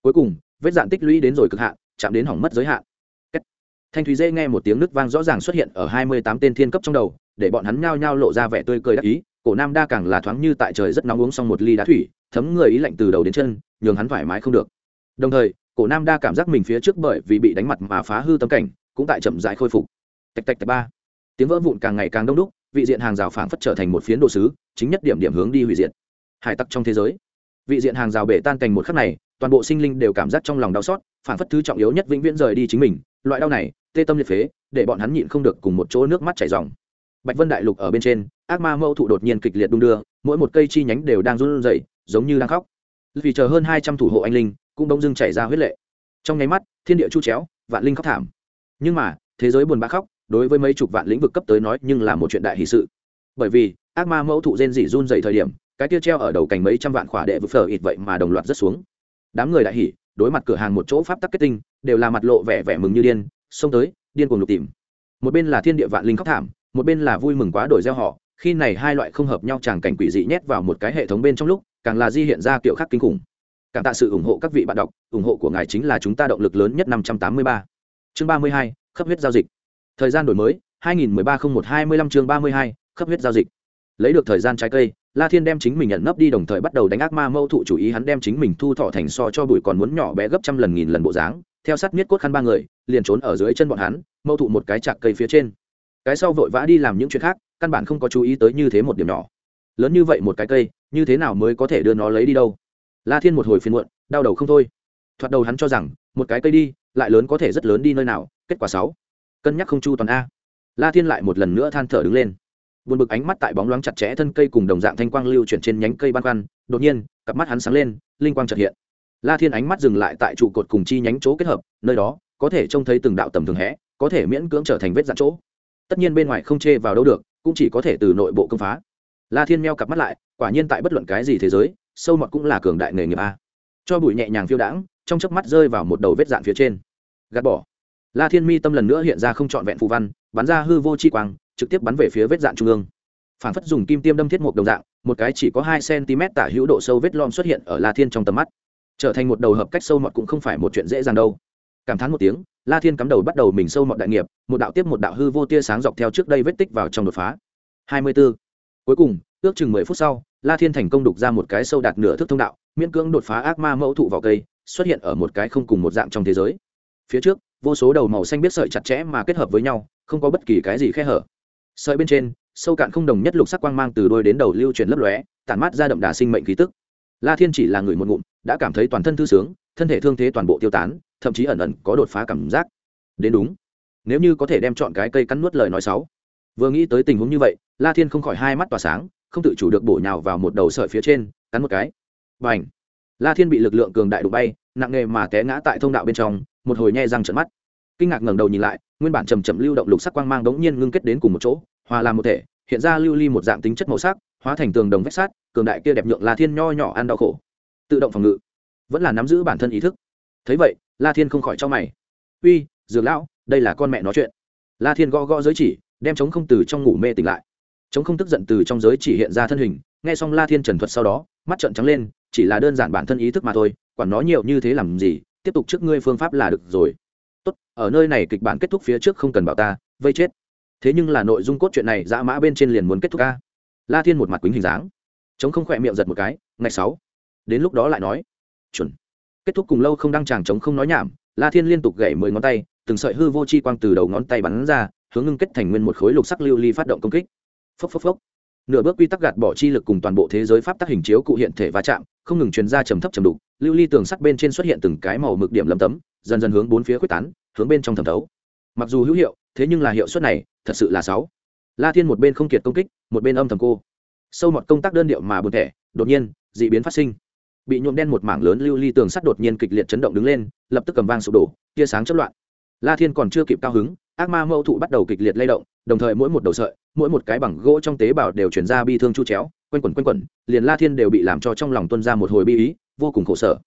Cuối cùng, vết dạn tích lũy đến rồi cực hạn, chạm đến hỏng mất giới hạn. Thanh thúy dê nghe một tiếng nứt vang rõ ràng xuất hiện ở hai mươi tám tên thiên cấp trong đầu, để bọn hắn nhao nhao lộ ra vẻ tươi cười đắc ý cổ nam đa càng là thoáng như tại trời rất nóng uống xong một ly đá thủy, thấm người ý lạnh từ đầu đến chân, nhường hắn thoải mái không được. Đồng thời, cổ nam đa cảm giác mình phía trước bởi vì bị đánh mặt mà phá hư tâm cảnh, cũng tại chậm rãi khôi phục. Tạch tạch tạch ba. Tiếng vỡ vụn càng ngày càng đông đúc, vị diện hàng rào phảng phất trở thành một phiến đồ sứ, chính nhất điểm điểm hướng đi hủy diệt. Hải tặc trong thế giới. Vị diện hàng rào bể tan cành một khắc này, toàn bộ sinh linh đều cảm giác trong lòng đau xót, phảng phất thứ trọng yếu nhất vĩnh viễn rời đi chính mình, loại đau này, tê tâm liệt phế, để bọn hắn nhịn không được cùng một chỗ nước mắt chảy ròng. Bạch vân đại lục ở bên trên ác ma Mẫu thụ đột nhiên kịch liệt đung đưa, mỗi một cây chi nhánh đều đang run rẩy, giống như đang khóc. Vì chờ hơn hai trăm thủ hộ anh linh, cũng bỗng dưng chảy ra huyết lệ. Trong nháy mắt, thiên địa chu chéo, vạn linh khóc thảm. Nhưng mà, thế giới buồn bã khóc, đối với mấy chục vạn lĩnh vực cấp tới nói nhưng là một chuyện đại hì sự. Bởi vì, ác ma mẫu thụ rên rỉ run dày thời điểm, cái tia treo ở đầu cành mấy trăm vạn khỏa đệ vực phở ít vậy mà đồng loạt rất xuống. Đám người đại hỉ đối mặt cửa hàng một chỗ pháp tắc kết tinh, đều là mặt lộ vẻ vẻ mừng như điên, xông tới, điên cuồng lục tìm. Một bên là thiên địa vạn linh khóc thảm, một bên là vui mừng quá đổi gieo họ khi này hai loại không hợp nhau tràng cảnh quỷ dị nhét vào một cái hệ thống bên trong lúc càng là di hiện ra kiểu khác kinh khủng. Cảm tạ sự ủng hộ các vị bạn đọc ủng hộ của ngài chính là chúng ta động lực lớn nhất năm trăm tám mươi ba. Chương ba mươi hai khắp huyết giao dịch. Thời gian đổi mới 2013-01-25 chương 32, khắp huyết giao dịch. Lấy được thời gian trái cây la thiên đem chính mình nhận nấp đi đồng thời bắt đầu đánh ác ma mâu thụ chủ ý hắn đem chính mình thu thọ thành so cho bụi còn muốn nhỏ bé gấp trăm lần nghìn lần bộ dáng theo sát miết cốt khăn ba người liền trốn ở dưới chân bọn hắn mâu thụ một cái chạc cây phía trên. Cái sau vội vã đi làm những chuyện khác căn bản không có chú ý tới như thế một điểm nhỏ. Lớn như vậy một cái cây, như thế nào mới có thể đưa nó lấy đi đâu? La thiên một hồi phiền muộn, đau đầu không thôi. Thoạt đầu hắn cho rằng, một cái cây đi, lại lớn có thể rất lớn đi nơi nào, kết quả sáu. Cân nhắc không chu toàn a. La thiên lại một lần nữa than thở đứng lên. Buồn bực ánh mắt tại bóng loáng chặt chẽ thân cây cùng đồng dạng thanh quang lưu chuyển trên nhánh cây ban quan đột nhiên, cặp mắt hắn sáng lên, linh quang chợt hiện. La thiên ánh mắt dừng lại tại trụ cột cùng chi nhánh chỗ kết hợp, nơi đó, có thể trông thấy từng đạo tầm thường hẽ, có thể miễn cưỡng trở thành vết dạn chỗ. Tất nhiên bên ngoài không chê vào đâu được cũng chỉ có thể từ nội bộ công phá. La thiên meo cặp mắt lại, quả nhiên tại bất luận cái gì thế giới, sâu mọt cũng là cường đại nghề nghiệp a. Cho bụi nhẹ nhàng phiêu đãng, trong chớp mắt rơi vào một đầu vết dạn phía trên. Gạt bỏ. La thiên mi tâm lần nữa hiện ra không trọn vẹn phù văn, bắn ra hư vô chi quang, trực tiếp bắn về phía vết dạn trung ương. Phản phất dùng kim tiêm đâm thiết một đồng dạng, một cái chỉ có hai cm tả hữu độ sâu vết lom xuất hiện ở la thiên trong tầm mắt. Trở thành một đầu hợp cách sâu mọt cũng không phải một chuyện dễ dàng đâu cảm thán một tiếng, la thiên cắm đầu bắt đầu mình sâu mọt đại nghiệp, một đạo tiếp một đạo hư vô tia sáng dọc theo trước đây vết tích vào trong đột phá. Hai mươi 24. cuối cùng, ước chừng mười phút sau, la thiên thành công đục ra một cái sâu đạt nửa thước thông đạo, miễn cưỡng đột phá ác ma mẫu thụ vào cây, xuất hiện ở một cái không cùng một dạng trong thế giới. Phía trước, vô số đầu màu xanh biết sợi chặt chẽ mà kết hợp với nhau, không có bất kỳ cái gì khe hở. Sợi bên trên, sâu cạn không đồng nhất lục sắc quang mang từ đôi đến đầu lưu truyền lấp lóe, tản mát ra đậm đà sinh mệnh khí tức. La thiên chỉ là người một ngụm, đã cảm thấy toàn thân thư sướng, thân thể thương thế toàn bộ tiêu tán thậm chí ẩn ẩn có đột phá cảm giác. Đến đúng. Nếu như có thể đem chọn cái cây cắn nuốt lời nói sáu vừa nghĩ tới tình huống như vậy, la thiên không khỏi hai mắt tỏa sáng, không tự chủ được bổ nhào vào một đầu sợi phía trên, cắn một cái. Và h la thiên bị lực lượng cường đại đụng bay, nặng nề mà té ngã tại thông đạo bên trong, một hồi nhe răng trận mắt. Kinh ngạc ngẩng đầu nhìn lại, nguyên bản chầm chậm lưu động lục sắc quang mang đống nhiên ngưng kết đến cùng một chỗ, hòa làm một thể, hiện ra lưu ly một dạng tính chất màu sắc, hóa thành tường đồng vách sát cường đại kia đẹp nhượng la thiên nho nhỏ ăn đau khổ. Tự động phòng ngự. Vẫn là nắm giữ bản thân ý thức thấy vậy, la thiên không khỏi cho mày. Uy, dược lão, đây là con mẹ nói chuyện. La thiên gõ gõ giới chỉ, đem chống không từ trong ngủ mê tỉnh lại. Chống không tức giận từ trong giới chỉ hiện ra thân hình, nghe xong la thiên trần thuật sau đó, mắt trợn trắng lên, chỉ là đơn giản bản thân ý thức mà thôi, quản nó nhiều như thế làm gì, tiếp tục trước ngươi phương pháp là được rồi. Tốt, ở nơi này kịch bản kết thúc phía trước không cần bảo ta, vây chết. Thế nhưng là nội dung cốt truyện này dã mã bên trên liền muốn kết thúc ca. La thiên một mặt quýnh hình dáng. Chống không khỏe miệng giật một cái, ngày sáu. Đến lúc đó lại nói, chuẩn kết thúc cùng lâu không đăng tràng chống không nói nhảm, la thiên liên tục gậy mười ngón tay, từng sợi hư vô chi quang từ đầu ngón tay bắn ra, hướng ngưng kết thành nguyên một khối lục sắc lưu ly phát động công kích. Phốc phốc phốc. Nửa bước quy tắc gạt bỏ chi lực cùng toàn bộ thế giới pháp tác hình chiếu cụ hiện thể va chạm, không ngừng truyền ra trầm thấp trầm đục, lưu ly tường sắt bên trên xuất hiện từng cái màu mực điểm lấm tấm, dần dần hướng bốn phía quyết tán, hướng bên trong thẩm thấu. Mặc dù hữu hiệu, thế nhưng là hiệu suất này, thật sự là sáu. La thiên một bên không kiệt công kích, một bên âm thầm cô. Sâu một công tác đơn điệu mà buồn thẻ, đột nhiên, dị biến phát sinh bị nhuộm đen một mảng lớn lưu ly tường sắt đột nhiên kịch liệt chấn động đứng lên, lập tức cầm vang sụp đổ, tia sáng chất loạn. La thiên còn chưa kịp cao hứng, ác ma mâu thụ bắt đầu kịch liệt lay động, đồng thời mỗi một đầu sợi, mỗi một cái bằng gỗ trong tế bào đều chuyển ra bi thương chu chéo, quanh quẩn quanh quẩn, liền la thiên đều bị làm cho trong lòng tuân ra một hồi bi ý, vô cùng khổ sở.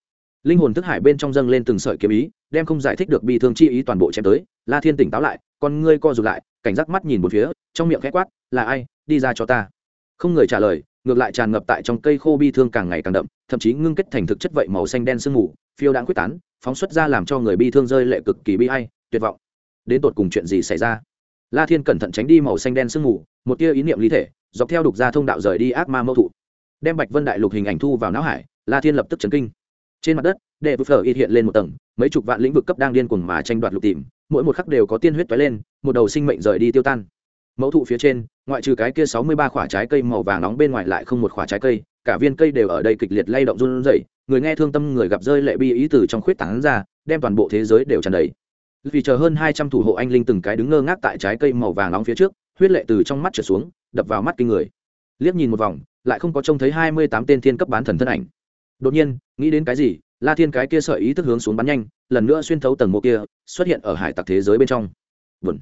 Linh hồn thức hải bên trong dâng lên từng sợi kiếm ý, đem không giải thích được bi thương chi ý toàn bộ chém tới, la thiên tỉnh táo lại, con ngươi co rụt lại, cảnh giác mắt nhìn một phía, trong miệng khẽ quát, là ai? Đi ra cho ta. Không người trả lời ngược lại tràn ngập tại trong cây khô bi thương càng ngày càng đậm, thậm chí ngưng kết thành thực chất vậy màu xanh đen sương mù, phiêu đãng quyết tán, phóng xuất ra làm cho người bi thương rơi lệ cực kỳ bi hay tuyệt vọng. Đến tột cùng chuyện gì xảy ra? La thiên cẩn thận tránh đi màu xanh đen sương mù, một tia ý niệm lý thể, dọc theo đục ra thông đạo rời đi ác ma mâu thụ. Đem bạch vân đại lục hình ảnh thu vào não hải, la thiên lập tức chấn kinh. Trên mặt đất, đệ vực phở ít hiện lên một tầng, mấy chục vạn lĩnh vực cấp đang điên cuồng mà tranh đoạt lục tìm, mỗi một khắc đều có tiên huyết toái lên, một đầu sinh mệnh rời đi tiêu tan mẫu thụ phía trên, ngoại trừ cái kia sáu mươi ba quả trái cây màu vàng nóng bên ngoài lại không một quả trái cây, cả viên cây đều ở đây kịch liệt lay động run rẩy, người nghe thương tâm người gặp rơi lệ bi ý từ trong khuyết tảng ra, đem toàn bộ thế giới đều tràn đầy. Vì chờ hơn hai trăm thủ hộ anh linh từng cái đứng ngơ ngác tại trái cây màu vàng nóng phía trước, huyết lệ từ trong mắt trở xuống, đập vào mắt kinh người. Liếc nhìn một vòng, lại không có trông thấy hai mươi tám tên thiên cấp bán thần thân ảnh. Đột nhiên, nghĩ đến cái gì, la thiên cái kia sợi ý thức hướng xuống bắn nhanh, lần nữa xuyên thấu tầng mộ kia, xuất hiện ở hải tặc thế giới bên trong. Buồn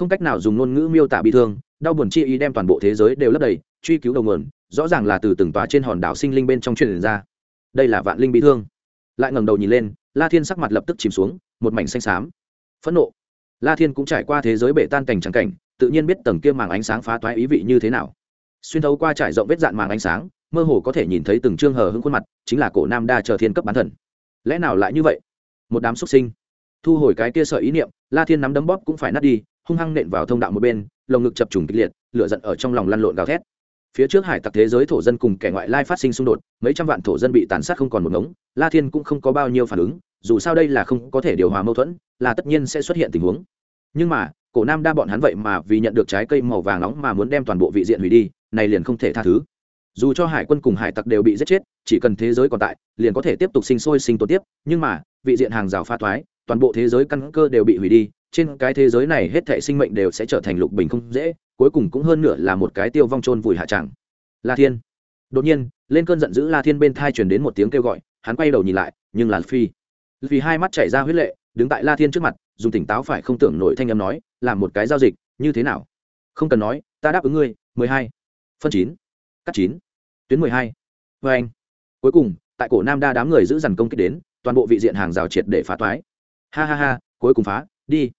không cách nào dùng ngôn ngữ miêu tả bi thương, đau buồn chi ý đem toàn bộ thế giới đều lấp đầy, truy cứu đầu nguồn, rõ ràng là từ từng tòa trên hòn đảo sinh linh bên trong truyền ra. Đây là vạn linh bị thương. Lại ngẩng đầu nhìn lên, la thiên sắc mặt lập tức chìm xuống, một mảnh xanh xám. Phẫn nộ. La thiên cũng trải qua thế giới bể tan cảnh trắng cảnh, tự nhiên biết tầng kia màng ánh sáng phá toái ý vị như thế nào. Xuyên thấu qua trải rộng vết dạn màng ánh sáng, mơ hồ có thể nhìn thấy từng trương hờ hững khuôn mặt, chính là cổ nam đa chờ thiên cấp bán thần. Lẽ nào lại như vậy? Một đám xuất sinh. Thu hồi cái kia sợ ý niệm, la thiên nắm đấm bóp cũng phải nát đi hung hăng nện vào thông đạo một bên, lồng ngực chập trùng kịch liệt, lửa giận ở trong lòng lăn lộn gào thét. Phía trước hải tặc thế giới thổ dân cùng kẻ ngoại lai phát sinh xung đột, mấy trăm vạn thổ dân bị tàn sát không còn một ngống, la thiên cũng không có bao nhiêu phản ứng, dù sao đây là không có thể điều hòa mâu thuẫn, là tất nhiên sẽ xuất hiện tình huống. Nhưng mà, cổ nam đa bọn hắn vậy mà vì nhận được trái cây màu vàng nóng mà muốn đem toàn bộ vị diện hủy đi, này liền không thể tha thứ. Dù cho hải quân cùng hải tặc đều bị giết chết, chỉ cần thế giới còn tại, liền có thể tiếp tục sinh sôi sinh tồn tiếp, nhưng mà, vị diện hàng rào pha thoái, toàn bộ thế giới căn cơ đều bị hủy đi trên cái thế giới này hết thảy sinh mệnh đều sẽ trở thành lục bình không dễ, cuối cùng cũng hơn nửa là một cái tiêu vong trôn vùi hạ chẳng la thiên. Đột nhiên, lên cơn giận dữ la thiên bên tai truyền đến một tiếng kêu gọi, hắn quay đầu nhìn lại, nhưng là phi. Vì hai mắt chảy ra huyết lệ, đứng tại la thiên trước mặt, dùng tỉnh táo phải không tưởng nổi thanh âm nói, làm một cái giao dịch, như thế nào? Không cần nói, ta đáp ứng ngươi, mười hai. Phân chín. Cắt chín. Tuyến mười hai. Vê anh. Cuối cùng, tại cổ nam đa đám người giữ dằn công kích đến, toàn bộ vị diện hàng rào triệt để phá toái. Ha ha ha, cuối cùng phá, đi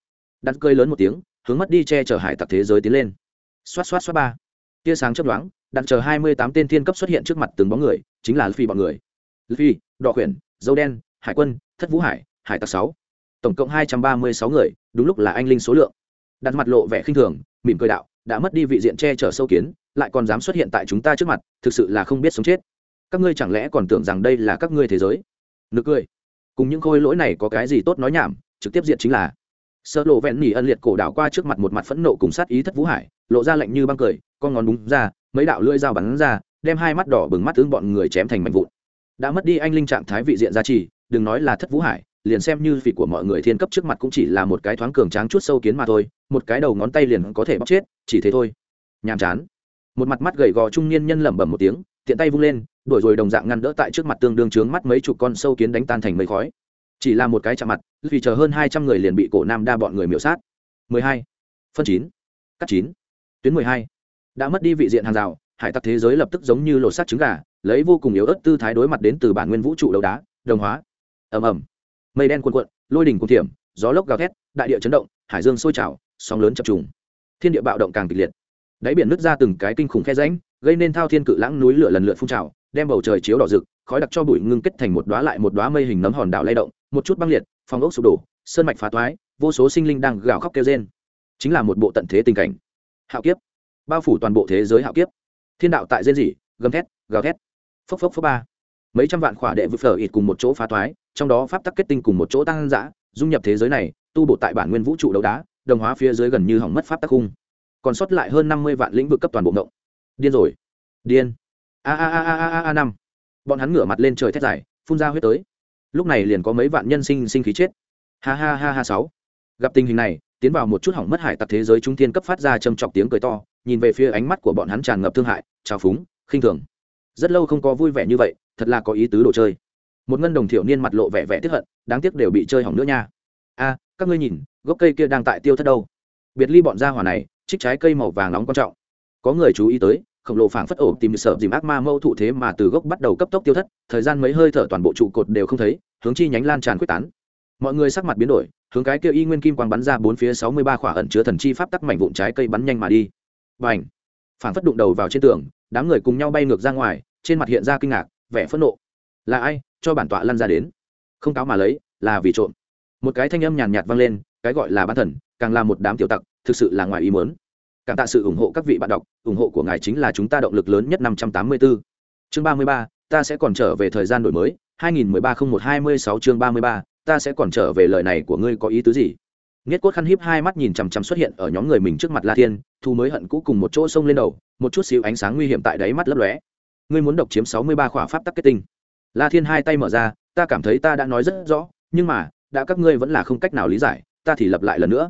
đặt cơi lớn một tiếng, hướng mất đi che chở hải tặc thế giới tiến lên. Xoát xoát xoát ba. Tia sáng chấp đoán đặt chờ hai mươi tám tên thiên cấp xuất hiện trước mặt từng bóng người, chính là phi bọn người. Phi đọ khuyển, dâu đen, hải quân, thất vũ hải hải tặc sáu. Tổng cộng hai trăm ba mươi sáu người, đúng lúc là anh linh số lượng. Đặt mặt lộ vẻ khinh thường, mỉm cười đạo, đã mất đi vị diện che chở sâu kiến, lại còn dám xuất hiện tại chúng ta trước mặt, thực sự là không biết sống chết. Các ngươi chẳng lẽ còn tưởng rằng đây là các ngươi thế giới? Nực cười. Cùng những khôi lỗi này có cái gì tốt nói nhảm, trực tiếp diện chính là sợ lộ vẹn nỉ ân liệt cổ đảo qua trước mặt một mặt phẫn nộ cùng sát ý thất vũ hải, lộ ra lạnh như băng cười, con ngón đúng ra, mấy đạo lưỡi dao bắn ra, đem hai mắt đỏ bừng mắt tướng bọn người chém thành mảnh vụn. Đã mất đi anh linh trạng thái vị diện gia trì, đừng nói là thất vũ hải, liền xem như vị của mọi người thiên cấp trước mặt cũng chỉ là một cái thoáng cường tráng chút sâu kiến mà thôi, một cái đầu ngón tay liền có thể bóc chết, chỉ thế thôi. Nhàm chán. Một mặt mắt gầy gò trung niên nhân lẩm bẩm một tiếng, tiện tay vung lên đuổi rồi đồng dạng ngăn đỡ tại trước mặt tương đương trướng mắt mấy chục con sâu kiến đánh tan thành mây khói chỉ là một cái chạm mặt, vì chờ hơn hai trăm người liền bị cổ nam đa bọn người miễu sát. mười hai, phân chín, cắt chín, tuyến mười hai. Đã mất đi vị diện hàng rào, hải tặc thế giới lập tức giống như lột sắt trứng gà, lấy vô cùng yếu ớt tư thái đối mặt đến từ bản nguyên vũ trụ đấu đá, đồng hóa. Ầm ầm. Mây đen cuồn cuộn, lôi đỉnh cuồn thiểm, gió lốc gào thét, đại địa chấn động, hải dương sôi trào, sóng lớn chập trùng. Thiên địa bạo động càng kịch liệt. Đáy biển nứt ra từng cái kinh khủng khe rãnh, gây nên thao thiên cự lãng núi lửa lần lượt phun trào, đem bầu trời chiếu đỏ rực, khói đặc cho bụi ngưng kết thành một đóa lại một đóa mây hình nấm hòn đảo lay động một chút băng liệt, phòng ốc sụp đổ, sơn mạch phá toái, vô số sinh linh đang gào khóc kêu rên. Chính là một bộ tận thế tình cảnh. Hạo kiếp. Bao phủ toàn bộ thế giới hạo kiếp. Thiên đạo tại rên rỉ, gầm thét, gào thét. Phốc phốc phốc ba. Mấy trăm vạn khỏa đệ vực phở ít cùng một chỗ phá toái, trong đó pháp tắc kết tinh cùng một chỗ tăng dã, dung nhập thế giới này, tu bổ tại bản nguyên vũ trụ đấu đá, đồng hóa phía dưới gần như hỏng mất pháp tắc khung. Còn sót lại hơn năm mươi vạn lĩnh vực cấp toàn bộ ngộng. Điên rồi. Điên. A a a a a a năm. Bọn hắn ngửa mặt lên trời thét dài, phun ra huyết tới lúc này liền có mấy vạn nhân sinh sinh khí chết. Ha ha ha ha sáu. Gặp tình hình này, tiến vào một chút hỏng mất hải tặc thế giới trung thiên cấp phát ra châm chọc tiếng cười to, nhìn về phía ánh mắt của bọn hắn tràn ngập thương hại, trào phúng, khinh thường. Rất lâu không có vui vẻ như vậy, thật là có ý tứ đồ chơi. Một ngân đồng thiểu niên mặt lộ vẻ vẻ tiếp hận, đáng tiếc đều bị chơi hỏng nữa nha. A, các ngươi nhìn, gốc cây kia đang tại tiêu thất đâu? Biệt ly bọn gia hỏa này, trích trái cây màu vàng nóng quan trọng. Có người chú ý tới khổng lồ phảng phất ổ tìm sợ dìm ác ma mâu thụ thế mà từ gốc bắt đầu cấp tốc tiêu thất, thời gian mấy hơi thở toàn bộ trụ cột đều không thấy, hướng chi nhánh lan tràn quyết tán. Mọi người sắc mặt biến đổi, hướng cái kia y nguyên kim quang bắn ra bốn phía sáu mươi ba khỏa ẩn chứa thần chi pháp tắc mảnh vụn trái cây bắn nhanh mà đi. Và ảnh phảng phất đụng đầu vào trên tường, đám người cùng nhau bay ngược ra ngoài, trên mặt hiện ra kinh ngạc, vẻ phẫn nộ. Là ai? Cho bản tọa lăn ra đến. Không cáo mà lấy, là vì trộm. Một cái thanh âm nhàn nhạt vang lên, cái gọi là bán thần, càng là một đám tiểu tặc, thực sự là ngoài ý muốn cảm tạ sự ủng hộ các vị bạn đọc ủng hộ của ngài chính là chúng ta động lực lớn nhất năm trăm tám mươi 584. chương ba mươi ba ta sẽ còn trở về thời gian đổi mới 2013-01-26 chương 33, ta sẽ còn trở về lời này của ngươi có ý tứ gì nghiết cốt khăn híp hai mắt nhìn chằm chằm xuất hiện ở nhóm người mình trước mặt La Thiên, thu mới hận cũ cùng một chỗ sông lên đầu, một chút xíu ánh sáng nguy hiểm tại đáy mắt lấp lóe. Ngươi muốn độc chiếm 63 khỏa pháp tắc kết tinh. La Thiên hai tay mở ra, ta cảm thấy ta đã nói rất rõ, nhưng mà, đã các ngươi vẫn là không cách nào lý giải, ta thì lặp lại lần nữa.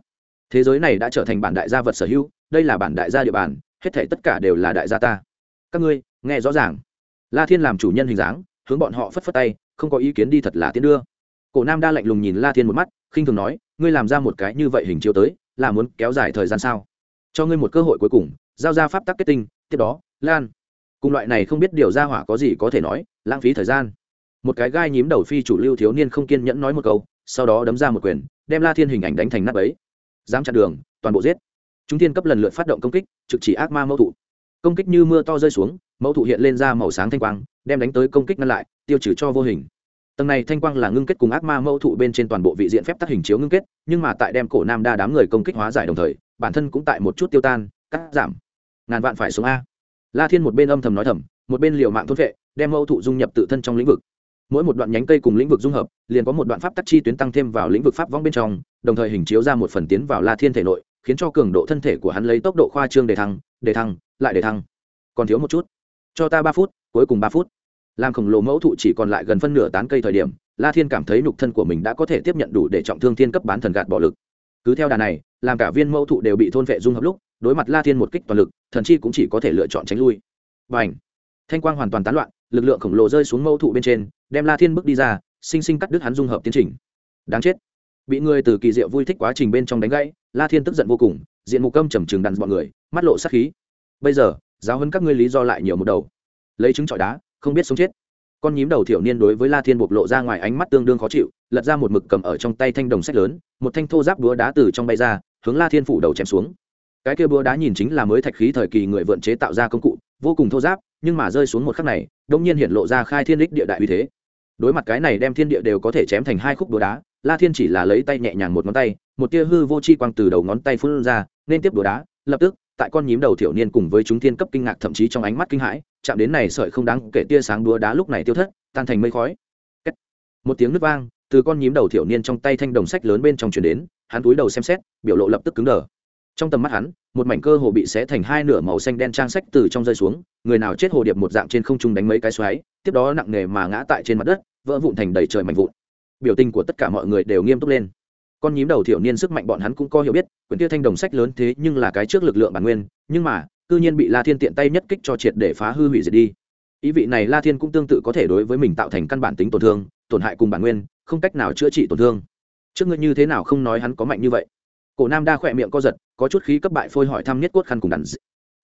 Thế giới này đã trở thành bản đại gia vật sở hữu, đây là bản đại gia địa bàn, hết thảy tất cả đều là đại gia ta. Các ngươi, nghe rõ ràng. La Thiên làm chủ nhân hình dáng, hướng bọn họ phất phất tay, không có ý kiến đi thật là tiến đưa. Cổ Nam đa lạnh lùng nhìn La Thiên một mắt, khinh thường nói, ngươi làm ra một cái như vậy hình chiếu tới, là muốn kéo dài thời gian sao? Cho ngươi một cơ hội cuối cùng, giao ra pháp tắc kết tinh, tiếp đó, Lan. Cùng loại này không biết điều ra hỏa có gì có thể nói, lãng phí thời gian. Một cái gai nhím đầu phi chủ lưu thiếu niên không kiên nhẫn nói một câu, sau đó đấm ra một quyền, đem La Thiên hình ảnh đánh thành nát ấy Dám chặn đường, toàn bộ giết. Chúng tiên cấp lần lượt phát động công kích, trực chỉ ác ma Mẫu thụ. Công kích như mưa to rơi xuống, Mẫu thụ hiện lên ra màu sáng thanh quang, đem đánh tới công kích ngăn lại, tiêu trừ cho vô hình. Tầng này thanh quang là ngưng kết cùng ác ma Mẫu thụ bên trên toàn bộ vị diện phép tắc hình chiếu ngưng kết nhưng mà tại đem cổ nam đa đám người công kích hóa giải đồng thời bản thân cũng tại một chút tiêu tan cắt giảm. Ngàn vạn phải xuống a. La thiên một bên âm thầm nói thầm một bên liều mạng thốt vệ đem mẫu thụ dung nhập tự thân trong lĩnh vực. Mỗi một đoạn nhánh cây cùng lĩnh vực dung hợp liền có một đoạn pháp tắc chi tuyến tăng thêm vào lĩnh vực pháp vong bên trong đồng thời hình chiếu ra một phần tiến vào la thiên thể nội khiến cho cường độ thân thể của hắn lấy tốc độ khoa trương để thăng để thăng, lại để thăng. Còn thiếu một chút. Cho ta ba phút, cuối cùng ba phút. Làm khổng lồ mẫu thụ chỉ còn lại gần phân nửa tán cây thời điểm, la thiên cảm thấy nhục thân của mình đã có thể tiếp nhận đủ để trọng thương thiên cấp bán thần gạt bỏ lực. Cứ theo đà này, làm cả viên mẫu thụ đều bị thôn vệ dung hợp lúc, đối mặt la thiên một kích toàn lực, thần chi cũng chỉ có thể lựa chọn tránh lui. Và ảnh thanh quang hoàn toàn tán loạn, lực lượng khổng lồ rơi xuống mẫu thụ bên trên, đem la thiên bước đi ra, sinh sinh cắt đứt hắn dung hợp tiến trình. Đáng chết! Bị người từ kỳ diệu vui thích quá trình bên trong đánh gãy, la thiên tức giận vô cùng, diện mục câm trầm trừng đàn bọn người, mắt lộ sát khí. Bây giờ, giáo hơn các ngươi lý do lại nhiều một đầu. Lấy trứng trọi đá, không biết sống chết. Con nhím đầu thiểu niên đối với la thiên bộc lộ ra ngoài ánh mắt tương đương khó chịu, lật ra một mực cầm ở trong tay thanh đồng sách lớn, một thanh thô giáp búa đá từ trong bay ra, hướng la thiên phủ đầu chém xuống. Cái kia búa đá nhìn chính là mới thạch khí thời kỳ người vượn chế tạo ra công cụ, vô cùng thô giáp, nhưng mà rơi xuống một khắc này đông nhiên hiện lộ ra khai thiên đích địa đại uy thế. Đối mặt cái này đem thiên địa đều có thể chém thành hai khúc búa đá la thiên chỉ là lấy tay nhẹ nhàng một ngón tay, một tia hư vô chi quang từ đầu ngón tay phun ra, nên tiếp đùa đá, lập tức, tại con nhím đầu thiểu niên cùng với chúng thiên cấp kinh ngạc thậm chí trong ánh mắt kinh hãi, chạm đến này sợi không đáng kể tia sáng đúa đá lúc này tiêu thất, tan thành mây khói. Một tiếng nứt vang, từ con nhím đầu thiểu niên trong tay thanh đồng sách lớn bên trong truyền đến, hắn túi đầu xem xét, biểu lộ lập tức cứng đờ. Trong tầm mắt hắn, một mảnh cơ hồ bị xé thành hai nửa màu xanh đen trang sách từ trong rơi xuống, người nào chết hồ điệp một dạng trên không trung đánh mấy cái xoáy, tiếp đó nặng nề mà ngã tại trên mặt đất, vỡ vụn thành đầy trời mảnh vụn biểu tình của tất cả mọi người đều nghiêm túc lên. Con nhím đầu thiểu niên sức mạnh bọn hắn cũng có hiểu biết, quyển tia thanh đồng sách lớn thế nhưng là cái trước lực lượng bản nguyên, nhưng mà, cư nhiên bị la thiên tiện tay nhất kích cho triệt để phá hư hủy diệt đi. Ý vị này la thiên cũng tương tự có thể đối với mình tạo thành căn bản tính tổn thương, tổn hại cùng bản nguyên, không cách nào chữa trị tổn thương. Trước ngươi như thế nào không nói hắn có mạnh như vậy? Cổ nam đa khỏe miệng co giật, có chút khí cấp bại phôi hỏi thăm nhất cốt khăn cùng đàn d...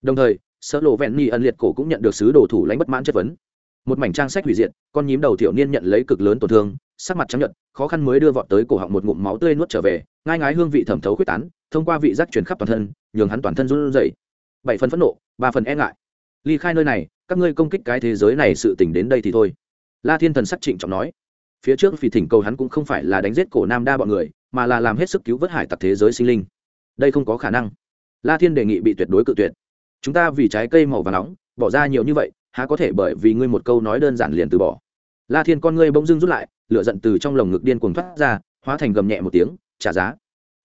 đồng thời, sở lộ vẹn ni ân liệt cổ cũng nhận được sứ đồ thủ lãnh bất mãn chất vấn. Một mảnh trang sách hủy diệt, con nhím đầu thiểu niên nhận lấy cực lớn tổn thương sắc mặt trắng nhận khó khăn mới đưa vọt tới cổ họng một ngụm máu tươi nuốt trở về, ngai ngái hương vị thẩm thấu quyết tán, thông qua vị giác truyền khắp toàn thân, nhường hắn toàn thân run rẩy. Bảy phần phẫn nộ, ba phần e ngại. Ly khai nơi này, các ngươi công kích cái thế giới này sự tỉnh đến đây thì thôi. La thiên thần sắc trịnh trọng nói. Phía trước vì thỉnh cầu hắn cũng không phải là đánh giết cổ nam đa bọn người, mà là làm hết sức cứu vớt hải tặc thế giới sinh linh. Đây không có khả năng. La thiên đề nghị bị tuyệt đối cự tuyệt. Chúng ta vì trái cây màu và nóng, bỏ ra nhiều như vậy, há có thể bởi vì ngươi một câu nói đơn giản liền từ bỏ. La thiên con ngươi bỗng dưng rút lại lửa giận từ trong lồng ngực điên cuồng thoát ra, hóa thành gầm nhẹ một tiếng, trả giá.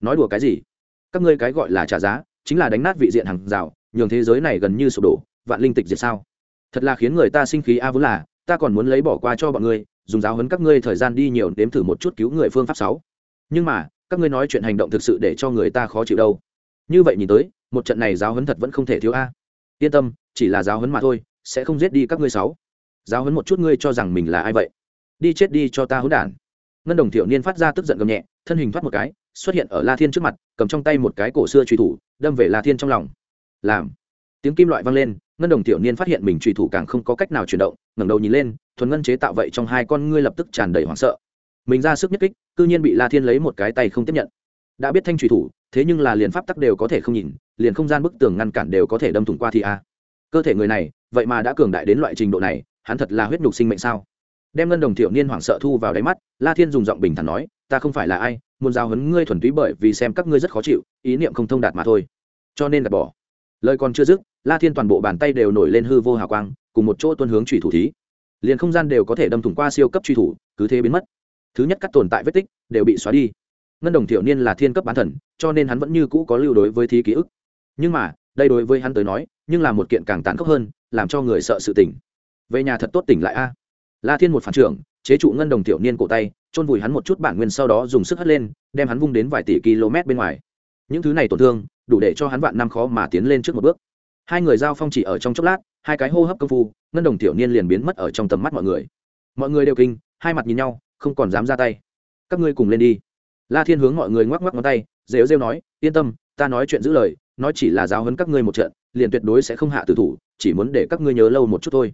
Nói đùa cái gì? Các ngươi cái gọi là trả giá, chính là đánh nát vị diện hàng rào, nhường thế giới này gần như sụp đổ, vạn linh tịch diệt sao? Thật là khiến người ta sinh khí a vốn là, ta còn muốn lấy bỏ qua cho bọn ngươi, dùng giáo hấn các ngươi thời gian đi nhiều, đếm thử một chút cứu người phương pháp sáu. Nhưng mà, các ngươi nói chuyện hành động thực sự để cho người ta khó chịu đâu. Như vậy nhìn tới, một trận này giáo hấn thật vẫn không thể thiếu a. Yên tâm, chỉ là giáo hấn mà thôi, sẽ không giết đi các ngươi sáu. Giáo hấn một chút ngươi cho rằng mình là ai vậy? Đi chết đi cho ta hỗn đản. Ngân đồng thiểu niên phát ra tức giận gầm nhẹ, thân hình thoát một cái, xuất hiện ở la thiên trước mặt, cầm trong tay một cái cổ xưa truy thủ, đâm về la thiên trong lòng. Làm. Tiếng kim loại vang lên, ngân đồng Thiểu niên phát hiện mình truy thủ càng không có cách nào chuyển động, ngẩng đầu nhìn lên, thuần ngân chế tạo vậy trong hai con ngươi lập tức tràn đầy hoảng sợ. Mình ra sức nhất kích, cư nhiên bị la thiên lấy một cái tay không tiếp nhận. Đã biết thanh truy thủ, thế nhưng là liền pháp tắc đều có thể không nhìn, liền không gian bức tường ngăn cản đều có thể đâm thủng qua thì a. Cơ thể người này, vậy mà đã cường đại đến loại trình độ này, hắn thật là huyết nhục sinh mệnh sao? Đem ngân đồng tiểu niên hoảng sợ thu vào đáy mắt, la thiên dùng giọng bình thản nói, ta không phải là ai, muốn giao hấn ngươi thuần túy bởi vì xem các ngươi rất khó chịu, ý niệm không thông đạt mà thôi. Cho nên đặt bỏ. Lời còn chưa dứt, la thiên toàn bộ bàn tay đều nổi lên hư vô hào quang, cùng một chỗ tuân hướng trùy thủ thí. Liền không gian đều có thể đâm thủng qua siêu cấp truy thủ, cứ thế biến mất. Thứ nhất các tồn tại vết tích, đều bị xóa đi. Ngân đồng thiểu niên là thiên cấp bán thần, cho nên hắn vẫn như cũ có lưu đối với thí ký ức. Nhưng mà, đây đối với hắn tới nói, nhưng là một kiện càng tàn khốc hơn, làm cho người sợ sự tỉnh. Về nhà thật tốt tỉnh lại a la thiên một phản trưởng, chế trụ ngân đồng tiểu niên cổ tay, chôn vùi hắn một chút bản nguyên sau đó dùng sức hất lên, đem hắn vung đến vài tỷ km bên ngoài. Những thứ này tổn thương, đủ để cho hắn vạn năm khó mà tiến lên trước một bước. Hai người giao phong chỉ ở trong chốc lát, hai cái hô hấp công phu, ngân đồng tiểu niên liền biến mất ở trong tầm mắt mọi người. Mọi người đều kinh, hai mặt nhìn nhau, không còn dám ra tay. Các ngươi cùng lên đi. La thiên hướng mọi người ngoắc ngoắc ngón tay, rêu rêu nói, yên tâm, ta nói chuyện giữ lời, nói chỉ là giáo hấn các ngươi một trận, liền tuyệt đối sẽ không hạ tử thủ, chỉ muốn để các ngươi nhớ lâu một chút thôi.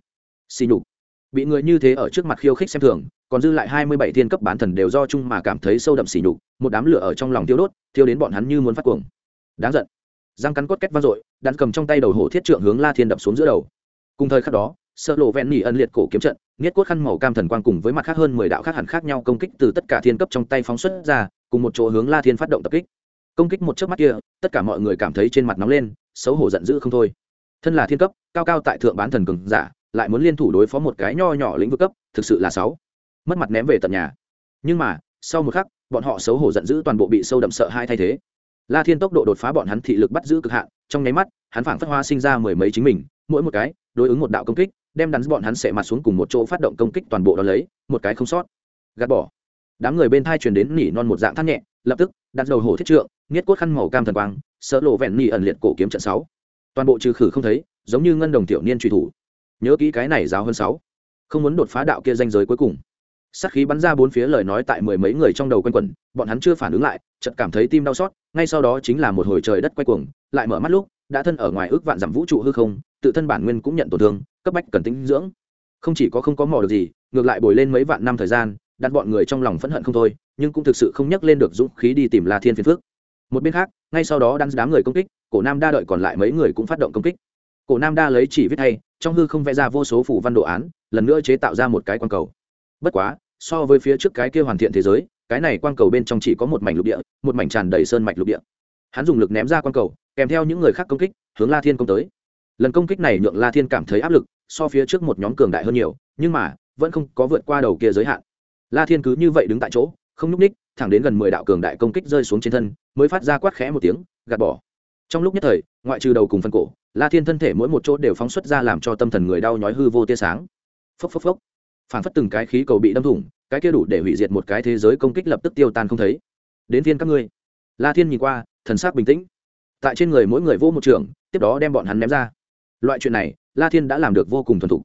Xì nhục bị người như thế ở trước mặt khiêu khích xem thường, còn dư lại hai mươi bảy thiên cấp bán thần đều do chung mà cảm thấy sâu đậm xỉ nhục, một đám lửa ở trong lòng tiêu đốt, thiêu đến bọn hắn như muốn phát cuồng. Đáng giận. Răng cắn cốt két vang dội, đạn cầm trong tay đầu hổ thiết trượng hướng la thiên đập xuống giữa đầu. Cùng thời khắc đó sơ lộ ven nỉ ân liệt cổ kiếm trận, nghiết cốt khăn màu cam thần quang cùng với mặt khác hơn mười đạo khác hẳn khác nhau công kích từ tất cả thiên cấp trong tay phóng xuất ra, cùng một chỗ hướng la thiên phát động tập kích. Công kích một chớp mắt kia, tất cả mọi người cảm thấy trên mặt nóng lên, xấu hổ giận dữ không thôi. Thân là thiên cấp, cao cao tại thượng bán thần cường giả lại muốn liên thủ đối phó một cái nho nhỏ lĩnh vực cấp, thực sự là sáu. Mất mặt ném về tận nhà. Nhưng mà, sau một khắc, bọn họ xấu hổ giận dữ toàn bộ bị sâu đậm sợ hai thay thế. La thiên tốc độ đột phá bọn hắn thị lực bắt giữ cực hạn, trong nháy mắt, hắn phảng phất hoa sinh ra mười mấy chính mình, mỗi một cái, đối ứng một đạo công kích, đem đắn bọn hắn sẽ mặt xuống cùng một chỗ phát động công kích toàn bộ đó lấy, một cái không sót. Gạt bỏ. Đám người bên thai truyền đến nỉ non một dạng thắt nhẹ, lập tức, đặt đầu hổ thiết trượng, nghiết cốt khăn màu cam thần quang, sợ lộ vẹn nỉ ẩn liệt cổ kiếm trận sáu. Toàn bộ trừ khử không thấy, giống như ngân đồng tiểu niên truy thủ nhớ kỹ cái này giáo hơn sáu. Không muốn đột phá đạo kia danh giới cuối cùng. Sát khí bắn ra bốn phía lời nói tại mười mấy người trong đầu quanh quẩn, bọn hắn chưa phản ứng lại, chợt cảm thấy tim đau xót, ngay sau đó chính là một hồi trời đất quay cuồng, lại mở mắt lúc, đã thân ở ngoài ước vạn dặm vũ trụ hư không, tự thân bản nguyên cũng nhận tổn thương, cấp bách cần tính dưỡng. Không chỉ có không có mò được gì, ngược lại bồi lên mấy vạn năm thời gian, đặt bọn người trong lòng phẫn hận không thôi, nhưng cũng thực sự không nhắc lên được dũng khí đi tìm la thiên phiền phước một bên khác, ngay sau đó đan đám người công kích, cổ nam đa đợi còn lại mấy người cũng phát động công kích cổ nam đa lấy chỉ viết hay, trong hư không vẽ ra vô số phủ văn đồ án, lần nữa chế tạo ra một cái quan cầu. Bất quá, so với phía trước cái kia hoàn thiện thế giới, cái này quang cầu bên trong chỉ có một mảnh lục địa, một mảnh tràn đầy sơn mạch lục địa. Hắn dùng lực ném ra quang cầu, kèm theo những người khác công kích, hướng la thiên công tới. Lần công kích này nhượng la thiên cảm thấy áp lực, so phía trước một nhóm cường đại hơn nhiều, nhưng mà, vẫn không có vượt qua đầu kia giới hạn. La thiên cứ như vậy đứng tại chỗ, không nhúc ních thẳng đến gần mười đạo cường đại công kích rơi xuống trên thân, mới phát ra quát khẽ một tiếng, gạt bỏ trong lúc nhất thời, ngoại trừ đầu cùng phân cổ, la thiên thân thể mỗi một chỗ đều phóng xuất ra làm cho tâm thần người đau nhói hư vô tia sáng. Phốc phốc phốc. Phản phất từng cái khí cầu bị đâm thủng, cái kia đủ để hủy diệt một cái thế giới công kích lập tức tiêu tan không thấy. Đến phiên các ngươi. La thiên nhìn qua, thần sắc bình tĩnh. Tại trên người mỗi người vô một trường, tiếp đó đem bọn hắn ném ra. Loại chuyện này, la thiên đã làm được vô cùng thuần thục.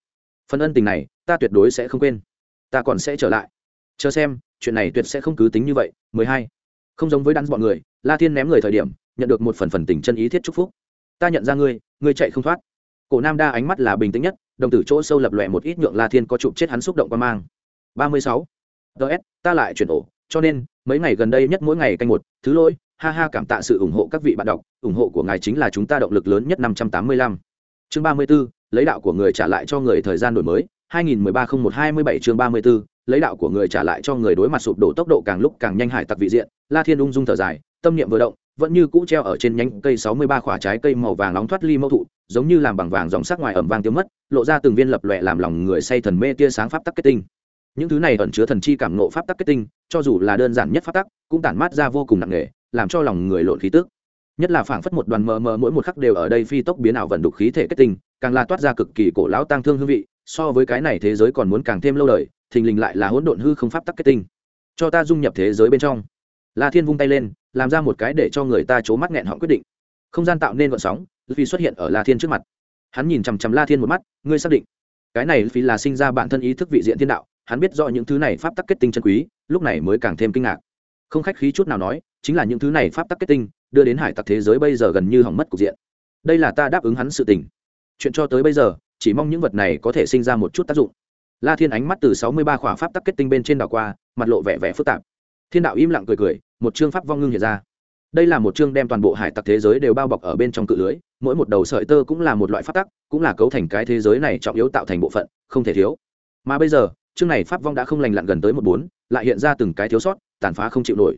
Phần ân tình này, ta tuyệt đối sẽ không quên. Ta còn sẽ trở lại. Chờ xem, chuyện này tuyệt sẽ không cứ tính như vậy. Mười hai. Không giống với đắn bọn người, la thiên ném người thời điểm nhận được một phần phần tình chân ý thiết chúc phúc. Ta nhận ra ngươi ngươi chạy không thoát. Cổ nam đa ánh mắt là bình tĩnh nhất đồng tử chỗ sâu lập lòe một ít nhượng la thiên có chụp chết hắn xúc động qua mang. Ba mươi sáu. Ts ta lại chuyển ổ cho nên mấy ngày gần đây nhất mỗi ngày canh một thứ lỗi ha ha cảm tạ sự ủng hộ các vị bạn đọc ủng hộ của ngài chính là chúng ta động lực lớn nhất năm trăm tám mươi lăm. Chương ba mươi 34, lấy đạo của người trả lại cho người thời gian đổi mới 2013-01-27 chương 34, lấy đạo của người trả lại cho người đối mặt sụp đổ tốc độ càng lúc càng nhanh hải tặc vị diện la thiên ung dung thở dài tâm niệm vừa động vẫn như cũ treo ở trên nhánh cây 63 quả trái cây màu vàng nóng thoát ly mâu thụ, giống như làm bằng vàng dòng sắc ngoài ẩm vang tiêu mất, lộ ra từng viên lập lòe làm lòng người say thần mê tia sáng pháp tắc kết tinh. Những thứ này ẩn chứa thần chi cảm nộ pháp tắc kết tinh, cho dù là đơn giản nhất pháp tắc, cũng tản mát ra vô cùng nặng nề, làm cho lòng người lộn khí tức. Nhất là phảng phất một đoàn mờ mờ mỗi một khắc đều ở đây phi tốc biến ảo vận đục khí thể kết tinh, càng là toát ra cực kỳ cổ lão tang thương hương vị, so với cái này thế giới còn muốn càng thêm lâu đời, thình lình lại là hỗn độn hư không pháp tắc kết tinh. Cho ta dung nhập thế giới bên trong la thiên vung tay lên, làm ra một cái để cho người ta c mắt nghẹn họ quyết định. Không gian tạo nên vận sóng vì xuất hiện ở la thiên trước mặt. Hắn nhìn chằm chằm la thiên một mắt, ngươi xác định. Cái này vì là sinh ra bản thân ý thức vị diện thiên đạo, hắn biết rõ những thứ này pháp tắc kết tinh chân quý, lúc này mới càng thêm kinh ngạc. Không khách khí chút nào nói, chính là những thứ này pháp tắc kết tinh, đưa đến hải tặc thế giới bây giờ gần như hỏng mất cục diện. Đây là ta đáp ứng hắn sự tình. Chuyện cho tới bây giờ, chỉ mong những vật này có thể sinh ra một chút tác dụng. La thiên ánh mắt từ sáu mươi ba khỏa pháp tắc kết tinh bên trên đảo qua, mặt lộ vẻ vẻ phức tạp thiên đạo im lặng cười cười, một chương pháp vong ngưng hiện ra. Đây là một chương đem toàn bộ hải tặc thế giới đều bao bọc ở bên trong cự lưới, mỗi một đầu sợi tơ cũng là một loại pháp tắc, cũng là cấu thành cái thế giới này trọng yếu tạo thành bộ phận, không thể thiếu. Mà bây giờ, chương này pháp vong đã không lành lặn gần tới một bốn, lại hiện ra từng cái thiếu sót, tàn phá không chịu nổi.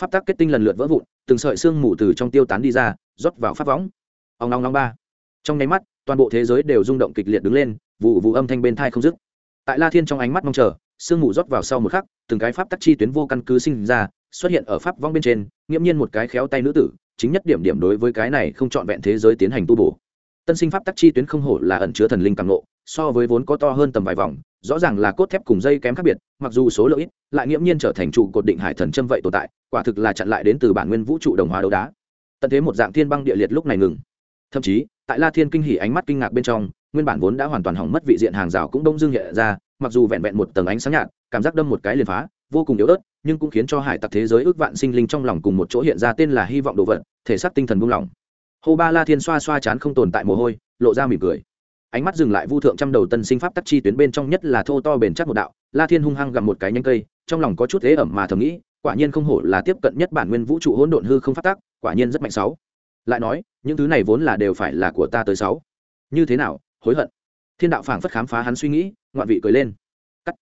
Pháp tắc kết tinh lần lượt vỡ vụn, từng sợi xương mù từ trong tiêu tán đi ra, rót vào pháp võng ông long long ba. Trong nháy mắt, toàn bộ thế giới đều rung động kịch liệt đứng lên, vụ vụ âm thanh bên thai không dứt. Tại la thiên trong ánh mắt mong chờ sương mù rót vào sau một khắc, từng cái pháp tắc chi tuyến vô căn cứ sinh ra, xuất hiện ở pháp vong bên trên, nghiễm nhiên một cái khéo tay nữ tử, chính nhất điểm điểm đối với cái này không trọn vẹn thế giới tiến hành tu bổ. Tân sinh pháp tắc chi tuyến không hổ là ẩn chứa thần linh càng lộ so với vốn có to hơn tầm vài vòng, rõ ràng là cốt thép cùng dây kém khác biệt, mặc dù số lượng ít, lại nghiễm nhiên trở thành trụ cột định hải thần châm vậy tồn tại, quả thực là chặn lại đến từ bản nguyên vũ trụ đồng hóa đấu đá. Tận thế một dạng thiên băng địa liệt lúc này ngừng. Thậm chí, tại la thiên kinh hỉ ánh mắt kinh ngạc bên trong nguyên bản vốn đã hoàn toàn hỏng mất vị diện hàng rào cũng đông dương hiện ra, mặc dù vẹn vẹn một tầng ánh sáng nhạt, cảm giác đâm một cái liền phá, vô cùng yếu ớt, nhưng cũng khiến cho hải tặc thế giới ước vạn sinh linh trong lòng cùng một chỗ hiện ra tên là hy vọng đồ vật, thể xác tinh thần buông lỏng. Hô ba la thiên xoa xoa chán không tồn tại mồ hôi, lộ ra mỉm cười. Ánh mắt dừng lại vu thượng trăm đầu tân sinh pháp tắc chi tuyến bên trong nhất là thô to bền chắc một đạo, la thiên hung hăng gặm một cái nhánh cây, trong lòng có chút thế ẩm mà thầm nghĩ, quả nhiên không hổ là tiếp cận nhất bản nguyên vũ trụ hỗn độn hư không pháp tắc, quả nhiên rất mạnh sáu. Lại nói, những thứ này vốn là đều phải là của ta tới sáu. Như thế nào hối hận. Thiên đạo phảng phất khám phá hắn suy nghĩ, ngoạn vị cười lên. Cắt.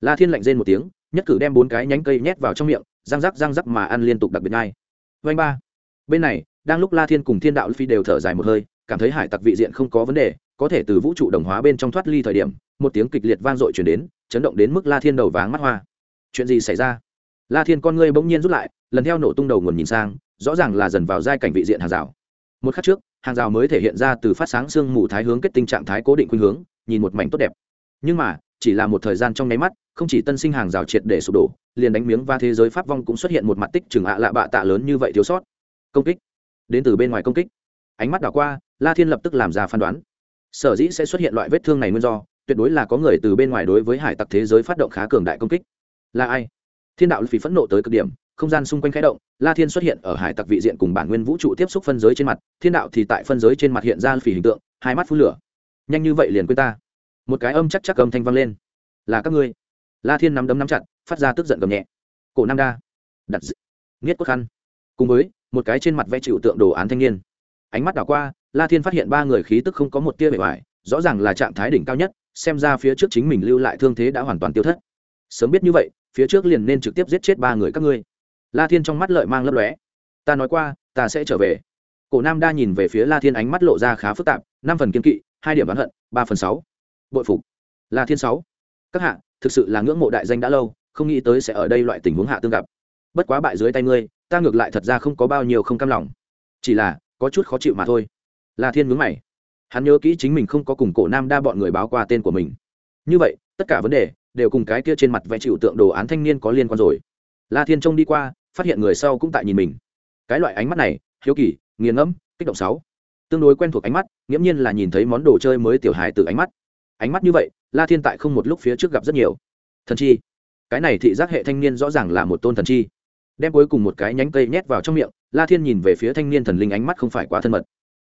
La thiên lạnh rên một tiếng, nhất cử đem bốn cái nhánh cây nhét vào trong miệng, răng rắc răng rắc mà ăn liên tục đặc biệt ngay. Vanh ba. Bên này, đang lúc la thiên cùng thiên đạo phi đều thở dài một hơi, cảm thấy hải tặc vị diện không có vấn đề, có thể từ vũ trụ đồng hóa bên trong thoát ly thời điểm, một tiếng kịch liệt vang dội chuyển đến, chấn động đến mức la thiên đầu váng mắt hoa. Chuyện gì xảy ra? La thiên con ngươi bỗng nhiên rút lại, lần theo nổ tung đầu nguồn nhìn sang, rõ ràng là dần vào giai cảnh vị diện hàng rào một khắc trước, hàng rào mới thể hiện ra từ phát sáng sương mù thái hướng kết tinh trạng thái cố định khuynh hướng, nhìn một mảnh tốt đẹp. Nhưng mà, chỉ là một thời gian trong nháy mắt, không chỉ tân sinh hàng rào triệt để sụp đổ, liền đánh miếng và thế giới pháp vong cũng xuất hiện một mặt tích chừng ạ lạ bạ tạ lớn như vậy thiếu sót. Công kích. Đến từ bên ngoài công kích. Ánh mắt đảo qua, la thiên lập tức làm ra phán đoán. Sở dĩ sẽ xuất hiện loại vết thương này nguyên do, tuyệt đối là có người từ bên ngoài đối với hải tặc thế giới phát động khá cường đại công kích. Là ai? Thiên đạo phí phẫn nộ tới cực điểm không gian xung quanh khẽ động, la thiên xuất hiện ở hải tặc vị diện cùng bản nguyên vũ trụ tiếp xúc phân giới trên mặt, thiên đạo thì tại phân giới trên mặt hiện ra phỉ hình tượng, hai mắt phun lửa. Nhanh như vậy liền quên ta. Một cái âm chắc chắc âm thanh vang lên. Là các ngươi. La thiên nắm đấm nắm chặt, phát ra tức giận gầm nhẹ. Cổ nam đa. Đặt d... nghiết cốt khăn. Cùng với, một cái trên mặt vẽ chịu tượng đồ án thanh niên. Ánh mắt đảo qua, la thiên phát hiện ba người khí tức không có một tia bề ngoài, rõ ràng là trạng thái đỉnh cao nhất, xem ra phía trước chính mình lưu lại thương thế đã hoàn toàn tiêu thất. Sớm biết như vậy, phía trước liền nên trực tiếp giết chết ba người các ngươi la thiên trong mắt lợi mang lấp lóe. Ta nói qua, ta sẽ trở về. Cổ nam đa nhìn về phía la thiên ánh mắt lộ ra khá phức tạp, năm phần kiên kỵ, hai điểm oán hận, ba phần sáu. Bội phục. La thiên sáu. Các hạ, thực sự là ngưỡng mộ đại danh đã lâu, không nghĩ tới sẽ ở đây loại tình huống hạ tương gặp. Bất quá bại dưới tay ngươi, ta ngược lại thật ra không có bao nhiêu không cam lòng. Chỉ là, có chút khó chịu mà thôi. La thiên mướn mày. Hắn nhớ kỹ chính mình không có cùng cổ nam đa bọn người báo qua tên của mình. Như vậy, tất cả vấn đề đều cùng cái kia trên mặt vẽ chịu tượng đồ án thanh niên có liên quan rồi. La thiên trông đi qua phát hiện người sau cũng tại nhìn mình. Cái loại ánh mắt này, hiếu kỳ, nghiền ngẫm, kích động sáu. Tương đối quen thuộc ánh mắt, nghiễm nhiên là nhìn thấy món đồ chơi mới tiểu hài từ ánh mắt. Ánh mắt như vậy, la thiên tại không một lúc phía trước gặp rất nhiều. Thần chi. Cái này thị giác hệ thanh niên rõ ràng là một tôn thần chi. Đem cuối cùng một cái nhánh cây nhét vào trong miệng, la thiên nhìn về phía thanh niên thần linh ánh mắt không phải quá thân mật.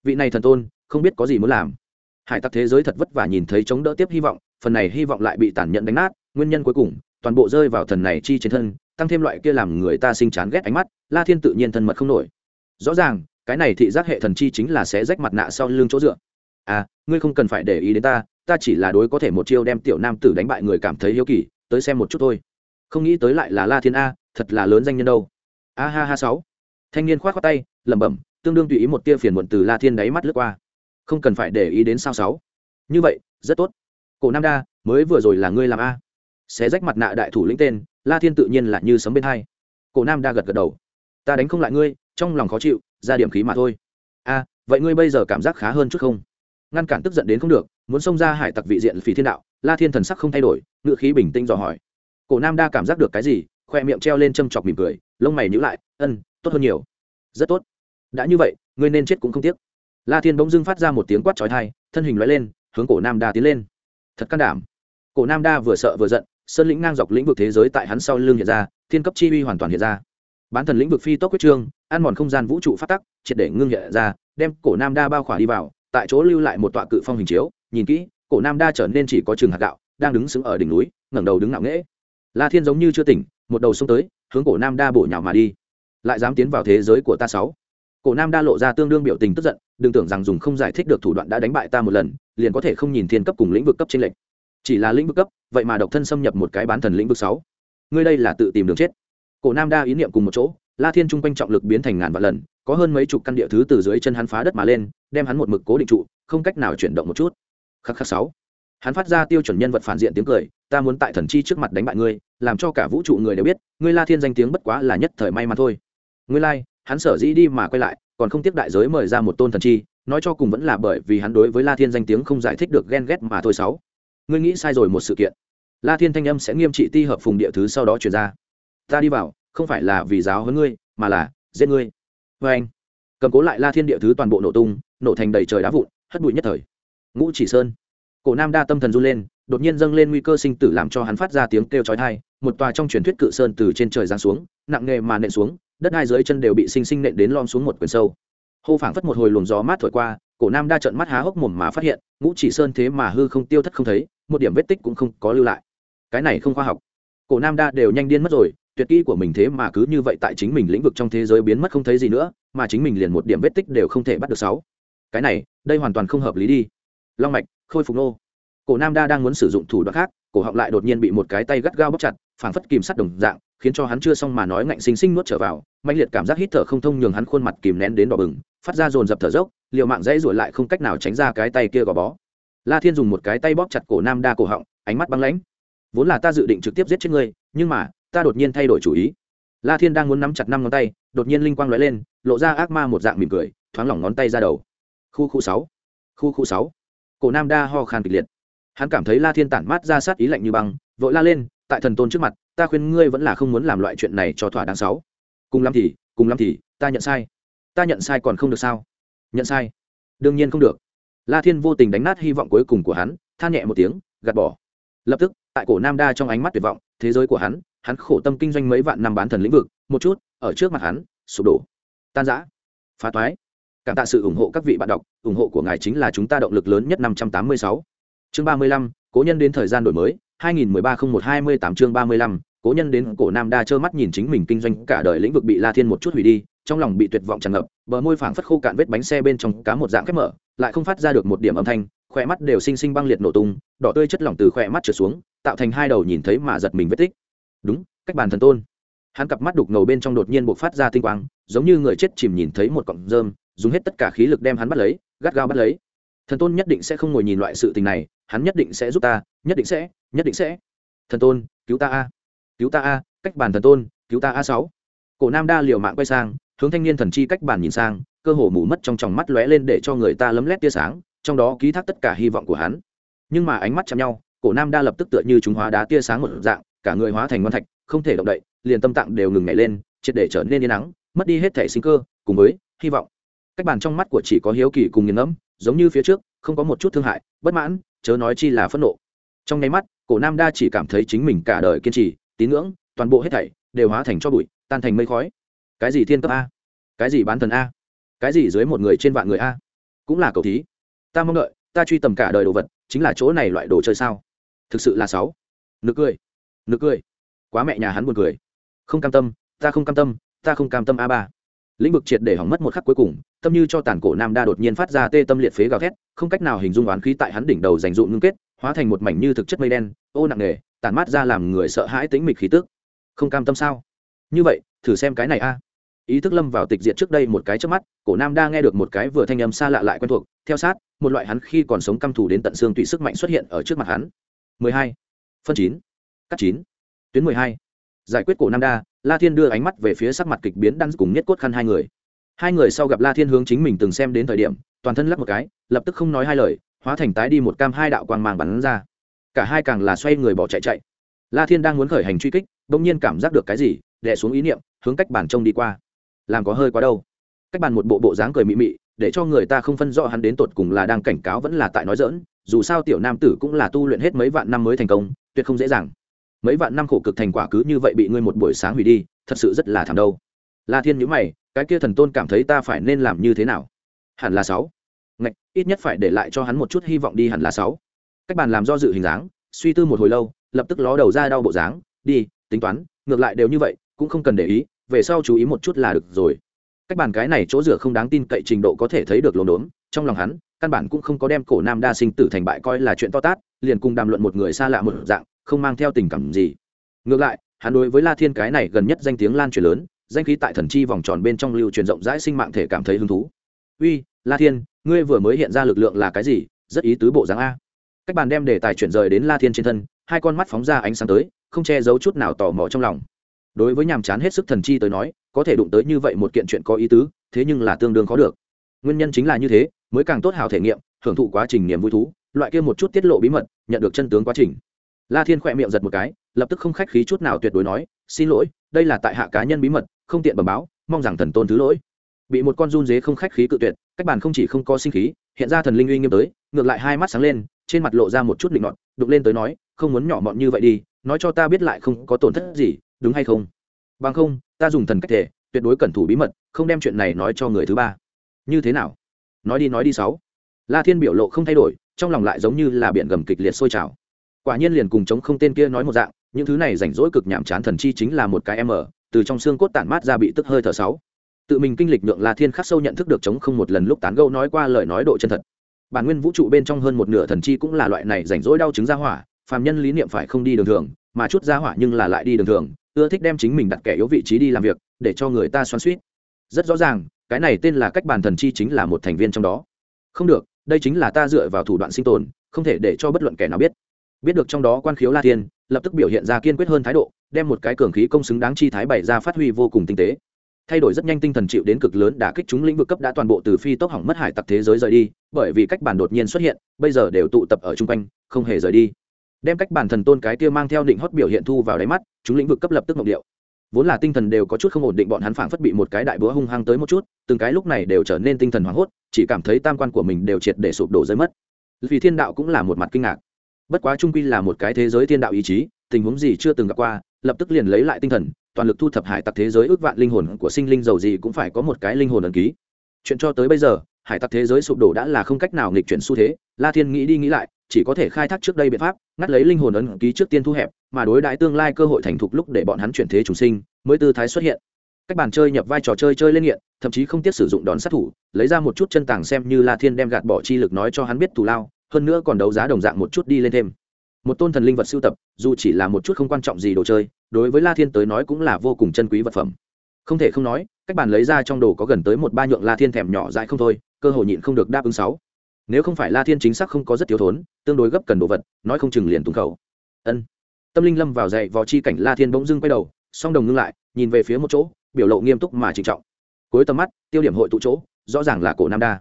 Vị này thần tôn, không biết có gì muốn làm. Hải tặc thế giới thật vất vả nhìn thấy chống đỡ tiếp hy vọng, phần này hy vọng lại bị tàn nhẫn đánh nát, nguyên nhân cuối cùng toàn bộ rơi vào thần này chi trên thân, tăng thêm loại kia làm người ta sinh chán ghét ánh mắt, la thiên tự nhiên thân mật không nổi. Rõ ràng, cái này thị giác hệ thần chi chính là sẽ rách mặt nạ sau lưng chỗ dựa. À ngươi không cần phải để ý đến ta ta chỉ là đối có thể một chiêu đem tiểu nam tử đánh bại người cảm thấy hiếu kỳ, tới xem một chút thôi. Không nghĩ tới lại là la thiên a, thật là lớn danh nhân đâu. A ha ha sáu. Thanh niên khoát khoát tay, lẩm bẩm, tương đương tùy ý một tia phiền muộn từ la thiên đáy mắt lướt qua. Không cần phải để ý đến sao sáu. Như vậy, rất tốt. Cổ nam đa, mới vừa rồi là ngươi làm a xé rách mặt nạ đại thủ lĩnh tên, la thiên tự nhiên là như sấm bên hai. Cổ nam đa gật gật đầu. Ta đánh không lại ngươi, trong lòng khó chịu, ra điểm khí mà thôi. A vậy ngươi bây giờ cảm giác khá hơn chút không? Ngăn cản tức giận đến không được, muốn xông ra hải tặc vị diện phí thiên đạo, la thiên thần sắc không thay đổi ngự khí bình tĩnh dò hỏi. Cổ nam đa cảm giác được cái gì, khoe miệng treo lên châm chọc mỉm cười, lông mày nhữ lại, ân, tốt hơn nhiều. Rất tốt. Đã như vậy, ngươi nên chết cũng không tiếc. La thiên bỗng dưng phát ra một tiếng quát trói thai thân hình loại lên, hướng cổ nam đa tiến lên. Thật can đảm. Cổ nam đa vừa sợ vừa giận sơn lĩnh ngang dọc lĩnh vực thế giới tại hắn sau lưng hiện ra, thiên cấp chi uy hoàn toàn hiện ra. Bán thần lĩnh vực phi tốc quyết trương, ăn mòn không gian vũ trụ phát tắc, triệt để ngưng hiện ra, đem cổ nam đa bao khỏa đi vào, tại chỗ lưu lại một tọa cự phong hình chiếu, nhìn kỹ, cổ nam đa trở nên chỉ có trường hạt gạo, đang đứng sững ở đỉnh núi, ngẩng đầu đứng ngạo nghễ. La thiên giống như chưa tỉnh, một đầu xông tới, hướng cổ nam đa bổ nhào mà đi. Lại dám tiến vào thế giới của ta sáu. Cổ nam đa lộ ra tương đương biểu tình tức giận, đừng tưởng rằng dùng không giải thích được thủ đoạn đã đánh bại ta một lần, liền có thể không nhìn thiên cấp cùng lĩnh vực cấp trên lệnh chỉ là lĩnh vực cấp vậy mà độc thân xâm nhập một cái bán thần lĩnh vực sáu. Ngươi đây là tự tìm đường chết. Cổ nam đa ý niệm cùng một chỗ la thiên trung quanh trọng lực biến thành ngàn vạn lần có hơn mấy chục căn địa thứ từ dưới chân hắn phá đất mà lên đem hắn một mực cố định trụ không cách nào chuyển động một chút. Khắc khắc sáu. Hắn phát ra tiêu chuẩn nhân vật phản diện tiếng cười ta muốn tại thần chi trước mặt đánh bại ngươi làm cho cả vũ trụ người đều biết ngươi la thiên danh tiếng bất quá là nhất thời may mà thôi. Ngươi lai、like, hắn sở dĩ đi mà quay lại còn không tiếp đại giới mời ra một tôn thần chi nói cho cùng vẫn là bởi vì hắn đối với la thiên danh tiếng không giải thích được ghen ghét mà thôi sáu ngươi nghĩ sai rồi một sự kiện. La thiên thanh âm sẽ nghiêm trị ti hợp phùng địa thứ sau đó chuyển ra. Ta đi vào, không phải là vì giáo hơn ngươi, mà là giết ngươi. Vê anh, cầm cố lại la thiên địa thứ toàn bộ nổ tung, nổ thành đầy trời đá vụn, hất bụi nhất thời. Ngũ chỉ sơn. Cổ nam đa tâm thần run lên, đột nhiên dâng lên nguy cơ sinh tử làm cho hắn phát ra tiếng kêu chói tai, một tòa trong truyền thuyết cự sơn từ trên trời giáng xuống, nặng nghề mà nện xuống, đất hai dưới chân đều bị sinh sinh nện đến lom xuống một quyển sâu. Hô phảng phất một hồi luồng gió mát thổi qua, cổ nam đa trận mắt há hốc mồm mà phát hiện, ngũ chỉ sơn thế mà hư không tiêu thất không thấy một điểm vết tích cũng không có lưu lại. Cái này không khoa học. Cổ nam đa đều nhanh điên mất rồi, tuyệt kỹ của mình thế mà cứ như vậy tại chính mình lĩnh vực trong thế giới biến mất không thấy gì nữa, mà chính mình liền một điểm vết tích đều không thể bắt được sáu. Cái này, đây hoàn toàn không hợp lý đi. Long mạch, khôi phục nô. Cổ nam đa đang muốn sử dụng thủ đoạn khác, cổ họng lại đột nhiên bị một cái tay gắt gao bóc chặt, phảng phất kìm sắt đồng dạng, khiến cho hắn chưa xong mà nói ngạnh xinh xinh nuốt trở vào mạnh liệt cảm giác hít thở không thông nhường hắn khuôn mặt kìm nén đến đỏ bừng, phát ra dồn dập thở dốc, liều mạng dãy ruổi lại không cách nào tránh ra cái tay kia gò bó la thiên dùng một cái tay bóp chặt cổ nam đa cổ họng, ánh mắt băng lãnh. Vốn là ta dự định trực tiếp giết chết ngươi, nhưng mà, ta đột nhiên thay đổi chủ ý. La thiên đang muốn nắm chặt năm ngón tay, đột nhiên linh quang lóe lên, lộ ra ác ma một dạng mỉm cười, thoáng lỏng ngón tay ra đầu. Khu khu sáu, khu khu sáu. Cổ nam đa ho khan kịch liệt. Hắn cảm thấy la thiên tản mát ra sát ý lạnh như băng, vội la lên, tại thần tôn trước mặt, ta khuyên ngươi vẫn là không muốn làm loại chuyện này cho thỏa đáng sáu. Cùng lắm thì, cùng lắm thì, ta nhận sai. Ta nhận sai còn không được sao? Nhận sai. Đương nhiên không được la thiên vô tình đánh nát hy vọng cuối cùng của hắn, than nhẹ một tiếng, gạt bỏ. Lập tức, tại cổ nam đa trong ánh mắt tuyệt vọng, thế giới của hắn hắn khổ tâm kinh doanh mấy vạn năm bán thần lĩnh vực, một chút, ở trước mặt hắn, sụp đổ. Tan rã. Phá toái. Cảm tạ sự ủng hộ các vị bạn đọc, ủng hộ của ngài chính là chúng ta động lực lớn nhất năm trăm tám mươi sáu. Chương ba mươi lăm, cố nhân đến thời gian đổi mới, hai nghìn mười ba không một hai mươi tám chương ba mươi lăm, cố nhân đến cổ nam đa trơ mắt nhìn chính mình kinh doanh cả đời lĩnh vực bị la thiên một chút hủy đi, trong lòng bị tuyệt vọng tràn ngập, bờ môi phảng phất khô cạn vết bánh xe bên trong cá một dạng khép mở lại không phát ra được một điểm âm thanh, khỏe mắt đều xinh xinh băng liệt nổ tung, đỏ tươi chất lỏng từ khỏe mắt trượt xuống, tạo thành hai đầu nhìn thấy mà giật mình vết tích. Đúng, cách bàn thần tôn. Hắn cặp mắt đục ngầu bên trong đột nhiên buộc phát ra tinh quang, giống như người chết chìm nhìn thấy một cọng rơm, dùng hết tất cả khí lực đem hắn bắt lấy, gắt gao bắt lấy. Thần tôn nhất định sẽ không ngồi nhìn loại sự tình này, hắn nhất định sẽ giúp ta, nhất định sẽ, nhất định sẽ. Thần tôn, cứu ta a. Cứu ta a, cách bàn thần tôn, cứu ta a sáu. Cổ nam đa liều mạng quay sang, hướng thanh niên thần chi cách bàn nhìn sang cơ hồ mù mất trong tròng mắt lóe lên để cho người ta lấm lét tia sáng, trong đó ký thác tất cả hy vọng của hắn. Nhưng mà ánh mắt chạm nhau, cổ nam đa lập tức tựa như chúng hóa đá tia sáng một dạng, cả người hóa thành ngon thạch, không thể động đậy, liền tâm tạng đều ngừng nhảy lên, triệt để trở nên yên nắng mất đi hết thể sinh cơ, cùng với hy vọng. Cách bàn trong mắt của chỉ có hiếu kỳ cùng nghiền ngẫm, giống như phía trước, không có một chút thương hại, bất mãn, chớ nói chi là phẫn nộ. Trong nháy mắt, cổ nam đa chỉ cảm thấy chính mình cả đời kiên trì, tín ngưỡng, toàn bộ hết thảy đều hóa thành cho bụi, tan thành mây khói. Cái gì thiên cấp a? Cái gì bán thần a? Cái gì dưới một người trên vạn người a? Cũng là cầu thí. Ta mong đợi, ta truy tầm cả đời đồ vật, chính là chỗ này loại đồ chơi sao? Thực sự là sáu. Nực cười nực cười. Quá mẹ nhà hắn buồn cười. Không cam tâm, ta không cam tâm, ta không cam tâm a ba. Lĩnh vực triệt để hỏng mất một khắc cuối cùng, tâm như cho tàn cổ nam đa đột nhiên phát ra tê tâm liệt phế gào thét, không cách nào hình dung oán khí tại hắn đỉnh đầu dành dụ ngưng kết, hóa thành một mảnh như thực chất mây đen, ô nặng nề tàn mát ra làm người sợ hãi tính mịch khí tức. Không cam tâm sao? Như vậy, thử xem cái này a ý thức lâm vào tịch diệt trước đây một cái trước mắt, cổ nam đa nghe được một cái vừa thanh âm xa lạ lại quen thuộc, theo sát, một loại hắn khi còn sống căm thù đến tận xương tùy sức mạnh xuất hiện ở trước mặt hắn 12. phân 9. cắt 9. tuyến 12. giải quyết cổ nam đa, la thiên đưa ánh mắt về phía sắc mặt kịch biến đan cùng nhất cốt khăn hai người hai người sau gặp la thiên hướng chính mình từng xem đến thời điểm, toàn thân lắp một cái, lập tức không nói hai lời, hóa thành tái đi một cam hai đạo quang mang bắn ra cả hai càng là xoay người bỏ chạy chạy la thiên đang muốn khởi hành truy kích, bỗng nhiên cảm giác được cái gì, đè xuống ý niệm, hướng cách bản trông đi qua làm có hơi quá đâu. Cách bàn một bộ bộ dáng cười mị mị, để cho người ta không phân rõ hắn đến tột cùng là đang cảnh cáo vẫn là tại nói dỡn dù sao tiểu nam tử cũng là tu luyện hết mấy vạn năm mới thành công, tuyệt không dễ dàng. Mấy vạn năm khổ cực thành quả cứ như vậy bị ngươi một buổi sáng hủy đi, thật sự rất là thảm đâu. La thiên nhữ mày, cái kia thần tôn cảm thấy ta phải nên làm như thế nào? Hẳn là sáu. Ngạch, ít nhất phải để lại cho hắn một chút hy vọng đi hẳn là sáu. Cách bàn làm do dự hình dáng, suy tư một hồi lâu, lập tức ló đầu ra đau bộ dáng, đi, tính toán, ngược lại đều như vậy, cũng không cần để ý về sau chú ý một chút là được rồi. Cách bàn cái này chỗ rửa không đáng tin cậy trình độ có thể thấy được lồn đốn trong lòng hắn, căn bản cũng không có đem cổ nam đa sinh tử thành bại coi là chuyện to tát, liền cùng đàm luận một người xa lạ một dạng, không mang theo tình cảm gì. Ngược lại, hắn đối với la thiên cái này gần nhất danh tiếng lan truyền lớn, danh khí tại thần chi vòng tròn bên trong lưu truyền rộng rãi sinh mạng thể cảm thấy hứng thú. Uy, la thiên, ngươi vừa mới hiện ra lực lượng là cái gì? Rất ý tứ bộ dáng a. Cách bàn đem đề tài chuyển rời đến la thiên trên thân, hai con mắt phóng ra ánh sáng tới, không che giấu chút nào tò mò trong lòng đối với nhàm chán hết sức thần chi tới nói, có thể đụng tới như vậy một kiện chuyện có ý tứ, thế nhưng là tương đương khó được. Nguyên nhân chính là như thế, mới càng tốt hào thể nghiệm, hưởng thụ quá trình niềm vui thú, loại kia một chút tiết lộ bí mật, nhận được chân tướng quá trình. La thiên khỏe miệng giật một cái, lập tức không khách khí chút nào tuyệt đối nói, xin lỗi, đây là tại hạ cá nhân bí mật, không tiện bẩm báo, mong rằng thần tôn thứ lỗi. Bị một con run dế không khách khí cự tuyệt, cách bàn không chỉ không có sinh khí, hiện ra thần linh uy nghiêm tới, ngược lại hai mắt sáng lên, trên mặt lộ ra một chút định nọt đục lên tới nói, không muốn nhỏ mọn như vậy đi, nói cho ta biết lại không có tổn thất gì đúng hay không? Bằng không, ta dùng thần cách thể, tuyệt đối cẩn thủ bí mật, không đem chuyện này nói cho người thứ ba. Như thế nào? Nói đi nói đi sáu. La thiên biểu lộ không thay đổi, trong lòng lại giống như là biển gầm kịch liệt sôi trào. Quả nhiên liền cùng chống không tên kia nói một dạng, những thứ này rảnh rỗi cực nhảm chán thần chi chính là một cái em ở, từ trong xương cốt tản mát ra bị tức hơi thở sáu. Tự mình kinh lịch nhượng la thiên khắc sâu nhận thức được chống không một lần lúc tán gẫu nói qua lời nói độ chân thật. Bản nguyên vũ trụ bên trong hơn một nửa thần chi cũng là loại này rảnh rỗi đau chứng ra hỏa, phàm nhân lý niệm phải không đi đường thường mà chút ra hỏa nhưng là lại đi đường thường, ưa thích đem chính mình đặt kẻ yếu vị trí đi làm việc, để cho người ta xoắn suýt. Rất rõ ràng, cái này tên là cách bàn thần chi chính là một thành viên trong đó. Không được, đây chính là ta dựa vào thủ đoạn sinh tồn, không thể để cho bất luận kẻ nào biết. Biết được trong đó quan khiếu la thiên, lập tức biểu hiện ra kiên quyết hơn thái độ, đem một cái cường khí công xứng đáng chi thái bày ra phát huy vô cùng tinh tế. Thay đổi rất nhanh tinh thần chịu đến cực lớn đã kích chúng lĩnh vực cấp đã toàn bộ từ phi tốc hỏng mất hải tặc thế giới rời đi, bởi vì cách bản đột nhiên xuất hiện, bây giờ đều tụ tập ở chung quanh, không hề rời đi đem cách bản thần tôn cái kia mang theo định hót biểu hiện thu vào đáy mắt, chúng lĩnh vực cấp lập tức mộng điệu. Vốn là tinh thần đều có chút không ổn định bọn hắn phảng phất bị một cái đại búa hung hăng tới một chút, từng cái lúc này đều trở nên tinh thần hoảng hốt, chỉ cảm thấy tam quan của mình đều triệt để sụp đổ rơi mất. Vì thiên đạo cũng là một mặt kinh ngạc. Bất quá trung quy là một cái thế giới thiên đạo ý chí, tình huống gì chưa từng gặp qua, lập tức liền lấy lại tinh thần, toàn lực thu thập hải tặc thế giới ước vạn linh hồn của sinh linh giàu gì cũng phải có một cái linh hồn ẩn ký. Chuyện cho tới bây giờ, hải tặc thế giới sụp đổ đã là không cách nào nghịch chuyển xu thế, la thiên nghĩ đi nghĩ lại chỉ có thể khai thác trước đây biện pháp, ngắt lấy linh hồn ấn ký trước tiên thu hẹp, mà đối đãi tương lai cơ hội thành thục lúc để bọn hắn chuyển thế chủ sinh, mới tư thái xuất hiện. Cách bàn chơi nhập vai trò chơi chơi lên nghiện, thậm chí không tiếc sử dụng đòn sát thủ, lấy ra một chút chân tàng xem như la thiên đem gạt bỏ chi lực nói cho hắn biết thù lao, hơn nữa còn đấu giá đồng dạng một chút đi lên thêm. Một tôn thần linh vật sưu tập, dù chỉ là một chút không quan trọng gì đồ chơi, đối với la thiên tới nói cũng là vô cùng chân quý vật phẩm. Không thể không nói, cách bàn lấy ra trong đồ có gần tới một ba nhượng la thiên thèm nhỏ dại không thôi, cơ hội nhịn không được đáp ứng sáu nếu không phải la thiên chính xác không có rất thiếu thốn, tương đối gấp cần đồ vật, nói không chừng liền tùng khẩu. Ân. Tâm linh lâm vào dậy vào chi cảnh la thiên bỗng dưng quay đầu, song đồng ngưng lại, nhìn về phía một chỗ, biểu lộ nghiêm túc mà trịnh trọng. Cuối tầm mắt, tiêu điểm hội tụ chỗ, rõ ràng là cổ nam đa.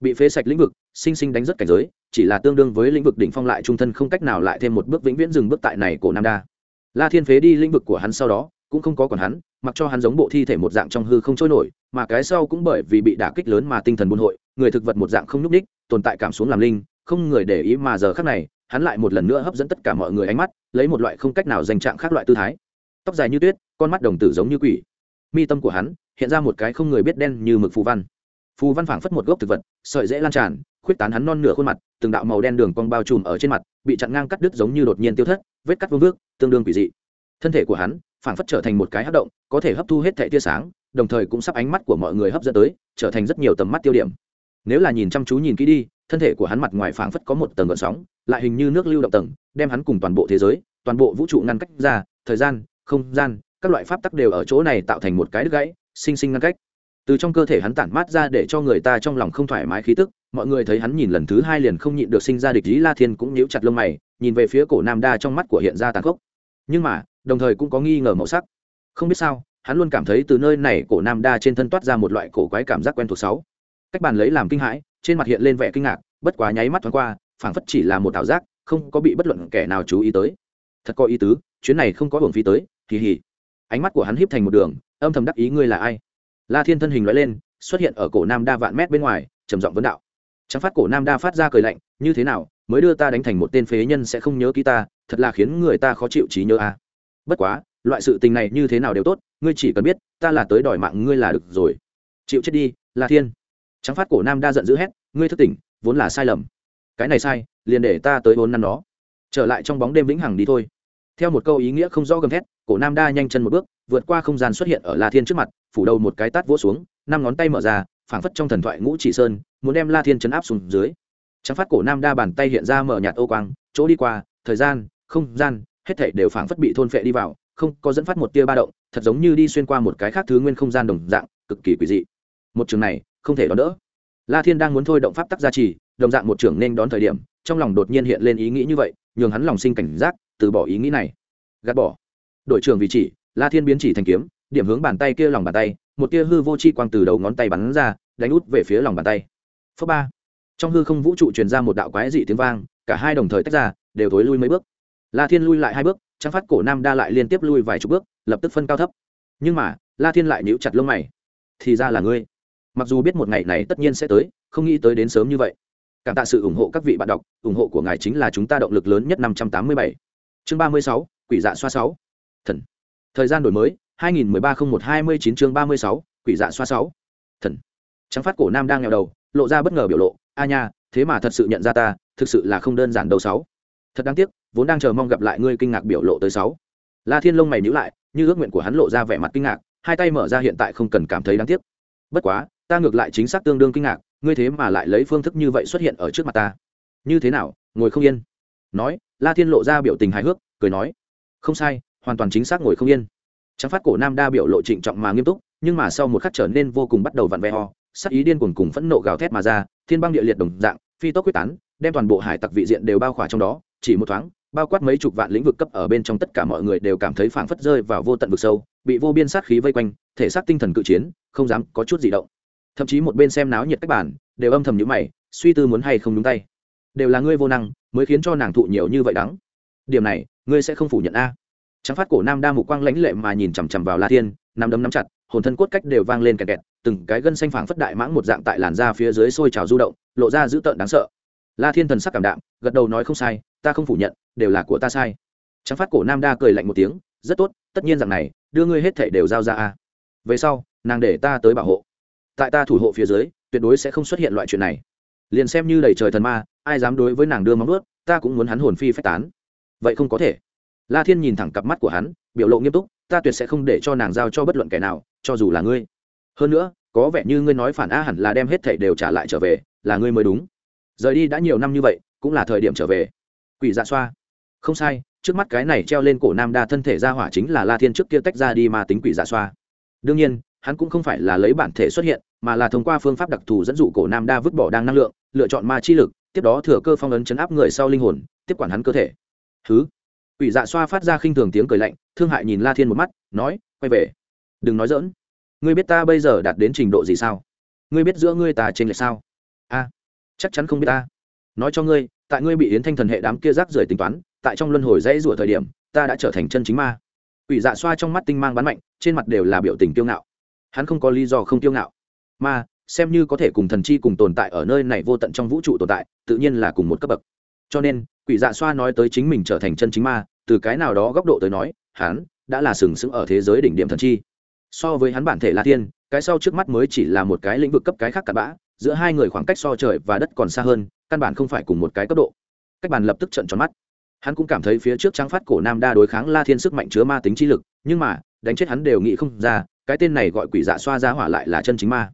Bị phế sạch lĩnh vực, sinh sinh đánh rất cảnh giới, chỉ là tương đương với lĩnh vực đỉnh phong lại trung thân không cách nào lại thêm một bước vĩnh viễn dừng bước tại này cổ nam đa. La thiên phế đi lĩnh vực của hắn sau đó, cũng không có còn hắn, mặc cho hắn giống bộ thi thể một dạng trong hư không trôi nổi, mà cái sau cũng bởi vì bị đả kích lớn mà tinh thần buôn hội, người thực vật một dạng không nhúc ních tồn tại cảm xuống làm linh, không người để ý mà giờ khác này, hắn lại một lần nữa hấp dẫn tất cả mọi người ánh mắt, lấy một loại không cách nào danh trạng khác loại tư thái. Tóc dài như tuyết, con mắt đồng tử giống như quỷ. Mi tâm của hắn hiện ra một cái không người biết đen như mực phù văn. Phù văn phảng phất một gốc thực vật, sợi dễ lan tràn, khuyết tán hắn non nửa khuôn mặt, từng đạo màu đen đường cong bao trùm ở trên mặt, bị chặn ngang cắt đứt giống như đột nhiên tiêu thất, vết cắt vương vước, tương đương quỷ dị. Thân thể của hắn phảng phất trở thành một cái hấp động, có thể hấp thu hết thệ tia sáng, đồng thời cũng sắp ánh mắt của mọi người hấp dẫn tới, trở thành rất nhiều tầm mắt tiêu điểm nếu là nhìn chăm chú nhìn kỹ đi, thân thể của hắn mặt ngoài phảng phất có một tầng gợn sóng, lại hình như nước lưu động tầng, đem hắn cùng toàn bộ thế giới, toàn bộ vũ trụ ngăn cách ra, thời gian, không gian, các loại pháp tắc đều ở chỗ này tạo thành một cái đứt gãy, sinh sinh ngăn cách. Từ trong cơ thể hắn tản mát ra để cho người ta trong lòng không thoải mái khí tức, mọi người thấy hắn nhìn lần thứ hai liền không nhịn được sinh ra địch ý la thiên cũng nhíu chặt lông mày, nhìn về phía cổ nam đa trong mắt của hiện ra tàn khốc. Nhưng mà, đồng thời cũng có nghi ngờ màu sắc. Không biết sao, hắn luôn cảm thấy từ nơi này cổ nam đa trên thân toát ra một loại cổ quái cảm giác quen thuộc sáu cách bàn lấy làm kinh hãi, trên mặt hiện lên vẻ kinh ngạc, bất quá nháy mắt thoáng qua, phảng phất chỉ là một ảo giác, không có bị bất luận kẻ nào chú ý tới. Thật có ý tứ, chuyến này không có hưởng phí tới kỳ hỉ ánh mắt của hắn híp thành một đường, âm thầm đắc ý ngươi là ai? La thiên thân hình loại lên, xuất hiện ở cổ nam đa vạn mét bên ngoài, trầm giọng vấn đạo. Trắng phát cổ nam đa phát ra cười lạnh, như thế nào, mới đưa ta đánh thành một tên phế nhân sẽ không nhớ ký ta, thật là khiến người ta khó chịu trí nhớ a. À. bất quá, loại sự tình này như thế nào đều tốt, ngươi chỉ cần biết, ta là tới đòi mạng ngươi là được rồi. Chịu chết đi, la thiên trắng phát cổ nam đa giận dữ hét, ngươi thức tỉnh, vốn là sai lầm. Cái này sai, liền để ta tới vốn năm đó. Trở lại trong bóng đêm vĩnh hằng đi thôi. Theo một câu ý nghĩa không rõ gầm thét, cổ nam đa nhanh chân một bước, vượt qua không gian xuất hiện ở la thiên trước mặt, phủ đầu một cái tát vỗ xuống, năm ngón tay mở ra, phảng phất trong thần thoại ngũ chỉ sơn, muốn đem la thiên chấn áp xuống dưới. Trắng phát cổ nam đa bàn tay hiện ra mở nhạt ô quang, chỗ đi qua, thời gian, không gian, hết thảy đều phảng phất bị thôn phệ đi vào, không có dẫn phát một tia ba động, thật giống như đi xuyên qua một cái khác thứ nguyên không gian đồng dạng, cực kỳ quỷ dị. Một trường này không thể đón đỡ. La thiên đang muốn thôi động pháp tắc gia trì, đồng dạng một trưởng nên đón thời điểm, trong lòng đột nhiên hiện lên ý nghĩ như vậy, nhường hắn lòng sinh cảnh giác, từ bỏ ý nghĩ này. Gạt bỏ. Đội trưởng vị chỉ, la thiên biến chỉ thành kiếm, điểm hướng bàn tay kia lòng bàn tay, một tia hư vô chi quang từ đầu ngón tay bắn ra, đánh út về phía lòng bàn tay. Phước ba. Trong hư không vũ trụ truyền ra một đạo quái dị tiếng vang, cả hai đồng thời tách ra, đều thối lui mấy bước. La thiên lui lại hai bước trang phát cổ nam đa lại liên tiếp lui vài chục bước, lập tức phân cao thấp. Nhưng mà, la thiên lại níu chặt lông mày. Thì ra là ngươi mặc dù biết một ngày này tất nhiên sẽ tới không nghĩ tới đến sớm như vậy cảm tạ sự ủng hộ các vị bạn đọc ủng hộ của ngài chính là chúng ta động lực lớn nhất năm trăm tám mươi bảy chương ba mươi sáu quỷ dạ xoa sáu thần thời gian đổi mới 2013-01-29 chương 36, quỷ dạ xoa sáu Thần. Trắng phát cổ nam đang nghèo đầu, lộ ra bất ngờ biểu lộ, a nha, thế mà thật sự nhận ra ta, thực sự là không đơn giản đâu sáu. Thật đáng tiếc, vốn đang chờ mong gặp lại ngươi kinh ngạc biểu lộ tới sáu. La Thiên lông mày nhữ lại, như ước nguyện của hắn lộ ra vẻ mặt kinh ngạc, hai tay mở ra hiện tại không cần cảm thấy đáng tiếc. Bất quá, ta ngược lại chính xác tương đương kinh ngạc, ngươi thế mà lại lấy phương thức như vậy xuất hiện ở trước mặt ta. Như thế nào, ngồi không yên? Nói, La Thiên lộ ra biểu tình hài hước, cười nói, không sai, hoàn toàn chính xác ngồi không yên trắng phát cổ nam đa biểu lộ trịnh trọng mà nghiêm túc nhưng mà sau một khắc trở nên vô cùng bắt đầu vặn vẹ ho sắc ý điên cuồng cùng phẫn nộ gào thét mà ra thiên băng địa liệt đồng dạng phi tốc quyết tán đem toàn bộ hải tặc vị diện đều bao khỏa trong đó chỉ một thoáng bao quát mấy chục vạn lĩnh vực cấp ở bên trong tất cả mọi người đều cảm thấy phảng phất rơi vào vô tận vực sâu bị vô biên sát khí vây quanh thể xác tinh thần cự chiến không dám có chút gì động thậm chí một bên xem náo nhiệt các bản đều âm thầm nhữ mày, suy tư muốn hay không đúng tay. Đều là ngươi vô năng, mới khiến cho nàng thụ nhiều như vậy đắng. Điểm này, ngươi sẽ không phủ nhận a. Trắng phát cổ nam đa mục quang lãnh lệ mà nhìn chằm chằm vào la thiên nằm đấm nắm chặt, hồn thân cốt cách đều vang lên kẹt kẹt, từng cái gân xanh phảng phất đại mãng một dạng tại làn da phía dưới sôi trào du động, lộ ra dữ tợn đáng sợ. La thiên thần sắc cảm đạm, gật đầu nói không sai, ta không phủ nhận, đều là của ta sai. Trắng phát cổ nam đa cười lạnh một tiếng, rất tốt, tất nhiên rằng này, đưa ngươi hết thể đều giao ra a. Về sau, nàng để ta tới bảo hộ tại ta thủ hộ phía dưới, tuyệt đối sẽ không xuất hiện loại chuyện này. Liền xem như đầy trời thần ma, ai dám đối với nàng đưa móng ướt ta cũng muốn hắn hồn phi phách tán. Vậy không có thể. La thiên nhìn thẳng cặp mắt của hắn, biểu lộ nghiêm túc, ta tuyệt sẽ không để cho nàng giao cho bất luận kẻ nào, cho dù là ngươi. Hơn nữa, có vẻ như ngươi nói phản a hẳn là đem hết thảy đều trả lại trở về, là ngươi mới đúng. Rời đi đã nhiều năm như vậy, cũng là thời điểm trở về. Quỷ dạ xoa. Không sai, trước mắt cái này treo lên cổ nam đa thân thể ra hỏa chính là la thiên trước kia tách ra đi mà tính quỷ dạ xoa. Đương nhiên, hắn cũng không phải là lấy bản thể xuất hiện mà là thông qua phương pháp đặc thù dẫn dụ cổ nam đa vứt bỏ đang năng lượng, lựa chọn ma chi lực, tiếp đó thừa cơ phong ấn chấn áp người sau linh hồn, tiếp quản hắn cơ thể. Thứ quỷ dạ xoa phát ra khinh thường tiếng cười lạnh, thương hại nhìn la thiên một mắt, nói, quay về. Đừng nói dỡn ngươi biết ta bây giờ đạt đến trình độ gì sao? Ngươi biết giữa ngươi ta trên lệch sao? A, chắc chắn không biết ta. Nói cho ngươi, tại ngươi bị yến thanh thần hệ đám kia rác rưởi tính toán, tại trong luân hồi dãy rủa thời điểm, ta đã trở thành chân chính ma. Quỷ dạ xoa trong mắt tinh mang bắn mạnh, trên mặt đều là biểu tình kiêu ngạo. Hắn không có lý do không kiêu ngạo ma, xem như có thể cùng thần chi cùng tồn tại ở nơi này vô tận trong vũ trụ tồn tại, tự nhiên là cùng một cấp bậc. Cho nên, quỷ dạ xoa nói tới chính mình trở thành chân chính ma, từ cái nào đó góc độ tới nói, hắn đã là sừng sững ở thế giới đỉnh điểm thần chi. So với hắn bản thể là thiên, cái sau trước mắt mới chỉ là một cái lĩnh vực cấp cái khác cặn bã, giữa hai người khoảng cách so trời và đất còn xa hơn, căn bản không phải cùng một cái cấp độ. Cách bàn lập tức trận tròn mắt. Hắn cũng cảm thấy phía trước trắng phát cổ nam đa đối kháng la thiên sức mạnh chứa ma tính chi lực, nhưng mà, đánh chết hắn đều nghĩ không ra, cái tên này gọi quỷ dạ xoa ra hỏa lại là chân chính ma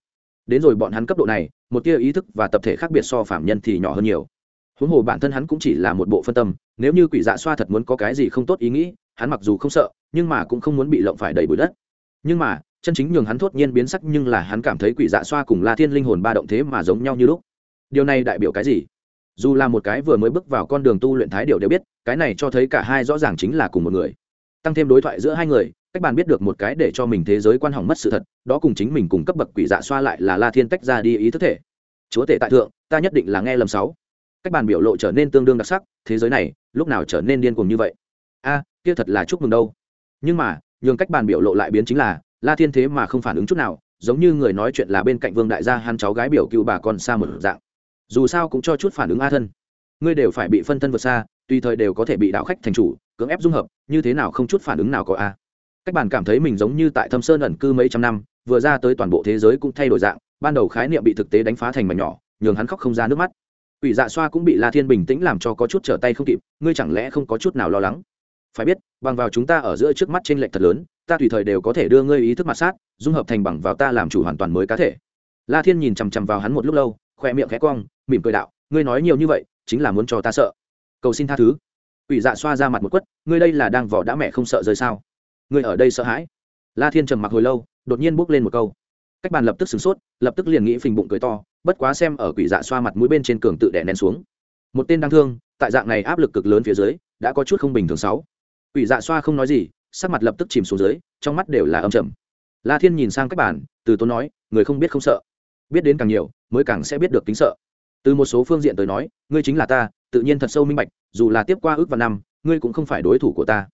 đến rồi bọn hắn cấp độ này, một tia ý thức và tập thể khác biệt so phạm nhân thì nhỏ hơn nhiều. Huống hồ bản thân hắn cũng chỉ là một bộ phân tâm, nếu như quỷ dạ xoa thật muốn có cái gì không tốt ý nghĩ, hắn mặc dù không sợ, nhưng mà cũng không muốn bị lộng phải đầy bụi đất. Nhưng mà, chân chính nhường hắn thốt nhiên biến sắc nhưng là hắn cảm thấy quỷ dạ xoa cùng la thiên linh hồn ba động thế mà giống nhau như lúc. Điều này đại biểu cái gì? Dù là một cái vừa mới bước vào con đường tu luyện thái điều đều biết, cái này cho thấy cả hai rõ ràng chính là cùng một người. Tăng thêm đối thoại giữa hai người cách bàn biết được một cái để cho mình thế giới quan hỏng mất sự thật, đó cùng chính mình cùng cấp bậc quỷ dạ xoa lại là la thiên tách ra đi ý thức thể. Chúa tể tại thượng, ta nhất định là nghe lầm sáu. Cách bàn biểu lộ trở nên tương đương đặc sắc, thế giới này, lúc nào trở nên điên cuồng như vậy? A, kia thật là chúc mừng đâu. Nhưng mà, nhường cách bàn biểu lộ lại biến chính là, la thiên thế mà không phản ứng chút nào, giống như người nói chuyện là bên cạnh vương đại gia hắn cháu gái biểu cựu bà con xa một dạng. Dù sao cũng cho chút phản ứng a thân. Ngươi đều phải bị phân thân vượt xa, tùy thời đều có thể bị đạo khách thành chủ, cưỡng ép dung hợp, như thế nào không chút phản ứng nào có a cách bàn cảm thấy mình giống như tại thâm sơn ẩn cư mấy trăm năm vừa ra tới toàn bộ thế giới cũng thay đổi dạng ban đầu khái niệm bị thực tế đánh phá thành mảnh nhỏ nhường hắn khóc không ra nước mắt Quỷ Dạ Xoa cũng bị La Thiên bình tĩnh làm cho có chút trở tay không kịp, ngươi chẳng lẽ không có chút nào lo lắng? Phải biết, bằng vào chúng ta ở giữa trước mắt trên lệch thật lớn, ta tùy thời đều có thể đưa ngươi ý thức mặt sát, dung hợp thành bằng vào ta làm chủ hoàn toàn mới cá thể. La Thiên nhìn chằm chằm vào hắn một lúc lâu, khoe miệng khẽ cong, mỉm cười đạo, ngươi nói nhiều như vậy, chính là muốn cho ta sợ. Cầu xin tha thứ. Quỷ Dạ Xoa ra mặt một quất, ngươi đây là đang vỏ đã mẹ không sợ rơi sao? Ngươi ở đây sợ hãi? La Thiên trầm mặc hồi lâu, đột nhiên bước lên một câu. Cách bàn lập tức sửng sốt, lập tức liền nghĩ phình bụng cười to, bất quá xem ở quỷ dạ xoa mặt mũi bên trên cường tự đè nén xuống. Một tên đang thương tại dạng này áp lực cực lớn phía dưới đã có chút không bình thường sáu. Quỷ dạ xoa không nói gì sắc mặt lập tức chìm xuống dưới trong mắt đều là âm trầm. La thiên nhìn sang cách bàn, từ tốn nói người không biết không sợ. Biết đến càng nhiều mới càng sẽ biết được tính sợ. Từ một số phương diện tới nói ngươi chính là ta tự nhiên thật sâu minh bạch dù là tiếp qua ước và năm ngươi cũng không phải đối thủ của ta.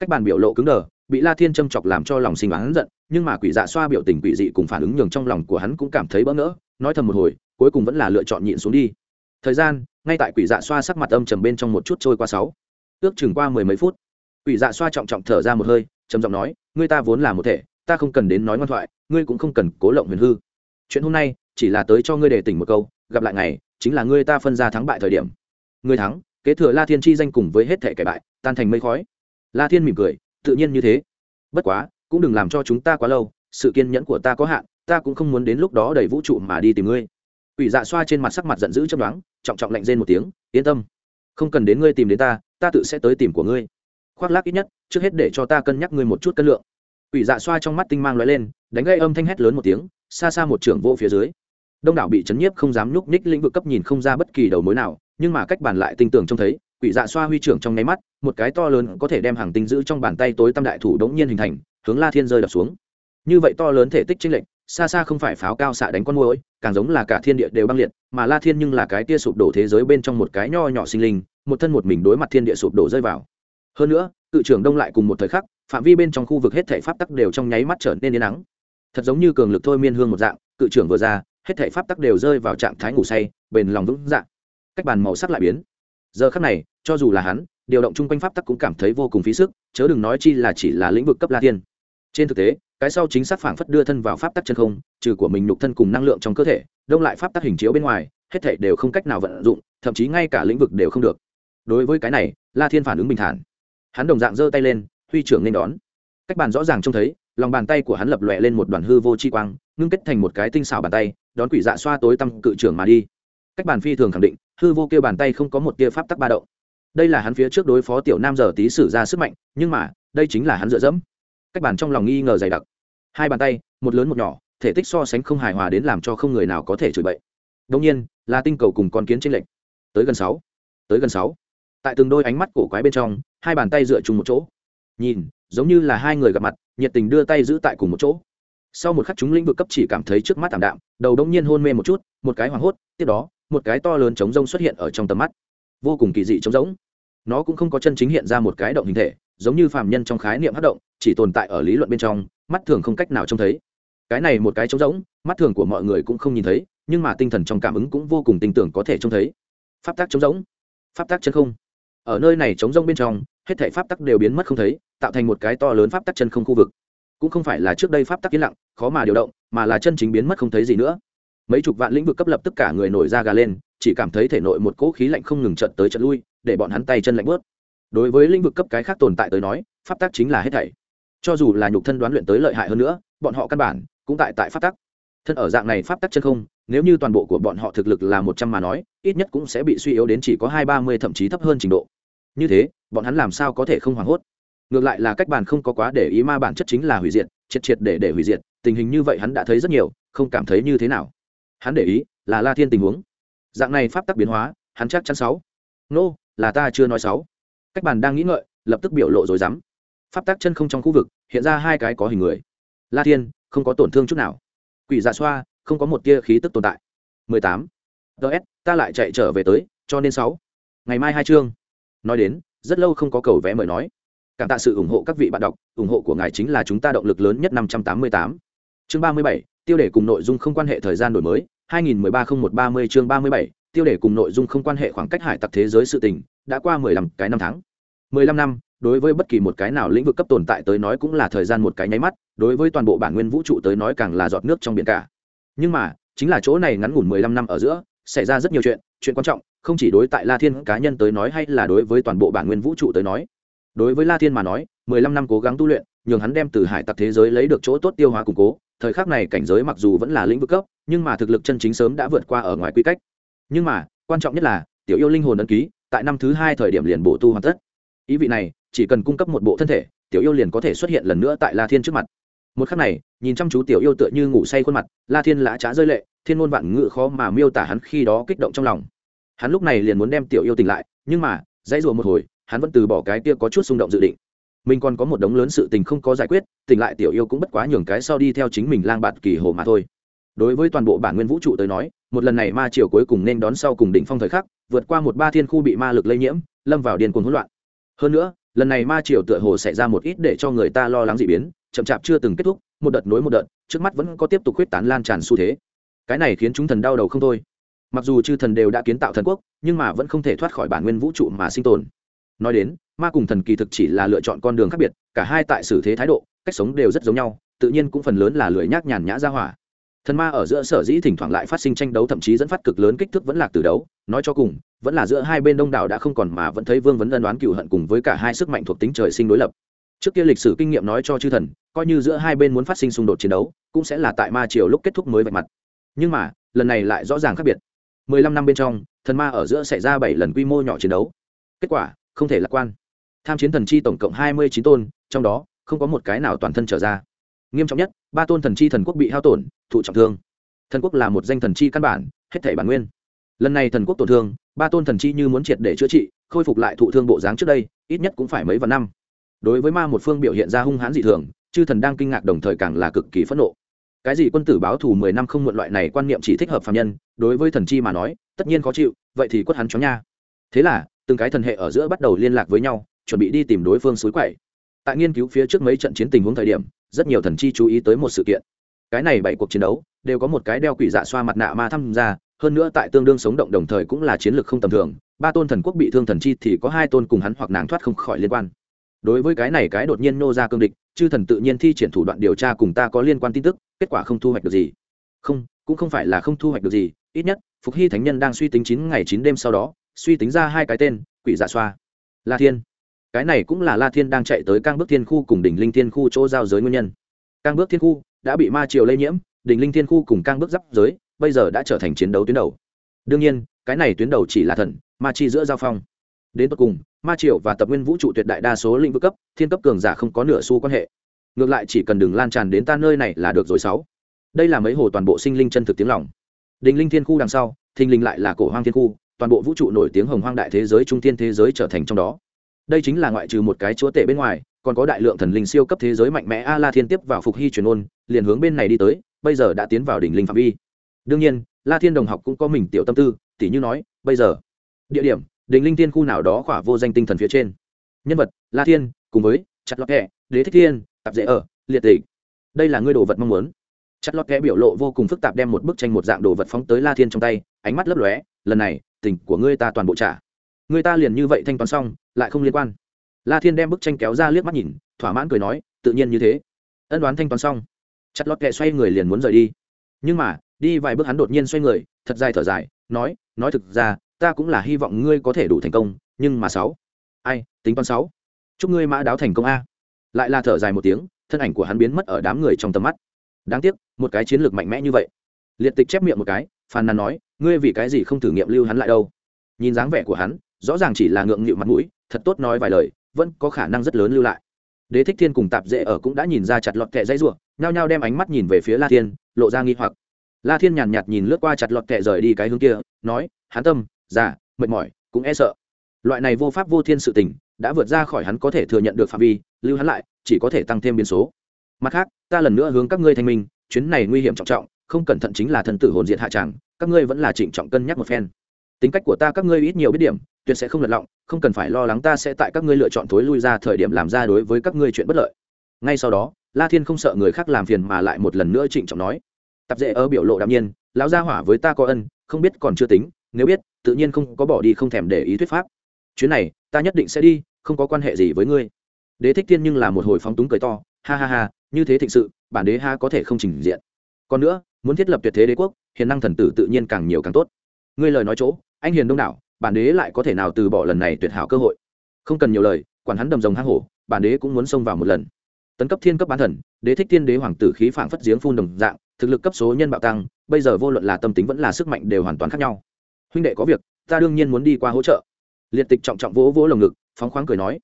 Cách bàn biểu lộ cứng đờ bị la thiên châm chọc làm cho lòng sinh oán giận, nhưng mà quỷ dạ xoa biểu tình quỷ dị cùng phản ứng nhường trong lòng của hắn cũng cảm thấy bỡ ngỡ, nói thầm một hồi, cuối cùng vẫn là lựa chọn nhịn xuống đi. Thời gian, ngay tại quỷ dạ xoa sắc mặt âm trầm bên trong một chút trôi qua sáu. Ước chừng qua mười mấy phút, quỷ dạ xoa trọng trọng thở ra một hơi, trầm giọng nói, ngươi ta vốn là một thể, ta không cần đến nói ngoan thoại, ngươi cũng không cần cố lộng huyền hư. Chuyện hôm nay, chỉ là tới cho ngươi để tỉnh một câu, gặp lại ngày, chính là ngươi ta phân ra thắng bại thời điểm. Ngươi thắng, kế thừa la thiên chi danh cùng với hết thể kẻ bại, tan thành mây khói. La thiên mỉm cười tự nhiên như thế. Bất quá, cũng đừng làm cho chúng ta quá lâu, sự kiên nhẫn của ta có hạn, ta cũng không muốn đến lúc đó đầy vũ trụ mà đi tìm ngươi. Quỷ dạ xoa trên mặt sắc mặt giận dữ chấm đoán trọng trọng lạnh rên một tiếng, yên tâm, không cần đến ngươi tìm đến ta ta tự sẽ tới tìm của ngươi. Khoác lác ít nhất, trước hết để cho ta cân nhắc ngươi một chút cân lượng. Quỷ dạ xoa trong mắt tinh mang lóe lên, đánh gây âm thanh hét lớn một tiếng, xa xa một trưởng vô phía dưới. Đông đảo bị chấn nhiếp không dám nhúc nhích lĩnh vực cấp nhìn không ra bất kỳ đầu mối nào, nhưng mà cách bàn lại tinh tường trông thấy quỷ dạ xoa huy trưởng trong nháy mắt, một cái to lớn có thể đem hàng tinh giữ trong bàn tay tối tam đại thủ đống nhiên hình thành, hướng la thiên rơi đập xuống. Như vậy to lớn thể tích chênh lệch, xa xa không phải pháo cao xạ đánh con môi càng giống là cả thiên địa đều băng liệt, mà la thiên nhưng là cái tia sụp đổ thế giới bên trong một cái nho nhỏ sinh linh, một thân một mình đối mặt thiên địa sụp đổ rơi vào. Hơn nữa, cự trưởng đông lại cùng một thời khắc, phạm vi bên trong khu vực hết thể pháp tắc đều trong nháy mắt trở nên yên nắng. Thật giống như cường lực thôi miên hương một dạng, cự trưởng vừa ra, hết thể pháp tắc đều rơi vào trạng thái ngủ say, bền lòng vững dạng cách bàn màu sắc lại biến giờ khắc này, cho dù là hắn, điều động chung quanh pháp tắc cũng cảm thấy vô cùng phí sức, chớ đừng nói chi là chỉ là lĩnh vực cấp la thiên. Trên thực tế, cái sau chính xác phảng phất đưa thân vào pháp tắc chân không, trừ của mình nhục thân cùng năng lượng trong cơ thể, đông lại pháp tắc hình chiếu bên ngoài, hết thể đều không cách nào vận dụng, thậm chí ngay cả lĩnh vực đều không được. Đối với cái này, la thiên phản ứng bình thản. Hắn đồng dạng giơ tay lên, huy trưởng nên đón. Cách bàn rõ ràng trông thấy, lòng bàn tay của hắn lập lòe lên một đoàn hư vô chi quang, ngưng kết thành một cái tinh xảo bàn tay, đón quỷ dạ xoa tối tăm cự trưởng mà đi. Cách bàn phi thường khẳng định hư vô kêu bàn tay không có một tia pháp tắc ba động. Đây là hắn phía trước đối phó tiểu nam giờ tí sử ra sức mạnh, nhưng mà, đây chính là hắn dựa dẫm. Cách bàn trong lòng nghi ngờ dày đặc. Hai bàn tay, một lớn một nhỏ, thể tích so sánh không hài hòa đến làm cho không người nào có thể chửi bậy. Đông nhiên, là tinh cầu cùng con kiến trên lệnh tới gần sáu, tới gần sáu. Tại từng đôi ánh mắt cổ quái bên trong, hai bàn tay dựa chung một chỗ. Nhìn, giống như là hai người gặp mặt, nhiệt tình đưa tay giữ tại cùng một chỗ. Sau một khắc chúng lĩnh vực cấp chỉ cảm thấy trước mắt tạm đạm, đầu đông nhiên hôn mê một chút, một cái hoảng hốt, tiếp đó một cái to lớn trống rông xuất hiện ở trong tầm mắt. Vô cùng kỳ dị trống rỗng. Nó cũng không có chân chính hiện ra một cái động hình thể, giống như phàm nhân trong khái niệm hát động, chỉ tồn tại ở lý luận bên trong, mắt thường không cách nào trông thấy. Cái này một cái trống rỗng, mắt thường của mọi người cũng không nhìn thấy, nhưng mà tinh thần trong cảm ứng cũng vô cùng tin tưởng có thể trông thấy. Pháp tác trống rỗng. Pháp tác chân không. Ở nơi này trống rỗng bên trong, hết thể pháp tắc đều biến mất không thấy, tạo thành một cái to lớn pháp tắc chân không khu vực. Cũng không phải là trước đây pháp tắc yên lặng, khó mà điều động, mà là chân chính biến mất không thấy gì nữa mấy chục vạn lĩnh vực cấp lập tất cả người nổi ra gà lên, chỉ cảm thấy thể nội một cỗ khí lạnh không ngừng trận tới trận lui, để bọn hắn tay chân lạnh bớt. Đối với lĩnh vực cấp cái khác tồn tại tới nói, pháp tắc chính là hết thảy. Cho dù là nhục thân đoán luyện tới lợi hại hơn nữa, bọn họ căn bản cũng tại tại pháp tắc. Thân ở dạng này pháp tắc chân không, nếu như toàn bộ của bọn họ thực lực là một trăm mà nói, ít nhất cũng sẽ bị suy yếu đến chỉ có hai ba mươi thậm chí thấp hơn trình độ. Như thế, bọn hắn làm sao có thể không hoảng hốt? Ngược lại là cách bàn không có quá để ý ma bản chất chính là hủy diệt, triệt triệt để để hủy diệt, tình hình như vậy hắn đã thấy rất nhiều, không cảm thấy như thế nào hắn để ý là la thiên tình huống. Dạng này pháp tắc biến hóa hắn chắc chắn sáu. Nô là ta chưa nói sáu. Cách bàn đang nghĩ ngợi lập tức biểu lộ rồi dám pháp tắc chân không trong khu vực hiện ra hai cái có hình người. La thiên không có tổn thương chút nào. Quỷ dạ xoa không có một tia khí tức tồn tại. 18. ts ta lại chạy trở về tới cho nên sáu. Ngày mai hai chương. Nói đến rất lâu không có cầu vé mời nói. Cảm tạ sự ủng hộ các vị bạn đọc ủng hộ của ngài chính là chúng ta động lực lớn nhất 588, chương ba mươi bảy, tiêu đề cùng nội dung không quan hệ thời gian đổi mới, hai nghìn mười ba không một ba mươi chương ba mươi bảy, tiêu đề cùng nội dung không quan hệ khoảng cách hải tặc thế giới sự tình, đã qua mười lăm cái năm tháng. Mười lăm năm, đối với bất kỳ một cái nào lĩnh vực cấp tồn tại tới nói cũng là thời gian một cái nháy mắt, đối với toàn bộ bản nguyên vũ trụ tới nói càng là giọt nước trong biển cả. Nhưng mà, chính là chỗ này ngắn ngủn mười lăm năm ở giữa, xảy ra rất nhiều chuyện chuyện quan trọng, không chỉ đối tại la thiên cá nhân tới nói hay là đối với toàn bộ bản nguyên vũ trụ tới nói. Đối với la thiên mà nói, mười lăm năm cố gắng tu luyện nhường hắn đem từ hải tặc thế giới lấy được chỗ tốt tiêu hóa củng cố. Thời khắc này cảnh giới mặc dù vẫn là lĩnh vực cấp, nhưng mà thực lực chân chính sớm đã vượt qua ở ngoài quy cách. Nhưng mà, quan trọng nhất là, tiểu yêu linh hồn ấn ký, tại năm thứ hai thời điểm liền bổ tu hoàn tất. Ý vị này, chỉ cần cung cấp một bộ thân thể, tiểu yêu liền có thể xuất hiện lần nữa tại la thiên trước mặt. Một khắc này, nhìn chăm chú tiểu yêu tựa như ngủ say khuôn mặt, la thiên lã trá rơi lệ, thiên ngôn vạn ngự khó mà miêu tả hắn khi đó kích động trong lòng. Hắn lúc này liền muốn đem tiểu yêu tỉnh lại, nhưng mà, dãy rùa một hồi, hắn vẫn từ bỏ cái kia có chút xung động dự định mình còn có một đống lớn sự tình không có giải quyết, tỉnh lại tiểu yêu cũng bất quá nhường cái sau đi theo chính mình lang bạt kỳ hồ mà thôi. Đối với toàn bộ bản nguyên vũ trụ tới nói, một lần này ma triều cuối cùng nên đón sau cùng đỉnh phong thời khắc, vượt qua một ba thiên khu bị ma lực lây nhiễm, lâm vào điên cuồng hỗn loạn. Hơn nữa, lần này ma triều tựa hồ xảy ra một ít để cho người ta lo lắng dị biến, chậm chạp chưa từng kết thúc, một đợt nối một đợt, trước mắt vẫn có tiếp tục huyết tán lan tràn xu thế. Cái này khiến chúng thần đau đầu không thôi. Mặc dù chư thần đều đã kiến tạo thần quốc, nhưng mà vẫn không thể thoát khỏi bản nguyên vũ trụ mà sinh tồn. Nói đến ma cùng thần kỳ thực chỉ là lựa chọn con đường khác biệt, cả hai tại xử thế thái độ, cách sống đều rất giống nhau, tự nhiên cũng phần lớn là lười nhác nhàn nhã ra hỏa. Thần ma ở giữa sở dĩ thỉnh thoảng lại phát sinh tranh đấu thậm chí dẫn phát cực lớn kích thước vẫn lạc từ đấu, nói cho cùng, vẫn là giữa hai bên đông đảo đã không còn mà vẫn thấy vương vấn ân đoán cựu hận cùng với cả hai sức mạnh thuộc tính trời sinh đối lập. Trước kia lịch sử kinh nghiệm nói cho chư thần, coi như giữa hai bên muốn phát sinh xung đột chiến đấu, cũng sẽ là tại ma triều lúc kết thúc mới vạch mặt. Nhưng mà, lần này lại rõ ràng khác biệt. Mười lăm năm bên trong, thần ma ở giữa xảy ra bảy lần quy mô nhỏ chiến đấu. Kết quả, không thể lạc quan tham chiến thần chi tổng cộng hai mươi chín tôn, trong đó, không có một cái nào toàn thân trở ra. Nghiêm trọng nhất, ba tôn thần chi thần quốc bị hao tổn, thụ trọng thương. Thần quốc là một danh thần chi căn bản, hết thể bản nguyên. Lần này thần quốc tổn thương, ba tôn thần chi như muốn triệt để chữa trị, khôi phục lại thụ thương bộ dáng trước đây, ít nhất cũng phải mấy vạn năm. Đối với ma một phương biểu hiện ra hung hãn dị thường, chư thần đang kinh ngạc đồng thời càng là cực kỳ phẫn nộ. Cái gì quân tử báo thù mười năm không muộn loại này quan niệm chỉ thích hợp phạm nhân, đối với thần chi mà nói, tất nhiên khó chịu, vậy thì quất hắn chó nha. Thế là, từng cái thần hệ ở giữa bắt đầu liên lạc với nhau chuẩn bị đi tìm đối phương suối quậy. Tại nghiên cứu phía trước mấy trận chiến tình huống thời điểm, rất nhiều thần chi chú ý tới một sự kiện. Cái này bảy cuộc chiến đấu, đều có một cái đeo quỷ dạ xoa mặt nạ ma tham gia hơn nữa tại tương đương sống động đồng thời cũng là chiến lược không tầm thường. Ba tôn thần quốc bị thương thần chi thì có hai tôn cùng hắn hoặc nàng thoát không khỏi liên quan. Đối với cái này cái đột nhiên nô ra cương địch, chư thần tự nhiên thi triển thủ đoạn điều tra cùng ta có liên quan tin tức, kết quả không thu hoạch được gì. Không, cũng không phải là không thu hoạch được gì, ít nhất, phục hy thánh nhân đang suy tính chín ngày chín đêm sau đó, suy tính ra hai cái tên, quỷ dạ xoa. La thiên cái này cũng là la thiên đang chạy tới cang bước thiên khu cùng đỉnh linh thiên khu chỗ giao giới nguyên nhân. Cang bước thiên khu đã bị ma triều lây nhiễm, đỉnh linh thiên khu cùng cang bước giáp giới bây giờ đã trở thành chiến đấu tuyến đầu. Đương nhiên, cái này tuyến đầu chỉ là thần, ma chi giữa giao phong. Đến tận cùng, ma triều và tập nguyên vũ trụ tuyệt đại đa số lĩnh vực cấp, thiên cấp cường giả không có nửa xu quan hệ. Ngược lại chỉ cần đừng lan tràn đến ta nơi này là được rồi sáu. Đây là mấy hồ toàn bộ sinh linh chân thực tiếng lòng. Đình linh thiên khu đằng sau, thình linh lại là cổ hoang thiên khu, toàn bộ vũ trụ nổi tiếng hồng hoang đại thế giới trung thiên thế giới trở thành trong đó đây chính là ngoại trừ một cái chúa tể bên ngoài, còn có đại lượng thần linh siêu cấp thế giới mạnh mẽ a la thiên tiếp vào phục hy truyền ôn liền hướng bên này đi tới, bây giờ đã tiến vào đỉnh linh phạm vi. Đương nhiên, la thiên đồng học cũng có mình tiểu tâm tư, tỉ như nói, bây giờ, địa điểm, đỉnh linh thiên khu nào đó khỏa vô danh tinh thần phía trên. Nhân vật, la thiên, cùng với chặt lọt kẹ, đế thích thiên, tạp dễ ở, liệt tịch. Đây là ngươi đồ vật mong muốn. Chặt lọt kẽ biểu lộ vô cùng phức tạp đem một bức tranh một dạng đồ vật phóng tới la thiên trong tay, ánh mắt lấp lóe, lần này, tình của ngươi ta toàn bộ trả. Người ta liền như vậy thanh toán xong, lại không liên quan. La thiên đem bức tranh kéo ra liếc mắt nhìn, thỏa mãn cười nói, tự nhiên như thế. Ân đoán thanh toán xong. Chặt lọt kệ xoay người liền muốn rời đi. Nhưng mà, đi vài bước hắn đột nhiên xoay người, thật dài thở dài, nói nói thực ra, ta cũng là hy vọng ngươi có thể đủ thành công, nhưng mà sáu. Ai, tính toán sáu. Chúc ngươi mã đáo thành công a. Lại là thở dài một tiếng, thân ảnh của hắn biến mất ở đám người trong tầm mắt. Đáng tiếc, một cái chiến lược mạnh mẽ như vậy. Liệt tịch chép miệng một cái, phàn nàn nói, ngươi vì cái gì không thử nghiệm lưu hắn lại đâu? Nhìn dáng vẻ của hắn rõ ràng chỉ là ngượng nghịu mặt mũi, thật tốt nói vài lời, vẫn có khả năng rất lớn lưu lại. Đế thích thiên cùng tạp dễ ở cũng đã nhìn ra chặt lọt kẹ dãy ruộng nhao nhao đem ánh mắt nhìn về phía la thiên, lộ ra nghi hoặc. La thiên nhàn nhạt nhìn lướt qua chặt lọt kẹ rời đi cái hướng kia, nói, hán tâm, già, mệt mỏi, cũng e sợ. Loại này vô pháp vô thiên sự tình, đã vượt ra khỏi hắn có thể thừa nhận được phạm vi, lưu hắn lại, chỉ có thể tăng thêm biến số. Mặt khác, ta lần nữa hướng các ngươi thanh minh, chuyến này nguy hiểm trọng trọng, không cẩn thận chính là thần tử hồn diện hạ tràng, các ngươi vẫn là trịnh trọng cân nhắc một phen. Tính cách của ta các ngươi ít nhiều biết điểm tuyệt sẽ không lật lọng, không cần phải lo lắng ta sẽ tại các ngươi lựa chọn thối lui ra thời điểm làm ra đối với các ngươi chuyện bất lợi. Ngay sau đó, la thiên không sợ người khác làm phiền mà lại một lần nữa trịnh trọng nói, tập dễ ở biểu lộ đạm nhiên, lão gia hỏa với ta có ân, không biết còn chưa tính, nếu biết, tự nhiên không có bỏ đi không thèm để ý thuyết pháp. Chuyến này, ta nhất định sẽ đi, không có quan hệ gì với ngươi. Đế thích thiên nhưng là một hồi phóng túng cười to, ha ha ha, như thế thịnh sự, bản đế ha có thể không trình diện. Còn nữa, muốn thiết lập tuyệt thế đế quốc, hiền năng thần tử tự nhiên càng nhiều càng tốt. Ngươi lời nói chỗ, anh hiền đông đảo bản đế lại có thể nào từ bỏ lần này tuyệt hảo cơ hội? Không cần nhiều lời, quản hắn đầm rồng hang hổ, bản đế cũng muốn xông vào một lần. Tấn cấp thiên cấp bán thần, đế thích thiên đế hoàng tử khí phảng phất giếng phun đồng dạng, thực lực cấp số nhân bạo tăng, bây giờ vô luận là tâm tính vẫn là sức mạnh đều hoàn toàn khác nhau. Huynh đệ có việc, ta đương nhiên muốn đi qua hỗ trợ. Liệt tịch trọng trọng vỗ vỗ lồng ngực, phóng khoáng cười nói.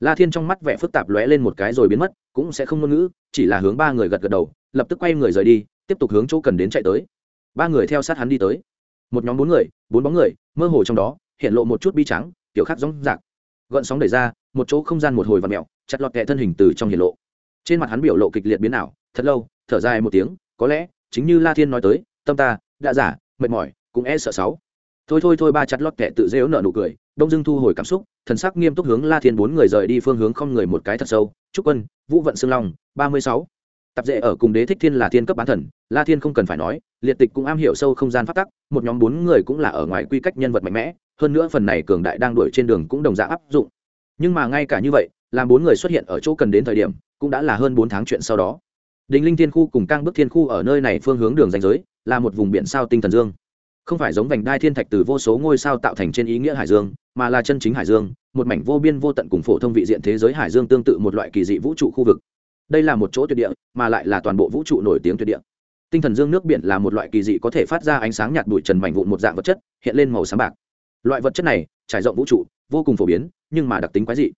La thiên trong mắt vẻ phức tạp lóe lên một cái rồi biến mất, cũng sẽ không ngôn ngữ, chỉ là hướng ba người gật gật đầu, lập tức quay người rời đi, tiếp tục hướng chỗ cần đến chạy tới. Ba người theo sát hắn đi tới một nhóm bốn người, bốn bóng người, mơ hồ trong đó, hiện lộ một chút bi trắng kiểu khác rong rạc. Gợn sóng đẩy ra, một chỗ không gian một hồi và mẹo chặt lọt kẹ thân hình từ trong hiện lộ. Trên mặt hắn biểu lộ kịch liệt biến ảo, thật lâu, thở dài một tiếng, có lẽ, chính như la thiên nói tới, tâm ta, đã giả, mệt mỏi, cũng e sợ sáu. Thôi thôi thôi ba chặt lọt kẹ tự dễu nợ nụ cười, đông dưng thu hồi cảm xúc, thần sắc nghiêm túc hướng la thiên bốn người rời đi phương hướng không người một cái thật sâu. Trúc quân, vũ vận xương long, ba mươi sáu tập dễ ở cùng đế thích thiên là thiên cấp bán thần, la thiên không cần phải nói, liệt tịch cũng am hiểu sâu không gian phát tắc, một nhóm bốn người cũng là ở ngoài quy cách nhân vật mạnh mẽ, hơn nữa phần này cường đại đang đuổi trên đường cũng đồng dạng áp dụng. Nhưng mà ngay cả như vậy, làm bốn người xuất hiện ở chỗ cần đến thời điểm, cũng đã là hơn bốn tháng chuyện sau đó. Đình linh thiên khu cùng cang bước thiên khu ở nơi này phương hướng đường danh giới, là một vùng biển sao tinh thần dương. Không phải giống vành đai thiên thạch từ vô số ngôi sao tạo thành trên ý nghĩa hải dương, mà là chân chính hải dương, một mảnh vô biên vô tận cùng phổ thông vị diện thế giới hải dương tương tự một loại kỳ dị vũ trụ khu vực đây là một chỗ tuyệt địa, mà lại là toàn bộ vũ trụ nổi tiếng tuyệt địa. Tinh thần dương nước biển là một loại kỳ dị có thể phát ra ánh sáng nhạt bụi trần mảnh vụn một dạng vật chất, hiện lên màu sáng bạc. Loại vật chất này, trải rộng vũ trụ, vô cùng phổ biến, nhưng mà đặc tính quái dị.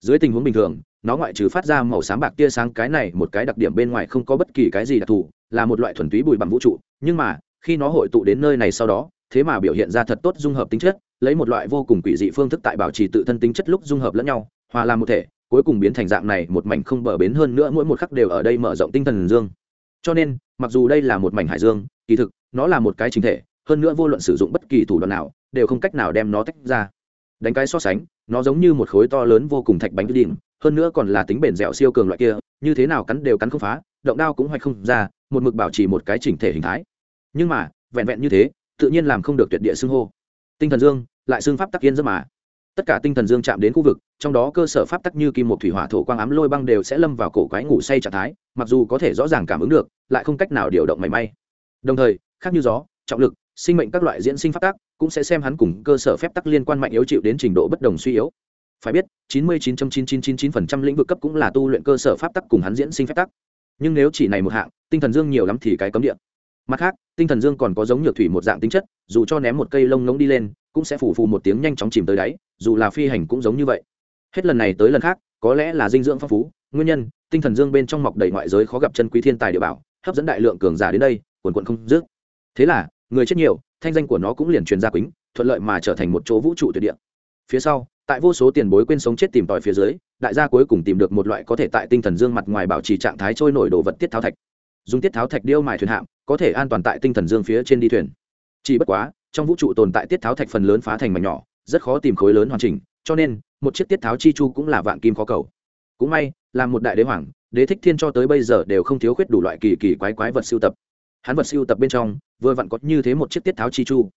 Dưới tình huống bình thường, nó ngoại trừ phát ra màu sáng bạc tia sáng cái này một cái đặc điểm bên ngoài không có bất kỳ cái gì đặc thù, là một loại thuần túy bụi bằng vũ trụ, nhưng mà, khi nó hội tụ đến nơi này sau đó, thế mà biểu hiện ra thật tốt dung hợp tính chất, lấy một loại vô cùng quỷ dị phương thức tại bảo trì tự thân tính chất lúc dung hợp lẫn nhau, hòa làm một thể cuối cùng biến thành dạng này, một mảnh không bờ bến hơn nữa mỗi một khắc đều ở đây mở rộng tinh thần dương. Cho nên, mặc dù đây là một mảnh hải dương, kỳ thực, nó là một cái chính thể, hơn nữa vô luận sử dụng bất kỳ thủ đoạn nào, đều không cách nào đem nó tách ra. Đánh cái so sánh, nó giống như một khối to lớn vô cùng thạch bánh đỉnh, hơn nữa còn là tính bền dẻo siêu cường loại kia, như thế nào cắn đều cắn không phá, động đao cũng hoạch không ra, một mực bảo trì một cái chỉnh thể hình thái. Nhưng mà, vẹn vẹn như thế, tự nhiên làm không được tuyệt địa xưng hô. Tinh thần dương, lại xưng pháp tắc yên rất mà tất cả tinh thần dương chạm đến khu vực, trong đó cơ sở pháp tắc như kim một thủy hỏa thổ quang ám lôi băng đều sẽ lâm vào cổ quái ngủ say trạng thái, mặc dù có thể rõ ràng cảm ứng được, lại không cách nào điều động mảy may. Đồng thời, khác như gió, trọng lực, sinh mệnh các loại diễn sinh pháp tắc cũng sẽ xem hắn cùng cơ sở phép tắc liên quan mạnh yếu chịu đến trình độ bất đồng suy yếu. Phải biết 99.9999% lĩnh vực cấp cũng là tu luyện cơ sở pháp tắc cùng hắn diễn sinh phép tắc. Nhưng nếu chỉ này một hạng, tinh thần dương nhiều lắm thì cái cấm địa. Mặt khác, tinh thần dương còn có giống nhược thủy một dạng tính chất, dù cho ném một cây lông ngỗng đi lên cũng sẽ phủ phù một tiếng nhanh chóng chìm tới đáy, dù là phi hành cũng giống như vậy. Hết lần này tới lần khác, có lẽ là dinh dưỡng phong phú, nguyên nhân, tinh thần dương bên trong mọc đầy ngoại giới khó gặp chân quý thiên tài địa bảo, hấp dẫn đại lượng cường giả đến đây, quần quận không dứt. Thế là, người chết nhiều, thanh danh của nó cũng liền truyền ra quýnh, thuận lợi mà trở thành một chỗ vũ trụ tuyệt địa. Phía sau, tại vô số tiền bối quên sống chết tìm tòi phía dưới, đại gia cuối cùng tìm được một loại có thể tại tinh thần dương mặt ngoài bảo trì trạng thái trôi nổi đồ vật tiết tháo thạch. Dùng tiết tháo thạch điêu mài thuyền hạm, có thể an toàn tại tinh thần dương phía trên đi thuyền chỉ bất quá, trong vũ trụ tồn tại tiết tháo thạch phần lớn phá thành mảnh nhỏ, rất khó tìm khối lớn hoàn chỉnh, cho nên, một chiếc tiết tháo chi chu cũng là vạn kim khó cầu. Cũng may, là một đại đế hoàng, đế thích thiên cho tới bây giờ đều không thiếu khuyết đủ loại kỳ kỳ quái quái vật siêu tập. Hắn vật siêu tập bên trong, vừa vặn có như thế một chiếc tiết tháo chi chu.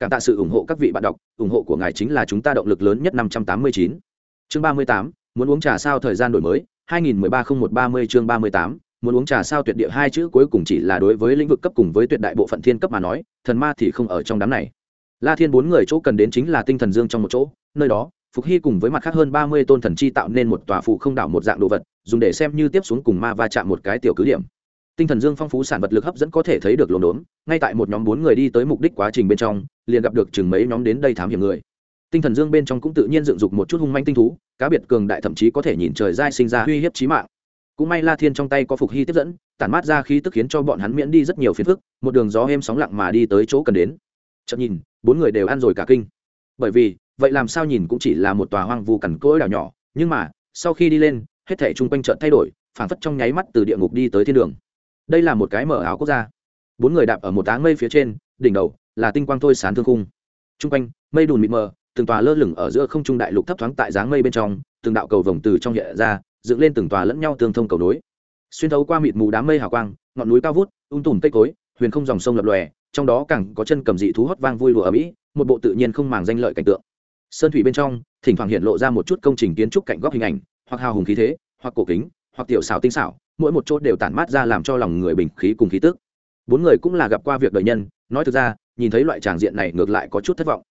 Cảm tạ sự ủng hộ các vị bạn đọc, ủng hộ của ngài chính là chúng ta động lực lớn nhất năm trăm tám mươi chín. Chương ba mươi tám, muốn uống trà sao thời gian đổi mới, hai nghìn mười ba không một ba mươi chương ba mươi tám muốn uống trà sao tuyệt địa hai chữ cuối cùng chỉ là đối với lĩnh vực cấp cùng với tuyệt đại bộ phận thiên cấp mà nói, thần ma thì không ở trong đám này. La thiên bốn người chỗ cần đến chính là tinh thần dương trong một chỗ, nơi đó, phục hy cùng với mặt khác hơn ba mươi tôn thần chi tạo nên một tòa phụ không đảo một dạng đồ vật, dùng để xem như tiếp xuống cùng ma va chạm một cái tiểu cứ điểm. Tinh thần dương phong phú sản vật lực hấp dẫn có thể thấy được lồn đốn, ngay tại một nhóm bốn người đi tới mục đích quá trình bên trong, liền gặp được chừng mấy nhóm đến đây thám hiểm người. Tinh thần dương bên trong cũng tự nhiên dựng dục một chút hung manh tinh thú, cá biệt cường đại thậm chí có thể nhìn trời dai sinh ra uy hiếp trí mạng cũng may la thiên trong tay có phục hy tiếp dẫn, tản mát ra khí tức khiến cho bọn hắn miễn đi rất nhiều phiền phức, một đường gió êm sóng lặng mà đi tới chỗ cần đến. Chậm nhìn, bốn người đều ăn rồi cả kinh. Bởi vì, vậy làm sao nhìn cũng chỉ là một tòa hoang vu cằn cỗi đảo nhỏ, nhưng mà, sau khi đi lên, hết thể chung quanh trận thay đổi, phảng phất trong nháy mắt từ địa ngục đi tới thiên đường. Đây là một cái mở áo quốc gia. Bốn người đạp ở một áng mây phía trên, đỉnh đầu là tinh quang thôi sán thương khung. Chung quanh, mây đùn mịt mờ, từng tòa lơ lửng ở giữa không trung đại lục thấp thoáng tại dáng mây bên trong, từng đạo cầu vồng từ trong hiện ra dựng lên từng tòa lẫn nhau tương thông cầu nối. Xuyên thấu qua mịt mù đám mây hào quang, ngọn núi cao vút, ung tùm cây cối, huyền không dòng sông lập lòe, trong đó càng có chân cầm dị thú hót vang vui lụa ở mỹ, một bộ tự nhiên không màng danh lợi cảnh tượng. Sơn thủy bên trong, thỉnh thoảng hiện lộ ra một chút công trình kiến trúc cạnh góc hình ảnh, hoặc hào hùng khí thế, hoặc cổ kính, hoặc tiểu xảo tinh xảo, mỗi một chỗ đều tản mát ra làm cho lòng người bình khí cùng khí tức. Bốn người cũng là gặp qua việc đời nhân, nói thực ra, nhìn thấy loại tràng diện này ngược lại có chút thất vọng.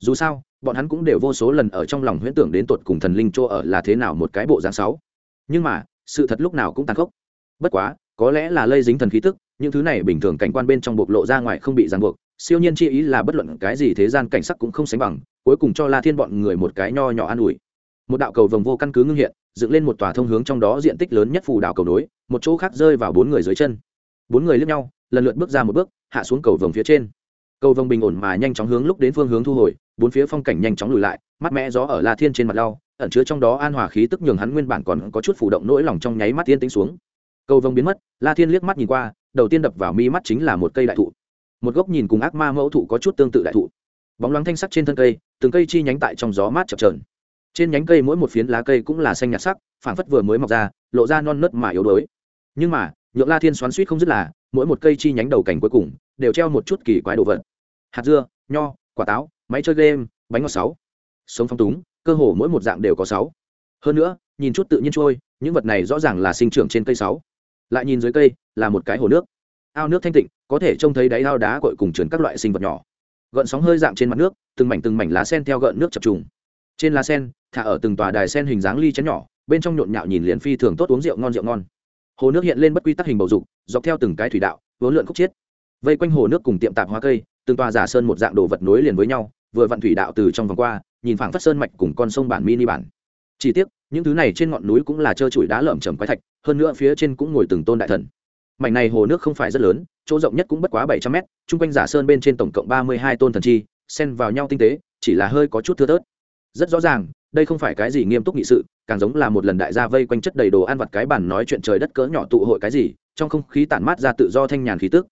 Dù sao, bọn hắn cũng đều vô số lần ở trong lòng huyễn tưởng đến tột cùng thần linh chỗ ở là thế nào một cái bộ dáng sáu nhưng mà, sự thật lúc nào cũng tàn khốc. Bất quá, có lẽ là lây dính thần khí tức, những thứ này bình thường cảnh quan bên trong bộc lộ ra ngoài không bị ràng buộc, siêu nhiên chi ý là bất luận cái gì thế gian cảnh sắc cũng không sánh bằng, cuối cùng cho la thiên bọn người một cái nho nhỏ an ủi. Một đạo cầu vồng vô căn cứ ngưng hiện, dựng lên một tòa thông hướng trong đó diện tích lớn nhất phù đảo cầu nối, một chỗ khác rơi vào bốn người dưới chân. Bốn người lướt nhau, lần lượt bước ra một bước, hạ xuống cầu vồng phía trên. Cầu vồng bình ổn mà nhanh chóng hướng lúc đến phương hướng thu hồi, bốn phía phong cảnh nhanh chóng lùi lại mắt mẹ gió ở la thiên trên mặt lau ẩn chứa trong đó an hòa khí tức nhường hắn nguyên bản còn có chút phủ động nỗi lòng trong nháy mắt tiên tính xuống. Cầu vồng biến mất, la thiên liếc mắt nhìn qua, đầu tiên đập vào mi mắt chính là một cây đại thụ. Một gốc nhìn cùng ác ma mẫu thụ có chút tương tự đại thụ. Bóng loáng thanh sắc trên thân cây, từng cây chi nhánh tại trong gió mát chập trờn trên nhánh cây mỗi một phiến lá cây cũng là xanh nhạt sắc, phảng phất vừa mới mọc ra, lộ ra non nớt mà yếu đuối. Nhưng mà, nhượng la thiên xoắn suýt không dứt là, mỗi một cây chi nhánh đầu cảnh cuối cùng đều treo một chút kỳ quái đồ vật. Hạt dưa, nho, quả táo, máy chơi game, bánh ngọt sáu. Sống phong túng cơ hồ mỗi một dạng đều có sáu. Hơn nữa, nhìn chút tự nhiên trôi, những vật này rõ ràng là sinh trưởng trên cây sáu. Lại nhìn dưới cây, là một cái hồ nước. Ao nước thanh tịnh, có thể trông thấy đáy ao đá cội cùng trườn các loại sinh vật nhỏ. Gợn sóng hơi dạng trên mặt nước, từng mảnh từng mảnh lá sen theo gợn nước chập trùng. Trên lá sen, thả ở từng tòa đài sen hình dáng ly chén nhỏ, bên trong nhộn nhạo nhìn liền phi thường tốt uống rượu ngon rượu ngon. Hồ nước hiện lên bất quy tắc hình bầu dục, dọc theo từng cái thủy đạo, vốn lượn khúc chiết. Vây quanh hồ nước cùng tiệm tạp hóa cây, từng tòa giả sơn một dạng đồ vật nối liền với nhau, vừa vặn thủy đạo từ trong vòng qua nhìn phảng phất sơn mạch cùng con sông bản mini bản. Chỉ tiếc, những thứ này trên ngọn núi cũng là trơ trụi đá lởm chởm quái thạch, hơn nữa phía trên cũng ngồi từng tôn đại thần. Mảnh này hồ nước không phải rất lớn, chỗ rộng nhất cũng bất quá bảy trăm mét, chung quanh giả sơn bên trên tổng cộng ba mươi hai tôn thần chi, xen vào nhau tinh tế, chỉ là hơi có chút thưa thớt. Rất rõ ràng, đây không phải cái gì nghiêm túc nghị sự, càng giống là một lần đại gia vây quanh chất đầy đồ ăn vặt cái bàn nói chuyện trời đất cỡ nhỏ tụ hội cái gì, trong không khí tản mát ra tự do thanh nhàn khí tức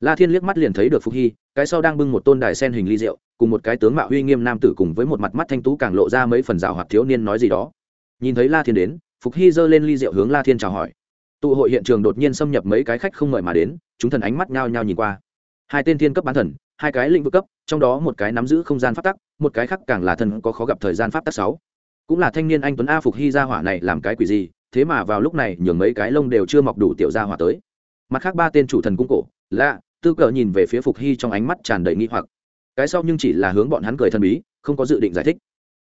la thiên liếc mắt liền thấy được phục hy, cái sau đang bưng một tôn đài sen hình ly rượu, cùng một cái tướng mạo huy nghiêm nam tử cùng với một mặt mắt thanh tú càng lộ ra mấy phần rào hoạt thiếu niên nói gì đó. Nhìn thấy la thiên đến, phục hy giơ lên ly rượu hướng la thiên chào hỏi. Tụ hội hiện trường đột nhiên xâm nhập mấy cái khách không mời mà đến, chúng thần ánh mắt nhao nhao nhìn qua. Hai tên thiên cấp bán thần, hai cái lĩnh vực cấp, trong đó một cái nắm giữ không gian pháp tắc, một cái khác càng là thần có khó gặp thời gian pháp tắc sáu. Cũng là thanh niên anh tuấn a phục hy gia hỏa này làm cái quỷ gì, thế mà vào lúc này nhường mấy cái lông đều chưa mọc đủ tiểu gia hỏa tới. Mặt khác ba tên chủ thần cung cổ lạ tư cờ nhìn về phía phục hy trong ánh mắt tràn đầy nghi hoặc. Cái sau nhưng chỉ là hướng bọn hắn cười thân bí, không có dự định giải thích.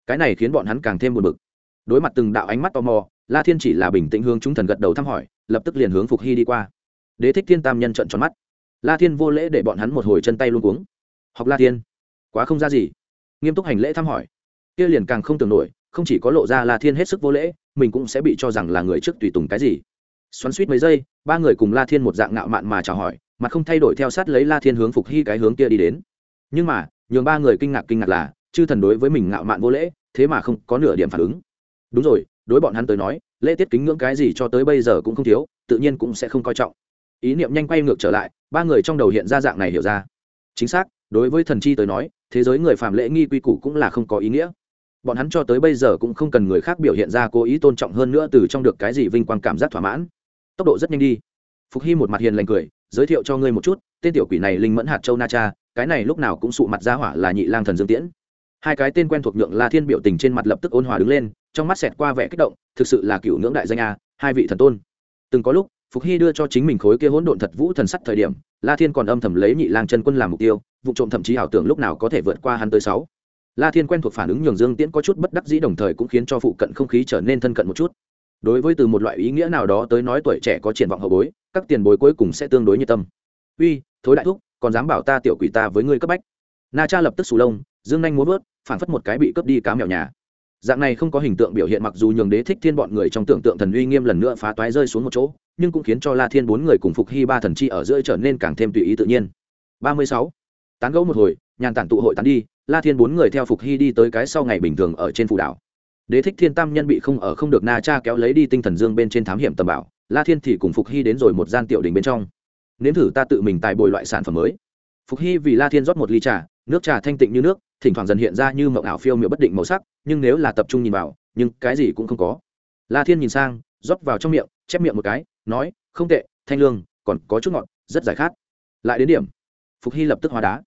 Cái này khiến bọn hắn càng thêm buồn bực. Đối mặt từng đạo ánh mắt tò mò, la thiên chỉ là bình tĩnh hướng chúng thần gật đầu thăm hỏi, lập tức liền hướng phục hy đi qua. Đế thích thiên tam nhân trận tròn mắt. La thiên vô lễ để bọn hắn một hồi chân tay luôn cuống. Học la thiên, quá không ra gì. Nghiêm túc hành lễ thăm hỏi. Kia liền càng không tưởng nổi, không chỉ có lộ ra la thiên hết sức vô lễ, mình cũng sẽ bị cho rằng là người trước tùy tùng cái gì. Xoắn suýt mấy giây, ba người cùng la thiên một dạng ngạo mạn mà chào hỏi mặt không thay đổi theo sát lấy la thiên hướng phục hy cái hướng kia đi đến. Nhưng mà, nhường ba người kinh ngạc kinh ngạc là, chư thần đối với mình ngạo mạn vô lễ, thế mà không có nửa điểm phản ứng. Đúng rồi, đối bọn hắn tới nói, lễ tiết kính ngưỡng cái gì cho tới bây giờ cũng không thiếu, tự nhiên cũng sẽ không coi trọng. Ý niệm nhanh quay ngược trở lại, ba người trong đầu hiện ra dạng này hiểu ra. Chính xác, đối với thần chi tới nói, thế giới người phạm lễ nghi quy củ cũng là không có ý nghĩa. Bọn hắn cho tới bây giờ cũng không cần người khác biểu hiện ra cố ý tôn trọng hơn nữa từ trong được cái gì vinh quang cảm giác thỏa mãn. Tốc độ rất nhanh đi. Phục hy một mặt hiền lành cười giới thiệu cho ngươi một chút, tên tiểu quỷ này linh mẫn hạt châu na cha, cái này lúc nào cũng sụ mặt ra hỏa là nhị lang thần dương tiễn. Hai cái tên quen thuộc nhượng la thiên biểu tình trên mặt lập tức ôn hòa đứng lên, trong mắt xẹt qua vẻ kích động, thực sự là cựu ngưỡng đại danh a, hai vị thần tôn. Từng có lúc, phục hy đưa cho chính mình khối kia hỗn độn thật vũ thần sắt thời điểm, la thiên còn âm thầm lấy nhị lang chân quân làm mục tiêu, vụ trộm thậm chí ảo tưởng lúc nào có thể vượt qua hắn tới sáu. La thiên quen thuộc phản ứng nhường dương tiễn có chút bất đắc dĩ đồng thời cũng khiến cho phụ cận không khí trở nên thân cận một chút. Đối với từ một loại ý nghĩa nào đó tới nói tuổi trẻ có triển vọng hậu bối các tiền bối cuối cùng sẽ tương đối nhiệt tâm. Uy, thối đại thúc, còn dám bảo ta tiểu quỷ ta với ngươi cấp bách. Na cha lập tức sù lông, dương nhanh muốn vớt, phản phất một cái bị cướp đi cá mèo nhà. Dạng này không có hình tượng biểu hiện mặc dù nhường đế thích thiên bọn người trong tưởng tượng thần uy nghiêm lần nữa phá toái rơi xuống một chỗ, nhưng cũng khiến cho la thiên bốn người cùng phục hy ba thần chi ở giữa trở nên càng thêm tùy ý tự nhiên. Ba mươi sáu, tán gẫu một hồi, nhàn tản tụ hội tán đi, la thiên bốn người theo phục hy đi tới cái sau ngày bình thường ở trên phù đảo. Đế thích thiên tam nhân bị không ở không được na cha kéo lấy đi tinh thần dương bên trên thám hiểm tầm bảo la thiên thì cùng phục hy đến rồi một gian tiểu đình bên trong. Nếm thử ta tự mình tài bồi loại sản phẩm mới. Phục hy vì la thiên rót một ly trà, nước trà thanh tịnh như nước, thỉnh thoảng dần hiện ra như mộng ảo phiêu miệu bất định màu sắc, nhưng nếu là tập trung nhìn vào, nhưng cái gì cũng không có. La thiên nhìn sang, rót vào trong miệng, chép miệng một cái, nói, không tệ, thanh lương, còn có chút ngọt, rất giải khát. Lại đến điểm, phục hy lập tức hóa đá.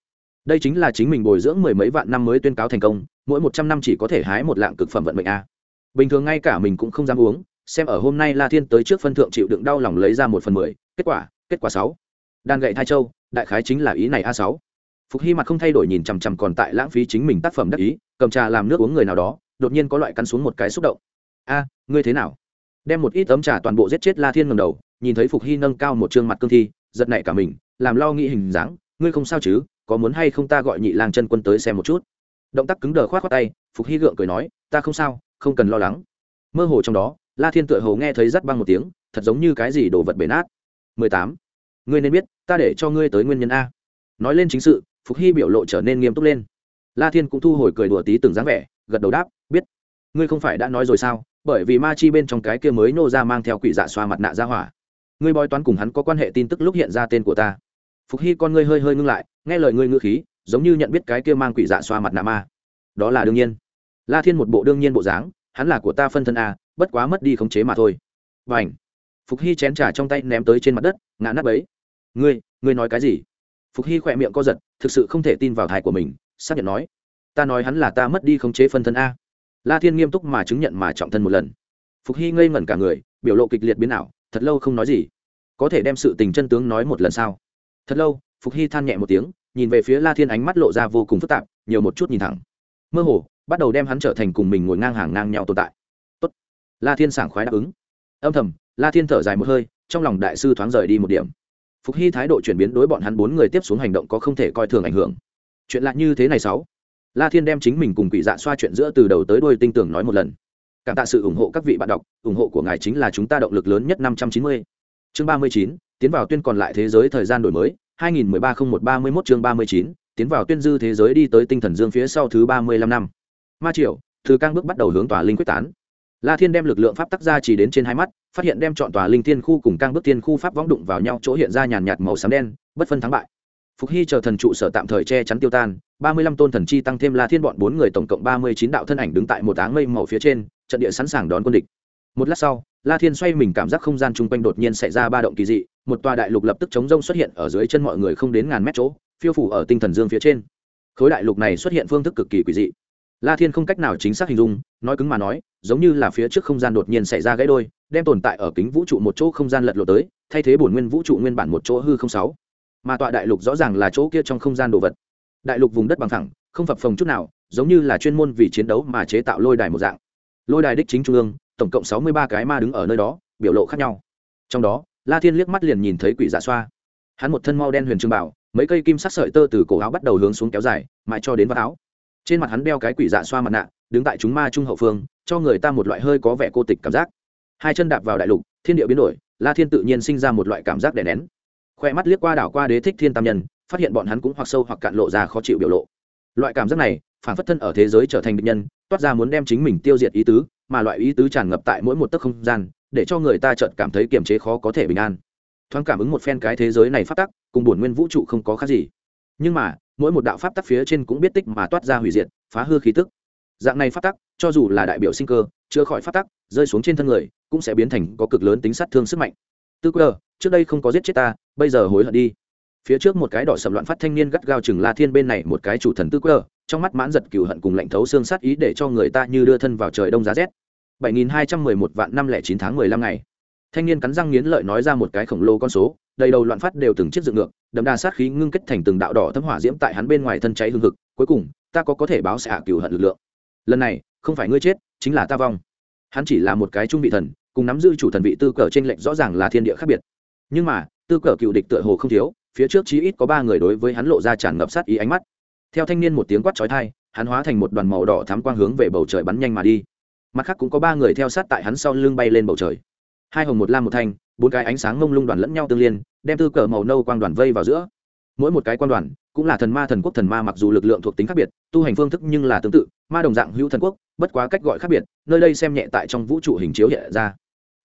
Đây chính là chính mình bồi dưỡng mười mấy vạn năm mới tuyên cáo thành công, mỗi một trăm năm chỉ có thể hái một lạng cực phẩm vận mệnh a. Bình thường ngay cả mình cũng không dám uống xem ở hôm nay la thiên tới trước phân thượng chịu đựng đau lòng lấy ra một phần mười, kết quả kết quả sáu. Đan gậy thai châu, đại khái chính là ý này a sáu. Phục hy mặt không thay đổi nhìn chằm chằm còn tại lãng phí chính mình tác phẩm đắc ý, cầm trà làm nước uống người nào đó, đột nhiên có loại cắn xuống một cái xúc động. A, ngươi thế nào? Đem một ít ấm trà toàn bộ giết chết la thiên ngầm đầu, nhìn thấy phục hy nâng cao một trương mặt cương thi, giật nảy cả mình, làm lo nghĩ hình dáng, ngươi không sao chứ, có muốn hay không ta gọi nhị lang chân quân tới xem một chút? Động tác cứng đờ khoát khoát tay, phục hy gượng cười nói, ta không sao, không cần lo lắng. Mơ hồ trong đó la thiên tựa hồ nghe thấy rắt băng một tiếng, thật giống như cái gì đồ vật bể nát. 18. ngươi nên biết, ta để cho ngươi tới nguyên nhân a. Nói lên chính sự, phục hy biểu lộ trở nên nghiêm túc lên. La thiên cũng thu hồi cười đùa tí từng dáng vẻ, gật đầu đáp, biết. Ngươi không phải đã nói rồi sao? Bởi vì ma chi bên trong cái kia mới nô ra mang theo quỷ dạ xoa mặt nạ ra hỏa. Ngươi bói toán cùng hắn có quan hệ tin tức lúc hiện ra tên của ta. Phục hy con ngươi hơi hơi ngưng lại, nghe lời ngươi ngữ khí, giống như nhận biết cái kia mang quỷ dạ xoa mặt nạ ma. Đó là đương nhiên. La thiên một bộ đương nhiên bộ dáng, hắn là của ta phân thân a bất quá mất đi khống chế mà thôi. Và ảnh phục hy chén trà trong tay ném tới trên mặt đất, ngã nắp ấy. Ngươi ngươi nói cái gì? Phục hy khỏe miệng co giật, thực sự không thể tin vào thai của mình, xác nhận nói. Ta nói hắn là ta mất đi khống chế phân thân a. La thiên nghiêm túc mà chứng nhận mà trọng thân một lần. Phục hy ngây ngẩn cả người, biểu lộ kịch liệt biến ảo, thật lâu không nói gì. Có thể đem sự tình chân tướng nói một lần sao? Thật lâu, phục hy than nhẹ một tiếng, nhìn về phía la thiên ánh mắt lộ ra vô cùng phức tạp, nhiều một chút nhìn thẳng. Mơ hồ, bắt đầu đem hắn trở thành cùng mình ngồi ngang hàng ngang nhau tồn tại la thiên sảng khoái đáp ứng. Âm thầm, la thiên thở dài một hơi, trong lòng đại sư thoáng rời đi một điểm. Phục hy thái độ chuyển biến đối bọn hắn bốn người tiếp xuống hành động có không thể coi thường ảnh hưởng. Chuyện lạ như thế này sáu. La thiên đem chính mình cùng quỷ dạ xoa chuyện giữa từ đầu tới đuôi tinh tưởng nói một lần. Cảm tạ sự ủng hộ các vị bạn đọc, ủng hộ của ngài chính là chúng ta động lực lớn nhất năm trăm chín mươi. Chương ba mươi chín, tiến vào tuyên còn lại thế giới thời gian đổi mới, hai nghìn mười ba không một ba mươi mốt chương ba mươi chín, tiến vào tuyên dư thế giới đi tới tinh thần dương phía sau thứ ba mươi lăm năm. Ma triều, từ cang bước bắt đầu hướng tòa linh quyết tán la thiên đem lực lượng pháp tắc ra chỉ đến trên hai mắt, phát hiện đem chọn tòa linh tiên khu cùng cang bước tiên khu pháp võng đụng vào nhau, chỗ hiện ra nhàn nhạt màu xám đen, bất phân thắng bại. Phục hy chờ thần trụ sở tạm thời che chắn tiêu tan, ba mươi lăm tôn thần chi tăng thêm la thiên bọn bốn người tổng cộng ba mươi chín đạo thân ảnh đứng tại một áng mây màu phía trên, trận địa sẵn sàng đón quân địch. Một lát sau, la thiên xoay mình cảm giác không gian chung quanh đột nhiên xảy ra ba động kỳ dị, một tòa đại lục lập tức chống rông xuất hiện ở dưới chân mọi người không đến ngàn mét chỗ, phiêu phủ ở tinh thần dương phía trên. Khối đại lục này xuất hiện phương thức cực kỳ quỷ dị la thiên không cách nào chính xác hình dung, nói cứng mà nói, giống như là phía trước không gian đột nhiên xảy ra gãy đôi, đem tồn tại ở kính vũ trụ một chỗ không gian lật lộ tới, thay thế bổn nguyên vũ trụ nguyên bản một chỗ hư không sáu. Mà tọa đại lục rõ ràng là chỗ kia trong không gian đồ vật. Đại lục vùng đất bằng thẳng, không phập phồng chút nào, giống như là chuyên môn vì chiến đấu mà chế tạo lôi đài một dạng. Lôi đài đích chính trung ương, tổng cộng sáu mươi ba cái ma đứng ở nơi đó, biểu lộ khác nhau. Trong đó, la thiên liếc mắt liền nhìn thấy quỷ giả xoa. Hắn một thân mau đen huyền trương bảo, mấy cây kim sắc sợi tơ từ cổ áo bắt đầu hướng xuống kéo dài, mãi cho đến vào áo trên mặt hắn đeo cái quỷ dạ xoa mặt nạ, đứng tại chúng ma trung hậu phương, cho người ta một loại hơi có vẻ cô tịch cảm giác. Hai chân đạp vào đại lục, thiên địa biến đổi, la thiên tự nhiên sinh ra một loại cảm giác đè nén. Khoe mắt liếc qua đảo qua đế thích thiên tam nhân, phát hiện bọn hắn cũng hoặc sâu hoặc cạn lộ ra khó chịu biểu lộ. Loại cảm giác này, phản phất thân ở thế giới trở thành bệnh nhân, toát ra muốn đem chính mình tiêu diệt ý tứ, mà loại ý tứ tràn ngập tại mỗi một tấc không gian, để cho người ta chợt cảm thấy kiềm chế khó có thể bình an. Thoáng cảm ứng một phen cái thế giới này phát tắc, cùng bổn nguyên vũ trụ không có khác gì. Nhưng mà mỗi một đạo pháp tắc phía trên cũng biết tích mà toát ra hủy diệt, phá hư khí tức. Dạng này pháp tắc, cho dù là đại biểu sinh cơ, chữa khỏi pháp tắc, rơi xuống trên thân người, cũng sẽ biến thành có cực lớn tính sát thương sức mạnh. Tư quơ trước đây không có giết chết ta, bây giờ hối hận đi. Phía trước một cái đỏ sầm loạn phát thanh niên gắt gao chừng la thiên bên này một cái chủ thần tư quơ trong mắt mãn giật cựu hận cùng lạnh thấu xương sát ý để cho người ta như đưa thân vào trời đông giá rét. 7211 vạn năm lẻ chín tháng 15 ngày thanh niên cắn răng nghiến lợi nói ra một cái khổng lồ con số, đầy đầu loạn phát đều từng chiếc dựng ngược, đậm đà sát khí ngưng kết thành từng đạo đỏ thấm hỏa diễm tại hắn bên ngoài thân cháy hương thực cuối cùng, ta có có thể báo xạ cựu hận lực lượng. Lần này, không phải ngươi chết, chính là ta vong. Hắn chỉ là một cái trung vị thần, cùng nắm giữ chủ thần vị tư cờ trên lệnh rõ ràng là thiên địa khác biệt. Nhưng mà, tư cờ cựu địch tựa hồ không thiếu, phía trước chí ít có ba người đối với hắn lộ ra tràn ngập sát ý ánh mắt. Theo thanh niên một tiếng quát trói thai hắn hóa thành một đoàn màu đỏ thám quang hướng về bầu trời bắn nhanh mà đi. Mặt khác cũng có ba người theo sát tại hắn sau lưng bay lên bầu trời hai hồng một lam một thanh, bốn cái ánh sáng mông lung đoàn lẫn nhau tương liên, đem tư cờ màu nâu quang đoàn vây vào giữa. Mỗi một cái quan đoàn, cũng là thần ma thần quốc thần ma mặc dù lực lượng thuộc tính khác biệt, tu hành phương thức nhưng là tương tự, ma đồng dạng hữu thần quốc, bất quá cách gọi khác biệt, nơi đây xem nhẹ tại trong vũ trụ hình chiếu hiện ra.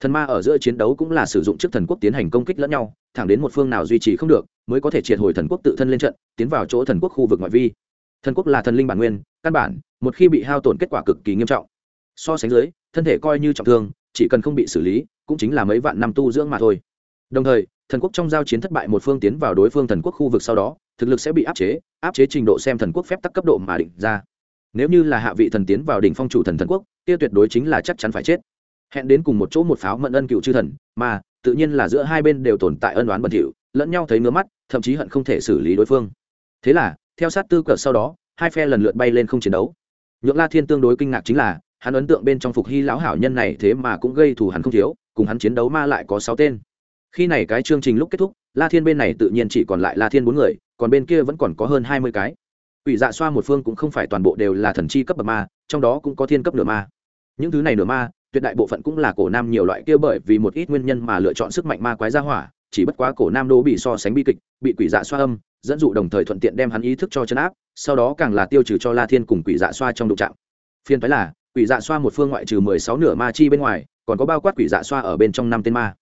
Thần ma ở giữa chiến đấu cũng là sử dụng trước thần quốc tiến hành công kích lẫn nhau, thẳng đến một phương nào duy trì không được, mới có thể triệt hồi thần quốc tự thân lên trận, tiến vào chỗ thần quốc khu vực ngoại vi. Thần quốc là thần linh bản nguyên, căn bản, một khi bị hao tổn kết quả cực kỳ nghiêm trọng. So sánh dưới, thân thể coi như trọng thương chỉ cần không bị xử lý, cũng chính là mấy vạn năm tu dưỡng mà thôi. Đồng thời, thần quốc trong giao chiến thất bại một phương tiến vào đối phương thần quốc khu vực sau đó, thực lực sẽ bị áp chế áp chế trình độ xem thần quốc phép tắc cấp độ mà định ra. Nếu như là hạ vị thần tiến vào đỉnh phong chủ thần thần quốc, kia tuyệt đối chính là chắc chắn phải chết. Hẹn đến cùng một chỗ một pháo mận ân cựu chư thần, mà, tự nhiên là giữa hai bên đều tồn tại ân oán bẩn thỉu, lẫn nhau thấy ngứa mắt, thậm chí hận không thể xử lý đối phương. Thế là, theo sát tư cờ sau đó, hai phe lần lượt bay lên không chiến đấu. Nhượng la thiên tương đối kinh ngạc chính là hắn ấn tượng bên trong phục hy lão hảo nhân này thế mà cũng gây thù hắn không thiếu, cùng hắn chiến đấu ma lại có sáu tên. Khi này cái chương trình lúc kết thúc, la thiên bên này tự nhiên chỉ còn lại la thiên bốn người, còn bên kia vẫn còn có hơn hai mươi cái. Ủy dạ xoa một phương cũng không phải toàn bộ đều là thần chi cấp bậc ma, trong đó cũng có thiên cấp nửa ma. Những thứ này nửa ma, tuyệt đại bộ phận cũng là cổ nam nhiều loại kia bởi vì một ít nguyên nhân mà lựa chọn sức mạnh ma quái ra hỏa, chỉ bất quá cổ nam đô bị so sánh bi kịch, bị quỷ dạ xoa âm, dẫn dụ đồng thời thuận tiện đem hắn ý thức cho chân áp, sau đó càng là tiêu trừ cho la thiên cùng quỷ dạ xoa trong đụng trạm phiên phái là quỷ dạ xoa một phương ngoại trừ mười sáu nửa ma chi bên ngoài, còn có bao quát quỷ dạ xoa ở bên trong năm tên ma.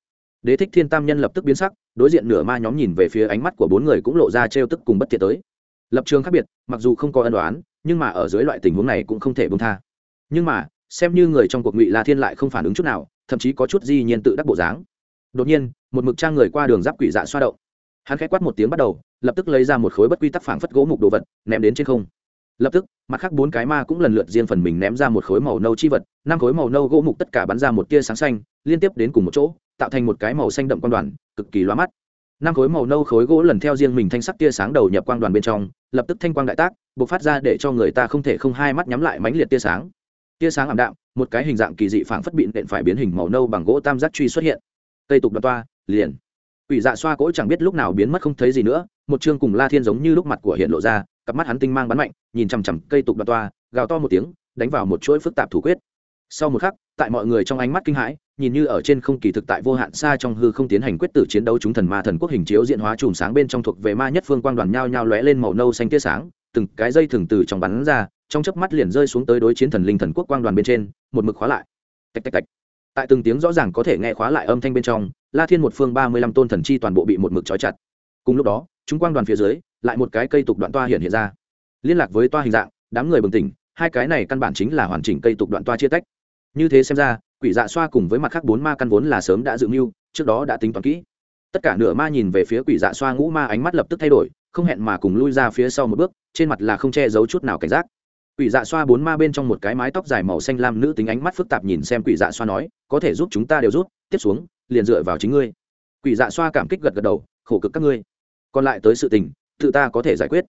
Đế thích thiên tam nhân lập tức biến sắc, đối diện nửa ma nhóm nhìn về phía ánh mắt của bốn người cũng lộ ra trêu tức cùng bất thiện tới. Lập trường khác biệt, mặc dù không có ân đoán nhưng mà ở dưới loại tình huống này cũng không thể bông tha. Nhưng mà, xem như người trong cuộc ngụy la thiên lại không phản ứng chút nào, thậm chí có chút di nhiên tự đắc bộ dáng. Đột nhiên, một mực trang người qua đường giáp quỷ dạ xoa động. Hắn khẽ quát một tiếng bắt đầu, lập tức lấy ra một khối bất quy tắc phảng phất gỗ mục đồ vật, ném đến trên không lập tức, mặt khác bốn cái ma cũng lần lượt riêng phần mình ném ra một khối màu nâu chi vật, năm khối màu nâu gỗ mục tất cả bắn ra một tia sáng xanh, liên tiếp đến cùng một chỗ, tạo thành một cái màu xanh đậm quan đoàn, cực kỳ loa mắt. Năm khối màu nâu khối gỗ lần theo riêng mình thanh sắc tia sáng đầu nhập quang đoàn bên trong, lập tức thanh quang đại tác b ộ c phát ra để cho người ta không thể không hai mắt nhắm lại mánh liệt tia sáng. Tia sáng ảm đạm, một cái hình dạng kỳ dị phảng phất bịn đện phải biến hình màu nâu bằng gỗ tam giác truy xuất hiện. Cây tục đoạt toa, liền. Ủy dạ xoa cỗ chẳng biết lúc nào biến mất không thấy gì nữa, một chương cùng la thiên giống như lúc mặt của hiện lộ ra cặp mắt hắn tinh mang bắn mạnh, nhìn chằm chằm cây tục đoạn toa, gào to một tiếng, đánh vào một chuỗi phức tạp thủ quyết. Sau một khắc, tại mọi người trong ánh mắt kinh hãi, nhìn như ở trên không kỳ thực tại vô hạn xa trong hư không tiến hành quyết tử chiến đấu chúng thần ma thần quốc hình chiếu diện hóa chùm sáng bên trong thuộc về ma nhất phương quang đoàn nhao nhao lóe lên màu nâu xanh tia sáng, từng cái dây thường từ trong bắn ra, trong chớp mắt liền rơi xuống tới đối chiến thần linh thần quốc quang đoàn bên trên, một mực khóa lại. Tạch tạch tạch. Tại từng tiếng rõ ràng có thể nghe khóa lại âm thanh bên trong, la thiên một phương ba mươi lăm tôn thần chi toàn bộ bị một mực trói chặt. Cùng lúc đó, chúng quang đoàn phía dưới lại một cái cây tục đoạn toa hiện hiện ra. Liên lạc với toa hình dạng, đám người bừng tỉnh, hai cái này căn bản chính là hoàn chỉnh cây tục đoạn toa chia tách. Như thế xem ra, quỷ dạ xoa cùng với mặt khác bốn ma căn vốn là sớm đã dự mưu, trước đó đã tính toán kỹ. Tất cả nửa ma nhìn về phía quỷ dạ xoa ngũ ma ánh mắt lập tức thay đổi, không hẹn mà cùng lui ra phía sau một bước, trên mặt là không che giấu chút nào cảnh giác. Quỷ dạ xoa bốn ma bên trong một cái mái tóc dài màu xanh lam nữ tính ánh mắt phức tạp nhìn xem quỷ dạ xoa nói, có thể giúp chúng ta đều rút tiếp xuống, liền dựa vào chính ngươi. Quỷ dạ xoa cảm kích gật gật đầu, khổ cực các ngươi. Còn lại tới sự tình tự ta có thể giải quyết.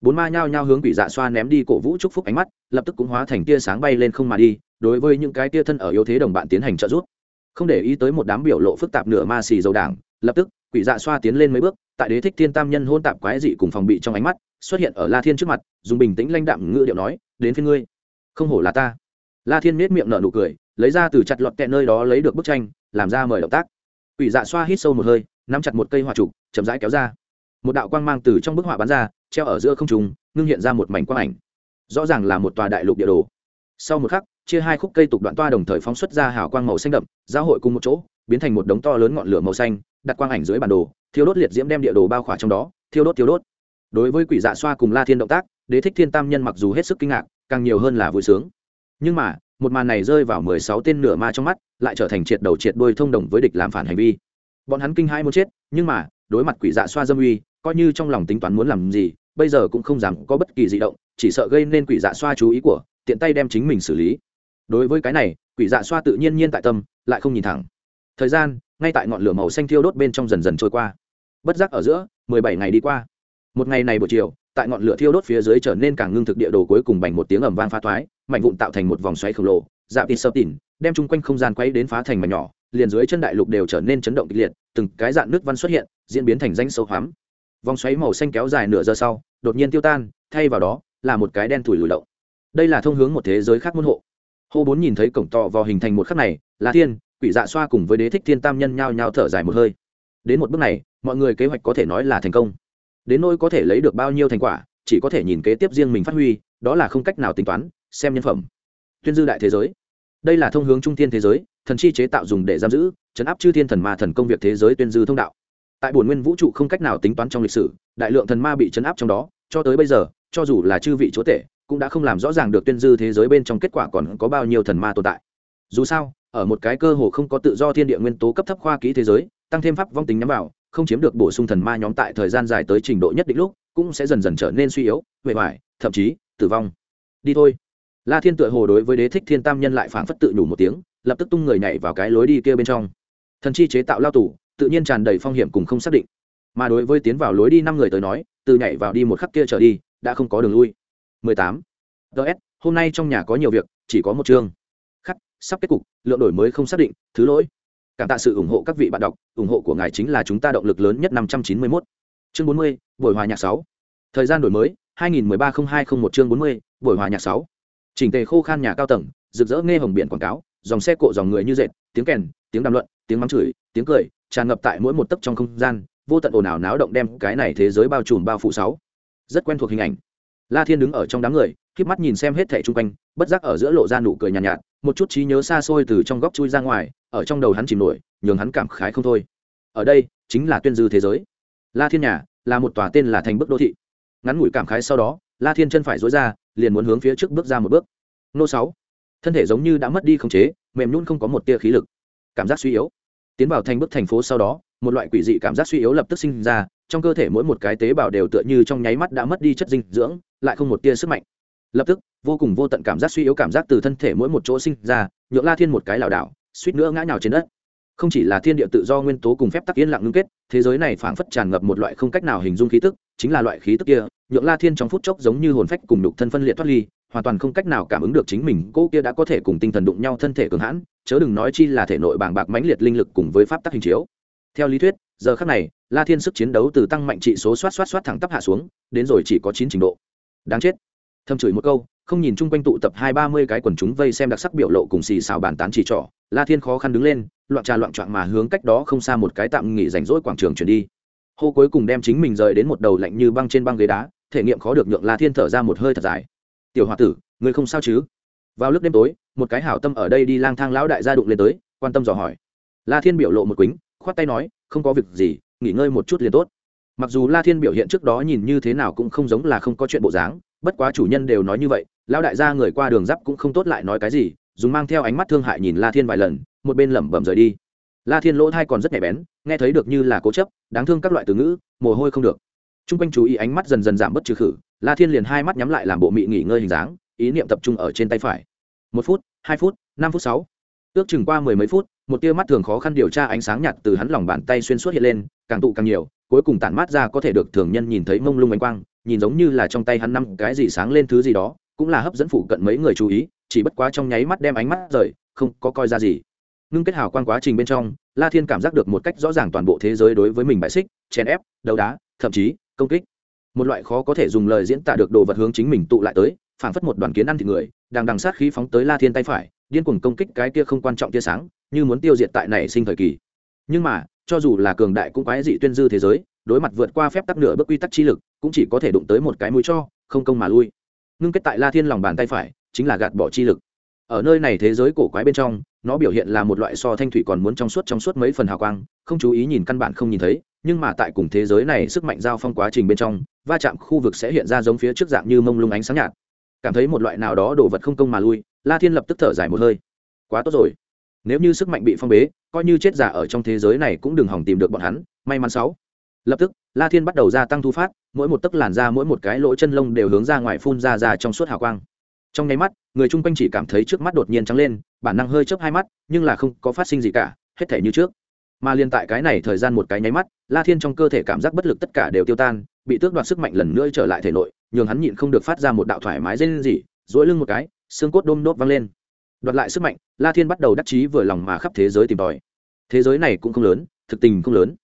Bốn ma nhao nhao hướng quỷ dạ xoa ném đi cổ vũ chúc phúc ánh mắt, lập tức cũng hóa thành tia sáng bay lên không mà đi, đối với những cái tia thân ở yếu thế đồng bạn tiến hành trợ giúp. Không để ý tới một đám biểu lộ phức tạp nửa ma xì dầu đảng, lập tức, quỷ dạ xoa tiến lên mấy bước, tại đế thích thiên tam nhân hôn tạp quái dị cùng phòng bị trong ánh mắt, xuất hiện ở la thiên trước mặt, dùng bình tĩnh lãnh đạm ngữ điệu nói, đến phía ngươi. Không hổ là ta. La thiên miết miệng nở nụ cười, lấy ra từ chặt lọt tẹ nơi đó lấy được bức tranh, làm ra mời động tác. Quỷ dạ xoa hít sâu một hơi, nắm chặt một cây hỏa trục, chậm rãi kéo ra một đạo quang mang từ trong bức họa bắn ra, treo ở giữa không trùng ngưng hiện ra một mảnh quang ảnh. Rõ ràng là một tòa đại lục địa đồ. Sau một khắc, chia hai khúc cây tục đoạn toa đồng thời phóng xuất ra hào quang màu xanh đậm giao hội cùng một chỗ, biến thành một đống to lớn ngọn lửa màu xanh, đặt quang ảnh dưới bản đồ, thiêu đốt liệt diễm đem địa đồ bao khỏa trong đó, thiêu đốt thiêu đốt. Đối với quỷ dạ xoa cùng la thiên động tác, đế thích thiên tam nhân mặc dù hết sức kinh ngạc, càng nhiều hơn là vui sướng. Nhưng mà, một màn này rơi vào mười sáu tên nửa ma trong mắt, lại trở thành triệt đầu triệt đôi thông đồng với địch làm phản hành vi. Bọn hắn kinh hai muốn chết, nhưng mà, đối mặt quỷ dạ xoa dâm uy coi như trong lòng tính toán muốn làm gì, bây giờ cũng không dám có bất kỳ di động, chỉ sợ gây nên quỷ dạ xoa chú ý của, tiện tay đem chính mình xử lý. Đối với cái này, quỷ dạ xoa tự nhiên nhiên tại tâm, lại không nhìn thẳng. Thời gian, ngay tại ngọn lửa màu xanh thiêu đốt bên trong dần dần trôi qua. Bất giác ở giữa, mười bảy ngày đi qua. Một ngày này buổi chiều, tại ngọn lửa thiêu đốt phía dưới trở nên càng ngưng thực địa đồ cuối cùng bành một tiếng ầm vang phá thoái, mảnh vụn tạo thành một vòng xoáy khổng lồ dạ tịt sập tỉn đem chung quanh không gian quay đến phá thành mảnh nhỏ, liền dưới chân đại lục đều trở nên chấn động kịch liệt, từng cái dạng nước văn xuất hiện, diễn biến thành danh sâu hoắm vòng xoáy màu xanh kéo dài nửa giờ sau, đột nhiên tiêu tan, thay vào đó, là một cái đen thủi lùi động đây là thông hướng một thế giới khác môn hộ. Hô bốn nhìn thấy cổng tọ vò hình thành một khắc này, là thiên, quỷ dạ xoa cùng với đế thích thiên tam nhân nhao nhao thở dài một hơi. Đến một bước này, mọi người kế hoạch có thể nói là thành công. Đến nỗi có thể lấy được bao nhiêu thành quả, chỉ có thể nhìn kế tiếp riêng mình phát huy, đó là không cách nào tính toán, xem nhân phẩm. Tuyên dư đại thế giới. Đây là thông hướng trung thiên thế giới, thần chi chế tạo dùng để giam giữ, chấn áp chư thiên thần ma thần công việc thế giới tuyên dư thông đạo tại bổn nguyên vũ trụ không cách nào tính toán trong lịch sử, đại lượng thần ma bị chấn áp trong đó, cho tới bây giờ, cho dù là chư vị chúa tể, cũng đã không làm rõ ràng được tuyên dư thế giới bên trong kết quả còn có bao nhiêu thần ma tồn tại. Dù sao, ở một cái cơ hồ không có tự do thiên địa nguyên tố cấp thấp khoa kỹ thế giới, tăng thêm pháp vong tính nhắm vào, không chiếm được bổ sung thần ma nhóm tại thời gian dài tới trình độ nhất định lúc, cũng sẽ dần dần trở nên suy yếu huệ hoại thậm chí, tử vong. Đi thôi. La thiên tựa hồ đối với đế thích thiên tam nhân lại phảng phất tự nhủ một tiếng, lập tức tung người nhảy vào cái lối đi kia bên trong. Thần chi chế tạo lao tù tự nhiên tràn đầy phong hiểm cùng không xác định mà đối với tiến vào lối đi năm người tới nói từ nhảy vào đi một khắc kia trở đi đã không có đường lui 18. ts hôm nay trong nhà có nhiều việc chỉ có một chương khắc sắp kết cục lượng đổi mới không xác định thứ lỗi cảm tạ sự ủng hộ các vị bạn đọc ủng hộ của ngài chính là chúng ta động lực lớn nhất 591. chương 40, buổi hòa nhạc 6. thời gian đổi mới 2013-0201 chương 40, buổi hòa nhạc 6. chỉnh tề khô khan nhà cao tầng rực rỡ nghe hồng biển quảng cáo dòng xe cộ dòng người như dệt tiếng kèn tiếng đàm luận tiếng mắng chửi tiếng cười tràn ngập tại mỗi một tấc trong không gian vô tận ồn ào náo động đem cái này thế giới bao trùm bao phủ sáu. Rất quen thuộc hình ảnh. La thiên đứng ở trong đám người k mắt nhìn xem hết thẻ chung quanh bất giác ở giữa lộ ra nụ cười nhàn nhạt, nhạt một chút trí nhớ xa xôi từ trong góc chui ra ngoài ở trong đầu hắn chìm nổi nhường hắn cảm khái không thôi. Ở đây chính là tuyên dư thế giới. La thiên nhà là một tòa tên là thành bức đô thị. Ngắn ngủi cảm khái sau đó la thiên chân phải dối ra liền muốn hướng phía trước bước ra một bước. Nô sáu. Thân thể giống như đã mất đi khống chế mềm nhún không có một tia khí lực. Cảm giác suy yếu tiến vào thành bức thành phố sau đó, một loại quỷ dị cảm giác suy yếu lập tức sinh ra, trong cơ thể mỗi một cái tế bào đều tựa như trong nháy mắt đã mất đi chất dinh dưỡng, lại không một tia sức mạnh. Lập tức, vô cùng vô tận cảm giác suy yếu cảm giác từ thân thể mỗi một chỗ sinh ra, nhượng la thiên một cái lảo đảo, suýt nữa ngã nhào trên đất. Không chỉ là thiên địa tự do nguyên tố cùng phép tắc yên lặng ngưng kết, thế giới này phảng phất tràn ngập một loại không cách nào hình dung khí tức, chính là loại khí tức kia, nhượng la thiên trong phút chốc giống như hồn phách cùng đục thân phân liệt thoát ly hoàn toàn không cách nào cảm ứng được chính mình, cô kia đã có thể cùng tinh thần đụng nhau, thân thể cường hãn, chớ đừng nói chi là thể nội bàng bạc mãnh liệt linh lực cùng với pháp tắc hình chiếu. Theo lý thuyết, giờ khác này, la thiên sức chiến đấu từ tăng mạnh trị số xoát xoát xoát thẳng tắp hạ xuống, đến rồi chỉ có chín trình độ. Đáng chết. Thâm chửi một câu, không nhìn chung quanh tụ tập hai ba mươi cái quần chúng vây xem đặc sắc biểu lộ cùng xì xào bàn tán chỉ trỏ, la thiên khó khăn đứng lên, loạn trà loạn trọn mà hướng cách đó không xa một cái tạm nghỉ rảnh rỗi quảng trường chuyển đi. Hô cuối cùng đem chính mình rời đến một đầu lạnh như băng trên băng ghế đá, thể nghiệm khó được nhượng la thiên thở ra một hơi thật dài tiểu h o a tử người không sao chứ? Vào lúc đêm tối, một cái hảo tâm ở đây đi lang thang lão đại gia đụng lên tới, quan tâm dò hỏi. La thiên biểu lộ một quýnh khoát tay nói, không có việc gì, nghỉ ngơi một chút liền tốt. Mặc dù la thiên biểu hiện trước đó nhìn như thế nào cũng không giống là không có chuyện bộ dáng, bất quá chủ nhân đều nói như vậy, lão đại gia người qua đường giáp cũng không tốt lại nói cái gì, dùng mang theo ánh mắt thương hại nhìn la thiên vài lần, một bên lẩm bẩm rời đi. La thiên lỗ thai còn rất nhạy bén, nghe thấy được như là cố chấp, đáng thương các loại từ ngữ, mồ hôi không được. T r u n g quanh chú ý ánh mắt dần dần giảm bớt trừ khử la thiên liền hai mắt nhắm lại làm bộ mị nghỉ ngơi hình dáng, ý niệm tập trung ở trên tay phải. Một phút, hai phút, năm phút sáu. Ước chừng qua mười mấy phút, một tia mắt thường khó khăn điều tra ánh sáng nhạt từ hắn lòng bàn tay xuyên suốt hiện lên, càng tụ càng nhiều, cuối cùng tản mát ra có thể được thường nhân nhìn thấy mông lung ánh quang, nhìn giống như là trong tay hắn năm cái gì sáng lên thứ gì đó, cũng là hấp dẫn phụ cận mấy người chú ý, chỉ bất quá trong nháy mắt đem ánh mắt rời, không có coi ra gì. Ngưng kết hào quan quá trình bên trong, la thiên cảm giác được một cách rõ ràng toàn bộ thế giới đối với mình bại xích, chèn ép, đấu đá, thậm chí, công kích một loại khó có thể dùng lời diễn tả được đồ vật hướng chính mình tụ lại tới, phảng phất một đoàn kiến ăn thịt người, đang đằng sát khí phóng tới la thiên tay phải, điên cuồng công kích cái kia không quan trọng tia sáng, như muốn tiêu diệt tại này sinh thời kỳ. Nhưng mà, cho dù là cường đại cũng quái dị tuyên dư thế giới, đối mặt vượt qua phép tắc nửa bước quy tắc chi lực, cũng chỉ có thể đụng tới một cái mũi cho, không công mà lui. Ngưng kết tại la thiên lòng bàn tay phải, chính là gạt bỏ chi lực ở nơi này thế giới cổ quái bên trong, nó biểu hiện là một loại so thanh thủy còn muốn trong suốt trong suốt mấy phần hào quang, không chú ý nhìn căn bản không nhìn thấy, nhưng mà tại cùng thế giới này sức mạnh giao phong quá trình bên trong, va chạm khu vực sẽ hiện ra giống phía trước dạng như mông lung ánh sáng nhạt. Cảm thấy một loại nào đó đồ vật không công mà lui, la thiên lập tức thở dài một hơi. Quá tốt rồi. Nếu như sức mạnh bị phong bế, coi như chết giả ở trong thế giới này cũng đừng hỏng tìm được bọn hắn, may mắn sáu. Lập tức, la thiên bắt đầu gia tăng thu phát, mỗi một tấc làn da mỗi một cái lỗ chân lông đều hướng ra ngoài phun ra ra trong suốt hào quang trong nháy mắt, người chung quanh chỉ cảm thấy trước mắt đột nhiên trắng lên, bản năng hơi chớp hai mắt, nhưng là không có phát sinh gì cả, hết thể như trước. Mà liên tại cái này thời gian một cái nháy mắt, la thiên trong cơ thể cảm giác bất lực tất cả đều tiêu tan, bị tước đoạt sức mạnh lần nữa trở lại thể nội, nhường hắn nhịn không được phát ra một đạo thoải mái dây lên gì dỗi lưng một cái, xương cốt đôm đốt văng lên. Đoạt lại sức mạnh, la thiên bắt đầu đắc chí vừa lòng mà khắp thế giới tìm tòi. Thế giới này cũng không lớn, thực tình không lớn.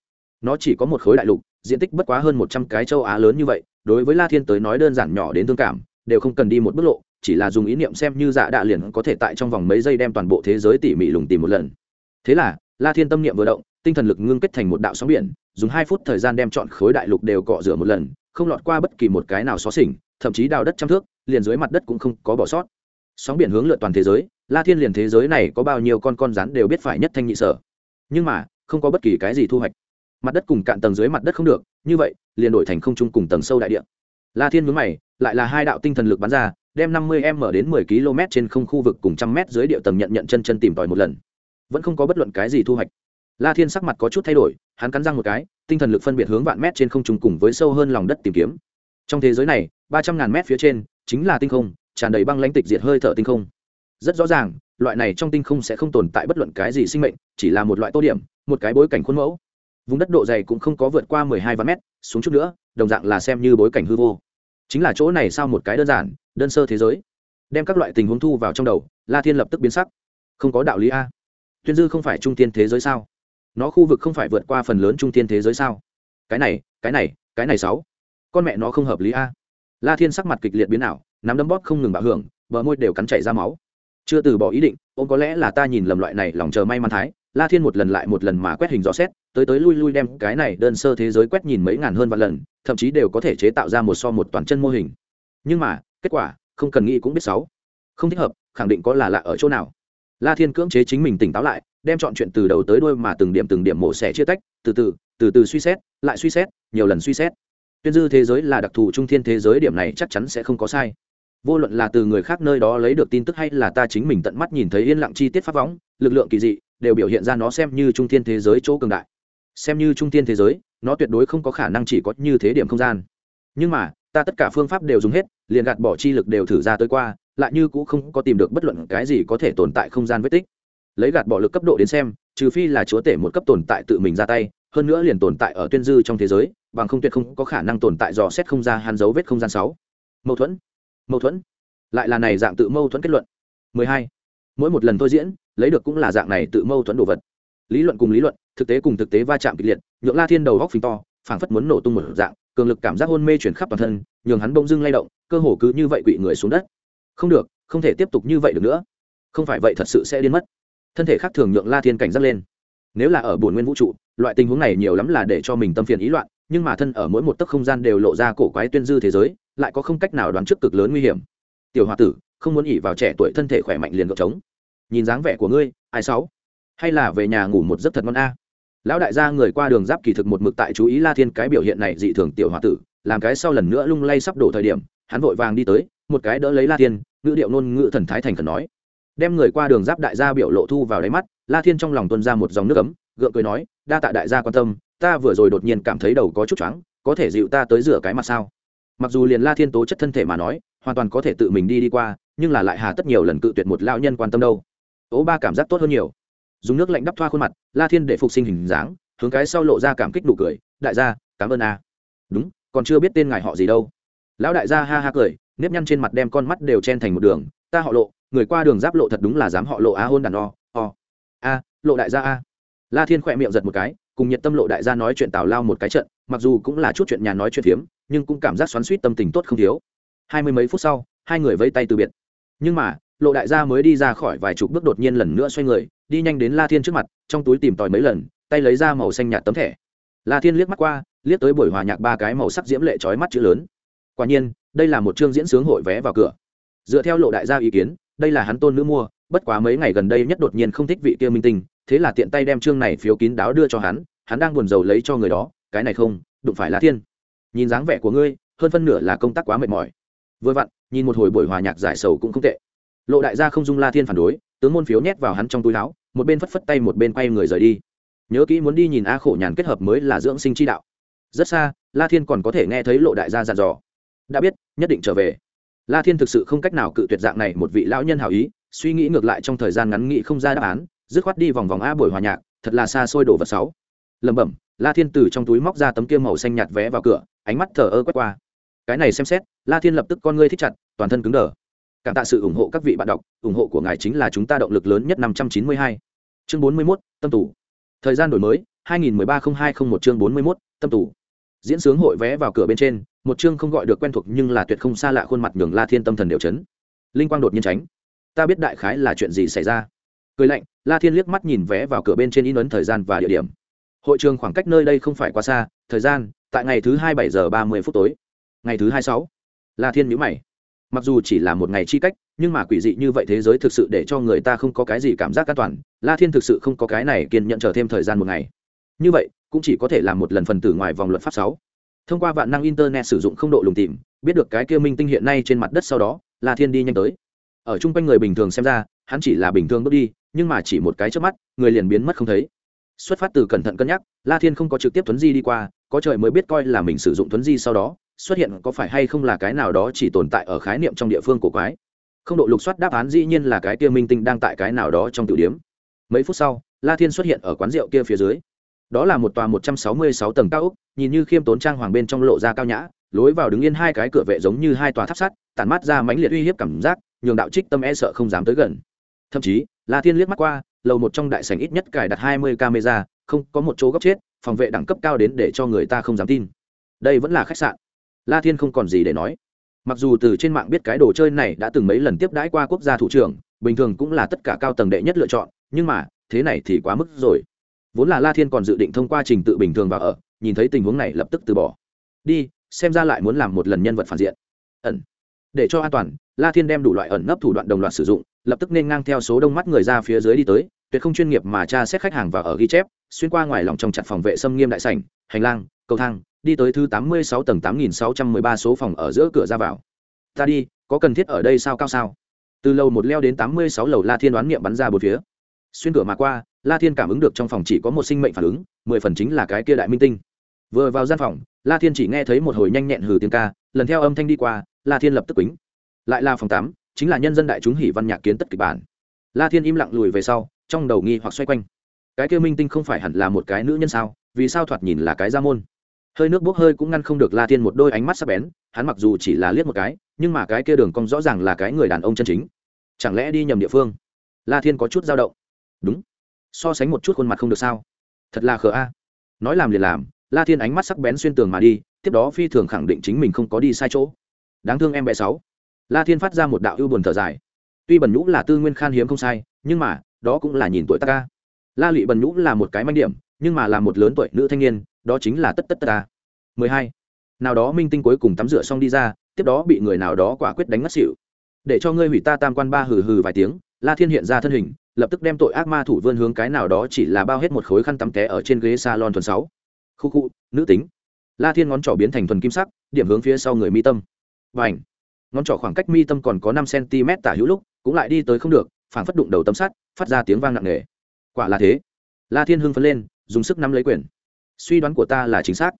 Nó chỉ có một khối đại lục, diện tích bất quá hơn một trăm cái châu á lớn như vậy, đối với la thiên tới nói đơn giản nhỏ đến thương cảm, đều không cần đi một bước lộ chỉ là dùng ý niệm xem như dạ đạ liền có thể tại trong vòng mấy giây đem toàn bộ thế giới tỉ mỉ lùng tìm một lần. Thế là, la thiên tâm niệm vừa động, tinh thần lực ngưng kết thành một đạo sóng biển, dùng hai phút thời gian đem chọn khối đại lục đều cọ rửa một lần, không lọt qua bất kỳ một cái nào xó xỉnh, thậm chí đào đất trăm thước, liền dưới mặt đất cũng không có bỏ sót. Sóng biển hướng lượn toàn thế giới, la thiên liền thế giới này có bao nhiêu con con rắn đều biết phải nhất thanh nhị sở. Nhưng mà, không có bất kỳ cái gì thu hoạch. Mặt đất cùng cạn tầng dưới mặt đất không được, như vậy, liền đổi thành không trung cùng tầng sâu đại địa. La thiên mướn mày, lại là hai đạo tinh thần lực bắn ra đem năm mươi m đến mười km trên không khu vực cùng trăm m dưới địa tầng nhận nhận chân chân tìm tòi một lần. Vẫn không có bất luận cái gì thu hoạch. La thiên sắc mặt có chút thay đổi, hắn cắn răng một cái, tinh thần lực phân biệt hướng vạn mét trên không trùng cùng với sâu hơn lòng đất tìm kiếm. Trong thế giới này, ba trăm ngàn mét phía trên, chính là tinh không, tràn đầy băng lãnh tịch diệt hơi thở tinh không. Rất rõ ràng, loại này trong tinh không sẽ không tồn tại bất luận cái gì sinh mệnh, chỉ là một loại tô điểm, một cái bối cảnh khuôn mẫu. Vùng đất độ dày cũng không có vượt qua mười hai vạn mét, xuống chút nữa, đồng dạng là xem như bối cảnh hư vô chính là chỗ này sao một cái đơn giản, đơn sơ thế giới. Đem các loại tình huống thu vào trong đầu, la thiên lập tức biến sắc. Không có đạo lý a. Tuyên dư không phải trung tiên thế giới sao? Nó khu vực không phải vượt qua phần lớn trung tiên thế giới sao? Cái này cái này cái này sáu. Con mẹ nó không hợp lý a. La thiên sắc mặt kịch liệt biến ảo, nắm đấm bóp không ngừng bạo hưởng, bờ môi đều cắn chảy ra máu. Chưa từ bỏ ý định, ông có lẽ là ta nhìn lầm loại này, lòng chờ may mắn thái la thiên một lần lại một lần mà quét hình rõ xét, tới tới lui lui đem cái này đơn sơ thế giới quét nhìn mấy ngàn hơn vạn lần, thậm chí đều có thể chế tạo ra một so một toàn chân mô hình. Nhưng mà, kết quả, không cần nghĩ cũng biết sáu. Không thích hợp, khẳng định có là lạ ở chỗ nào. La thiên cưỡng chế chính mình tỉnh táo lại, đem chọn chuyện từ đầu tới đuôi mà từng điểm từng điểm mổ xẻ chia tách, từ từ từ từ suy xét, lại suy xét, nhiều lần suy xét. Tuyên dư thế giới là đặc thù trung thiên thế giới, điểm này chắc chắn sẽ không có sai. Vô luận là từ người khác nơi đó lấy được tin tức hay là ta chính mình tận mắt nhìn thấy yên lặng chi tiết phát vóng lực lượng kỳ dị đều biểu hiện ra nó xem như trung thiên thế giới chỗ cường đại. Xem như trung thiên thế giới, nó tuyệt đối không có khả năng chỉ có như thế điểm không gian. Nhưng mà, ta tất cả phương pháp đều dùng hết, liền gạt bỏ chi lực đều thử ra tới qua, lại như cũng không có tìm được bất luận cái gì có thể tồn tại không gian vết tích. Lấy gạt bỏ lực cấp độ đến xem, trừ phi là chúa tể một cấp tồn tại tự mình ra tay, hơn nữa liền tồn tại ở tuyên dư trong thế giới, bằng không tuyệt không có khả năng tồn tại dò xét không ra hắn dấu vết không gian sáu. Mâu thuẫn. Mâu thuẫn. Lại là này dạng tự mâu thuẫn kết luận. 12. mỗi một lần tôi diễn lấy được cũng là dạng này tự mâu thuẫn đồ vật. Lý luận cùng lý luận, thực tế cùng thực tế va chạm kịch liệt, nhượng la thiên đầu góc phình to, phảng phất muốn nổ tung một dạng, cường lực cảm giác hôn mê chuyển khắp toàn thân, nhường hắn bông dưng lay động, cơ hồ cứ như vậy quỵ người xuống đất. Không được, không thể tiếp tục như vậy được nữa. Không phải vậy thật sự sẽ điên mất. Thân thể khác thường nhượng la thiên cảnh giác lên. Nếu là ở bổn nguyên vũ trụ, loại tình huống này nhiều lắm là để cho mình tâm phiền ý loạn, nhưng mà thân ở mỗi một tấc không gian đều lộ ra cổ quái tuyên dư thế giới, lại có không cách nào đoán trước cực lớn nguy hiểm. Tiểu h o a tử, không muốn ỉ vào trẻ tuổi thân thể khỏe mạnh liền gợp trống nhìn dáng vẻ của ngươi ai sáu? Hay là về nhà ngủ một giấc thật ngon a? Lão đại gia người qua đường giáp kỳ thực một mực tại chú ý la thiên cái biểu hiện này dị thường tiểu h o a tử làm cái sau lần nữa lung lay sắp đổ thời điểm hắn vội vàng đi tới một cái đỡ lấy la thiên ngữ điệu nôn ngữ thần thái thành khẩn nói. Đem người qua đường giáp đại gia biểu lộ thu vào đáy mắt la thiên trong lòng tuân ra một dòng nước ấm gượng cười nói đa tạ đại gia quan tâm ta vừa rồi đột nhiên cảm thấy đầu có chút trắng, có thể dịu ta tới rửa cái mặt sao? Mặc dù liền la thiên tố chất thân thể mà nói hoàn toàn có thể tự mình đi đi qua nhưng là lại hà tất nhiều lần cự tuyệt một lão nhân quan tâm đâu ố ba cảm giác tốt hơn nhiều. Dùng nước lạnh đắp thoa khuôn mặt, la thiên để phục sinh hình dáng, hướng cái sau lộ ra cảm kích đủ cười, đại gia, cảm ơn a. Đúng, còn chưa biết tên ngài họ gì đâu. Lão đại gia ha ha cười, nếp nhăn trên mặt đem con mắt đều chen thành một đường, ta họ lộ, người qua đường giáp lộ thật đúng là dám họ lộ a hôn đàn o o. A, lộ đại gia a. La thiên khỏe miệng giật một cái, cùng nhiệt tâm lộ đại gia nói chuyện tào lao một cái trận, mặc dù cũng là chút chuyện nhà nói chuyện phiếm, nhưng cũng cảm giác xoắn suýt tâm tình tốt không thiếu. Hai mươi mấy phút sau, hai người vây tay từ biệt. Nhưng mà lộ đại gia mới đi ra khỏi vài chục bước đột nhiên lần nữa xoay người, đi nhanh đến la thiên trước mặt, trong túi tìm tòi mấy lần, tay lấy ra màu xanh nhạt tấm thẻ. La thiên liếc mắt qua, liếc tới buổi hòa nhạc ba cái màu sắc diễm lệ trói mắt chữ lớn. Quả nhiên, đây là một chương diễn sướng hội vé vào cửa. Dựa theo lộ đại gia ý kiến, đây là hắn tôn nữ mua, bất quá mấy ngày gần đây nhất đột nhiên không thích vị kia minh tinh, thế là tiện tay đem chương này phiếu kín đáo đưa cho hắn hắn đang buồn rầu lấy cho người đó, cái này không, đụng phải La thiên. Nhìn dáng vẻ của ngươi, hơn phân nửa là công tác quá mệt mỏi. Vừa vặn, nhìn một hồi buổi hòa nhạc giải sầu cũng không tệ lộ đại gia không dung la thiên phản đối, tướng môn phiếu nhét vào hắn trong túi áo, một bên phất phất tay một bên quay người rời đi. Nhớ kỹ muốn đi nhìn a khổ nhàn kết hợp mới là dưỡng sinh chi đạo. Rất xa, la thiên còn có thể nghe thấy lộ đại gia dặn dò. Đã biết, nhất định trở về. La thiên thực sự không cách nào cự tuyệt dạng này một vị lão nhân hào ý, suy nghĩ ngược lại trong thời gian ngắn nghĩ không ra đáp án, dứt khoát đi vòng vòng a buổi hòa nhạc, thật là xa xôi đổ vật sáu. Lẩm bẩm, la thiên từ trong túi móc ra tấm kia màu xanh nhạt vé vào cửa, ánh mắt thờ ơ quét qua. Cái này xem xét, la thiên lập tức con ngươi thích chặt, toàn thân cứng đờ cảm tạ sự ủng hộ các vị bạn đọc ủng hộ của ngài chính là chúng ta động lực lớn nhất năm trăm chín mươi hai. Chương bốn mươi 41, tâm tủ thời gian đổi mới hai nghìn ba hai không một chương bốn mươi 41, tâm tủ diễn sướng hội vé vào cửa bên trên một chương không gọi được quen thuộc nhưng là tuyệt không xa lạ khuôn mặt nhường la thiên tâm thần đều chấn. Linh quang đột nhiên tránh. Ta biết đại khái là chuyện gì xảy ra. Cười lạnh la thiên liếc mắt nhìn vé vào cửa bên trên in ấn thời gian và địa điểm. Hội trường khoảng cách nơi đây không phải quá xa thời gian tại ngày thứ hai bảy giờ ba mươi phút tối. Ngày thứ hai sáu. La thiên nhữ mày mặc dù chỉ là một ngày chi cách, nhưng mà quỷ dị như vậy thế giới thực sự để cho người ta không có cái gì cảm giác an toàn. La thiên thực sự không có cái này kiên nhận chờ thêm thời gian một ngày. Như vậy, cũng chỉ có thể làm một lần phần tử ngoài vòng luật pháp sáu. Thông qua vạn năng internet sử dụng không độ lùng tìm, biết được cái kia minh tinh hiện nay trên mặt đất sau đó, la thiên đi nhanh tới. Ở chung quanh người bình thường xem ra, hắn chỉ là bình thường bước đi, nhưng mà chỉ một cái trước mắt, người liền biến mất không thấy. Xuất phát từ cẩn thận cân nhắc, la thiên không có trực tiếp thuấn di đi qua, có trời mới biết coi là mình sử dụng thuấn di sau đó xuất hiện có phải hay không là cái nào đó chỉ tồn tại ở khái niệm trong địa phương của quái. Không độ lục soát đáp án dĩ nhiên là cái kia minh tinh đang tại cái nào đó trong tiểu điếm mấy phút sau, la thiên xuất hiện ở quán rượu kia phía dưới. Đó là một tòa một trăm sáu mươi sáu tầng cao ốc, nhìn như khiêm tốn trang hoàng bên trong lộ ra cao nhã, lối vào đứng yên hai cái cửa vệ giống như hai tòa tháp sắt, tản mát ra mãnh liệt uy hiếp cảm giác, nhường đạo trích tâm e sợ không dám tới gần. Thậm chí, la thiên liếc mắt qua, lầu một trong đại sảnh ít nhất cài đặt hai mươi camera, không có một chỗ góc chết, phòng vệ đẳng cấp cao đến để cho người ta không dám tin. Đây vẫn là khách sạn la thiên không còn gì để nói. Mặc dù từ trên mạng biết cái đồ chơi này đã từng mấy lần tiếp đãi qua quốc gia thủ trưởng, bình thường cũng là tất cả cao tầng đệ nhất lựa chọn, nhưng mà, thế này thì quá mức rồi. Vốn là la thiên còn dự định thông qua trình tự bình thường vào ở, nhìn thấy tình huống này lập tức từ bỏ. Đi, xem ra lại muốn làm một lần nhân vật phản diện. Ẩn. Để cho an toàn, la thiên đem đủ loại ẩn nấp thủ đoạn đồng loạt sử dụng, lập tức nên ngang theo số đông mắt người ra phía dưới đi tới, tuyệt không chuyên nghiệp mà tra xét khách hàng và ở ghi chép, xuyên qua ngoài lòng trong chặt phòng vệ xâm nghiêm đại sảnh, hành lang, cầu thang đi tới thứ tám mươi sáu tầng tám nghìn sáu trăm mười ba số phòng ở giữa cửa ra vào. Ta đi, có cần thiết ở đây sao cao sao? Từ lầu một leo đến tám mươi sáu lầu la thiên đoán niệm bắn ra bốn phía. Xuyên cửa mà qua, la thiên cảm ứng được trong phòng chỉ có một sinh mệnh phản ứng, mười phần chính là cái kia đại minh tinh. Vừa vào gian phòng, la thiên chỉ nghe thấy một hồi nhanh nhẹn hừ tiếng ca, lần theo âm thanh đi qua, la thiên lập tức quýnh lại là phòng tám, chính là nhân dân đại chúng hỉ văn nhạc kiến tất kịch bản. La thiên im lặng lùi về sau, trong đầu nghi hoặc xoay quanh. Cái kia minh tinh không phải hẳn là một cái nữ nhân sao? Vì sao thoạt nhìn là cái gia môn? Hơi nước bốc hơi cũng ngăn không được la thiên một đôi ánh mắt sắc bén, hắn mặc dù chỉ là liếc một cái, nhưng mà cái kia đường cong rõ ràng là cái người đàn ông chân chính. Chẳng lẽ đi nhầm địa phương? La thiên có chút dao động. Đúng. So sánh một chút khuôn mặt không được sao? Thật là khờ a. Nói làm liền làm, la thiên ánh mắt sắc bén xuyên tường mà đi, tiếp đó phi thường khẳng định chính mình không có đi sai chỗ. Đáng thương em bé sáu. La thiên phát ra một đạo ưu buồn thở dài. Tuy bần nhũ là tư nguyên khan hiếm không sai, nhưng mà, đó cũng là nhìn tuổi ta ca la lụy bần nhũ là một cái manh điểm, nhưng mà là một lớn tuổi nữ thanh niên đó chính là tất tất tất ta. Mười hai. Nào đó minh tinh cuối cùng tắm rửa xong đi ra, tiếp đó bị người nào đó quả quyết đánh ngất xỉu. Để cho ngươi hủy ta tam quan ba hừ hừ vài tiếng, la thiên hiện ra thân hình, lập tức đem tội ác ma thủ vươn hướng cái nào đó chỉ là bao hết một khối khăn tắm té ở trên ghế salon tuần sáu. Khu khu, nữ tính. La thiên ngón trỏ biến thành thuần kim sắc, điểm hướng phía sau người mi tâm. Và ảnh ngón trỏ khoảng cách mi tâm còn có năm cm tả hữu lúc, cũng lại đi tới không được phản phất đụng đầu tấm sắt, phát ra tiếng vang nặng nề. Quả là thế. La thiên hưng phấn lên, dùng sức nắm lấy quyền suy đoán của ta là chính xác.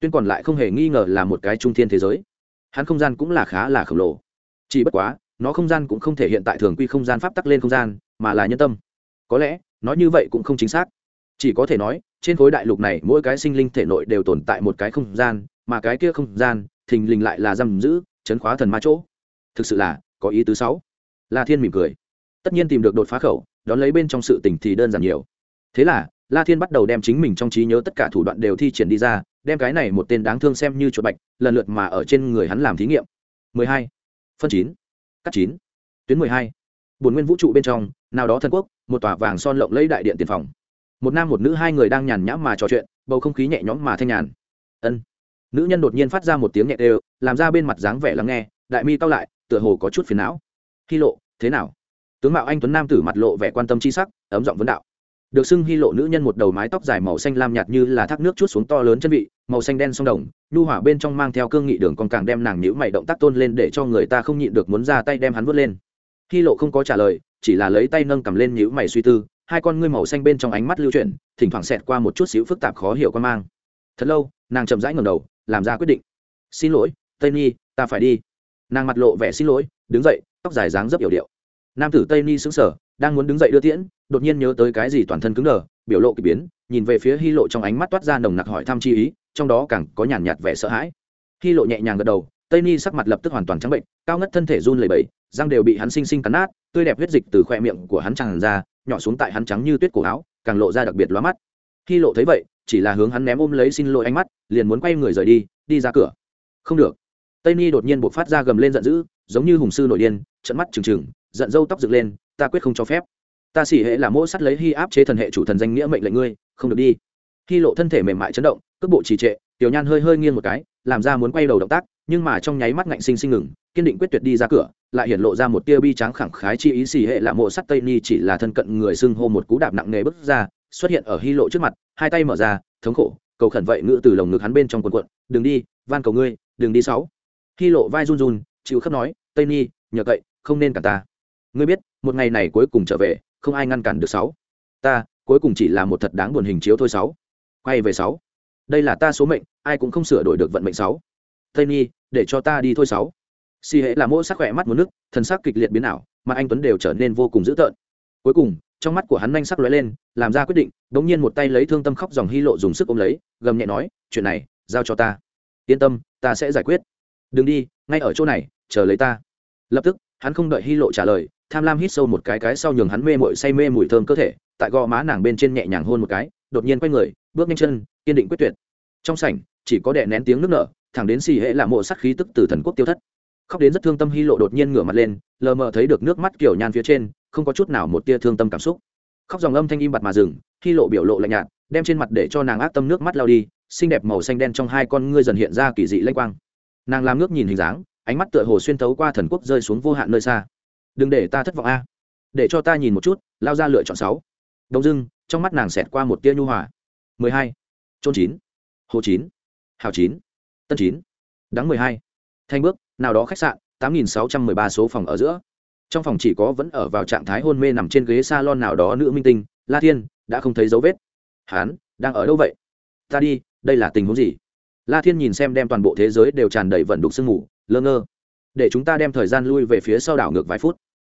Tuyên còn lại không hề nghi ngờ là một cái trung thiên thế giới. Hắn không gian cũng là khá là khổng lồ. Chỉ bất quá, nó không gian cũng không thể hiện tại thường quy không gian pháp tắc lên không gian, mà là nhân tâm. Có lẽ, nói như vậy cũng không chính xác. Chỉ có thể nói, trên khối đại lục này mỗi cái sinh linh thể nội đều tồn tại một cái không gian, mà cái kia không gian, thình lình lại là giam giữ, chấn khóa thần ma chỗ. Thực sự là, có ý tứ sáu. La thiên mỉm cười. Tất nhiên tìm được đột phá khẩu, đón lấy bên trong sự tình thì đơn giản nhiều. Thế là la thiên bắt đầu đem chính mình trong trí nhớ tất cả thủ đoạn đều thi triển đi ra, đem cái này một tên đáng thương xem như chuột bạch, lần lượt mà ở trên người hắn làm thí nghiệm 12. phân 9. cắt 9. tuyến 12. buồn nguyên vũ trụ bên trong, nào đó thần quốc, một tòa vàng son lộng lẫy đại điện tiền phòng một nam một nữ hai người đang nhàn nhã mà trò chuyện, bầu không khí nhẹ nhõm mà thanh nhàn ân nữ nhân đột nhiên phát ra một tiếng nhẹ đều, làm ra bên mặt dáng vẻ lắng nghe, đại mi cau lại, tựa hồ có chút phiền não hy lộ, thế nào tướng mạo anh tuấn nam tử mặt lộ vẻ quan tâm chi sắc, ấm giọng vấn đạo được xưng hy lộ nữ nhân một đầu mái tóc dài màu xanh lam nhạt như là thác nước chút xuống to lớn chân vị, màu xanh đen sông đồng, nhu hỏa bên trong mang theo cương nghị đường còn càng đem nàng nhữ mày động tác tôn lên để cho người ta không nhịn được muốn ra tay đem hắn vớt lên. Hy lộ không có trả lời, chỉ là lấy tay nâng cầm lên nhữ mày suy tư, hai con ngươi màu xanh bên trong ánh mắt lưu chuyển, thỉnh thoảng xẹt qua một chút xíu phức tạp khó hiểu con mang. Thật lâu, nàng chậm rãi ngầm đầu, làm ra quyết định. Xin lỗi, tây ni ta phải đi. Nàng mặt lộ vẻ xin lỗi, đứng dậy, tóc dài dáng rất yểu điệu. Nam tử tây ni xứng sở đang muốn đứng dậy đưa tiễn, đột nhiên nhớ tới cái gì toàn thân cứng đờ, biểu lộ k ỳ biến, nhìn về phía hy lộ trong ánh mắt toát ra nồng nặc hỏi thăm chi ý, trong đó càng có nhàn nhạt vẻ sợ hãi. Hy lộ nhẹ nhàng gật đầu, tây ni sắc mặt lập tức hoàn toàn trắng bệnh, cao ngất thân thể run lầy bẫy răng đều bị hắn xinh xinh cắn nát, tươi đẹp huyết dịch từ khoe miệng của hắn tràn ra, nhỏ xuống tại hắn trắng như tuyết cổ áo, càng lộ ra đặc biệt lóa mắt. Hy lộ thấy vậy, chỉ là hướng hắn ném ôm lấy xin lỗi ánh mắt, liền muốn quay người rời đi đi ra cửa. Không được. Tây ni đột nhiên buộc phát ra gầm lên giận dữ, giống như hùng sư nội điên trận mắt trừng trừng, giận dâu tóc dựng lên ta quyết không cho phép. Ta xỉ hệ là mỗ sắt lấy hy áp chế thần hệ chủ thần danh nghĩa mệnh lệnh ngươi, không được đi. Hy lộ thân thể mềm mại chấn động, cước bộ trì trệ, tiểu nhan hơi hơi nghiêng một cái, làm ra muốn quay đầu động tác, nhưng mà trong nháy mắt ngạnh sinh sinh ngừng, kiên định quyết tuyệt đi ra cửa, lại hiện lộ ra một tia bi trắng khẳng khái chi ý xỉ hệ là mộ sắt tây ni chỉ là thân cận người xưng hô một cú đạp nặng nề bước ra, xuất hiện ở hy lộ trước mặt, hai tay mở ra, thống khổ, cầu khẩn vậy ngữ từ lồng ngực hắn bên trong quần quận đừng đi, van cầu ngươi, đừng đi sáu. Hy lộ vai run run, chịu khắp nói, tây ni, nhờ cậy, không nên cả ta. Ngươi biết một ngày này cuối cùng trở về không ai ngăn cản được sáu. Ta cuối cùng chỉ là một thật đáng buồn hình chiếu thôi sáu. Quay về sáu. Đây là ta số mệnh ai cũng không sửa đổi được vận mệnh sáu. Tây nhi, để cho ta đi thôi sáu. Si hệ là mỗi sắc khỏe mắt một nước thần sắc kịch liệt biến ảo mà anh tuấn đều trở nên vô cùng dữ tợn. Cuối cùng trong mắt của hắn nhanh sắc lóe lên làm ra quyết định đống nhiên một tay lấy thương tâm khóc dòng hy lộ dùng sức ôm lấy gầm nhẹ nói chuyện này giao cho ta. Yên tâm ta sẽ giải quyết. Đừng đi ngay ở chỗ này chờ lấy ta. Lập tức hắn không đợi hy lộ trả lời tham lam hít sâu một cái cái sau nhường hắn mê mội say mê mùi thơm cơ thể, tại gò má nàng bên trên nhẹ nhàng hôn một cái, đột nhiên quay người, bước nhanh chân, kiên định quyết tuyệt. Trong sảnh, chỉ có đè nén tiếng nước nở, thẳng đến xì hệ là mộ sắc khí tức từ thần quốc tiêu thất. Khóc đến rất thương tâm hy lộ đột nhiên ngửa mặt lên, lờ mờ thấy được nước mắt kiểu nhan phía trên, không có chút nào một tia thương tâm cảm xúc. Khóc dòng âm thanh im bặt mà dừng hy lộ biểu lộ lạnh nhạt, đem trên mặt để cho nàng ác tâm nước mắt lao đi, xinh đẹp màu xanh đen trong hai con ngươi dần hiện ra kỳ dị lênh quang. Nàng làm nước nhìn hình dáng, ánh mắt tựa hồ xuyên thấu qua thần quốc rơi xuống vô hạn nơi xa đừng để ta thất vọng a. Để cho ta nhìn một chút, lao ra lựa chọn sáu. Đông dưng trong mắt nàng xẹt qua một tia nhu hòa. mười hai. Trôn chín. Hồ chín. Hào chín. Tân chín. Đắng mười hai. Thanh bước, nào đó khách sạn, tám nghìn sáu trăm mười ba số phòng ở giữa. Trong phòng chỉ có vẫn ở vào trạng thái hôn mê nằm trên ghế s a lon nào đó nữ minh tinh, la thiên, đã không thấy dấu vết. Hán, đang ở đâu vậy? Ta đi, đây là tình huống gì? La thiên nhìn xem đem toàn bộ thế giới đều tràn đầy vận đục sương mù, lơ ngơ để chúng ta đem thời gian lui về phía sau đảo ngược vài phút.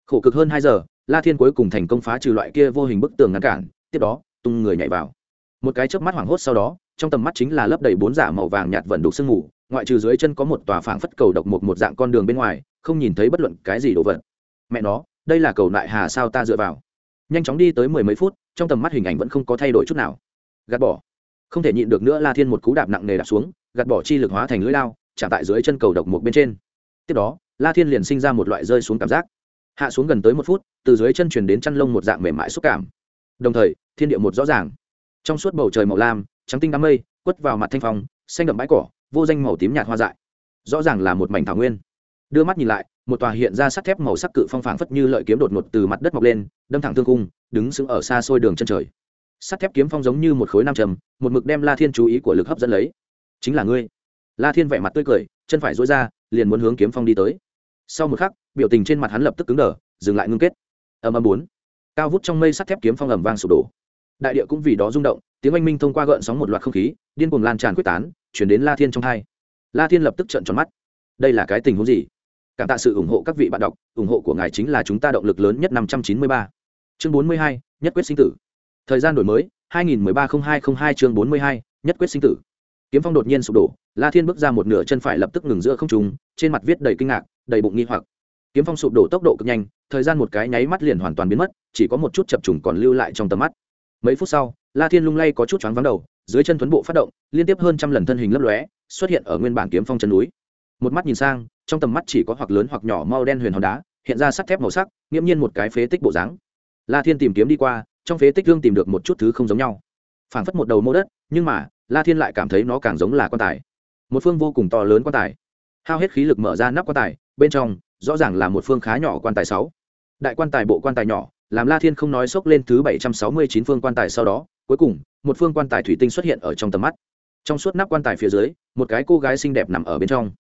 Khổ cực hơn hai giờ, la thiên cuối cùng thành công phá trừ loại kia vô hình bức tường ngăn cản, tiếp đó, tung người nhảy vào. Một cái chớp mắt hoảng hốt sau đó, trong tầm mắt chính là lấp đầy bốn giả màu vàng nhạt vận đục sương mù, ngoại trừ dưới chân có một tòa phảng phất cầu độc một một dạng con đường bên ngoài, không nhìn thấy bất luận cái gì đồ vật. Mẹ nó, đây là cầu nại hà sao ta dựa vào. Nhanh chóng đi tới mười mấy phút, trong tầm mắt hình ảnh vẫn không có thay đổi chút nào. Gạt bỏ. Không thể nhịn được nữa la thiên một cú đạp nặng nề đạp xuống, gạt bỏ chi lực hóa thành lưỡi lao chạm tại dưới chân cầu độc một bên trên tiếp đó, la thiên liền sinh ra một loại rơi xuống cảm giác. Hạ xuống gần tới một phút, từ dưới chân chuyển đến chăn lông một dạng mềm mại xúc cảm. Đồng thời, thiên địa một rõ ràng. Trong suốt bầu trời màu lam, trắng tinh đám mây, quất vào mặt thanh phong, xanh đậm bãi cỏ, vô danh màu tím nhạt hoa dại. Rõ ràng là một mảnh thảo nguyên. Đưa mắt nhìn lại, một tòa hiện ra sắt thép màu sắc cự phong phảng phất như lợi kiếm đột ngột từ mặt đất mọc lên, đâm thẳng thương cung, đứng sững ở xa xôi đường chân trời. Sắt thép kiếm phong giống như một khối nam trầm một mực đem la thiên chú ý của lực hấp dẫn lấy. Chính là ngươi. La thiên vẻ mặt tươi cười, chân phải dối ra liền muốn hướng kiếm phong đi tới. Sau một khắc, biểu tình trên mặt hắn lập tức cứng đờ, dừng lại ngưng kết. Âm âm bốn. Cao vút trong mây sắt thép kiếm phong ầm vang sụp đổ. Đại địa cũng vì đó rung động, tiếng oanh minh thông qua gợn sóng một loạt không khí, điên cuồng lan tràn quyết tán, chuyển đến la thiên trong hai. La thiên lập tức trợn tròn mắt. Đây là cái tình huống gì? Cảm tạ sự ủng hộ các vị bạn đọc, ủng hộ của ngài chính là chúng ta động lực lớn nhất năm trăm chín mươi ba. Chương bốn mươi hai, nhất quyết sinh tử. Thời gian đổi mới, hai nghìn mười ba không hai không hai chương bốn mươi hai, nhất quyết sinh tử kiếm phong đột nhiên sụp đổ, la thiên bước ra một nửa chân phải lập tức ngừng giữa không trùng trên mặt viết đầy kinh ngạc, đầy bụng nghi hoặc. Kiếm phong sụp đổ tốc độ cực nhanh, thời gian một cái nháy mắt liền hoàn toàn biến mất, chỉ có một chút chập trùng còn lưu lại trong tầm mắt. Mấy phút sau, la thiên lung lay có chút choáng vắng đầu, dưới chân tuấn bộ phát động, liên tiếp hơn trăm lần thân hình lấp lóe, xuất hiện ở nguyên bản kiếm phong chân núi. Một mắt nhìn sang, trong tầm mắt chỉ có hoặc lớn hoặc nhỏ mau đen huyền hòn đá, hiện ra sắt thép màu sắc, nghiễm nhiên một cái phế tích bộ dáng. La thiên tìm kiếm đi qua, trong phế tích gương tìm được một chút thứ không giống nhau. Phảng phất một đầu mô đất, nhưng mà la thiên lại cảm thấy nó càng giống là quan tài. Một phương vô cùng to lớn quan tài. Hao hết khí lực mở ra nắp quan tài, bên trong, rõ ràng là một phương khá nhỏ quan tài sáu. Đại quan tài bộ quan tài nhỏ, làm la thiên không nói xốc lên thứ bảy trăm sáu mươi chín phương quan tài sau đó, cuối cùng, một phương quan tài thủy tinh xuất hiện ở trong tầm mắt. Trong suốt nắp quan tài phía dưới, một cái cô gái xinh đẹp nằm ở bên trong.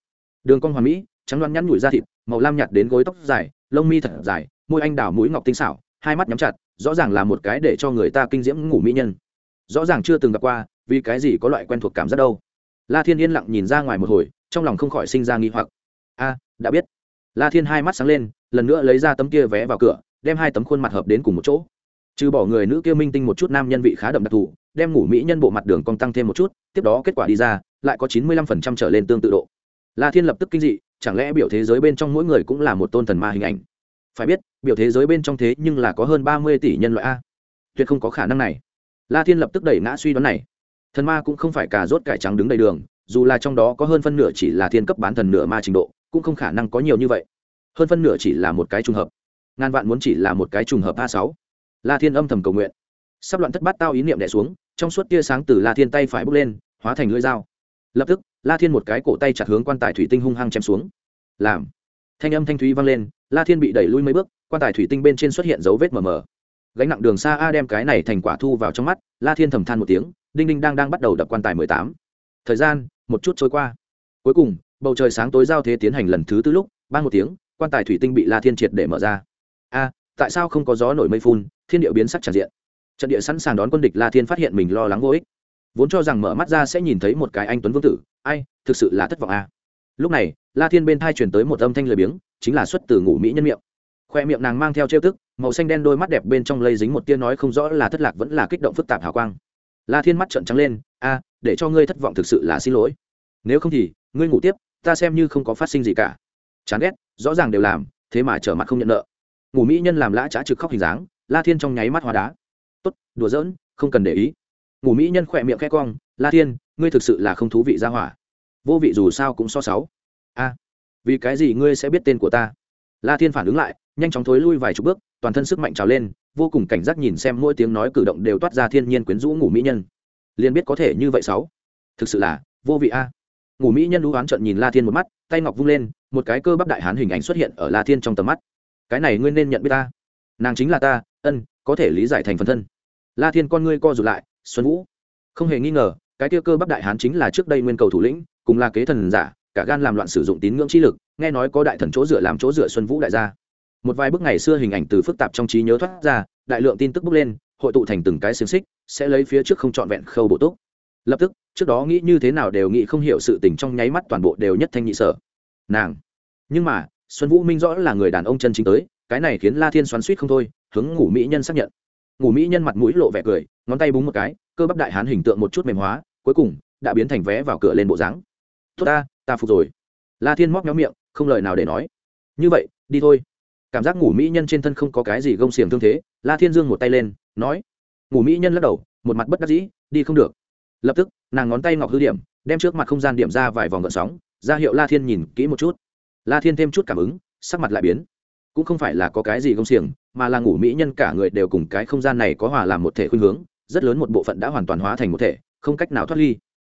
Đường cong hoàn mỹ, trắng loan nhăn nhủi da thịt, màu lam nhạt đến gối tóc dài, lông mi thật dài, môi anh đào mũi ngọc tinh xảo, hai mắt nhắm chặt, rõ ràng là một cái để cho người ta kinh diễm ngủ mỹ nhân. Rõ ràng chưa từng gặp qua vì cái gì có loại quen thuộc cảm giác đâu? La thiên yên lặng nhìn ra ngoài một hồi, trong lòng không khỏi sinh ra nghi hoặc. A, đã biết. La thiên hai mắt sáng lên, lần nữa lấy ra tấm kia vé vào cửa, đem hai tấm khuôn mặt hợp đến cùng một chỗ. Trừ bỏ người nữ kia minh tinh một chút nam nhân vị khá đậm đặc thù, đem ngủ mỹ nhân bộ mặt đường cong tăng thêm một chút, tiếp đó kết quả đi ra, lại có chín mươi lăm phần trăm trở lên tương tự độ. La thiên lập tức kinh dị, chẳng lẽ biểu thế giới bên trong mỗi người cũng là một tôn thần ma hình ảnh? Phải biết, biểu thế giới bên trong thế nhưng là có hơn ba mươi tỷ nhân loại a. Tuyệt không có khả năng này. La thiên lập tức đẩy ngã suy đoán này thần ma cũng không phải cà rốt cải trắng đứng đầy đường, dù là trong đó có hơn phân nửa chỉ là thiên cấp bán thần nửa ma trình độ, cũng không khả năng có nhiều như vậy. Hơn phân nửa chỉ là một cái trùng hợp. Ngàn vạn muốn chỉ là một cái trùng hợp a sáu. La thiên âm thầm cầu nguyện. Sắp loạn thất bát tao ý niệm đẻ xuống, trong suốt tia sáng từ la thiên tay phải bước lên, hóa thành lưỡi dao. Lập tức, la thiên một cái cổ tay chặt hướng quan tài thủy tinh hung hăng chém xuống. Làm. Thanh âm thanh thúy vang lên, la thiên bị đẩy lui mấy bước, quan tài thủy tinh bên trên xuất hiện dấu vết mờ mờ gánh nặng đường xa a đem cái này thành quả thu vào trong mắt, la thiên thầm than một tiếng, đinh đinh đang đang bắt đầu đập quan tài mười tám. Thời gian, một chút trôi qua. Cuối cùng, bầu trời sáng tối giao thế tiến hành lần thứ tư lúc ban một tiếng, quan tài thủy tinh bị la thiên triệt để mở ra. A, tại sao không có gió nổi mây phun, thiên địa biến sắc tràn diện. Trận địa sẵn sàng đón quân địch la thiên phát hiện mình lo lắng vô ích. Vốn cho rằng mở mắt ra sẽ nhìn thấy một cái anh tuấn vương tử, ai, thực sự là thất vọng a. Lúc này, la thiên bên thai chuyển tới một âm thanh lười biếng, chính là xuất từ ngủ mỹ nhân miệng khoe miệng nàng mang theo trêu tức, màu xanh đen đôi mắt đẹp bên trong lây dính một tia nói không rõ là thất lạc vẫn là kích động phức tạp hào quang. La thiên mắt trợn trắng lên, a, để cho ngươi thất vọng thực sự là xin lỗi. Nếu không thì, ngươi ngủ tiếp, ta xem như không có phát sinh gì cả. Chán ghét, rõ ràng đều làm, thế mà trở mặt không nhận nợ. Ngủ mỹ nhân làm lã trá trực khóc hình dáng, la thiên trong nháy mắt hóa đá. Tốt, đùa giỡn, không cần để ý. Ngủ mỹ nhân khỏe miệng khẽ cong, la thiên, ngươi thực sự là không thú vị ra hỏa. Vô vị dù sao cũng so sáu. A, vì cái gì ngươi sẽ biết tên của ta? La thiên phản ứng lại nhanh chóng thối lui vài chục bước, toàn thân sức mạnh trào lên, vô cùng cảnh giác nhìn xem mỗi tiếng nói cử động đều toát ra thiên nhiên quyến rũ ngủ mỹ nhân. Liền biết có thể như vậy sáu. Thực sự là, vô vị a. Ngủ mỹ nhân lũ oán trận nhìn la thiên một mắt, tay ngọc vung lên, một cái cơ bắp đại hán hình ảnh xuất hiện ở la thiên trong tầm mắt. Cái này ngươi nên nhận biết ta. Nàng chính là ta, ân, có thể lý giải thành phần thân. La thiên con ngươi co rụt lại, xuân vũ. Không hề nghi ngờ, cái tiêu cơ bắp đại hán chính là trước đây nguyên cầu thủ lĩnh, cùng là kế thần giả, cả gan làm loạn sử dụng tín ngưỡng chi lực, nghe nói có đại thần chỗ dựa làm chỗ dựa xuân vũ đại gia một vài bức ngày xưa hình ảnh từ phức tạp trong trí nhớ thoát ra, đại lượng tin tức bốc lên, hội tụ thành từng cái xiềng xích, sẽ lấy phía trước không trọn vẹn khâu bổ túc. Lập tức, trước đó nghĩ như thế nào đều nghĩ không hiểu sự tình trong nháy mắt toàn bộ đều nhất thanh nhị sở. Nàng. Nhưng mà, xuân vũ minh rõ là người đàn ông chân chính tới, cái này khiến la thiên xoắn suýt không thôi, hướng ngủ mỹ nhân xác nhận. Ngủ mỹ nhân mặt mũi lộ vẻ cười, ngón tay búng một cái, cơ bắp đại hán hình tượng một chút mềm hóa, cuối cùng, đã biến thành vé vào cửa lên bộ dáng. Tốt ta ta phục rồi. La thiên móc méo miệng, không lời nào để nói. Như vậy, đi thôi cảm giác ngủ mỹ nhân trên thân không có cái gì gông xiềng thương thế, la thiên dương một tay lên, nói, ngủ mỹ nhân lắc đầu, một mặt bất đắc dĩ, đi không được. Lập tức, nàng ngón tay ngọc hư điểm, đem trước mặt không gian điểm ra vài vòng gợn sóng, ra hiệu la thiên nhìn kỹ một chút. La thiên thêm chút cảm ứng, sắc mặt lại biến. Cũng không phải là có cái gì công xiềng, mà là ngủ mỹ nhân cả người đều cùng cái không gian này có hòa làm một thể khuynh hướng, rất lớn một bộ phận đã hoàn toàn hóa thành một thể, không cách nào thoát ly.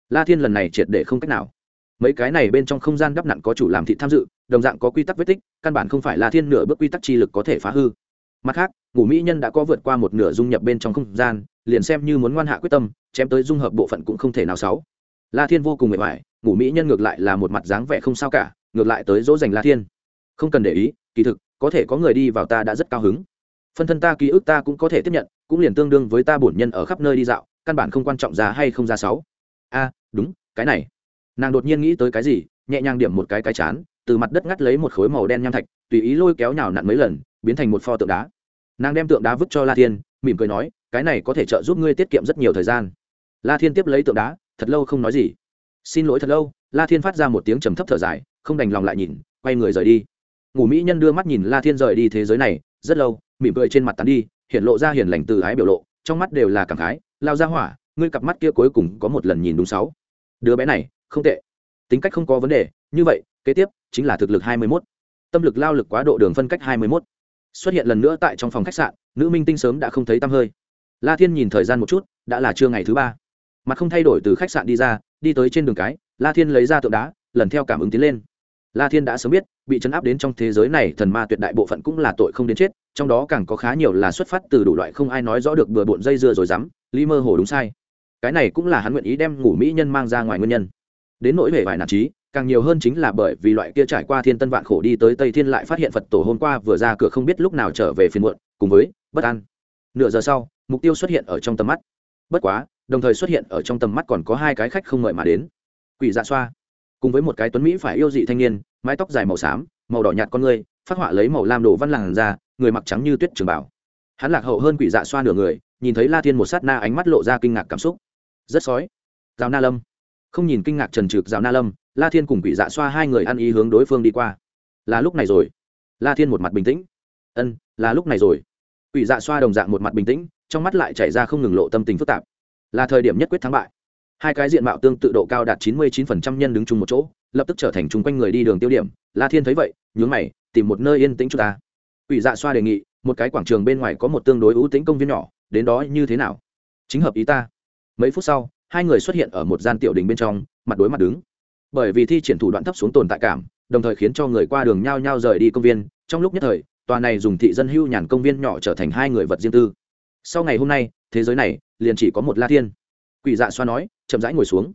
La thiên lần này triệt để không cách nào. Mấy cái này bên trong không gian đắp nặn có chủ làm thị tham dự đồng dạng có quy tắc vết tích, căn bản không phải la thiên nửa bước quy tắc chi lực có thể phá hư. Mặt khác, ngủ mỹ nhân đã có vượt qua một nửa dung nhập bên trong không gian, liền xem như muốn ngoan hạ quyết tâm, chém tới dung hợp bộ phận cũng không thể nào sáu. La thiên vô cùng mệt mỏi, ngủ mỹ nhân ngược lại là một mặt dáng vẻ không sao cả, ngược lại tới dỗ dành la thiên. Không cần để ý, kỳ thực, có thể có người đi vào ta đã rất cao hứng. Phân thân ta ký ức ta cũng có thể tiếp nhận, cũng liền tương đương với ta bổn nhân ở khắp nơi đi dạo, căn bản không quan trọng ra hay không ra sáu. A, đúng, cái này. Nàng đột nhiên nghĩ tới cái gì, nhẹ nhàng điểm một cái cái chán từ mặt đất ngắt lấy một khối màu đen nham thạch, tùy ý lôi kéo nhào nặn mấy lần, biến thành một pho tượng đá. Nàng đem tượng đá vứt cho la thiên, mỉm cười nói, cái này có thể trợ giúp ngươi tiết kiệm rất nhiều thời gian. La thiên tiếp lấy tượng đá, thật lâu không nói gì. Xin lỗi thật lâu. La thiên phát ra một tiếng trầm thấp thở dài, không đành lòng lại nhìn, quay người rời đi. Ngủ mỹ nhân đưa mắt nhìn la thiên rời đi thế giới này, rất lâu, mỉm cười trên mặt tắn đi, hiện lộ ra hiền lành từ ái biểu lộ, trong mắt đều là cảm khái, lao ra hỏa, ngươi cặp mắt kia cuối cùng có một lần nhìn đúng sáu. Đứa bé này, không tệ. Tính cách không có vấn đề, như vậy kế tiếp, chính là thực lực hai mươi 21. tâm lực lao lực quá độ đường phân cách hai mươi 21. xuất hiện lần nữa tại trong phòng khách sạn, nữ minh tinh sớm đã không thấy tăm hơi. La thiên nhìn thời gian một chút, đã là trưa ngày thứ ba. Mặt không thay đổi từ khách sạn đi ra, đi tới trên đường cái, la thiên lấy ra tượng đá, lần theo cảm ứng tiến lên. La thiên đã sớm biết, bị chấn áp đến trong thế giới này thần ma tuyệt đại bộ phận cũng là tội không đến chết, trong đó càng có khá nhiều là xuất phát từ đủ loại không ai nói rõ được bừa bộn dây dưa rồi dám ly mơ hồ đúng sai. Cái này cũng là hắn nguyện ý đem ngủ mỹ nhân mang ra ngoài nguyên nhân. Đến nỗi về vài nản trí càng nhiều hơn chính là bởi vì loại kia trải qua thiên tân vạn khổ đi tới tây thiên lại phát hiện phật tổ hôm qua vừa ra cửa không biết lúc nào trở về phiên muộn, cùng với bất an. Nửa giờ sau, mục tiêu xuất hiện ở trong tầm mắt. Bất quá, đồng thời xuất hiện ở trong tầm mắt còn có hai cái khách không ngợi mà đến. Quỷ dạ xoa. Cùng với một cái tuấn mỹ phải yêu dị thanh niên, mái tóc dài màu xám, màu đỏ nhạt con người, phát họa lấy màu lam đồ văn làng ra người mặc trắng như tuyết trường bảo. Hắn lạc hậu hơn quỷ dạ xoa nửa người, nhìn thấy la thiên một sát na ánh mắt lộ ra kinh ngạc cảm xúc. Rất sói. Rào na lâm. Không nhìn kinh ngạc trần trực rào na lâm la thiên cùng quỷ dạ xoa hai người ăn ý hướng đối phương đi qua. Là lúc này rồi. La thiên một mặt bình tĩnh. Ân, là lúc này rồi. Quỷ dạ xoa đồng dạng một mặt bình tĩnh, trong mắt lại chảy ra không ngừng lộ tâm tình phức tạp. Là thời điểm nhất quyết thắng bại. Hai cái diện mạo tương tự độ cao đạt chín mươi chín phần trăm nhân đứng chung một chỗ, lập tức trở thành chung quanh người đi đường tiêu điểm. La thiên thấy vậy, nhướng mày, tìm một nơi yên tĩnh cho ta. Quỷ dạ xoa đề nghị, một cái quảng trường bên ngoài có một tương đối ưu tĩnh công viên nhỏ, đến đó như thế nào? Chính hợp ý ta. Mấy phút sau, hai người xuất hiện ở một gian tiểu đình bên trong, mặt đối mặt đứng bởi vì thi triển thủ đoạn thấp xuống tồn tại cảm, đồng thời khiến cho người qua đường nhao nhao rời đi công viên. Trong lúc nhất thời, tòa này dùng thị dân hưu nhàn công viên nhỏ trở thành hai người vật riêng tư. Sau ngày hôm nay, thế giới này liền chỉ có một la thiên. Quỷ dạ xoa nói, chậm rãi ngồi xuống.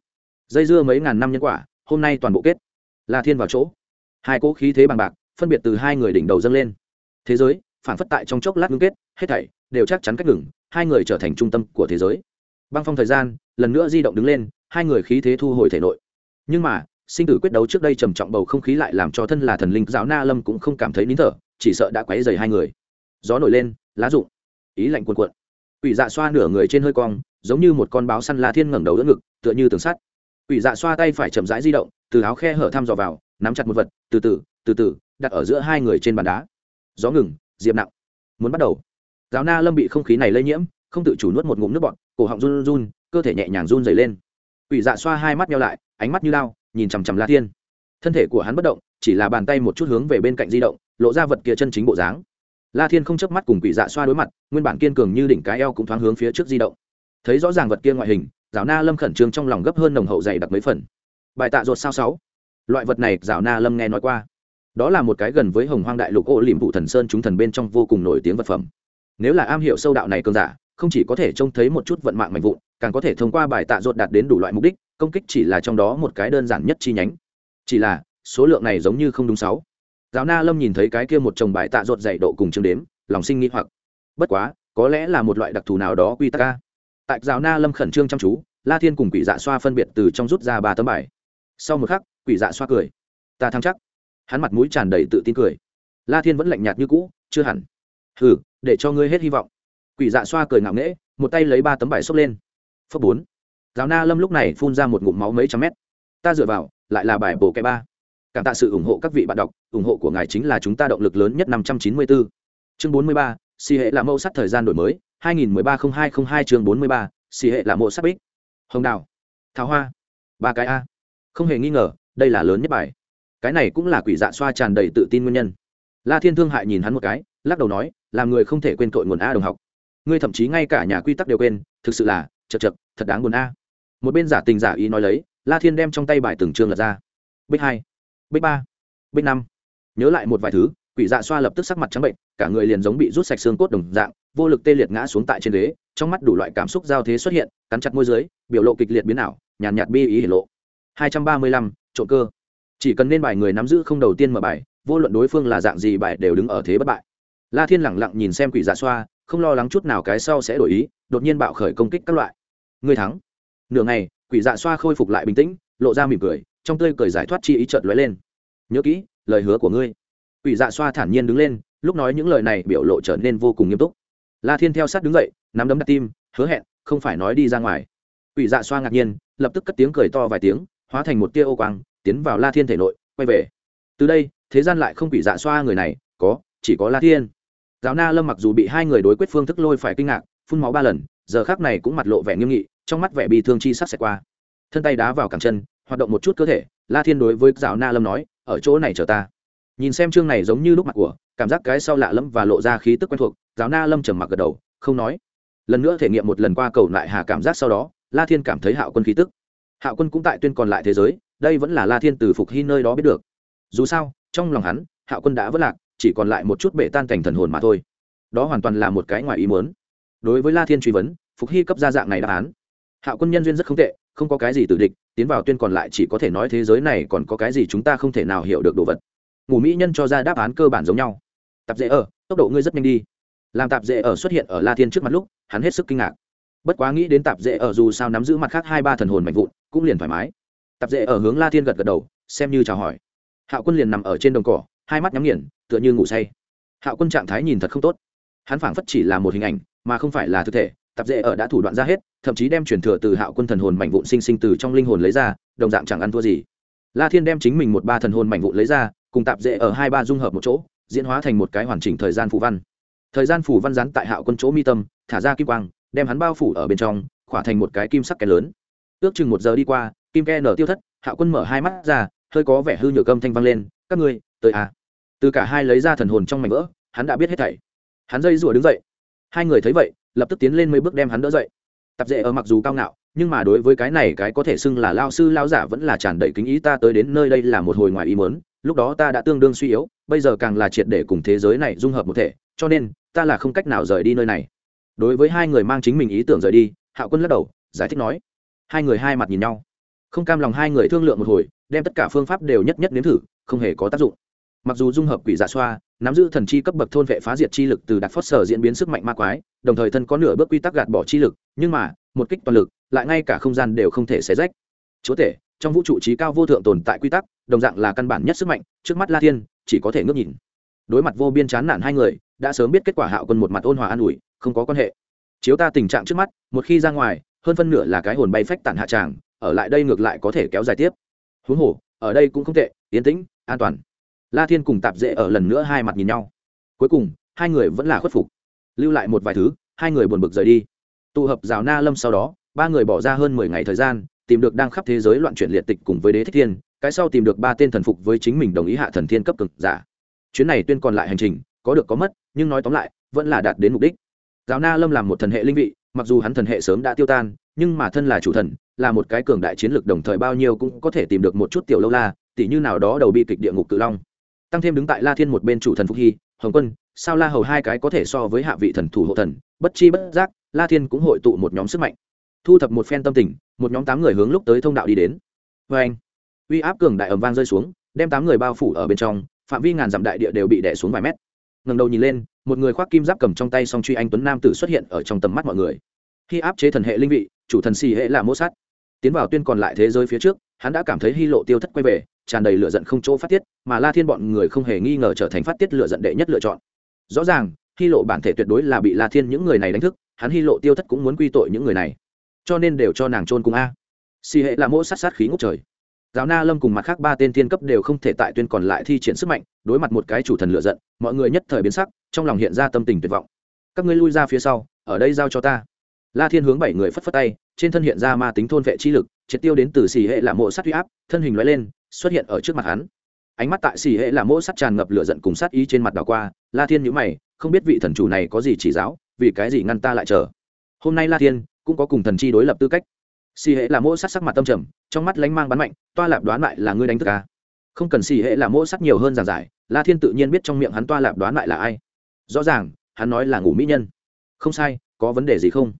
Dây dưa mấy ngàn năm nhân quả, hôm nay toàn bộ kết. La thiên vào chỗ. Hai cỗ khí thế bằng bạc, phân biệt từ hai người đỉnh đầu dâng lên. Thế giới phản phất tại trong chốc lát ngưng kết, hết thảy đều chắc chắn cách ngừng, hai người trở thành trung tâm của thế giới. Băng phong thời gian, lần nữa di động đứng lên, hai người khí thế thu hồi thể nội. Nhưng mà sinh tử quyết đấu trước đây trầm trọng bầu không khí lại làm cho thân là thần linh giáo na lâm cũng không cảm thấy nín thở, chỉ sợ đã quấy dày hai người. Gió nổi lên, lá rụng, ý lạnh cuồn cuộn. Ủy dạ xoa nửa người trên hơi cong, giống như một con báo săn la thiên ngẩng đầu đỡ ngực, tựa như tường sắt. Ủy dạ xoa tay phải chậm rãi di động, từ áo khe hở thăm dò vào, nắm chặt một vật, từ từ từ từ, đặt ở giữa hai người trên bàn đá. Gió ngừng, diệp nặng. Muốn bắt đầu. Giáo na lâm bị không khí này lây nhiễm, không tự chủ nuốt một ngụm nước bọt, cổ họng run run, cơ thể nhẹ nhàng run dày lên. Ủy dạ xoa hai mắt nhau lại, ánh mắt như lao nhìn chằm chằm la thiên. Thân thể của hắn bất động, chỉ là bàn tay một chút hướng về bên cạnh di động, lộ ra vật kia chân chính bộ dáng. La thiên không chớp mắt cùng quỷ dạ xoa đối mặt, nguyên bản kiên cường như đỉnh cái eo cũng thoáng hướng phía trước di động. Thấy rõ ràng vật kia ngoại hình giáo na lâm khẩn trương trong lòng gấp hơn nồng hậu dày đặc mấy phần. Bài tạ ruột sao sáu? Loại vật này giáo na lâm nghe nói qua. Đó là một cái gần với hồng hoang đại lục ô liềm vụ thần sơn chúng thần bên trong vô cùng nổi tiếng vật phẩm. Nếu là am hiểu sâu đạo này cường giả, không chỉ có thể trông thấy một chút vận mạng mạnh vụn, càng có thể thông qua bài tạ ruột đạt đến đủ loại mục đích công kích chỉ là trong đó một cái đơn giản nhất chi nhánh. Chỉ là, số lượng này giống như không đúng sáu. Giáo na lâm nhìn thấy cái kia một chồng bài tạ ruột dày độ cùng chương đếm, lòng sinh nghĩ hoặc. Bất quá, có lẽ là một loại đặc thù nào đó quy tắc ca tại giáo na lâm khẩn trương chăm chú, la thiên cùng quỷ dạ xoa phân biệt từ trong rút ra ba tấm bài. Sau một khắc, quỷ dạ xoa cười. Ta thắng chắc. Hắn mặt mũi tràn đầy tự tin cười. La thiên vẫn lạnh nhạt như cũ, chưa hẳn. Hừ, để cho ngươi hết hy vọng. Quỷ dạ xoa cười ngạo nghễ, một tay lấy ba tấm bài xốc lên. Phớp bốn giáo na lâm lúc này phun ra một ngụm máu mấy trăm mét. Ta dựa vào, lại là bài bổ cái ba. Cảm tạ sự ủng hộ các vị bạn đọc, ủng hộ của ngài chính là chúng ta động lực lớn nhất năm trăm chín mươi bốn. Chương bốn mươi ba, xì hệ là mẫu sắt thời gian đổi mới, hai nghìn mười ba không hai không hai chương bốn mươi ba, xì hệ là mẫu sắt bích. Hồng đào tháo hoa, ba cái a. Không hề nghi ngờ, đây là lớn nhất bài. Cái này cũng là quỷ dạ xoa tràn đầy tự tin nguyên nhân. La thiên thương hại nhìn hắn một cái, lắc đầu nói, làm người không thể quên tội nguồn a đồng học. Ngươi thậm chí ngay cả nhà quy tắc đều quên, thực sự là chật chật thật đáng buồn a. Một bên giả tình giả ý nói lấy la thiên đem trong tay bài từng chương lật ra. Bích hai bích ba bích năm. Nhớ lại một vài thứ quỷ dạ xoa lập tức sắc mặt trắng bệnh cả người liền giống bị rút sạch xương cốt đồng dạng vô lực tê liệt ngã xuống tại trên ghế trong mắt đủ loại cảm xúc giao thế xuất hiện cắn chặt môi dưới biểu lộ kịch liệt biến ảo nhàn nhạt, nhạt bi ý hiển lộ. Hai trăm ba mươi lăm trộm cơ. Chỉ cần nên bài người nắm giữ không đầu tiên mở bài vô luận đối phương là dạng gì bài đều đứng ở thế bất bại. La thiên lẳng lặng nhìn xem quỷ dạ xoa không lo lắng chút nào cái sau sẽ đổi ý đột nhiên bạo khởi công kích các loại. Ngươi thắng. Nửa ngày, quỷ dạ xoa khôi phục lại bình tĩnh, lộ ra mỉm cười, trong tươi cười giải thoát chi ý chợt lóe lên. Nhớ kỹ, lời hứa của ngươi. Quỷ dạ xoa thản nhiên đứng lên, lúc nói những lời này biểu lộ trở nên vô cùng nghiêm túc. La thiên theo sát đứng dậy, nắm đấm đặt tim, hứa hẹn, không phải nói đi ra ngoài. Quỷ dạ xoa ngạc nhiên, lập tức cất tiếng cười to vài tiếng, hóa thành một tia ô quang, tiến vào la thiên thể nội, quay về. Từ đây, thế gian lại không quỷ dạ xoa người này, có, chỉ có la thiên. Giáo na lâm mặc dù bị hai người đối quyết phương thức lôi phải kinh ngạc, phun máu ba lần giờ khác này cũng mặt lộ vẻ nghiêm nghị, trong mắt vẻ bị thương chi sắc xẹt qua. Thân tay đá vào cẳng chân, hoạt động một chút cơ thể, la thiên đối với giáo na lâm nói, ở chỗ này chờ ta. Nhìn xem chương này giống như lúc mặt của, cảm giác cái sau lạ lẫm và lộ ra khí tức quen thuộc giáo na lâm trầm mặc gật đầu, không nói. Lần nữa thể nghiệm một lần qua cầu lại hà cảm giác sau đó, la thiên cảm thấy hạo quân khí tức. Hạo quân cũng tại tuyên còn lại thế giới, đây vẫn là la thiên từ phục hy nơi đó biết được. Dù sao, trong lòng hắn, hạo quân đã vất lạc, chỉ còn lại một chút bể tan cảnh thần hồn mà thôi. Đó hoàn toàn là một cái ngoài ý muốn đối với la thiên truy vấn, phục hy cấp ra dạng này đáp án. Hạo quân nhân duyên rất không tệ, không có cái gì tử địch, tiến vào tuyên còn lại chỉ có thể nói thế giới này còn có cái gì chúng ta không thể nào hiểu được đồ vật. Ngủ mỹ nhân cho ra đáp án cơ bản giống nhau. Tạp dễ ở, tốc độ ngươi rất nhanh đi. Làm tạp dễ ở xuất hiện ở la thiên trước mặt lúc, hắn hết sức kinh ngạc. Bất quá nghĩ đến tạp dễ ở dù sao nắm giữ mặt khác hai ba thần hồn mạnh vụn, cũng liền thoải mái. Tạp dễ ở hướng la thiên gật gật đầu, xem như chào hỏi. Hạo quân liền nằm ở trên đồng cỏ, hai mắt nhắm nghiền, tựa như ngủ say. Hạo quân trạng thái nhìn thật không tốt. Hắn phảng phất chỉ là một hình ảnh mà không phải là thực thể tạp dễ ở đã thủ đoạn ra hết, thậm chí đem truyền thừa từ hạo quân thần hồn mảnh vụn sinh sinh từ trong linh hồn lấy ra, đồng dạng chẳng ăn thua gì. La thiên đem chính mình một ba thần hồn mảnh vụn lấy ra, cùng tạp dễ ở hai ba dung hợp một chỗ, diễn hóa thành một cái hoàn chỉnh thời gian phù văn. Thời gian phù văn rắn tại hạo quân chỗ mi tâm, thả ra kim quang, đem hắn bao phủ ở bên trong, khỏa thành một cái kim sắc kén lớn. Ước chừng một giờ đi qua, kim ke nở tiêu thất, hạo quân mở hai mắt ra, hơi có vẻ hư nhược âm thanh vang lên, các ngươi, tới à? Từ cả hai lấy ra thần hồn trong mảnh vỡ, hắn đã biết hết thảy. Hắn dây rủa đứng dậy hai người thấy vậy, lập tức tiến lên mấy bước đem hắn đỡ dậy. Tập dễ ở mặc dù cao ngạo, nhưng mà đối với cái này cái có thể xưng là lao sư lao giả vẫn là tràn đầy kính ý ta tới đến nơi đây là một hồi ngoài ý mớn lúc đó ta đã tương đương suy yếu, bây giờ càng là triệt để cùng thế giới này dung hợp một thể, cho nên, ta là không cách nào rời đi nơi này. Đối với hai người mang chính mình ý tưởng rời đi, hạo quân lắc đầu, giải thích nói. Hai người hai mặt nhìn nhau. Không cam lòng hai người thương lượng một hồi, đem tất cả phương pháp đều nhất nhất nếm thử, không hề có tác dụng. Mặc dù dung hợp quỷ giả xoa nắm giữ thần chi cấp bậc thôn vệ phá diệt chi lực từ đặc phót sở diễn biến sức mạnh ma quái, đồng thời thân có nửa bước quy tắc gạt bỏ chi lực, nhưng mà, một kích toàn lực, lại ngay cả không gian đều không thể xé rách. Chúa tể, trong vũ trụ trí cao vô thượng tồn tại quy tắc, đồng dạng là căn bản nhất sức mạnh, trước mắt la thiên, chỉ có thể ngước nhìn. Đối mặt vô biên chán nản hai người, đã sớm biết kết quả hạo quân một mặt ôn hòa an ủi, không có quan hệ. Chiếu ta tình trạng trước mắt, một khi ra ngoài, hơn phân nửa là cái hồn bay phách tản hạ tràng, ở lại đây ngược lại có thể kéo dài tiếp. Huống hồ, ở đây cũng không tệ tiến tĩnh, an toàn la thiên cùng tạp dễ ở lần nữa hai mặt nhìn nhau. Cuối cùng, hai người vẫn là khuất phục. Lưu lại một vài thứ, hai người buồn bực rời đi. Tụ hợp rào na lâm sau đó, ba người bỏ ra hơn mười ngày thời gian, tìm được đang khắp thế giới loạn chuyển liệt tịch cùng với đế thích thiên, cái sau tìm được ba tên thần phục với chính mình đồng ý hạ thần thiên cấp cực giả. Chuyến này tuyên còn lại hành trình, có được có mất, nhưng nói tóm lại, vẫn là đạt đến mục đích. Giáo na lâm làm một thần hệ linh vị, mặc dù hắn thần hệ sớm đã tiêu tan, nhưng mà thân là chủ thần, là một cái cường đại chiến lược đồng thời bao nhiêu cũng có thể tìm được một chút tiểu lâu la, tỉ như nào đó đầu bi kịch địa ngục cự long tăng thêm đứng tại la thiên một bên chủ thần phúc hy, hồng quân, sao la hầu hai cái có thể so với hạ vị thần thủ hộ thần, bất chi bất giác, la thiên cũng hội tụ một nhóm sức mạnh. Thu thập một phen tâm tình, một nhóm tám người hướng lúc tới thông đạo đi đến. Vê anh, uy áp cường đại ầm vang rơi xuống, đem tám người bao phủ ở bên trong, phạm vi ngàn dặm đại địa đều bị đẻ xuống vài mét. Ngần đầu nhìn lên, một người khoác kim giáp cầm trong tay song truy anh tuấn nam tử xuất hiện ở trong tầm mắt mọi người. Khi áp chế thần hệ linh vị, chủ thần xì hệ là mô sát. Tiến vào tuyên còn lại thế giới phía trước, hắn đã cảm thấy hy lộ tiêu thất quay về tràn đầy lửa giận không chỗ phát tiết, mà la thiên bọn người không hề nghi ngờ trở thành phát tiết lửa giận đệ nhất lựa chọn. Rõ ràng, hy lộ bản thể tuyệt đối là bị la thiên những người này đánh thức, hắn hy lộ tiêu thất cũng muốn quy tội những người này. Cho nên đều cho nàng trôn cùng a. Xì hệ là mỗ sát sát khí ngốc trời. Giáo na lâm cùng mặt khác ba tên thiên cấp đều không thể tại tuyên còn lại thi triển sức mạnh, đối mặt một cái chủ thần lựa giận, mọi người nhất thời biến sắc, trong lòng hiện ra tâm tình tuyệt vọng. Các ngươi lui ra phía sau, ở đây giao cho ta. La thiên hướng bảy người phất phất tay, trên thân hiện ra ma tính thôn vệ chi lực, triệt tiêu đến từ xì hệ là mộ sát huy áp, thân hình loại lên xuất hiện ở trước mặt hắn. Ánh mắt tại xì hệ là mỗ sắt tràn ngập lửa giận cùng sát ý trên mặt đảo qua, la thiên nhữ mày, không biết vị thần chủ này có gì chỉ giáo, vì cái gì ngăn ta lại chờ. Hôm nay la thiên cũng có cùng thần chi đối lập tư cách. Xì hệ là mỗ sắt sắc mặt tâm trầm, trong mắt lánh mang bắn mạnh, toa lạp đoán lại là ngươi đánh thức ca không cần xì hệ là mỗ sắt nhiều hơn giảng giải, la thiên tự nhiên biết trong miệng hắn toa lạp đoán lại là ai. Rõ ràng, hắn nói là ngủ mỹ nhân. Không sai, có vấn đề gì không?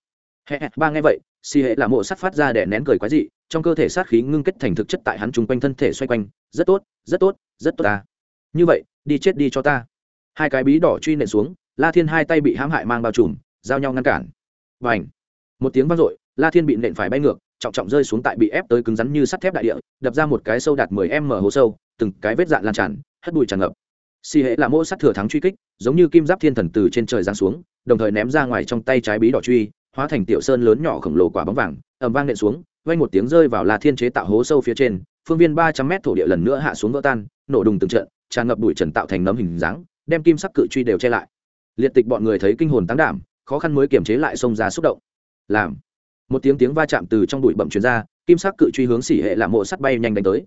Hẹ ba nghe vậy, xì hệ là mỗ sắt phát ra để nén cười quái dị trong cơ thể sát khí ngưng kết thành thực chất tại hắn chung quanh thân thể xoay quanh, rất tốt rất tốt rất tốt ta. Như vậy, đi chết đi cho ta. Hai cái bí đỏ truy nện xuống, la thiên hai tay bị hãm hại mang bao trùm, giao nhau ngăn cản. Và h một tiếng vang dội, la thiên bị nện phải bay ngược, trọng trọng rơi xuống tại bị ép tới cứng rắn như sắt thép đại địa, đập ra một cái sâu đạt mười m hố sâu, từng cái vết dạn lan tràn, hất bụi tràn ngập. Xì hệ là mỗ sắt thừa thắng truy kích, giống như kim giáp thiên thần từ trên trời giáng xuống, đồng thời ném ra ngoài trong tay trái bí đỏ truy, hóa thành tiểu sơn lớn nhỏ khổng lồ quả bóng vàng ẩm vang nện xuống vang một tiếng rơi vào La Thiên chế tạo hố sâu phía trên, phương viên ba trăm mét thổ địa lần nữa hạ xuống vỡ tan, nổ đùng từng trận, tràn ngập bụi trần tạo thành nấm hình dáng, đem kim sắc cự truy đều che lại. Liệt tịch bọn người thấy kinh hồn tăng đảm, khó khăn mới kiềm chế lại xông ra xúc động. Làm. Một tiếng tiếng va chạm từ trong bụi bậm truyền ra, kim sắc cự truy hướng xỉ hệ làm mộ sắt bay nhanh đánh tới.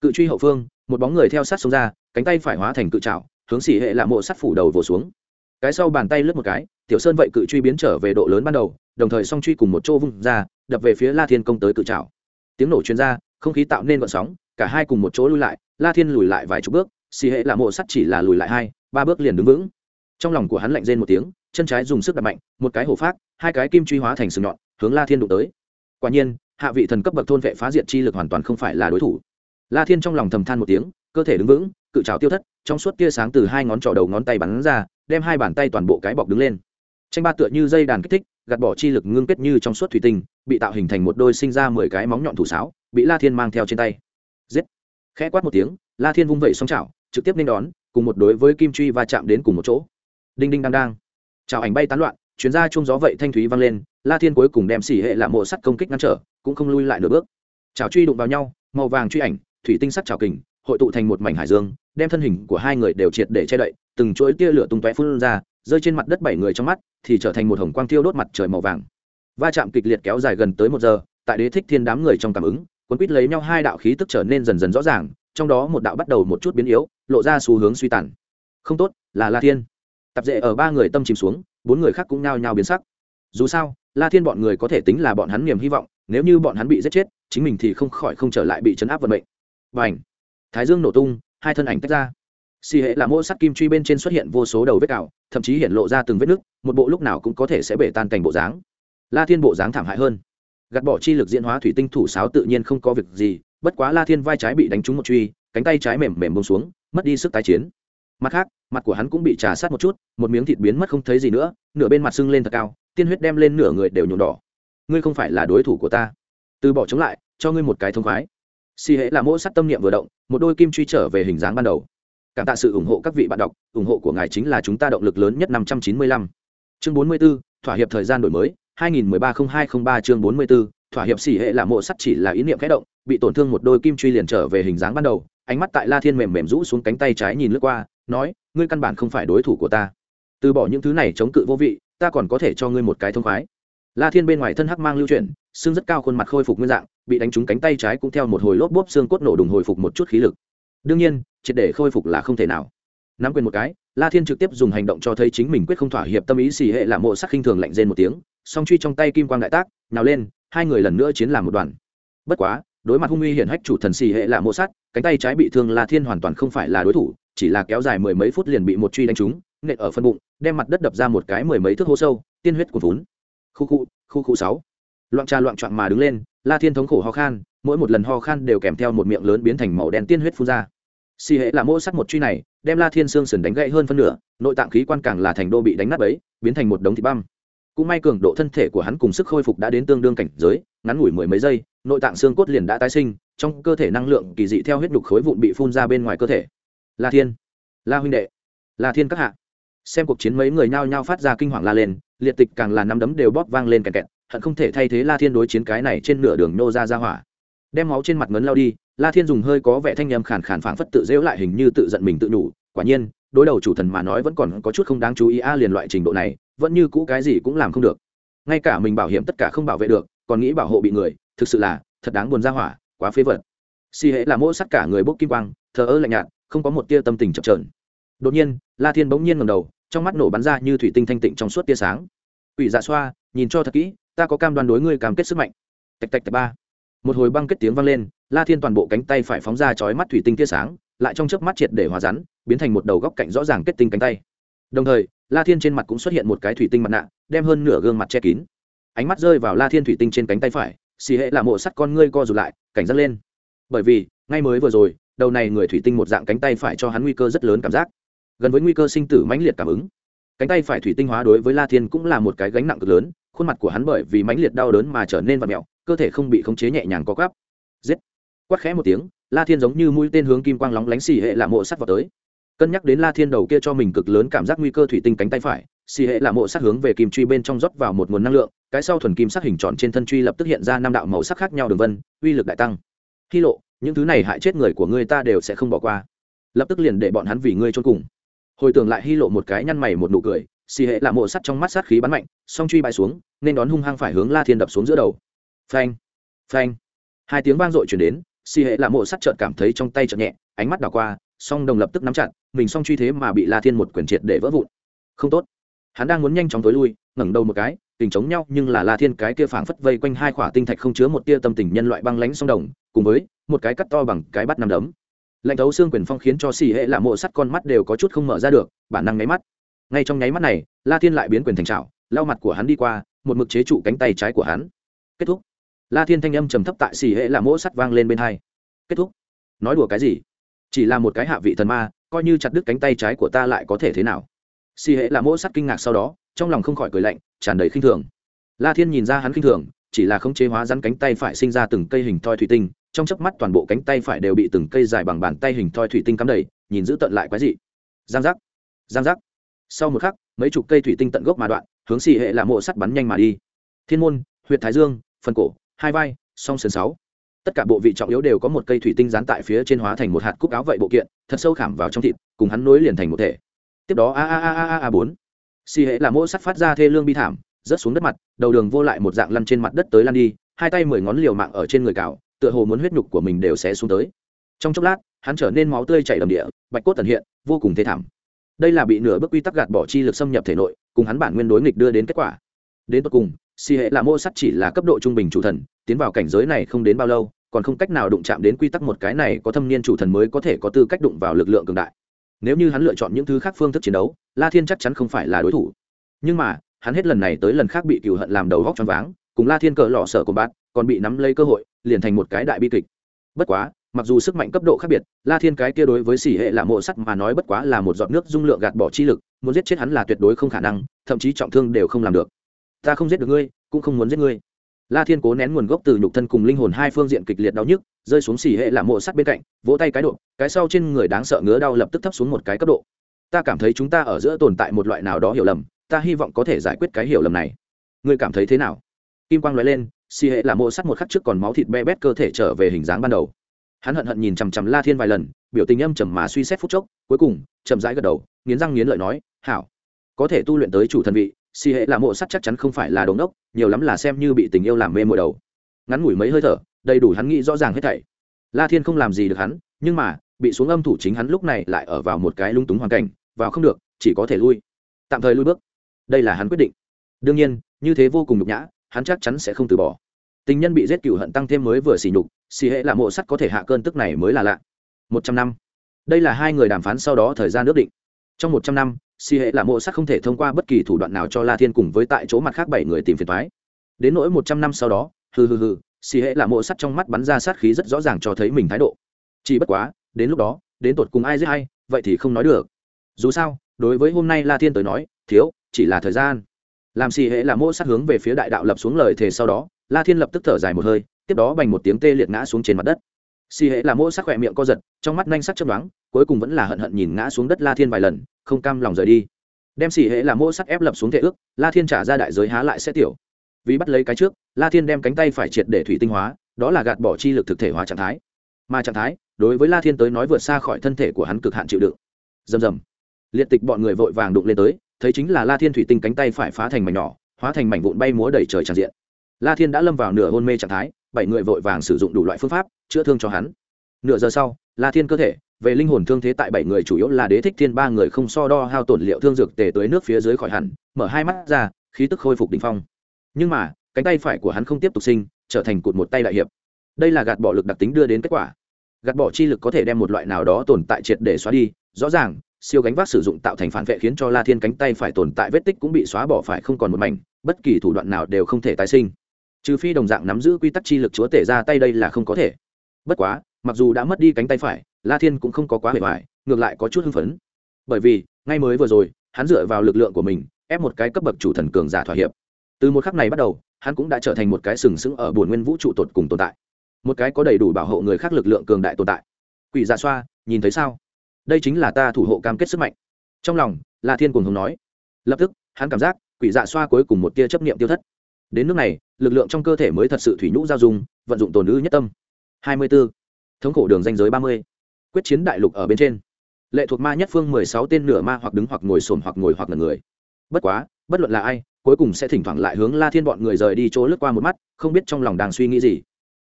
Cự truy hậu phương, một bóng người theo sát xông ra, cánh tay phải hóa thành cự trảo, hướng xỉ hệ làm mộ sắt phủ đầu vồ xuống. Cái sau bàn tay lướt một cái, tiểu sơn vậy cự truy biến trở về độ lớn ban đầu, đồng thời song truy cùng một chỗ vung ra, đập về phía La Thiên công tới cự trào tiếng nổ chuyên r a không khí tạo nên vận sóng cả hai cùng một chỗ lui lại la thiên lùi lại vài chục bước xì hệ là mộ sắt chỉ là lùi lại hai ba bước liền đứng vững. Trong lòng của hắn lạnh rên một tiếng chân trái dùng sức đập mạnh một cái hổ phát hai cái kim truy hóa thành sừng nhọn hướng la thiên đụng tới. Quả nhiên hạ vị thần cấp bậc thôn vệ phá diện chi lực hoàn toàn không phải là đối thủ. La thiên trong lòng thầm than một tiếng cơ thể đứng vững cự trào tiêu thất trong suốt tia sáng từ hai ngón trỏ đầu ngón tay bắn ra đem hai bàn tay toàn bộ cái bọc đứng lên. Tranh ba tựa như dây đàn kích thích, gạt bỏ chi lực ngưng kết như trong suốt thủy tinh, bị tạo hình thành một đôi sinh ra mười cái móng nhọn thủ sáo, bị la thiên mang theo trên tay. Giết! Khẽ quát một tiếng, la thiên vung vẩy xong chảo, trực tiếp nên đón, cùng một đối với kim truy va chạm đến cùng một chỗ. Đinh đinh đang đang. Chào ảnh bay tán loạn, chuyến ra chung gió vậy thanh thúy vang lên, la thiên cuối cùng đem xỉ hệ lạ mộ sắt công kích ngăn trở, cũng không lui lại nửa bước. Chào truy đụng vào nhau, màu vàng truy ảnh, thủy tinh sắt chào kình, hội tụ thành một mảnh hải dương đem thân hình của hai người đều triệt để che đậy, từng chuỗi tia lửa tung tóe phun ra, rơi trên mặt đất bảy người trong mắt thì trở thành một hồng quang thiêu đốt mặt trời màu vàng. Va chạm kịch liệt kéo dài gần tới một giờ, tại đế thích thiên đám người trong cảm ứng quân quýt lấy nhau hai đạo khí tức trở nên dần dần rõ ràng, trong đó một đạo bắt đầu một chút biến yếu, lộ ra xu hướng suy tàn. Không tốt, là la thiên. Tập dệ ở ba người tâm chìm xuống, bốn người khác cũng nhao nhao biến sắc. Dù sao, la thiên bọn người có thể tính là bọn hắn niềm hy vọng, nếu như bọn hắn bị giết chết, chính mình thì không khỏi không trở lại bị chấn áp vận mệnh. Và ảnh thái dương nổ tung hai thân ảnh tách ra. Xì hệ là mô sắt kim truy bên trên xuất hiện vô số đầu vết cào, thậm chí hiện lộ ra từng vết nứt, một bộ lúc nào cũng có thể sẽ bể tan thành bộ dáng. La thiên bộ dáng thảm hại hơn. Gạt bỏ chi lực diễn hóa thủy tinh thủ sáo tự nhiên không có việc gì, bất quá la thiên vai trái bị đánh trúng một truy, cánh tay trái mềm mềm bông xuống, mất đi sức tái chiến. Mặt khác, mặt của hắn cũng bị trà sát một chút, một miếng thịt biến mất không thấy gì nữa, nửa bên mặt sưng lên thật cao, tiên huyết đem lên nửa người đều nhuộm đỏ. Ngươi không phải là đối thủ của ta. Từ bỏ chống lại, cho ngươi một cái thông khoái si hễ là mỗi sắt tâm niệm vừa động một đôi kim truy trở về hình dáng ban đầu. Cảm tạ sự ủng hộ các vị bạn đọc ủng hộ của ngài chính là chúng ta động lực lớn nhất năm trăm chín mươi lăm. Chương bốn mươi 44, thỏa hiệp thời gian đổi mới 2013-0203 chương 44, thỏa hiệp xỉ hệ là mộ sắt chỉ là ý niệm khẽ động bị tổn thương một đôi kim truy liền trở về hình dáng ban đầu ánh mắt tại la thiên mềm mềm rũ xuống cánh tay trái nhìn lướt qua nói ngươi căn bản không phải đối thủ của ta. Từ bỏ những thứ này chống cự vô vị ta còn có thể cho ngươi một cái thông khoái. La thiên bên ngoài thân hắc mang lưu chuyển xương rất cao khuôn mặt khôi phục nguyên dạng, bị đánh trúng cánh tay trái cũng theo một hồi lốp bốp xương cốt nổ đùng hồi phục một chút khí lực. Đương nhiên, triệt để khôi phục là không thể nào. Nắm quyền một cái, la thiên trực tiếp dùng hành động cho thấy chính mình quyết không thỏa hiệp tâm ý xì hệ là mộ sắc khinh thường lạnh rên một tiếng, song truy trong tay kim quang đại tác nào lên, hai người lần nữa chiến làm một đoàn. Bất quá, đối mặt hung uy hiển hách chủ thần xì hệ là mộ sắt cánh tay trái bị thương la thiên hoàn toàn không phải là đối thủ, chỉ là kéo dài mười mấy phút liền bị một truy đánh trúng, nện ở phân bụng, đem mặt đất đập ra một cái mười mấy thước hố sâu, tiên huyết của vốn khu khu khu khu sáu loạn trà loạn trọn mà đứng lên, la thiên thống khổ ho khan, mỗi một lần ho khan đều kèm theo một miệng lớn biến thành màu đen tiên huyết phun ra. Xì hệ là mô sắt một truy này, đem la thiên xương sườn đánh gãy hơn phân nửa, nội tạng khí quan càng là thành đô bị đánh nát ấy biến thành một đống thịt băm. Cũng may cường độ thân thể của hắn cùng sức khôi phục đã đến tương đương cảnh giới, ngắn ngủi mười mấy giây, nội tạng xương cốt liền đã tái sinh, trong cơ thể năng lượng kỳ dị theo huyết đục khối vụn bị phun ra bên ngoài cơ thể. La thiên, la huynh đệ, la thiên các hạ. Xem cuộc chiến mấy người nhao nhao phát ra kinh hoàng la lên, liệt tịch càng là năm đấm đều bóp vang lên kẹt kẹt hận không thể thay thế la thiên đối chiến cái này trên nửa đường nô ra ra hỏa. Đem máu trên mặt ngấn lao đi, la thiên dùng hơi có vẻ thanh nhầm khàn khàn phảng phất tự dễu lại hình như tự giận mình tự nhủ, quả nhiên, đối đầu chủ thần mà nói vẫn còn có chút không đáng chú ý a, liền loại trình độ này, vẫn như cũ cái gì cũng làm không được. Ngay cả mình bảo hiểm tất cả không bảo vệ được, còn nghĩ bảo hộ bị người, thực sự là, thật đáng buồn ra hỏa, quá phế vật. Si hễ là mỗ sắt cả người bốc kim quang, thờ ơ lạnh nhạt, không có một tia tâm tình chập trờn đột nhiên, la thiên bỗng nhiên ngầm đầu, trong mắt nổ bắn ra như thủy tinh thanh tịnh trong suốt tia sáng. Quỷ dạ xoa, nhìn cho thật kỹ ta có cam đoan đối ngươi cam kết sức mạnh. Tạch tạch tạch ba. Một hồi băng kết tiếng vang lên, la thiên toàn bộ cánh tay phải phóng ra chói mắt thủy tinh tia sáng, lại trong chớp mắt triệt để hòa rắn, biến thành một đầu góc cạnh rõ ràng kết tinh cánh tay. Đồng thời, la thiên trên mặt cũng xuất hiện một cái thủy tinh mặt nạ, đem hơn nửa gương mặt che kín. Ánh mắt rơi vào la thiên thủy tinh trên cánh tay phải, xì hệ là mộ sắt con ngươi co rụt lại, cảnh giác lên. Bởi vì, ngay mới vừa rồi, đầu này người thủy tinh một dạng cánh tay phải cho hắn nguy cơ rất lớn cảm giác. Gần với nguy cơ sinh tử mãnh liệt cảm ứng. Cánh tay phải thủy tinh hóa đối với la thiên cũng là một cái gánh nặng cực lớn khuôn mặt của hắn bởi vì mãnh liệt đau đớn mà trở nên vặn mẹo, cơ thể không bị khống chế nhẹ nhàng có gắp. Giết! Quát khẽ một tiếng, la thiên giống như mũi tên hướng kim quang lóng lánh xì hệ là mộ sắt vào tới. Cân nhắc đến la thiên đầu kia cho mình cực lớn cảm giác nguy cơ thủy tinh cánh tay phải, xì hệ là mộ sát hướng về kim truy bên trong rót vào một nguồn năng lượng, cái sau thuần kim sắc hình tròn trên thân truy lập tức hiện ra năm đạo màu sắc khác nhau đường vân, uy lực đại tăng. Khi lộ, những thứ này hại chết người của ngươi ta đều sẽ không bỏ qua. Lập tức liền để bọn hắn vì ngươi trốn cùng. Hồi tưởng lại hy lộ một cái nhăn mày một nụ cười xì hệ là mộ sắt trong mắt sát khí bắn mạnh, song truy bại xuống, nên đón hung hăng phải hướng la thiên đập xuống giữa đầu. Phanh phanh. Hai tiếng vang dội chuyển đến, xì hệ là mộ sắt trợn cảm thấy trong tay chợt nhẹ, ánh mắt đảo qua, song đồng lập tức nắm chặt, mình song truy thế mà bị la thiên một quyển triệt để vỡ vụn. Không tốt. Hắn đang muốn nhanh chóng tối lui, ngẩng đầu một cái, tình chống nhau, nhưng là la thiên cái kia phảng phất vây quanh hai khỏa tinh thạch không chứa một tia tâm tình nhân loại băng lánh song đồng, cùng với một cái cắt to bằng cái bắt nằm đấm. Lạnh thấu xương quyền phong khiến cho xì hệ là mộ sắt con mắt đều có chút không mở ra được, bản năng nháy mắt ngay trong nháy mắt này, la thiên lại biến quyền thành trào lau mặt của hắn đi qua, một mực chế trụ cánh tay trái của hắn. Kết thúc. La thiên thanh âm trầm thấp tại xì hệ là mỗ sắt vang lên bên hai. Kết thúc. Nói đùa cái gì? Chỉ là một cái hạ vị thần ma, coi như chặt đứt cánh tay trái của ta lại có thể thế nào? Xì hệ là mỗ sắt kinh ngạc sau đó, trong lòng không khỏi cười lạnh, tràn đầy khinh thường. La thiên nhìn ra hắn khinh thường, chỉ là không chế hóa rắn cánh tay phải sinh ra từng cây hình thoi thủy tinh, trong chớp mắt toàn bộ cánh tay phải đều bị từng cây dài bằng bàn tay hình thoi thủy tinh cắm đầy, nhìn giữ tận lại quái dị. Giang giác. Giang giác sau một khắc, mấy chục cây thủy tinh tận gốc mà đoạn, hướng xì hệ là mộ sắt bắn nhanh mà đi. Thiên môn huyện thái dương, phần cổ, hai vai, song sườn sáu. Tất cả bộ vị trọng yếu đều có một cây thủy tinh dán tại phía trên hóa thành một hạt cúc áo vậy bộ kiện, thật sâu khảm vào trong thịt, cùng hắn nối liền thành một thể. Tiếp đó, a a a a a a bốn. Xì hệ là mỗ sắt phát ra thê lương bi thảm, rớt xuống đất mặt, đầu đường vô lại một dạng lăn trên mặt đất tới lăn đi, hai tay mười ngón liều mạng ở trên người cào, tựa hồ muốn huyết nhục của mình đều sẽ xuống tới. Trong chốc lát, hắn trở nên máu tươi chảy đầm địa, bạch cốt tần hiện, vô cùng thê thảm đây là bị nửa bước quy tắc gạt bỏ chi lực xâm nhập thể nội, cùng hắn bản nguyên đối nghịch đưa đến kết quả. Đến tận cùng, si hệ là mô sắt chỉ là cấp độ trung bình chủ thần, tiến vào cảnh giới này không đến bao lâu, còn không cách nào đụng chạm đến quy tắc một cái này có thâm niên chủ thần mới có thể có tư cách đụng vào lực lượng cường đại. Nếu như hắn lựa chọn những thứ khác phương thức chiến đấu, la thiên chắc chắn không phải là đối thủ. Nhưng mà, hắn hết lần này tới lần khác bị cựu hận làm đầu góc choáng váng, cùng la thiên cờ lọ sợ của bạn, còn bị nắm lấy cơ hội, liền thành một cái đại bi kịch. Bất quá mặc dù sức mạnh cấp độ khác biệt, la thiên cái kia đối với xỉ hệ là mộ sắt mà nói bất quá là một giọt nước dung lượng gạt bỏ chi lực, muốn giết chết hắn là tuyệt đối không khả năng, thậm chí trọng thương đều không làm được. Ta không giết được ngươi, cũng không muốn giết ngươi. La thiên cố nén nguồn gốc từ nhục thân cùng linh hồn hai phương diện kịch liệt đau nhức, rơi xuống xỉ hệ là mộ sắt bên cạnh, vỗ tay cái độ, cái sau trên người đáng sợ ngứa đau lập tức thấp xuống một cái cấp độ. Ta cảm thấy chúng ta ở giữa tồn tại một loại nào đó hiểu lầm, ta hy vọng có thể giải quyết cái hiểu lầm này. Ngươi cảm thấy thế nào? Kim quang nói lên, xỉ hệ là mộ sắt một khắc trước còn máu thịt be bét cơ thể trở về hình dáng ban đầu hắn hận hận nhìn chằm chằm la thiên vài lần, biểu tình âm trầm mà suy xét phút chốc, cuối cùng, chậm rãi gật đầu, nghiến răng nghiến lợi nói, hảo, có thể tu luyện tới chủ thần vị, si hệ là mộ sắt chắc chắn không phải là đống đốc, nhiều lắm là xem như bị tình yêu làm mê mội đầu. Ngắn ngủi mấy hơi thở, đầy đủ hắn nghĩ rõ ràng hết thảy. La thiên không làm gì được hắn, nhưng mà, bị xuống âm thủ chính hắn lúc này lại ở vào một cái lung túng hoàn cảnh, vào không được, chỉ có thể lui. Tạm thời lui bước. Đây là hắn quyết định. Đương nhiên, như thế vô cùng nhục nhã, hắn chắc chắn sẽ không từ bỏ tình nhân bị giết cựu hận tăng thêm mới vừa xỉ nhục xỉ hệ là mộ sắt có thể hạ cơn tức này mới là lạ. Một trăm năm. Đây là hai người đàm phán sau đó thời gian ước định. Trong một trăm năm xỉ hệ là mộ sắt không thể thông qua bất kỳ thủ đoạn nào cho la thiên cùng với tại chỗ mặt khác bảy người tìm phiền thoái đến nỗi một trăm năm sau đó, hừ hừ hừ xỉ hệ là mộ sắt trong mắt bắn ra sát khí rất rõ ràng cho thấy mình thái độ. Chỉ bất quá, đến lúc đó, đến tột cùng ai giết hay vậy thì không nói được. Dù sao, đối với hôm nay la thiên tới nói, thiếu, chỉ là thời gian làm xì hệ là mỗ sát hướng về phía đại đạo lập xuống lời thề sau đó, la thiên lập tức thở dài một hơi, tiếp đó bành một tiếng tê liệt ngã xuống trên mặt đất. Xì hệ là mỗ sát khỏe miệng co giật, trong mắt nhanh sắc chớp đoán cuối cùng vẫn là hận hận nhìn ngã xuống đất la thiên vài lần, không cam lòng rời đi. Đem xì hệ là mỗ sát ép lập xuống thể ước, la thiên trả ra đại giới há lại sẽ tiểu. Vì bắt lấy cái trước, la thiên đem cánh tay phải triệt để thủy tinh hóa, đó là gạt bỏ chi lực thực thể hóa trạng thái. Mà trạng thái, đối với la thiên tới nói vượt xa khỏi thân thể của hắn cực hạn chịu đựng. Rầm rầm. Liệt tịch bọn người vội vàng đụng lên tới thấy chính là la thiên thủy tinh cánh tay phải phá thành mảnh nhỏ, hóa thành mảnh vụn bay múa đầy trời tràn diện. La thiên đã lâm vào nửa hôn mê trạng thái, bảy người vội vàng sử dụng đủ loại phương pháp chữa thương cho hắn. Nửa giờ sau, la thiên cơ thể, về linh hồn thương thế tại bảy người chủ yếu là đế thích thiên ba người không so đo hao tổn liệu thương dược tề tới nước phía dưới khỏi hẳn, mở hai mắt ra, khí tức khôi phục đ ỉ n h phong. Nhưng mà, cánh tay phải của hắn không tiếp tục sinh, trở thành cụt một tay đại hiệp. Đây là gạt bỏ lực đặc tính đưa đến kết quả. Gạt bỏ chi lực có thể đem một loại nào đó tồn tại triệt để xóa đi, rõ ràng siêu gánh vác sử dụng tạo thành phản vệ khiến cho la thiên cánh tay phải tồn tại vết tích cũng bị xóa bỏ phải không còn một mảnh bất kỳ thủ đoạn nào đều không thể tái sinh. Trừ phi đồng dạng nắm giữ quy tắc chi lực chúa tể ra tay đây là không có thể. Bất quá mặc dù đã mất đi cánh tay phải la thiên cũng không có quá bề bại, ngược lại có chút hưng phấn. Bởi vì ngay mới vừa rồi hắn dựa vào lực lượng của mình ép một cái cấp bậc chủ thần cường giả thỏa hiệp. Từ một khắc này bắt đầu hắn cũng đã trở thành một cái sừng sững ở bồn nguyên vũ trụ tột cùng tồn tại. Một cái có đầy đủ bảo hộ người khác lực lượng cường đại tồn tại. Quỷ dạ xoa nhìn thấy sao? Đây chính là ta thủ hộ cam kết sức mạnh. Trong lòng, la thiên cùng hùng nói. Lập tức, hắn cảm giác, quỷ dạ xoa cuối cùng một tia chấp niệm tiêu thất. Đến nước này, lực lượng trong cơ thể mới thật sự thủy nhũ giao dung, vận dụng tồn ư nhất tâm. Hai mươi 24. thống khổ đường danh giới ba mươi. Quyết chiến đại lục ở bên trên. Lệ thuộc ma nhất phương mười sáu tên nửa ma hoặc đứng hoặc ngồi sồn hoặc ngồi hoặc là người. Bất quá, bất luận là ai, cuối cùng sẽ thỉnh thoảng lại hướng la thiên bọn người rời đi chỗ lướt qua một mắt, không biết trong lòng đang suy nghĩ gì.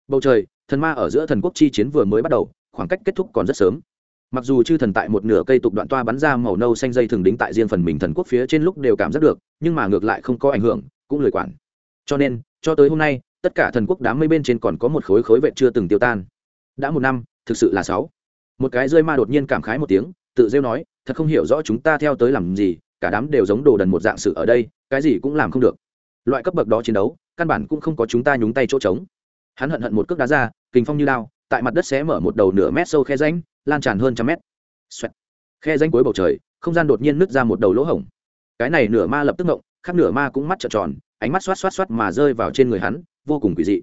Bầu trời, thần ma ở giữa thần quốc chi chiến vừa mới bắt đầu, khoảng cách kết thúc còn rất sớm mặc dù chư thần tại một nửa cây tục đoạn toa bắn ra màu nâu xanh dây thường đính tại riêng phần mình thần quốc phía trên lúc đều cảm giác được, nhưng mà ngược lại không có ảnh hưởng, cũng lười quản. Cho nên, cho tới hôm nay, tất cả thần quốc đám mây bên trên còn có một khối khối vệ chưa từng tiêu tan. Đã một năm, thực sự là sáu. Một cái rơi ma đột nhiên cảm khái một tiếng, tự rêu nói, thật không hiểu rõ chúng ta theo tới làm gì, cả đám đều giống đồ đần một dạng sự ở đây, cái gì cũng làm không được. Loại cấp bậc đó chiến đấu, căn bản cũng không có chúng ta nhúng tay chỗ trống. Hắn hận hận một cước đá ra, kình phong như lao tại mặt đất xé mở một đầu nửa mét sâu khe ránh lan tràn hơn trăm mét. Xoẹt. khe danh cuối bầu trời, không gian đột nhiên nứt ra một đầu lỗ hổng. Cái này nửa ma lập tức ngộng khắp nửa ma cũng mắt trợn tròn, ánh mắt xoát xoát xoát mà rơi vào trên người hắn, vô cùng quỷ dị.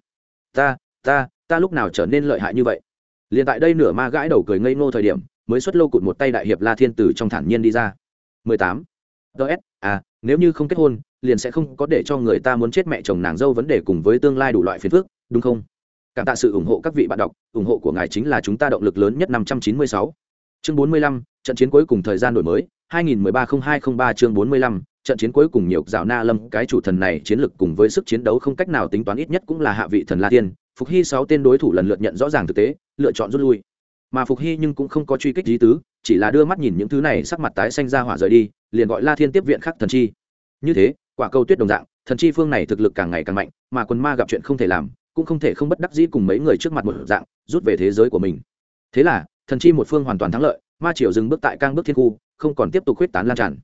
Ta ta ta lúc nào trở nên lợi hại như vậy? Liền tại đây nửa ma gãi đầu cười ngây ngô thời điểm, mới xuất lô cụt một tay đại hiệp la thiên tử trong thản nhiên đi ra. 18. ts à nếu như không kết hôn, liền sẽ không có để cho người ta muốn chết mẹ chồng nàng dâu vấn đề cùng với tương lai đủ loại phiền phức, đúng không? Cảm tạ sự ủng hộ các vị bạn đọc ủng hộ của ngài chính là chúng ta động lực lớn nhất 596. chương 45, trận chiến cuối cùng thời gian đổi mới 2013-0203 chương 45, trận chiến cuối cùng nhiều dạo na lâm cái chủ thần này chiến lực cùng với sức chiến đấu không cách nào tính toán ít nhất cũng là hạ vị thần la tiên phục hy sáu tên đối thủ lần lượt nhận rõ ràng thực tế lựa chọn rút lui mà phục hy nhưng cũng không có truy kích lý tứ chỉ là đưa mắt nhìn những thứ này sắc mặt tái xanh ra hỏa rời đi liền gọi la thiên tiếp viện khắc thần chi như thế quả câu tuyết đồng dạng thần chi phương này thực lực càng ngày càng mạnh mà quân ma gặp chuyện không thể làm cũng không thể không bất đắc dĩ cùng mấy người trước mặt một dạng, rút về thế giới của mình. Thế là, thần chi một phương hoàn toàn thắng lợi, ma triều dừng bước tại cang bước thiên khu, không còn tiếp tục khuyết tán lan tràn.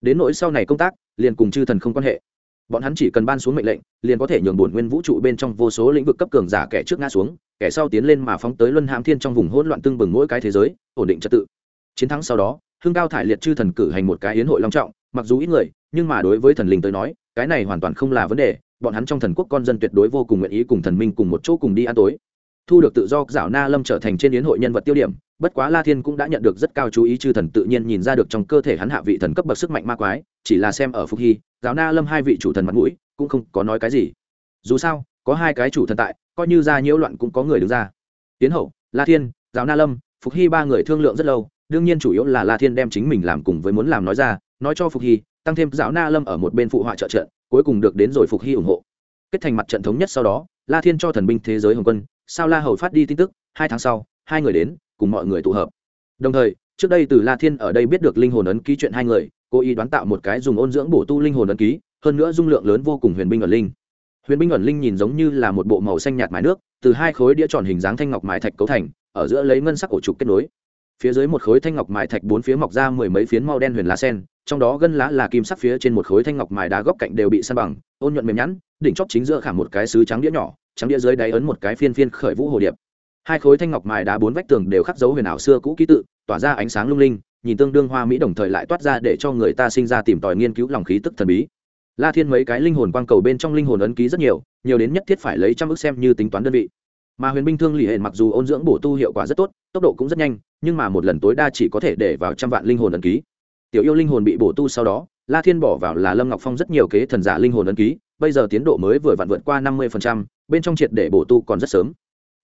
Đến nỗi sau này công tác, liền cùng chư thần không quan hệ. Bọn hắn chỉ cần ban xuống mệnh lệnh, liền có thể nhường bổn nguyên vũ trụ bên trong vô số lĩnh vực cấp cường giả kẻ trước ngã xuống, kẻ sau tiến lên mà phóng tới luân hãm thiên trong vùng hỗn loạn tương bừng mỗi cái thế giới, ổn định trật tự. Chiến thắng sau đó, hưng cao thải liệt chư thần cử hành một cái yến hội long trọng, mặc dù ít người, nhưng mà đối với thần linh tới nói, cái này hoàn toàn không là vấn đề bọn hắn trong thần quốc con dân tuyệt đối vô cùng nguyện ý cùng thần minh cùng một chỗ cùng đi ăn tối. Thu được tự do, giảo na lâm trở thành trên yến hội nhân vật tiêu điểm, bất quá la thiên cũng đã nhận được rất cao chú ý chư thần tự nhiên nhìn ra được trong cơ thể hắn hạ vị thần cấp bậc sức mạnh ma quái, chỉ là xem ở phúc hy giáo na lâm hai vị chủ thần mặt mũi, cũng không có nói cái gì. Dù sao, có hai cái chủ thần tại, coi như ra nhiễu loạn cũng có người đứng ra. Tiến hậu, la thiên giáo na lâm, phục hy ba người thương lượng rất lâu, đương nhiên chủ yếu là la thiên đem chính mình làm cùng với muốn làm nói ra, nói cho phục hy, tăng thêm giáo na lâm ở một bên phụ họa trợ trận cuối cùng được đến rồi phục hy ủng hộ. Kết thành mặt trận thống nhất sau đó, la thiên cho thần binh thế giới hồng quân, sao la hầu phát đi tin tức, hai tháng sau, hai người đến, cùng mọi người tụ hợp. Đồng thời, trước đây từ la thiên ở đây biết được linh hồn ấn ký chuyện hai người cố ý đoán tạo một cái dùng ôn dưỡng bổ tu linh hồn ấn ký, hơn nữa dung lượng lớn vô cùng huyền binh ẩn linh. Huyền binh ẩn linh nhìn giống như là một bộ màu xanh nhạt mái nước, từ hai khối đĩa tròn hình dáng thanh ngọc mái thạch cấu thành, ở giữa lấy ngân sắc ổ trục kết nối phía dưới một khối thanh ngọc mài thạch bốn phía mọc ra mười mấy phiến màu đen huyền lá sen, trong đó gân lá là kim sắc phía trên một khối thanh ngọc mài đá góc cạnh đều bị san bằng, ôn nhuận mềm nhẵn, đỉnh chóp chính giữa khảm một cái sứ trắng đĩa nhỏ, trắng đĩa dưới đáy ấn một cái phiên phiên khởi vũ hồ điệp. Hai khối thanh ngọc mài đá bốn vách tường đều khắc dấu huyền ảo xưa cũ ký tự, tỏa ra ánh sáng lung linh, nhìn tương đương hoa mỹ đồng thời lại toát ra để cho người ta sinh ra tìm tòi nghiên cứu lòng khí tức thần bí. La thiên mấy cái linh hồn quang cầu bên trong linh hồn ấn ký rất nhiều nhiều đến nhất thiết phải lấy trăm ước xem như tính toán đơn vị mà huyền binh thương lì hển mặc dù ôn dưỡng bổ tu hiệu quả rất tốt, tốc độ cũng rất nhanh, nhưng mà một lần tối đa chỉ có thể để vào trăm vạn linh hồn ấn ký. Tiểu yêu linh hồn bị bổ tu sau đó, la thiên bỏ vào là lâm ngọc phong rất nhiều kế thần giả linh hồn ấn ký, bây giờ tiến độ mới vừa vặn vượt qua năm mươi bên trong triệt để bổ tu còn rất sớm.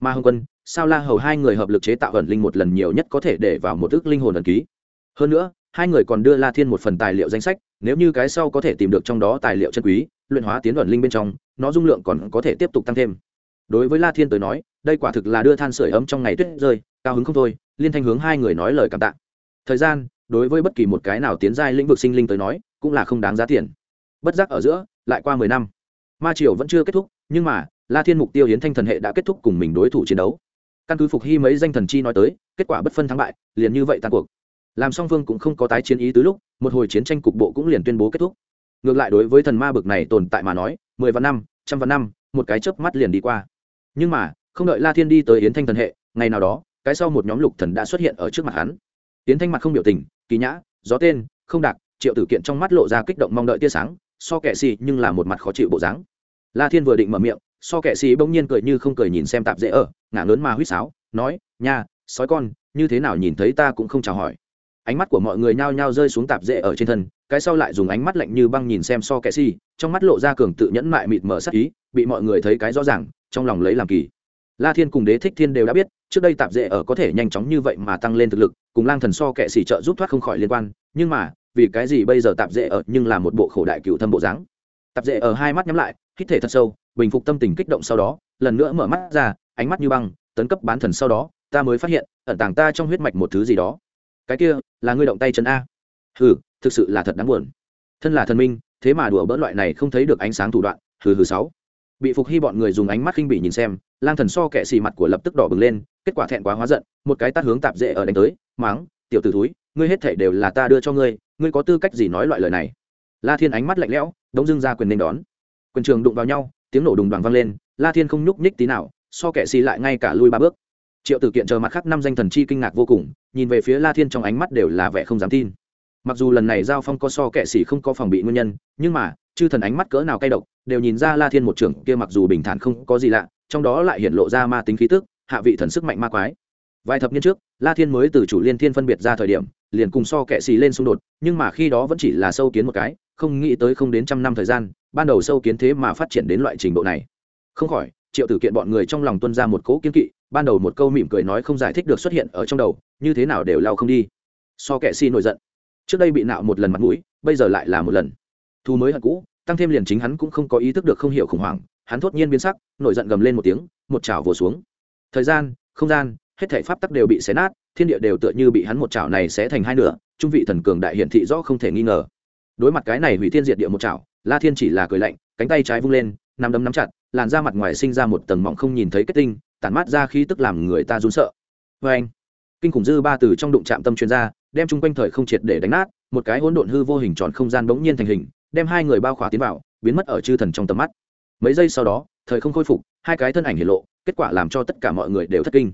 Ma hồng quân, sao la hầu hai người hợp lực chế tạo ẩn linh một lần nhiều nhất có thể để vào một ước linh hồn ẩn ký? Hơn nữa, hai người còn đưa la thiên một phần tài liệu danh sách, nếu như cái sau có thể tìm được trong đó tài liệu chân quý, luyện hóa tiến ẩn linh bên trong, nó dung lượng còn có thể tiếp tục tăng thêm đối với la thiên tới nói, đây quả thực là đưa than sửa ấm trong ngày tuyết rơi, cao hứng không thôi, liên thanh hướng hai người nói lời cảm tạ. Thời gian, đối với bất kỳ một cái nào tiến giai lĩnh vực sinh linh tới nói, cũng là không đáng giá tiền. Bất giác ở giữa, lại qua mười năm. Ma triều vẫn chưa kết thúc, nhưng mà, la thiên mục tiêu hiến thanh thần hệ đã kết thúc cùng mình đối thủ chiến đấu. Căn cứ phục hy mấy danh thần chi nói tới, kết quả bất phân thắng bại, liền như vậy tan cuộc. Làm song phương cũng không có tái chiến ý tứ lúc, một hồi chiến tranh cục bộ cũng liền tuyên bố kết thúc. Ngược lại đối với thần ma bực này tồn tại mà nói, mười vạn năm, trăm vạn năm, một cái chớp mắt liền đi qua nhưng mà, không đợi la thiên đi tới yến thanh thần hệ, ngày nào đó, cái sau một nhóm lục thần đã xuất hiện ở trước mặt hắn. Yến thanh mặt không biểu tình, kỳ nhã, gió tên, không đạc, triệu tử kiện trong mắt lộ ra kích động mong đợi tia sáng, so kệ xì nhưng là một mặt khó chịu bộ dáng. La thiên vừa định mở miệng, so kệ xì bỗng nhiên cười như không cười nhìn xem tạp dễ ở, ngả lớn mà huýt sáo, nói, nha, sói con, như thế nào nhìn thấy ta cũng không chào hỏi. Ánh mắt của mọi người nhao nhao rơi xuống tạp dễ ở trên thân cái sau lại dùng ánh mắt lạnh như băng nhìn xem so kệ xì trong mắt lộ ra cường tự nhẫn mại mịt mở sắc ý, bị mọi người thấy cái rõ ràng, trong lòng lấy làm kỳ. La thiên cùng đế thích thiên đều đã biết, trước đây tạp dễ ở có thể nhanh chóng như vậy mà tăng lên thực lực, cùng lang thần so kệ xì trợ giúp thoát không khỏi liên quan, nhưng mà, vì cái gì bây giờ tạp dễ ở nhưng là một bộ khổ đại cựu thâm bộ dáng? Tạp dễ ở hai mắt nhắm lại, hít thể thật sâu, bình phục tâm tình kích động sau đó, lần nữa mở mắt ra, ánh mắt như băng, tấn cấp bán thần sau đó, ta mới phát hiện, ẩn tàng ta trong huyết mạch một thứ gì đó. Cái kia, là ngươi động tay chân a. Hừ thực sự là thật đáng buồn. Thân là thần minh, thế mà đùa bỡn loại này không thấy được ánh sáng thủ đoạn, hừ hừ sáu. Bị phục hy bọn người dùng ánh mắt khinh bỉ nhìn xem, lang thần so kẻ xì mặt của lập tức đỏ bừng lên, kết quả thẹn quá hóa giận, một cái tát hướng tạp dễ ở đánh tới, máng, tiểu t ử túi ngươi hết thể đều là ta đưa cho ngươi ngươi có tư cách gì nói loại lời này? La thiên ánh mắt lạnh lẽo, đống dưng ra quyền nên đón. Quyền trường đụng vào nhau, tiếng nổ đùng đoàn vang lên, la thiên không nhúc nhích tí nào, so kẻ xì lại ngay cả lui ba bước. Triệu tử kiện chờ mặt khác năm danh thần chi kinh ngạc vô cùng, nhìn về phía la thiên trong ánh mắt đều là vẻ không dám tin mặc dù lần này giao phong có so kẻ sĩ không có phòng bị nguyên nhân, nhưng mà, chư thần ánh mắt cỡ nào cay độc, đều nhìn ra la thiên một trưởng kia mặc dù bình thản không có gì lạ, trong đó lại hiện lộ ra ma tính khí tức, hạ vị thần sức mạnh ma quái. Vài thập niên trước, la thiên mới từ chủ liên thiên phân biệt ra thời điểm, liền cùng so kệ xì lên xung đột, nhưng mà khi đó vẫn chỉ là sâu kiến một cái, không nghĩ tới không đến trăm năm thời gian, ban đầu sâu kiến thế mà phát triển đến loại trình độ này. Không khỏi, triệu tử kiện bọn người trong lòng tuân ra một cỗ kiến kỵ, ban đầu một câu mỉm cười nói không giải thích được xuất hiện ở trong đầu, như thế nào đều lao không đi. So kệ xì nổi giận trước đây bị nạo một lần mặt mũi, bây giờ lại là một lần. Thu mới hận cũ, tăng thêm liền chính hắn cũng không có ý thức được không hiểu khủng hoảng, hắn thốt nhiên biến sắc, nổi giận gầm lên một tiếng, một chảo vồ xuống. Thời gian, không gian, hết thảy pháp tắc đều bị xé nát, thiên địa đều tựa như bị hắn một chảo này xé thành hai nửa, trung vị thần cường đại hiển thị rõ không thể nghi ngờ. Đối mặt cái này hủy thiên diệt địa một chảo, la thiên chỉ là cười lạnh, cánh tay trái vung lên, nắm đấm nắm chặt, làn da mặt ngoài sinh ra một tầng mỏng không nhìn thấy kết tinh, tản mát ra khí tức làm người ta run sợ. Vê anh kinh khủng dư ba từ trong đụng chạm tâm chuyên gia, đem chung quanh thời không triệt để đánh nát, một cái hỗn độn hư vô hình tròn không gian bỗng nhiên thành hình, đem hai người bao khỏa tiến vào, biến mất ở chư thần trong tầm mắt. Mấy giây sau đó, thời không khôi phục, hai cái thân ảnh hiện lộ, kết quả làm cho tất cả mọi người đều thất kinh.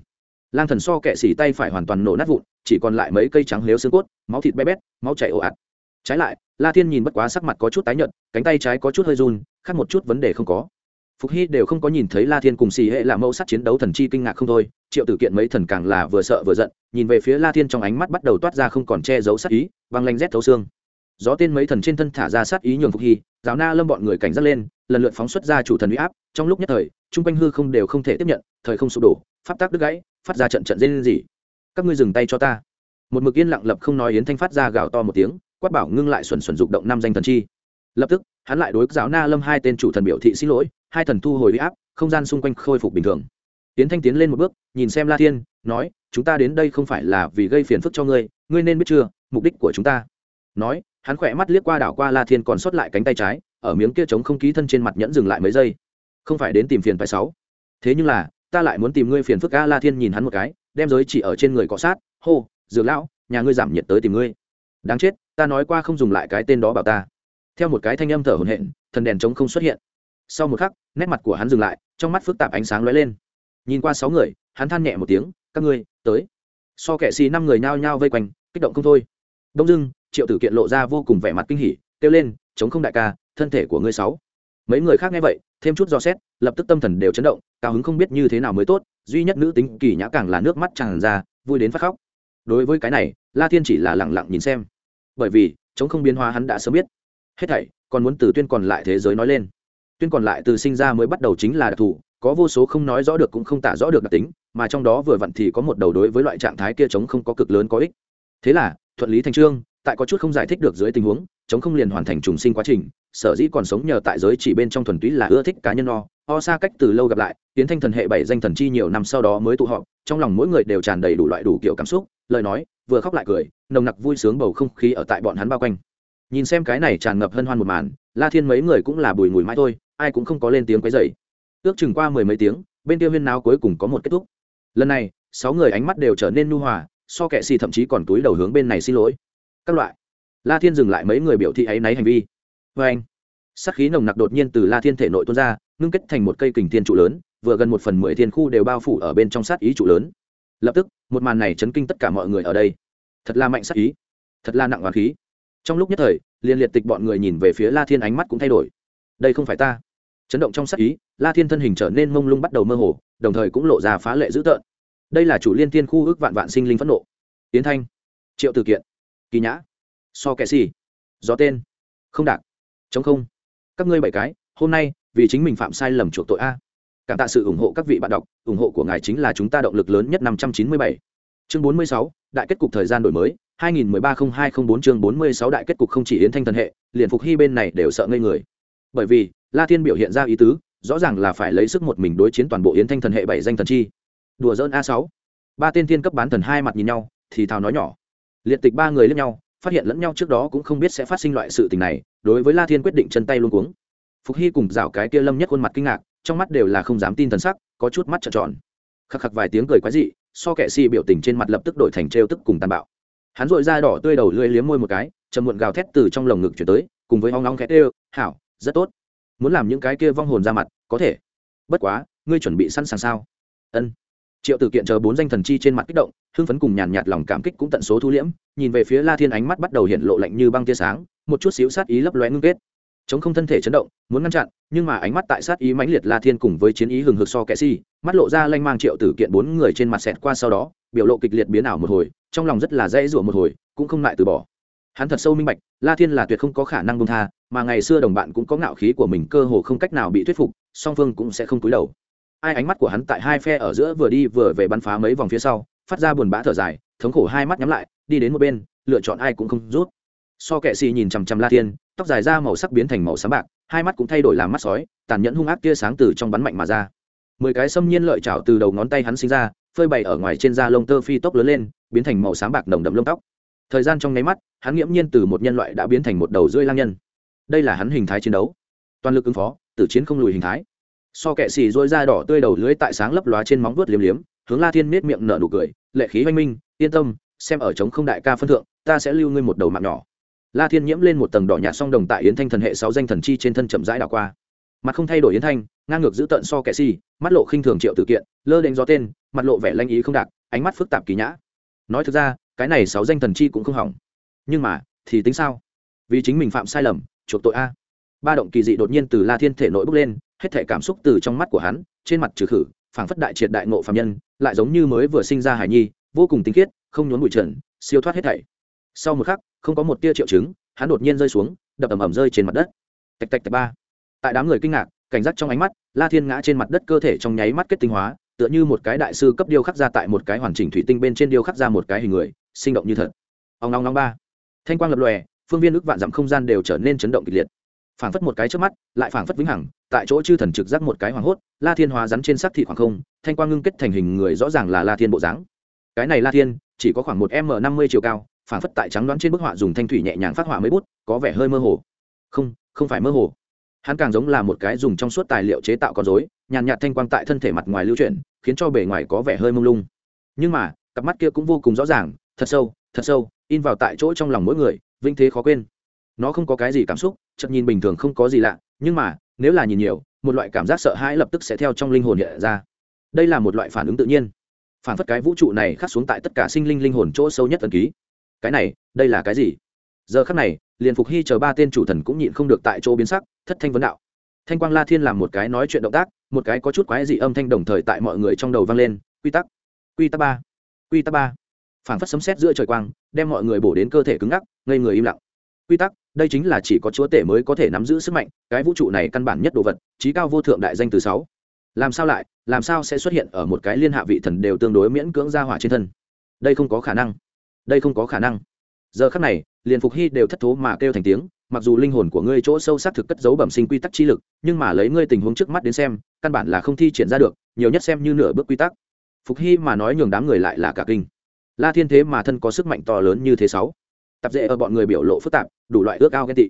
Lang thần so kệ xỉ tay phải hoàn toàn nổ nát vụn, chỉ còn lại mấy cây trắng lếu xương cốt, máu thịt bé bét, máu chảy ồ ạt. Trái lại, la thiên nhìn bất quá sắc mặt có chút tái nhợt, cánh tay trái có chút hơi run, khác một chút vấn đề không có phục hy đều không có nhìn thấy la thiên cùng xì hệ là mẫu sắt chiến đấu thần chi kinh ngạc không thôi, triệu tử kiện mấy thần càng là vừa sợ vừa giận, nhìn về phía la thiên trong ánh mắt bắt đầu toát ra không còn che giấu sát ý văng lanh rét thấu xương. Gió tên mấy thần trên thân thả ra sát ý nhường phục hy, giáo na lâm bọn người cảnh giác lên, lần lượt phóng xuất ra chủ thần uy áp, trong lúc nhất thời, chung quanh hư không đều không thể tiếp nhận, thời không sụp đổ, pháp tác đứt gãy, phát ra trận trận dây lên gì các ngươi dừng tay cho ta. Một mực yên lặng lập không nói yến thanh phát ra gào to một tiếng, quát bảo ngưng lại xuẩn xuẩn dục động năm danh thần chi lập tức, hắn lại đối giáo na lâm hai tên chủ thần biểu thị xin lỗi, hai thần thu hồi uy áp, không gian xung quanh khôi phục bình thường. Tiến thanh tiến lên một bước, nhìn xem la thiên, nói, chúng ta đến đây không phải là vì gây phiền phức cho ngươi ngươi nên biết chưa, mục đích của chúng ta. Nói, hắn khỏe mắt liếc qua đảo qua la thiên còn sót lại cánh tay trái, ở miếng kia chống không khí thân trên mặt nhẫn dừng lại mấy giây. Không phải đến tìm phiền phải sáu. Thế nhưng là, ta lại muốn tìm ngươi phiền phức a. La thiên nhìn hắn một cái, đem giới chỉ ở trên người cọ sát, hô, dược lão, nhà ngươi giảm nhiệt tới tìm ngươi. Đáng chết, ta nói qua không dùng lại cái tên đó bảo ta theo một cái thanh âm thở hổn hển, thần đèn chống không xuất hiện. Sau một khắc, nét mặt của hắn dừng lại, trong mắt phức tạp ánh sáng lóe lên. Nhìn qua sáu người, hắn than nhẹ một tiếng, các ngươi, tới. So kẻ xì năm người nhao nhao vây quanh, kích động không thôi. Đông dưng triệu tử kiện lộ ra vô cùng vẻ mặt kinh hỉ, kêu lên, chống không đại ca, thân thể của ngươi sáu. Mấy người khác nghe vậy, thêm chút do xét, lập tức tâm thần đều chấn động, cao hứng không biết như thế nào mới tốt, duy nhất nữ tính kỳ nhã càng là nước mắt tràn ra, vui đến phát khóc. Đối với cái này, la thiên chỉ là lẳng lặng nhìn xem. Bởi vì, chống không biến hóa hắn đã sớm biết hết thảy, còn muốn từ tuyên còn lại thế giới nói lên. Tuyên còn lại từ sinh ra mới bắt đầu chính là đặc thù, có vô số không nói rõ được cũng không tả rõ được đặc tính, mà trong đó vừa vặn thì có một đầu đối với loại trạng thái kia chống không có cực lớn có ích. Thế là, thuận lý thành trương, tại có chút không giải thích được dưới tình huống, chống không liền hoàn thành trùng sinh quá trình, sở dĩ còn sống nhờ tại giới chỉ bên trong thuần túy là ưa thích cá nhân no o xa cách từ lâu gặp lại, tiến thanh thần hệ bảy danh thần chi nhiều năm sau đó mới tụ họp, trong lòng mỗi người đều tràn đầy đủ loại đủ kiểu cảm xúc, lời nói, vừa khóc lại cười, nồng nặc vui sướng bầu không khí ở tại bọn hắn bao quanh nhìn xem cái này tràn ngập hân hoan một màn, la thiên mấy người cũng là bùi ngùi mãi thôi, ai cũng không có lên tiếng quấy dày ước chừng qua mười mấy tiếng, bên kia huyên náo cuối cùng có một kết thúc. Lần này, sáu người ánh mắt đều trở nên nu hòa, so kệ xì thậm chí còn túi đầu hướng bên này xin lỗi. Các loại. La thiên dừng lại mấy người biểu thị áy náy hành vi. Vê anh sắc khí nồng nặc đột nhiên từ la thiên thể nội tuôn ra, ngưng kết thành một cây kình thiên trụ lớn, vừa gần một phần mười thiên khu đều bao phủ ở bên trong sát ý trụ lớn. Lập tức, một màn này chấn kinh tất cả mọi người ở đây. Thật là mạnh sát ý. Thật là nặng hoàn khí trong lúc nhất thời, liên liệt tịch bọn người nhìn về phía la thiên ánh mắt cũng thay đổi. Đây không phải ta. Chấn động trong sắc ý, la thiên thân hình trở nên mông lung bắt đầu mơ hồ, đồng thời cũng lộ ra phá lệ dữ tợn. Đây là chủ liên thiên khu ước vạn vạn sinh linh phẫn nộ. Tiến thanh, triệu từ kiện, kỳ nhã, so kẻ xì, gió tên, không đạc chống không. Các ngươi bảy cái, hôm nay, vì chính mình phạm sai lầm chuộc tội a. Cảm tạ sự ủng hộ các vị bạn đọc, ủng hộ của ngài chính là chúng ta động lực lớn nhất năm trăm chín mươi bảy chương bốn mươi sáu, đại kết cục thời gian đổi mới. hai nghìn mười ba không hai không bốn chương bốn mươi sáu, đại kết cục không chỉ yến thanh thần hệ, liền phục hy bên này đều sợ ngây người. Bởi vì, la thiên biểu hiện ra ý tứ, rõ ràng là phải lấy sức một mình đối chiến toàn bộ yến thanh thần hệ bảy danh thần chi. Đùa dỡn a sáu. Ba tên thiên cấp bán thần hai mặt nhìn nhau, thì thào nói nhỏ. Liệt tịch ba người lẫn nhau, phát hiện lẫn nhau trước đó cũng không biết sẽ phát sinh loại sự tình này, đối với la thiên quyết định chân tay luôn cuống. Phục hy cùng rảo cái kia lâm nhất khuôn mặt kinh ngạc, trong mắt đều là không dám tin thần sắc, có chút mắt trợn tròn. Khắc khắc vài tiếng cười quái dị so kẻ si biểu tình trên mặt lập tức đổi thành trêu tức cùng tàn bạo. Hắn dội da đỏ tươi đầu lưỡi liếm môi một cái chầm muộn gào thét từ trong lồng ngực chuyển tới, cùng với hoang long khét ê hảo, rất tốt. Muốn làm những cái kia vong hồn ra mặt, có thể. Bất quá, ngươi chuẩn bị sẵn sàng sao? Ân. Triệu tử kiện chờ bốn danh thần chi trên mặt kích động, hưng phấn cùng nhàn nhạt lòng cảm kích cũng tận số thu liễm, nhìn về phía la thiên ánh mắt bắt đầu hiện lộ lạnh như băng tia sáng, một chút xíu sát ý lấp lóe ngưng kết. Chống không thân thể chấn động, muốn ngăn chặn, nhưng mà ánh mắt tại sát ý mãnh liệt la thiên cùng với chiến ý hừng hực so kẻ si mắt lộ ra lanh mang triệu tử kiện bốn người trên mặt xẹt qua sau đó, biểu lộ kịch liệt biến ảo một hồi, trong lòng rất là dễ rủa một hồi, cũng không lại từ bỏ. Hắn thật sâu minh bạch, la thiên là tuyệt không có khả năng bông tha, mà ngày xưa đồng bạn cũng có ngạo khí của mình, cơ hồ không cách nào bị thuyết phục, song phương cũng sẽ không cúi đầu. Ai ánh mắt của hắn tại hai phe ở giữa vừa đi vừa về bắn phá mấy vòng phía sau, phát ra buồn bã thở dài, thống khổ hai mắt nhắm lại, đi đến một bên, lựa chọn ai cũng không rút. So kệ xì nhìn chằm chằm la thiên, tóc dài ra màu sắc biến thành màu xám bạc, hai mắt cũng thay đổi làm mắt sói, tàn nhẫn hung ác tia sáng từ trong bắn mạnh mà ra mười cái xâm nhiên lợi chảo từ đầu ngón tay hắn sinh ra, phơi bày ở ngoài trên da lông tơ phi tốc lớn lên, biến thành màu xám bạc nồng đậm lông tóc. Thời gian trong nháy mắt, hắn nghiễm nhiên từ một nhân loại đã biến thành một đầu rưỡi lang nhân. Đây là hắn hình thái chiến đấu. Toàn lực ứng phó, tử chiến không lùi hình thái. So kệ xì dôi da đỏ tươi đầu lưới tại sáng lấp lóa trên móng vuốt liếm liếm, hướng la thiên nết miệng nở nụ cười, lệ khí oanh minh, yên tâm, xem ở trống không đại ca phân thượng, ta sẽ lưu ngươi một đầu mạng nhỏ. La thiên nhiễm lên một tầng đỏ nhạt song đồng tại yến thanh thần hệ sáu danh thần chi trên thân chậm rãi đảo qua mặt không thay đổi yến thanh, ngang ngược giữ tận so kẻ si, mắt lộ khinh thường triệu tự kiện, lơ đánh gió tên, mặt lộ vẻ lanh ý không đạt ánh mắt phức tạp kỳ nhã. Nói thực ra, cái này sáu danh thần chi cũng không hỏng. Nhưng mà, thì tính sao? Vì chính mình phạm sai lầm, chuộc tội a. Ba động kỳ dị đột nhiên từ la thiên thể nội bốc lên, hết thể cảm xúc từ trong mắt của hắn, trên mặt trừ khử, phảng phất đại triệt đại ngộ phạm nhân, lại giống như mới vừa sinh ra hải nhi, vô cùng tinh khiết, không nhốn bụi trần, siêu thoát hết thảy. Sau một khắc, không có một tia triệu chứng, hắn đột nhiên rơi xuống, đập ầm ầm rơi trên mặt đất. Tạch tạch tạch ba tại đám người kinh ngạc, cảnh giác trong ánh mắt, la thiên ngã trên mặt đất cơ thể trong nháy mắt kết tinh hóa, tựa như một cái đại sư cấp điêu khắc ra tại một cái hoàn chỉnh thủy tinh bên trên điêu khắc ra một cái hình người, sinh động như thật. Ông long long ba. Thanh quang lập lòe, phương viên ước vạn dặm không gian đều trở nên chấn động kịch liệt. Phảng phất một cái trước mắt, lại phảng phất vĩnh hằng, tại chỗ chư thần trực giác một cái hoàng hốt, la thiên hóa rắn trên sắc thị khoảng không, thanh quang ngưng kết thành hình người rõ ràng là la thiên bộ dáng. Cái này la thiên, chỉ có khoảng một m năm mươi chiều cao, phảng phất tại trắng đoán trên bức họa dùng thanh thủy nhẹ nhàng phát họa mấy bút, có vẻ hơi mơ hồ. Không không phải mơ hồ hắn càng giống là một cái dùng trong suốt tài liệu chế tạo con dối nhàn nhạt thanh quang tại thân thể mặt ngoài lưu chuyển, khiến cho bề ngoài có vẻ hơi mông lung. Nhưng mà, cặp mắt kia cũng vô cùng rõ ràng, thật sâu thật sâu, in vào tại chỗ trong lòng mỗi người, vinh thế khó quên. Nó không có cái gì cảm xúc chậm nhìn bình thường không có gì lạ, nhưng mà, nếu là nhìn nhiều, một loại cảm giác sợ hãi lập tức sẽ theo trong linh hồn hiện ra. Đây là một loại phản ứng tự nhiên. Phản phất cái vũ trụ này khắc xuống tại tất cả sinh linh linh hồn chỗ sâu nhất ẩn ký. Cái này, đây là cái gì? Giờ khắc này, liền phục hy chờ ba tên chủ thần cũng nhịn không được tại chỗ biến sắc, thất thanh vấn đạo. Thanh quang la thiên làm một cái nói chuyện động tác, một cái có chút quái dị âm thanh đồng thời tại mọi người trong đầu vang lên, quy tắc quy tắc ba, quy tắc ba. Phảng phất sấm sét giữa trời quang, đem mọi người bổ đến cơ thể cứng ngắc, ngây người im lặng. Quy tắc, đây chính là chỉ có chúa tể mới có thể nắm giữ sức mạnh, cái vũ trụ này căn bản nhất đồ vật trí cao vô thượng đại danh từ sáu. Làm sao lại, làm sao sẽ xuất hiện ở một cái liên hạ vị thần đều tương đối miễn cưỡng ra hỏa trên thân? Đây không có khả năng, đây không có khả năng. Giờ khắc này liền phục hy đều thất thố mà kêu thành tiếng mặc dù linh hồn của ngươi chỗ sâu sắc thực cất giấu bẩm sinh quy tắc chi lực nhưng mà lấy ngươi tình huống trước mắt đến xem căn bản là không thi triển ra được nhiều nhất xem như nửa bước quy tắc. Phục hy mà nói nhường đám người lại là cả kinh. La thiên thế mà thân có sức mạnh to lớn như thế sáu. Tập dễ ở bọn người biểu lộ phức tạp đủ loại ước ao ghen tị.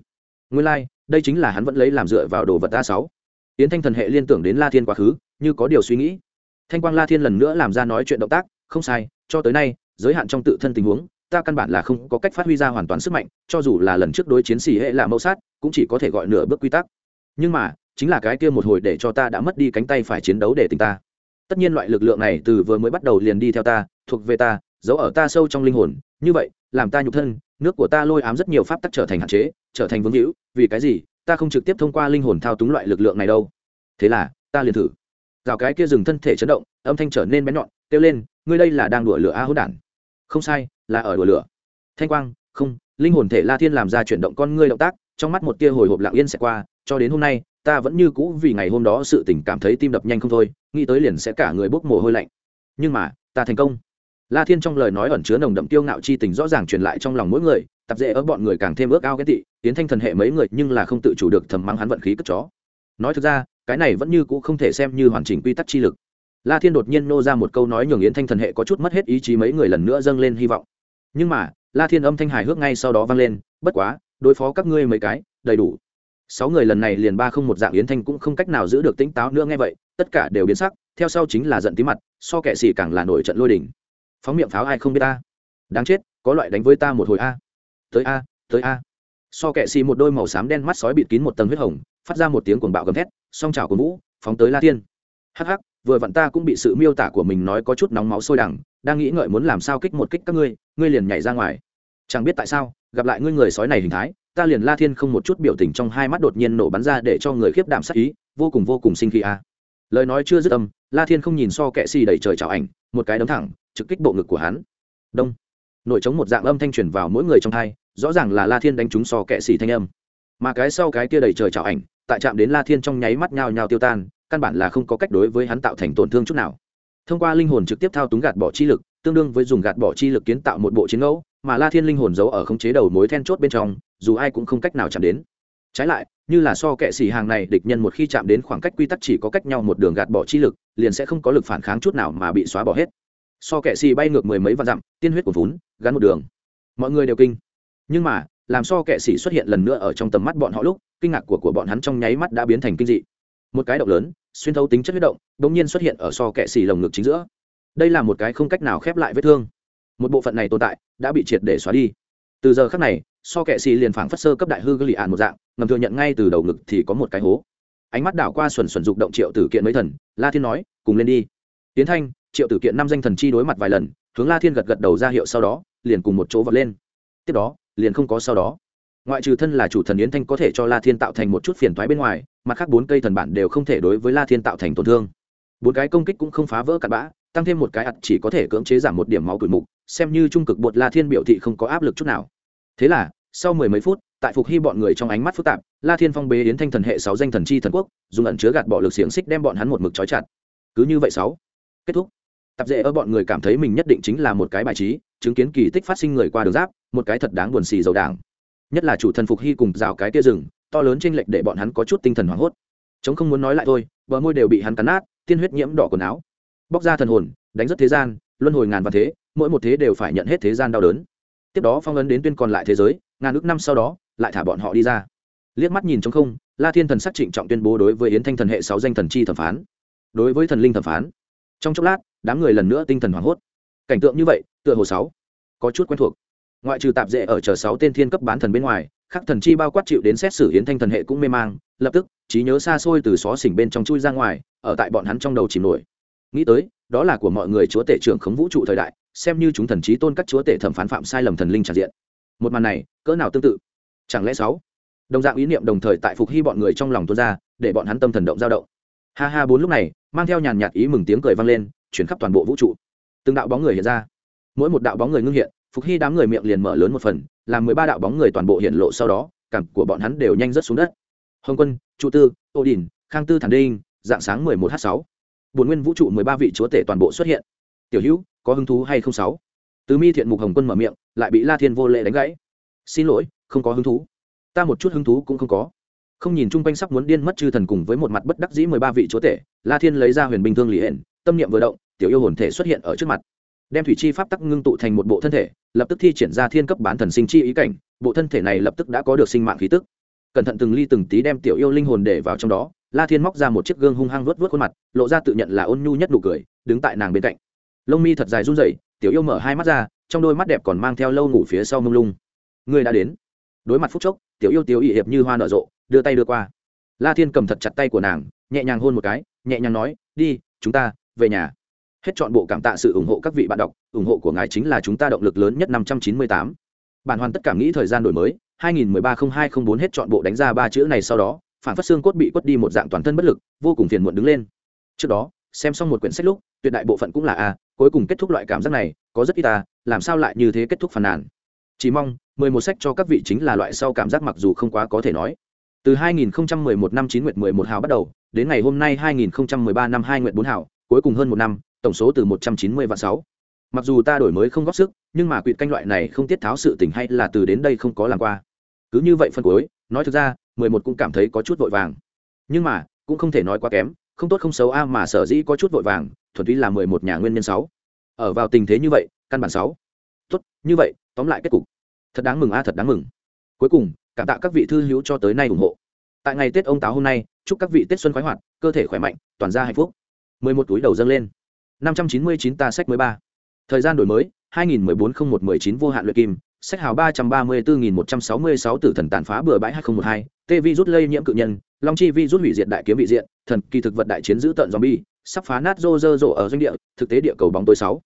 Nguyên lai、like, đây chính là hắn vẫn lấy làm dựa vào đồ vật a sáu. Yến thanh thần hệ liên tưởng đến la thiên quá khứ như có điều suy nghĩ. Thanh quang la thiên lần nữa làm ra nói chuyện động tác không sai cho tới nay giới hạn trong tự thân tình huống ta căn bản là không có cách phát huy ra hoàn toàn sức mạnh, cho dù là lần trước đối chiến sĩ hệ là mẫu sát, cũng chỉ có thể gọi nửa bước quy tắc. Nhưng mà, chính là cái kia một hồi để cho ta đã mất đi cánh tay phải chiến đấu để tình ta. Tất nhiên loại lực lượng này từ vừa mới bắt đầu liền đi theo ta, thuộc về ta, giấu ở ta sâu trong linh hồn. Như vậy, làm ta nhục thân, nước của ta lôi ám rất nhiều pháp tắc trở thành hạn chế, trở thành vương hữu. Vì cái gì? Ta không trực tiếp thông qua linh hồn thao túng loại lực lượng này đâu. Thế là, ta liền thử. Rào cái kia dừng thân thể chấn động, âm thanh trở nên bén nhọn, kêu lên, ngươi đây là đang đùa lửa a hỗn đản không sai, là ở đùa lửa. Thanh quang, không, linh hồn thể la thiên làm ra chuyển động con ngươi động tác, trong mắt một tia hồi hộp lặng yên sẽ qua, cho đến hôm nay, ta vẫn như cũ vì ngày hôm đó sự tình cảm thấy tim đập nhanh không thôi, nghĩ tới liền sẽ cả người bốc mồ hôi lạnh. Nhưng mà, ta thành công. La thiên trong lời nói ẩn chứa nồng đậm tiêu ngạo chi tình rõ ràng truyền lại trong lòng mỗi người, tập dễ ở bọn người càng thêm ước ao ghét tị, tiến thanh thần hệ mấy người nhưng là không tự chủ được thầm mắng hắn vận khí cất chó. Nói thực ra, cái này vẫn như cũ không thể xem như hoàn chỉnh quy tắc chi lực la thiên đột nhiên nô ra một câu nói nhường yến thanh thần hệ có chút mất hết ý chí mấy người lần nữa dâng lên hy vọng. Nhưng mà, la thiên âm thanh hài hước ngay sau đó vang lên, bất quá, đối phó các ngươi mấy cái, đầy đủ. Sáu người lần này liền ba không một dạng yến thanh cũng không cách nào giữ được tỉnh táo nữa nghe vậy, tất cả đều biến sắc, theo sau chính là giận tí mặt, so kệ xì càng là nổi trận lôi đỉnh phóng miệng pháo ai không biết ta. Đáng chết, có loại đánh với ta một hồi a. Tới a tới a. So kệ xì một đôi màu xám đen mắt sói bịt kín một tầng huyết hồng, phát ra một tiếng cuồng bạo gầm thét, song trào của vũ, phóng tới la thiên. Hắc hắc vừa vặn ta cũng bị sự miêu tả của mình nói có chút nóng máu sôi đằng, đang nghĩ ngợi muốn làm sao kích một kích các ngươi ngươi liền nhảy ra ngoài. Chẳng biết tại sao, gặp lại ngươi người sói này hình thái, ta liền la thiên không một chút biểu tình trong hai mắt đột nhiên nổ bắn ra để cho người khiếp đảm sắc ý, vô cùng vô cùng sinh khí a. À. Lời nói chưa dứt âm, la thiên không nhìn so kệ xì đẩy trời chào ảnh, một cái đấm thẳng, trực kích bộ ngực của hắn. Đông. Nội chống một dạng âm thanh truyền vào mỗi người trong hai, rõ ràng là la thiên đánh trúng so kệ xì thanh âm. Mà cái sau cái kia đẩy trời chào ảnh, tại chạm đến la thiên trong nháy mắt nhào nhào tiêu tan căn bản là không có cách đối với hắn tạo thành tổn thương chút nào. Thông qua linh hồn trực tiếp thao túng gạt bỏ chi lực, tương đương với dùng gạt bỏ chi lực kiến tạo một bộ chiến ngẫu, mà la thiên linh hồn giấu ở khống chế đầu mối then chốt bên trong, dù ai cũng không cách nào chạm đến. Trái lại, như là so kệ xì hàng này, địch nhân một khi chạm đến khoảng cách quy tắc chỉ có cách nhau một đường gạt bỏ chi lực, liền sẽ không có lực phản kháng chút nào mà bị xóa bỏ hết. So kệ xì bay ngược mười mấy vạn dặm, tiên huyết của vốn, gắn một đường. Mọi người đều kinh. Nhưng mà, làm so kệ xì xuất hiện lần nữa ở trong tầm mắt bọn họ lúc, kinh ngạc của của bọn hắn trong nháy mắt đã biến thành kinh dị một cái động lớn, xuyên thấu tính chất huyết động đ ỗ n g nhiên xuất hiện ở so kệ xì lồng ngực chính giữa. Đây là một cái không cách nào khép lại vết thương. Một bộ phận này tồn tại, đã bị triệt để xóa đi. Từ giờ khác này, so kệ xì liền phảng phất sơ cấp đại hư ghi ạn một dạng, ngầm thừa nhận ngay từ đầu ngực thì có một cái hố. Ánh mắt đảo qua xuẩn xuẩn dục động triệu tử kiện mấy thần, la thiên nói, cùng lên đi. Tiến thanh, triệu tử kiện năm danh thần chi đối mặt vài lần, hướng la thiên gật gật đầu ra hiệu sau đó, liền cùng một chỗ vật lên. Tiếp đó, liền không có sau đó ngoại trừ thân là chủ thần yến thanh có thể cho la thiên tạo thành một chút phiền thoái bên ngoài, mặt khác bốn cây thần bản đều không thể đối với la thiên tạo thành tổn thương. Bốn cái công kích cũng không phá vỡ cặn bã, tăng thêm một cái ặt chỉ có thể cưỡng chế giảm một điểm máu tuổi mục, xem như trung cực bột la thiên biểu thị không có áp lực chút nào. Thế là, sau mười mấy phút, tại phục hy bọn người trong ánh mắt phức tạp, la thiên phong bế yến thanh thần hệ sáu danh thần chi thần quốc, dùng ẩn chứa gạt bỏ lực xiềng xích đem bọn hắn một mực trói chặt. Cứ như vậy sáu, kết thúc. Tập dễ ở bọn người cảm thấy mình nhất định chính là một cái bài trí, chứng kiến kỳ tích phát sinh người qua đường giáp, một cái thật đáng buồn xì dầu đảng nhất là chủ thần phục hy cùng rào cái tia rừng, to lớn trên lệch để bọn hắn có chút tinh thần hoảng hốt. Chống không muốn nói lại thôi, bờ môi đều bị hắn cắn nát, tiên huyết nhiễm đỏ quần áo. Bóc ra thần hồn, đánh rất thế gian, luân hồi ngàn và thế, mỗi một thế đều phải nhận hết thế gian đau đớn. Tiếp đó phong ấn đến tuyên còn lại thế giới, ngàn ước năm sau đó, lại thả bọn họ đi ra. Liếc mắt nhìn trong không, la thiên thần sắc trịnh trọng tuyên bố đối với yến thanh thần hệ sáu danh thần chi thẩm phán. Đối với thần linh thẩm phán, trong chốc lát, đám người lần nữa tinh thần hoảng hốt. Cảnh tượng như vậy, tựa hồ sáu, có chút quen thuộc ngoại trừ tạp dễ ở chờ sáu tên thiên cấp bán thần bên ngoài, khắc thần chi bao quát chịu đến xét xử hiến thanh thần hệ cũng mê mang, lập tức, trí nhớ xa xôi từ xó xỉnh bên trong chui ra ngoài, ở tại bọn hắn trong đầu chìm nổi. Nghĩ tới, đó là của mọi người chúa tể trưởng khống vũ trụ thời đại, xem như chúng thần trí tôn các chúa tể thẩm phán phạm sai lầm thần linh tràn diện. Một màn này, cỡ nào tương tự? Chẳng lẽ sáu? Đồng dạng ý niệm đồng thời tại phục hy bọn người trong lòng tuôn ra, để bọn hắn tâm thần động dao động. Ha ha, bốn lúc này, mang theo nhàn nhạt ý mừng tiếng cười vang lên, chuyển khắp toàn bộ vũ trụ. Từng đạo bóng người hiện ra. Mỗi một đạo bóng người ngưng hiện phục hy đám người miệng liền mở lớn một phần, làm mười ba đạo bóng người toàn bộ hiện lộ sau đó, cẳng của bọn hắn đều nhanh rớt xuống đất. Hồng quân, trụ tư ô đình, khang tư, thản đinh, dạng sáng mười một h sáu. Bồn nguyên vũ trụ mười ba vị chúa tể toàn bộ xuất hiện. Tiểu hữu, có hứng thú hay không sáu? Từ mi thiện mục hồng quân mở miệng, lại bị la thiên vô lệ đánh gãy. Xin lỗi, không có hứng thú. Ta một chút hứng thú cũng không có. Không nhìn chung quanh sắp muốn điên mất chư thần cùng với một mặt bất đắc dĩ mười ba vị chúa tể, la thiên lấy ra huyền bình thương lý hển, tâm niệm vừa động, tiểu yêu hồn thể xuất hiện ở trước mặt đem thủy chi pháp tắc ngưng tụ thành một bộ thân thể, lập tức thi triển ra thiên cấp bán thần sinh chi ý cảnh, bộ thân thể này lập tức đã có được sinh mạng khí tức. Cẩn thận từng ly từng tí đem tiểu yêu linh hồn để vào trong đó, la thiên móc ra một chiếc gương hung hăng vớt vớt khuôn mặt, lộ ra tự nhận là ôn nhu nhất nụ cười, đứng tại nàng bên cạnh. Lông mi thật dài run rẩy, tiểu yêu mở hai mắt ra, trong đôi mắt đẹp còn mang theo lâu ngủ phía sau mông lung. Người đã đến. Đối mặt phúc chốc, tiểu yêu tiểu ỵ hiệp như hoa nở rộ, đưa tay đưa qua. La thiên cầm thật chặt tay của nàng, nhẹ nhàng hôn một cái, nhẹ nhàng nói, đi, chúng ta về nhà hết chọn bộ cảm tạ sự ủng hộ các vị bạn đọc, ủng hộ của ngài chính là chúng ta động lực lớn nhất năm trăm chín mươi tám. Bản hoàn tất cả nghĩ thời gian đổi mới 2013-0204 hết chọn bộ đánh ra ba chữ này sau đó, phản phát xương cốt bị quất đi một dạng toàn thân bất lực, vô cùng phiền muộn đứng lên. Trước đó, xem xong một quyển sách lúc, tuyệt đại bộ phận cũng là a cuối cùng kết thúc loại cảm giác này, có rất ít ta làm sao lại như thế kết thúc phàn nàn. Chỉ mong, mười một sách cho các vị chính là loại sau cảm giác mặc dù không quá có thể nói. Từ 2011 năm 9 nguyệt 11 hào bắt đầu, đến ngày hôm nay 2013 năm 2 nguyệt 4 hào, cuối cùng hơn một năm tổng số từ 190 và 6. mặc dù ta đổi mới không góp sức, nhưng mà quyệt canh loại này không tiết tháo sự tình hay là từ đến đây không có làm qua. Cứ như vậy phân cuối nói thực ra 11 cũng cảm thấy có chút vội vàng. Nhưng mà, cũng không thể nói quá kém, không tốt không xấu a mà sở dĩ có chút vội vàng, thuần túy là 11 nhà nguyên nhân 6. ở vào tình thế như vậy, căn bản 6. tốt, như vậy, tóm lại kết cục. Thật đáng mừng a, thật đáng mừng. Cuối cùng, cảm tạ các vị thư hữu cho tới nay ủng hộ. Tại ngày tết ông táo hôm nay, chúc các vị tết xuân khoái hoạt, cơ thể khỏe mạnh, toàn gia hạnh phúc. mười một túi đầu dâng lên năm trăm chín mươi chín ta sách mới ba. Thời gian đổi mới, hai nghìn mười bốn không một mười chín vô hạn luyện kim, sách hào ba trăm ba mươi bốn nghìn một trăm sáu mươi sáu tử thần tàn phá bừa bãi hai nghìn một hai, tê vi rút lây nhiễm cự nhân, long chi vi rút hủy diệt đại kiếm vị diện, thần kỳ thực vật đại chiến giữ tận zombie, sắp phá nát rô rơ rộ ở doanh địa, thực tế địa cầu bóng tối sáu.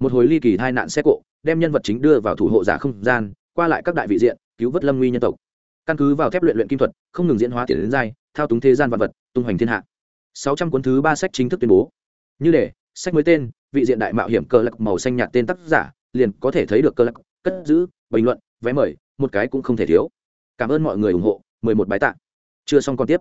Một hồi ly kỳ hai nạn xe cộ, đem nhân vật chính đưa vào thủ hộ giả không gian, qua lại các đại vị diện, cứu vớt lâm nguy nhân tộc. Căn cứ vào thép luyện luyện kim thuật, không ngừng diễn hóa tiền đến giai, thao túng thế gian vật vật, tung hoành thiên hạ. Sáu trăm cuốn thứ ba sách chính thức tuyên bố. Như để sách mới tên, vị diện đại mạo hiểm cơ lạc màu xanh nhạt tên tác giả, liền có thể thấy được cơ lạc, cất giữ, bình luận, vé mời, một cái cũng không thể thiếu. Cảm ơn mọi người ủng hộ, mười một bái tạ. Chưa xong còn tiếp.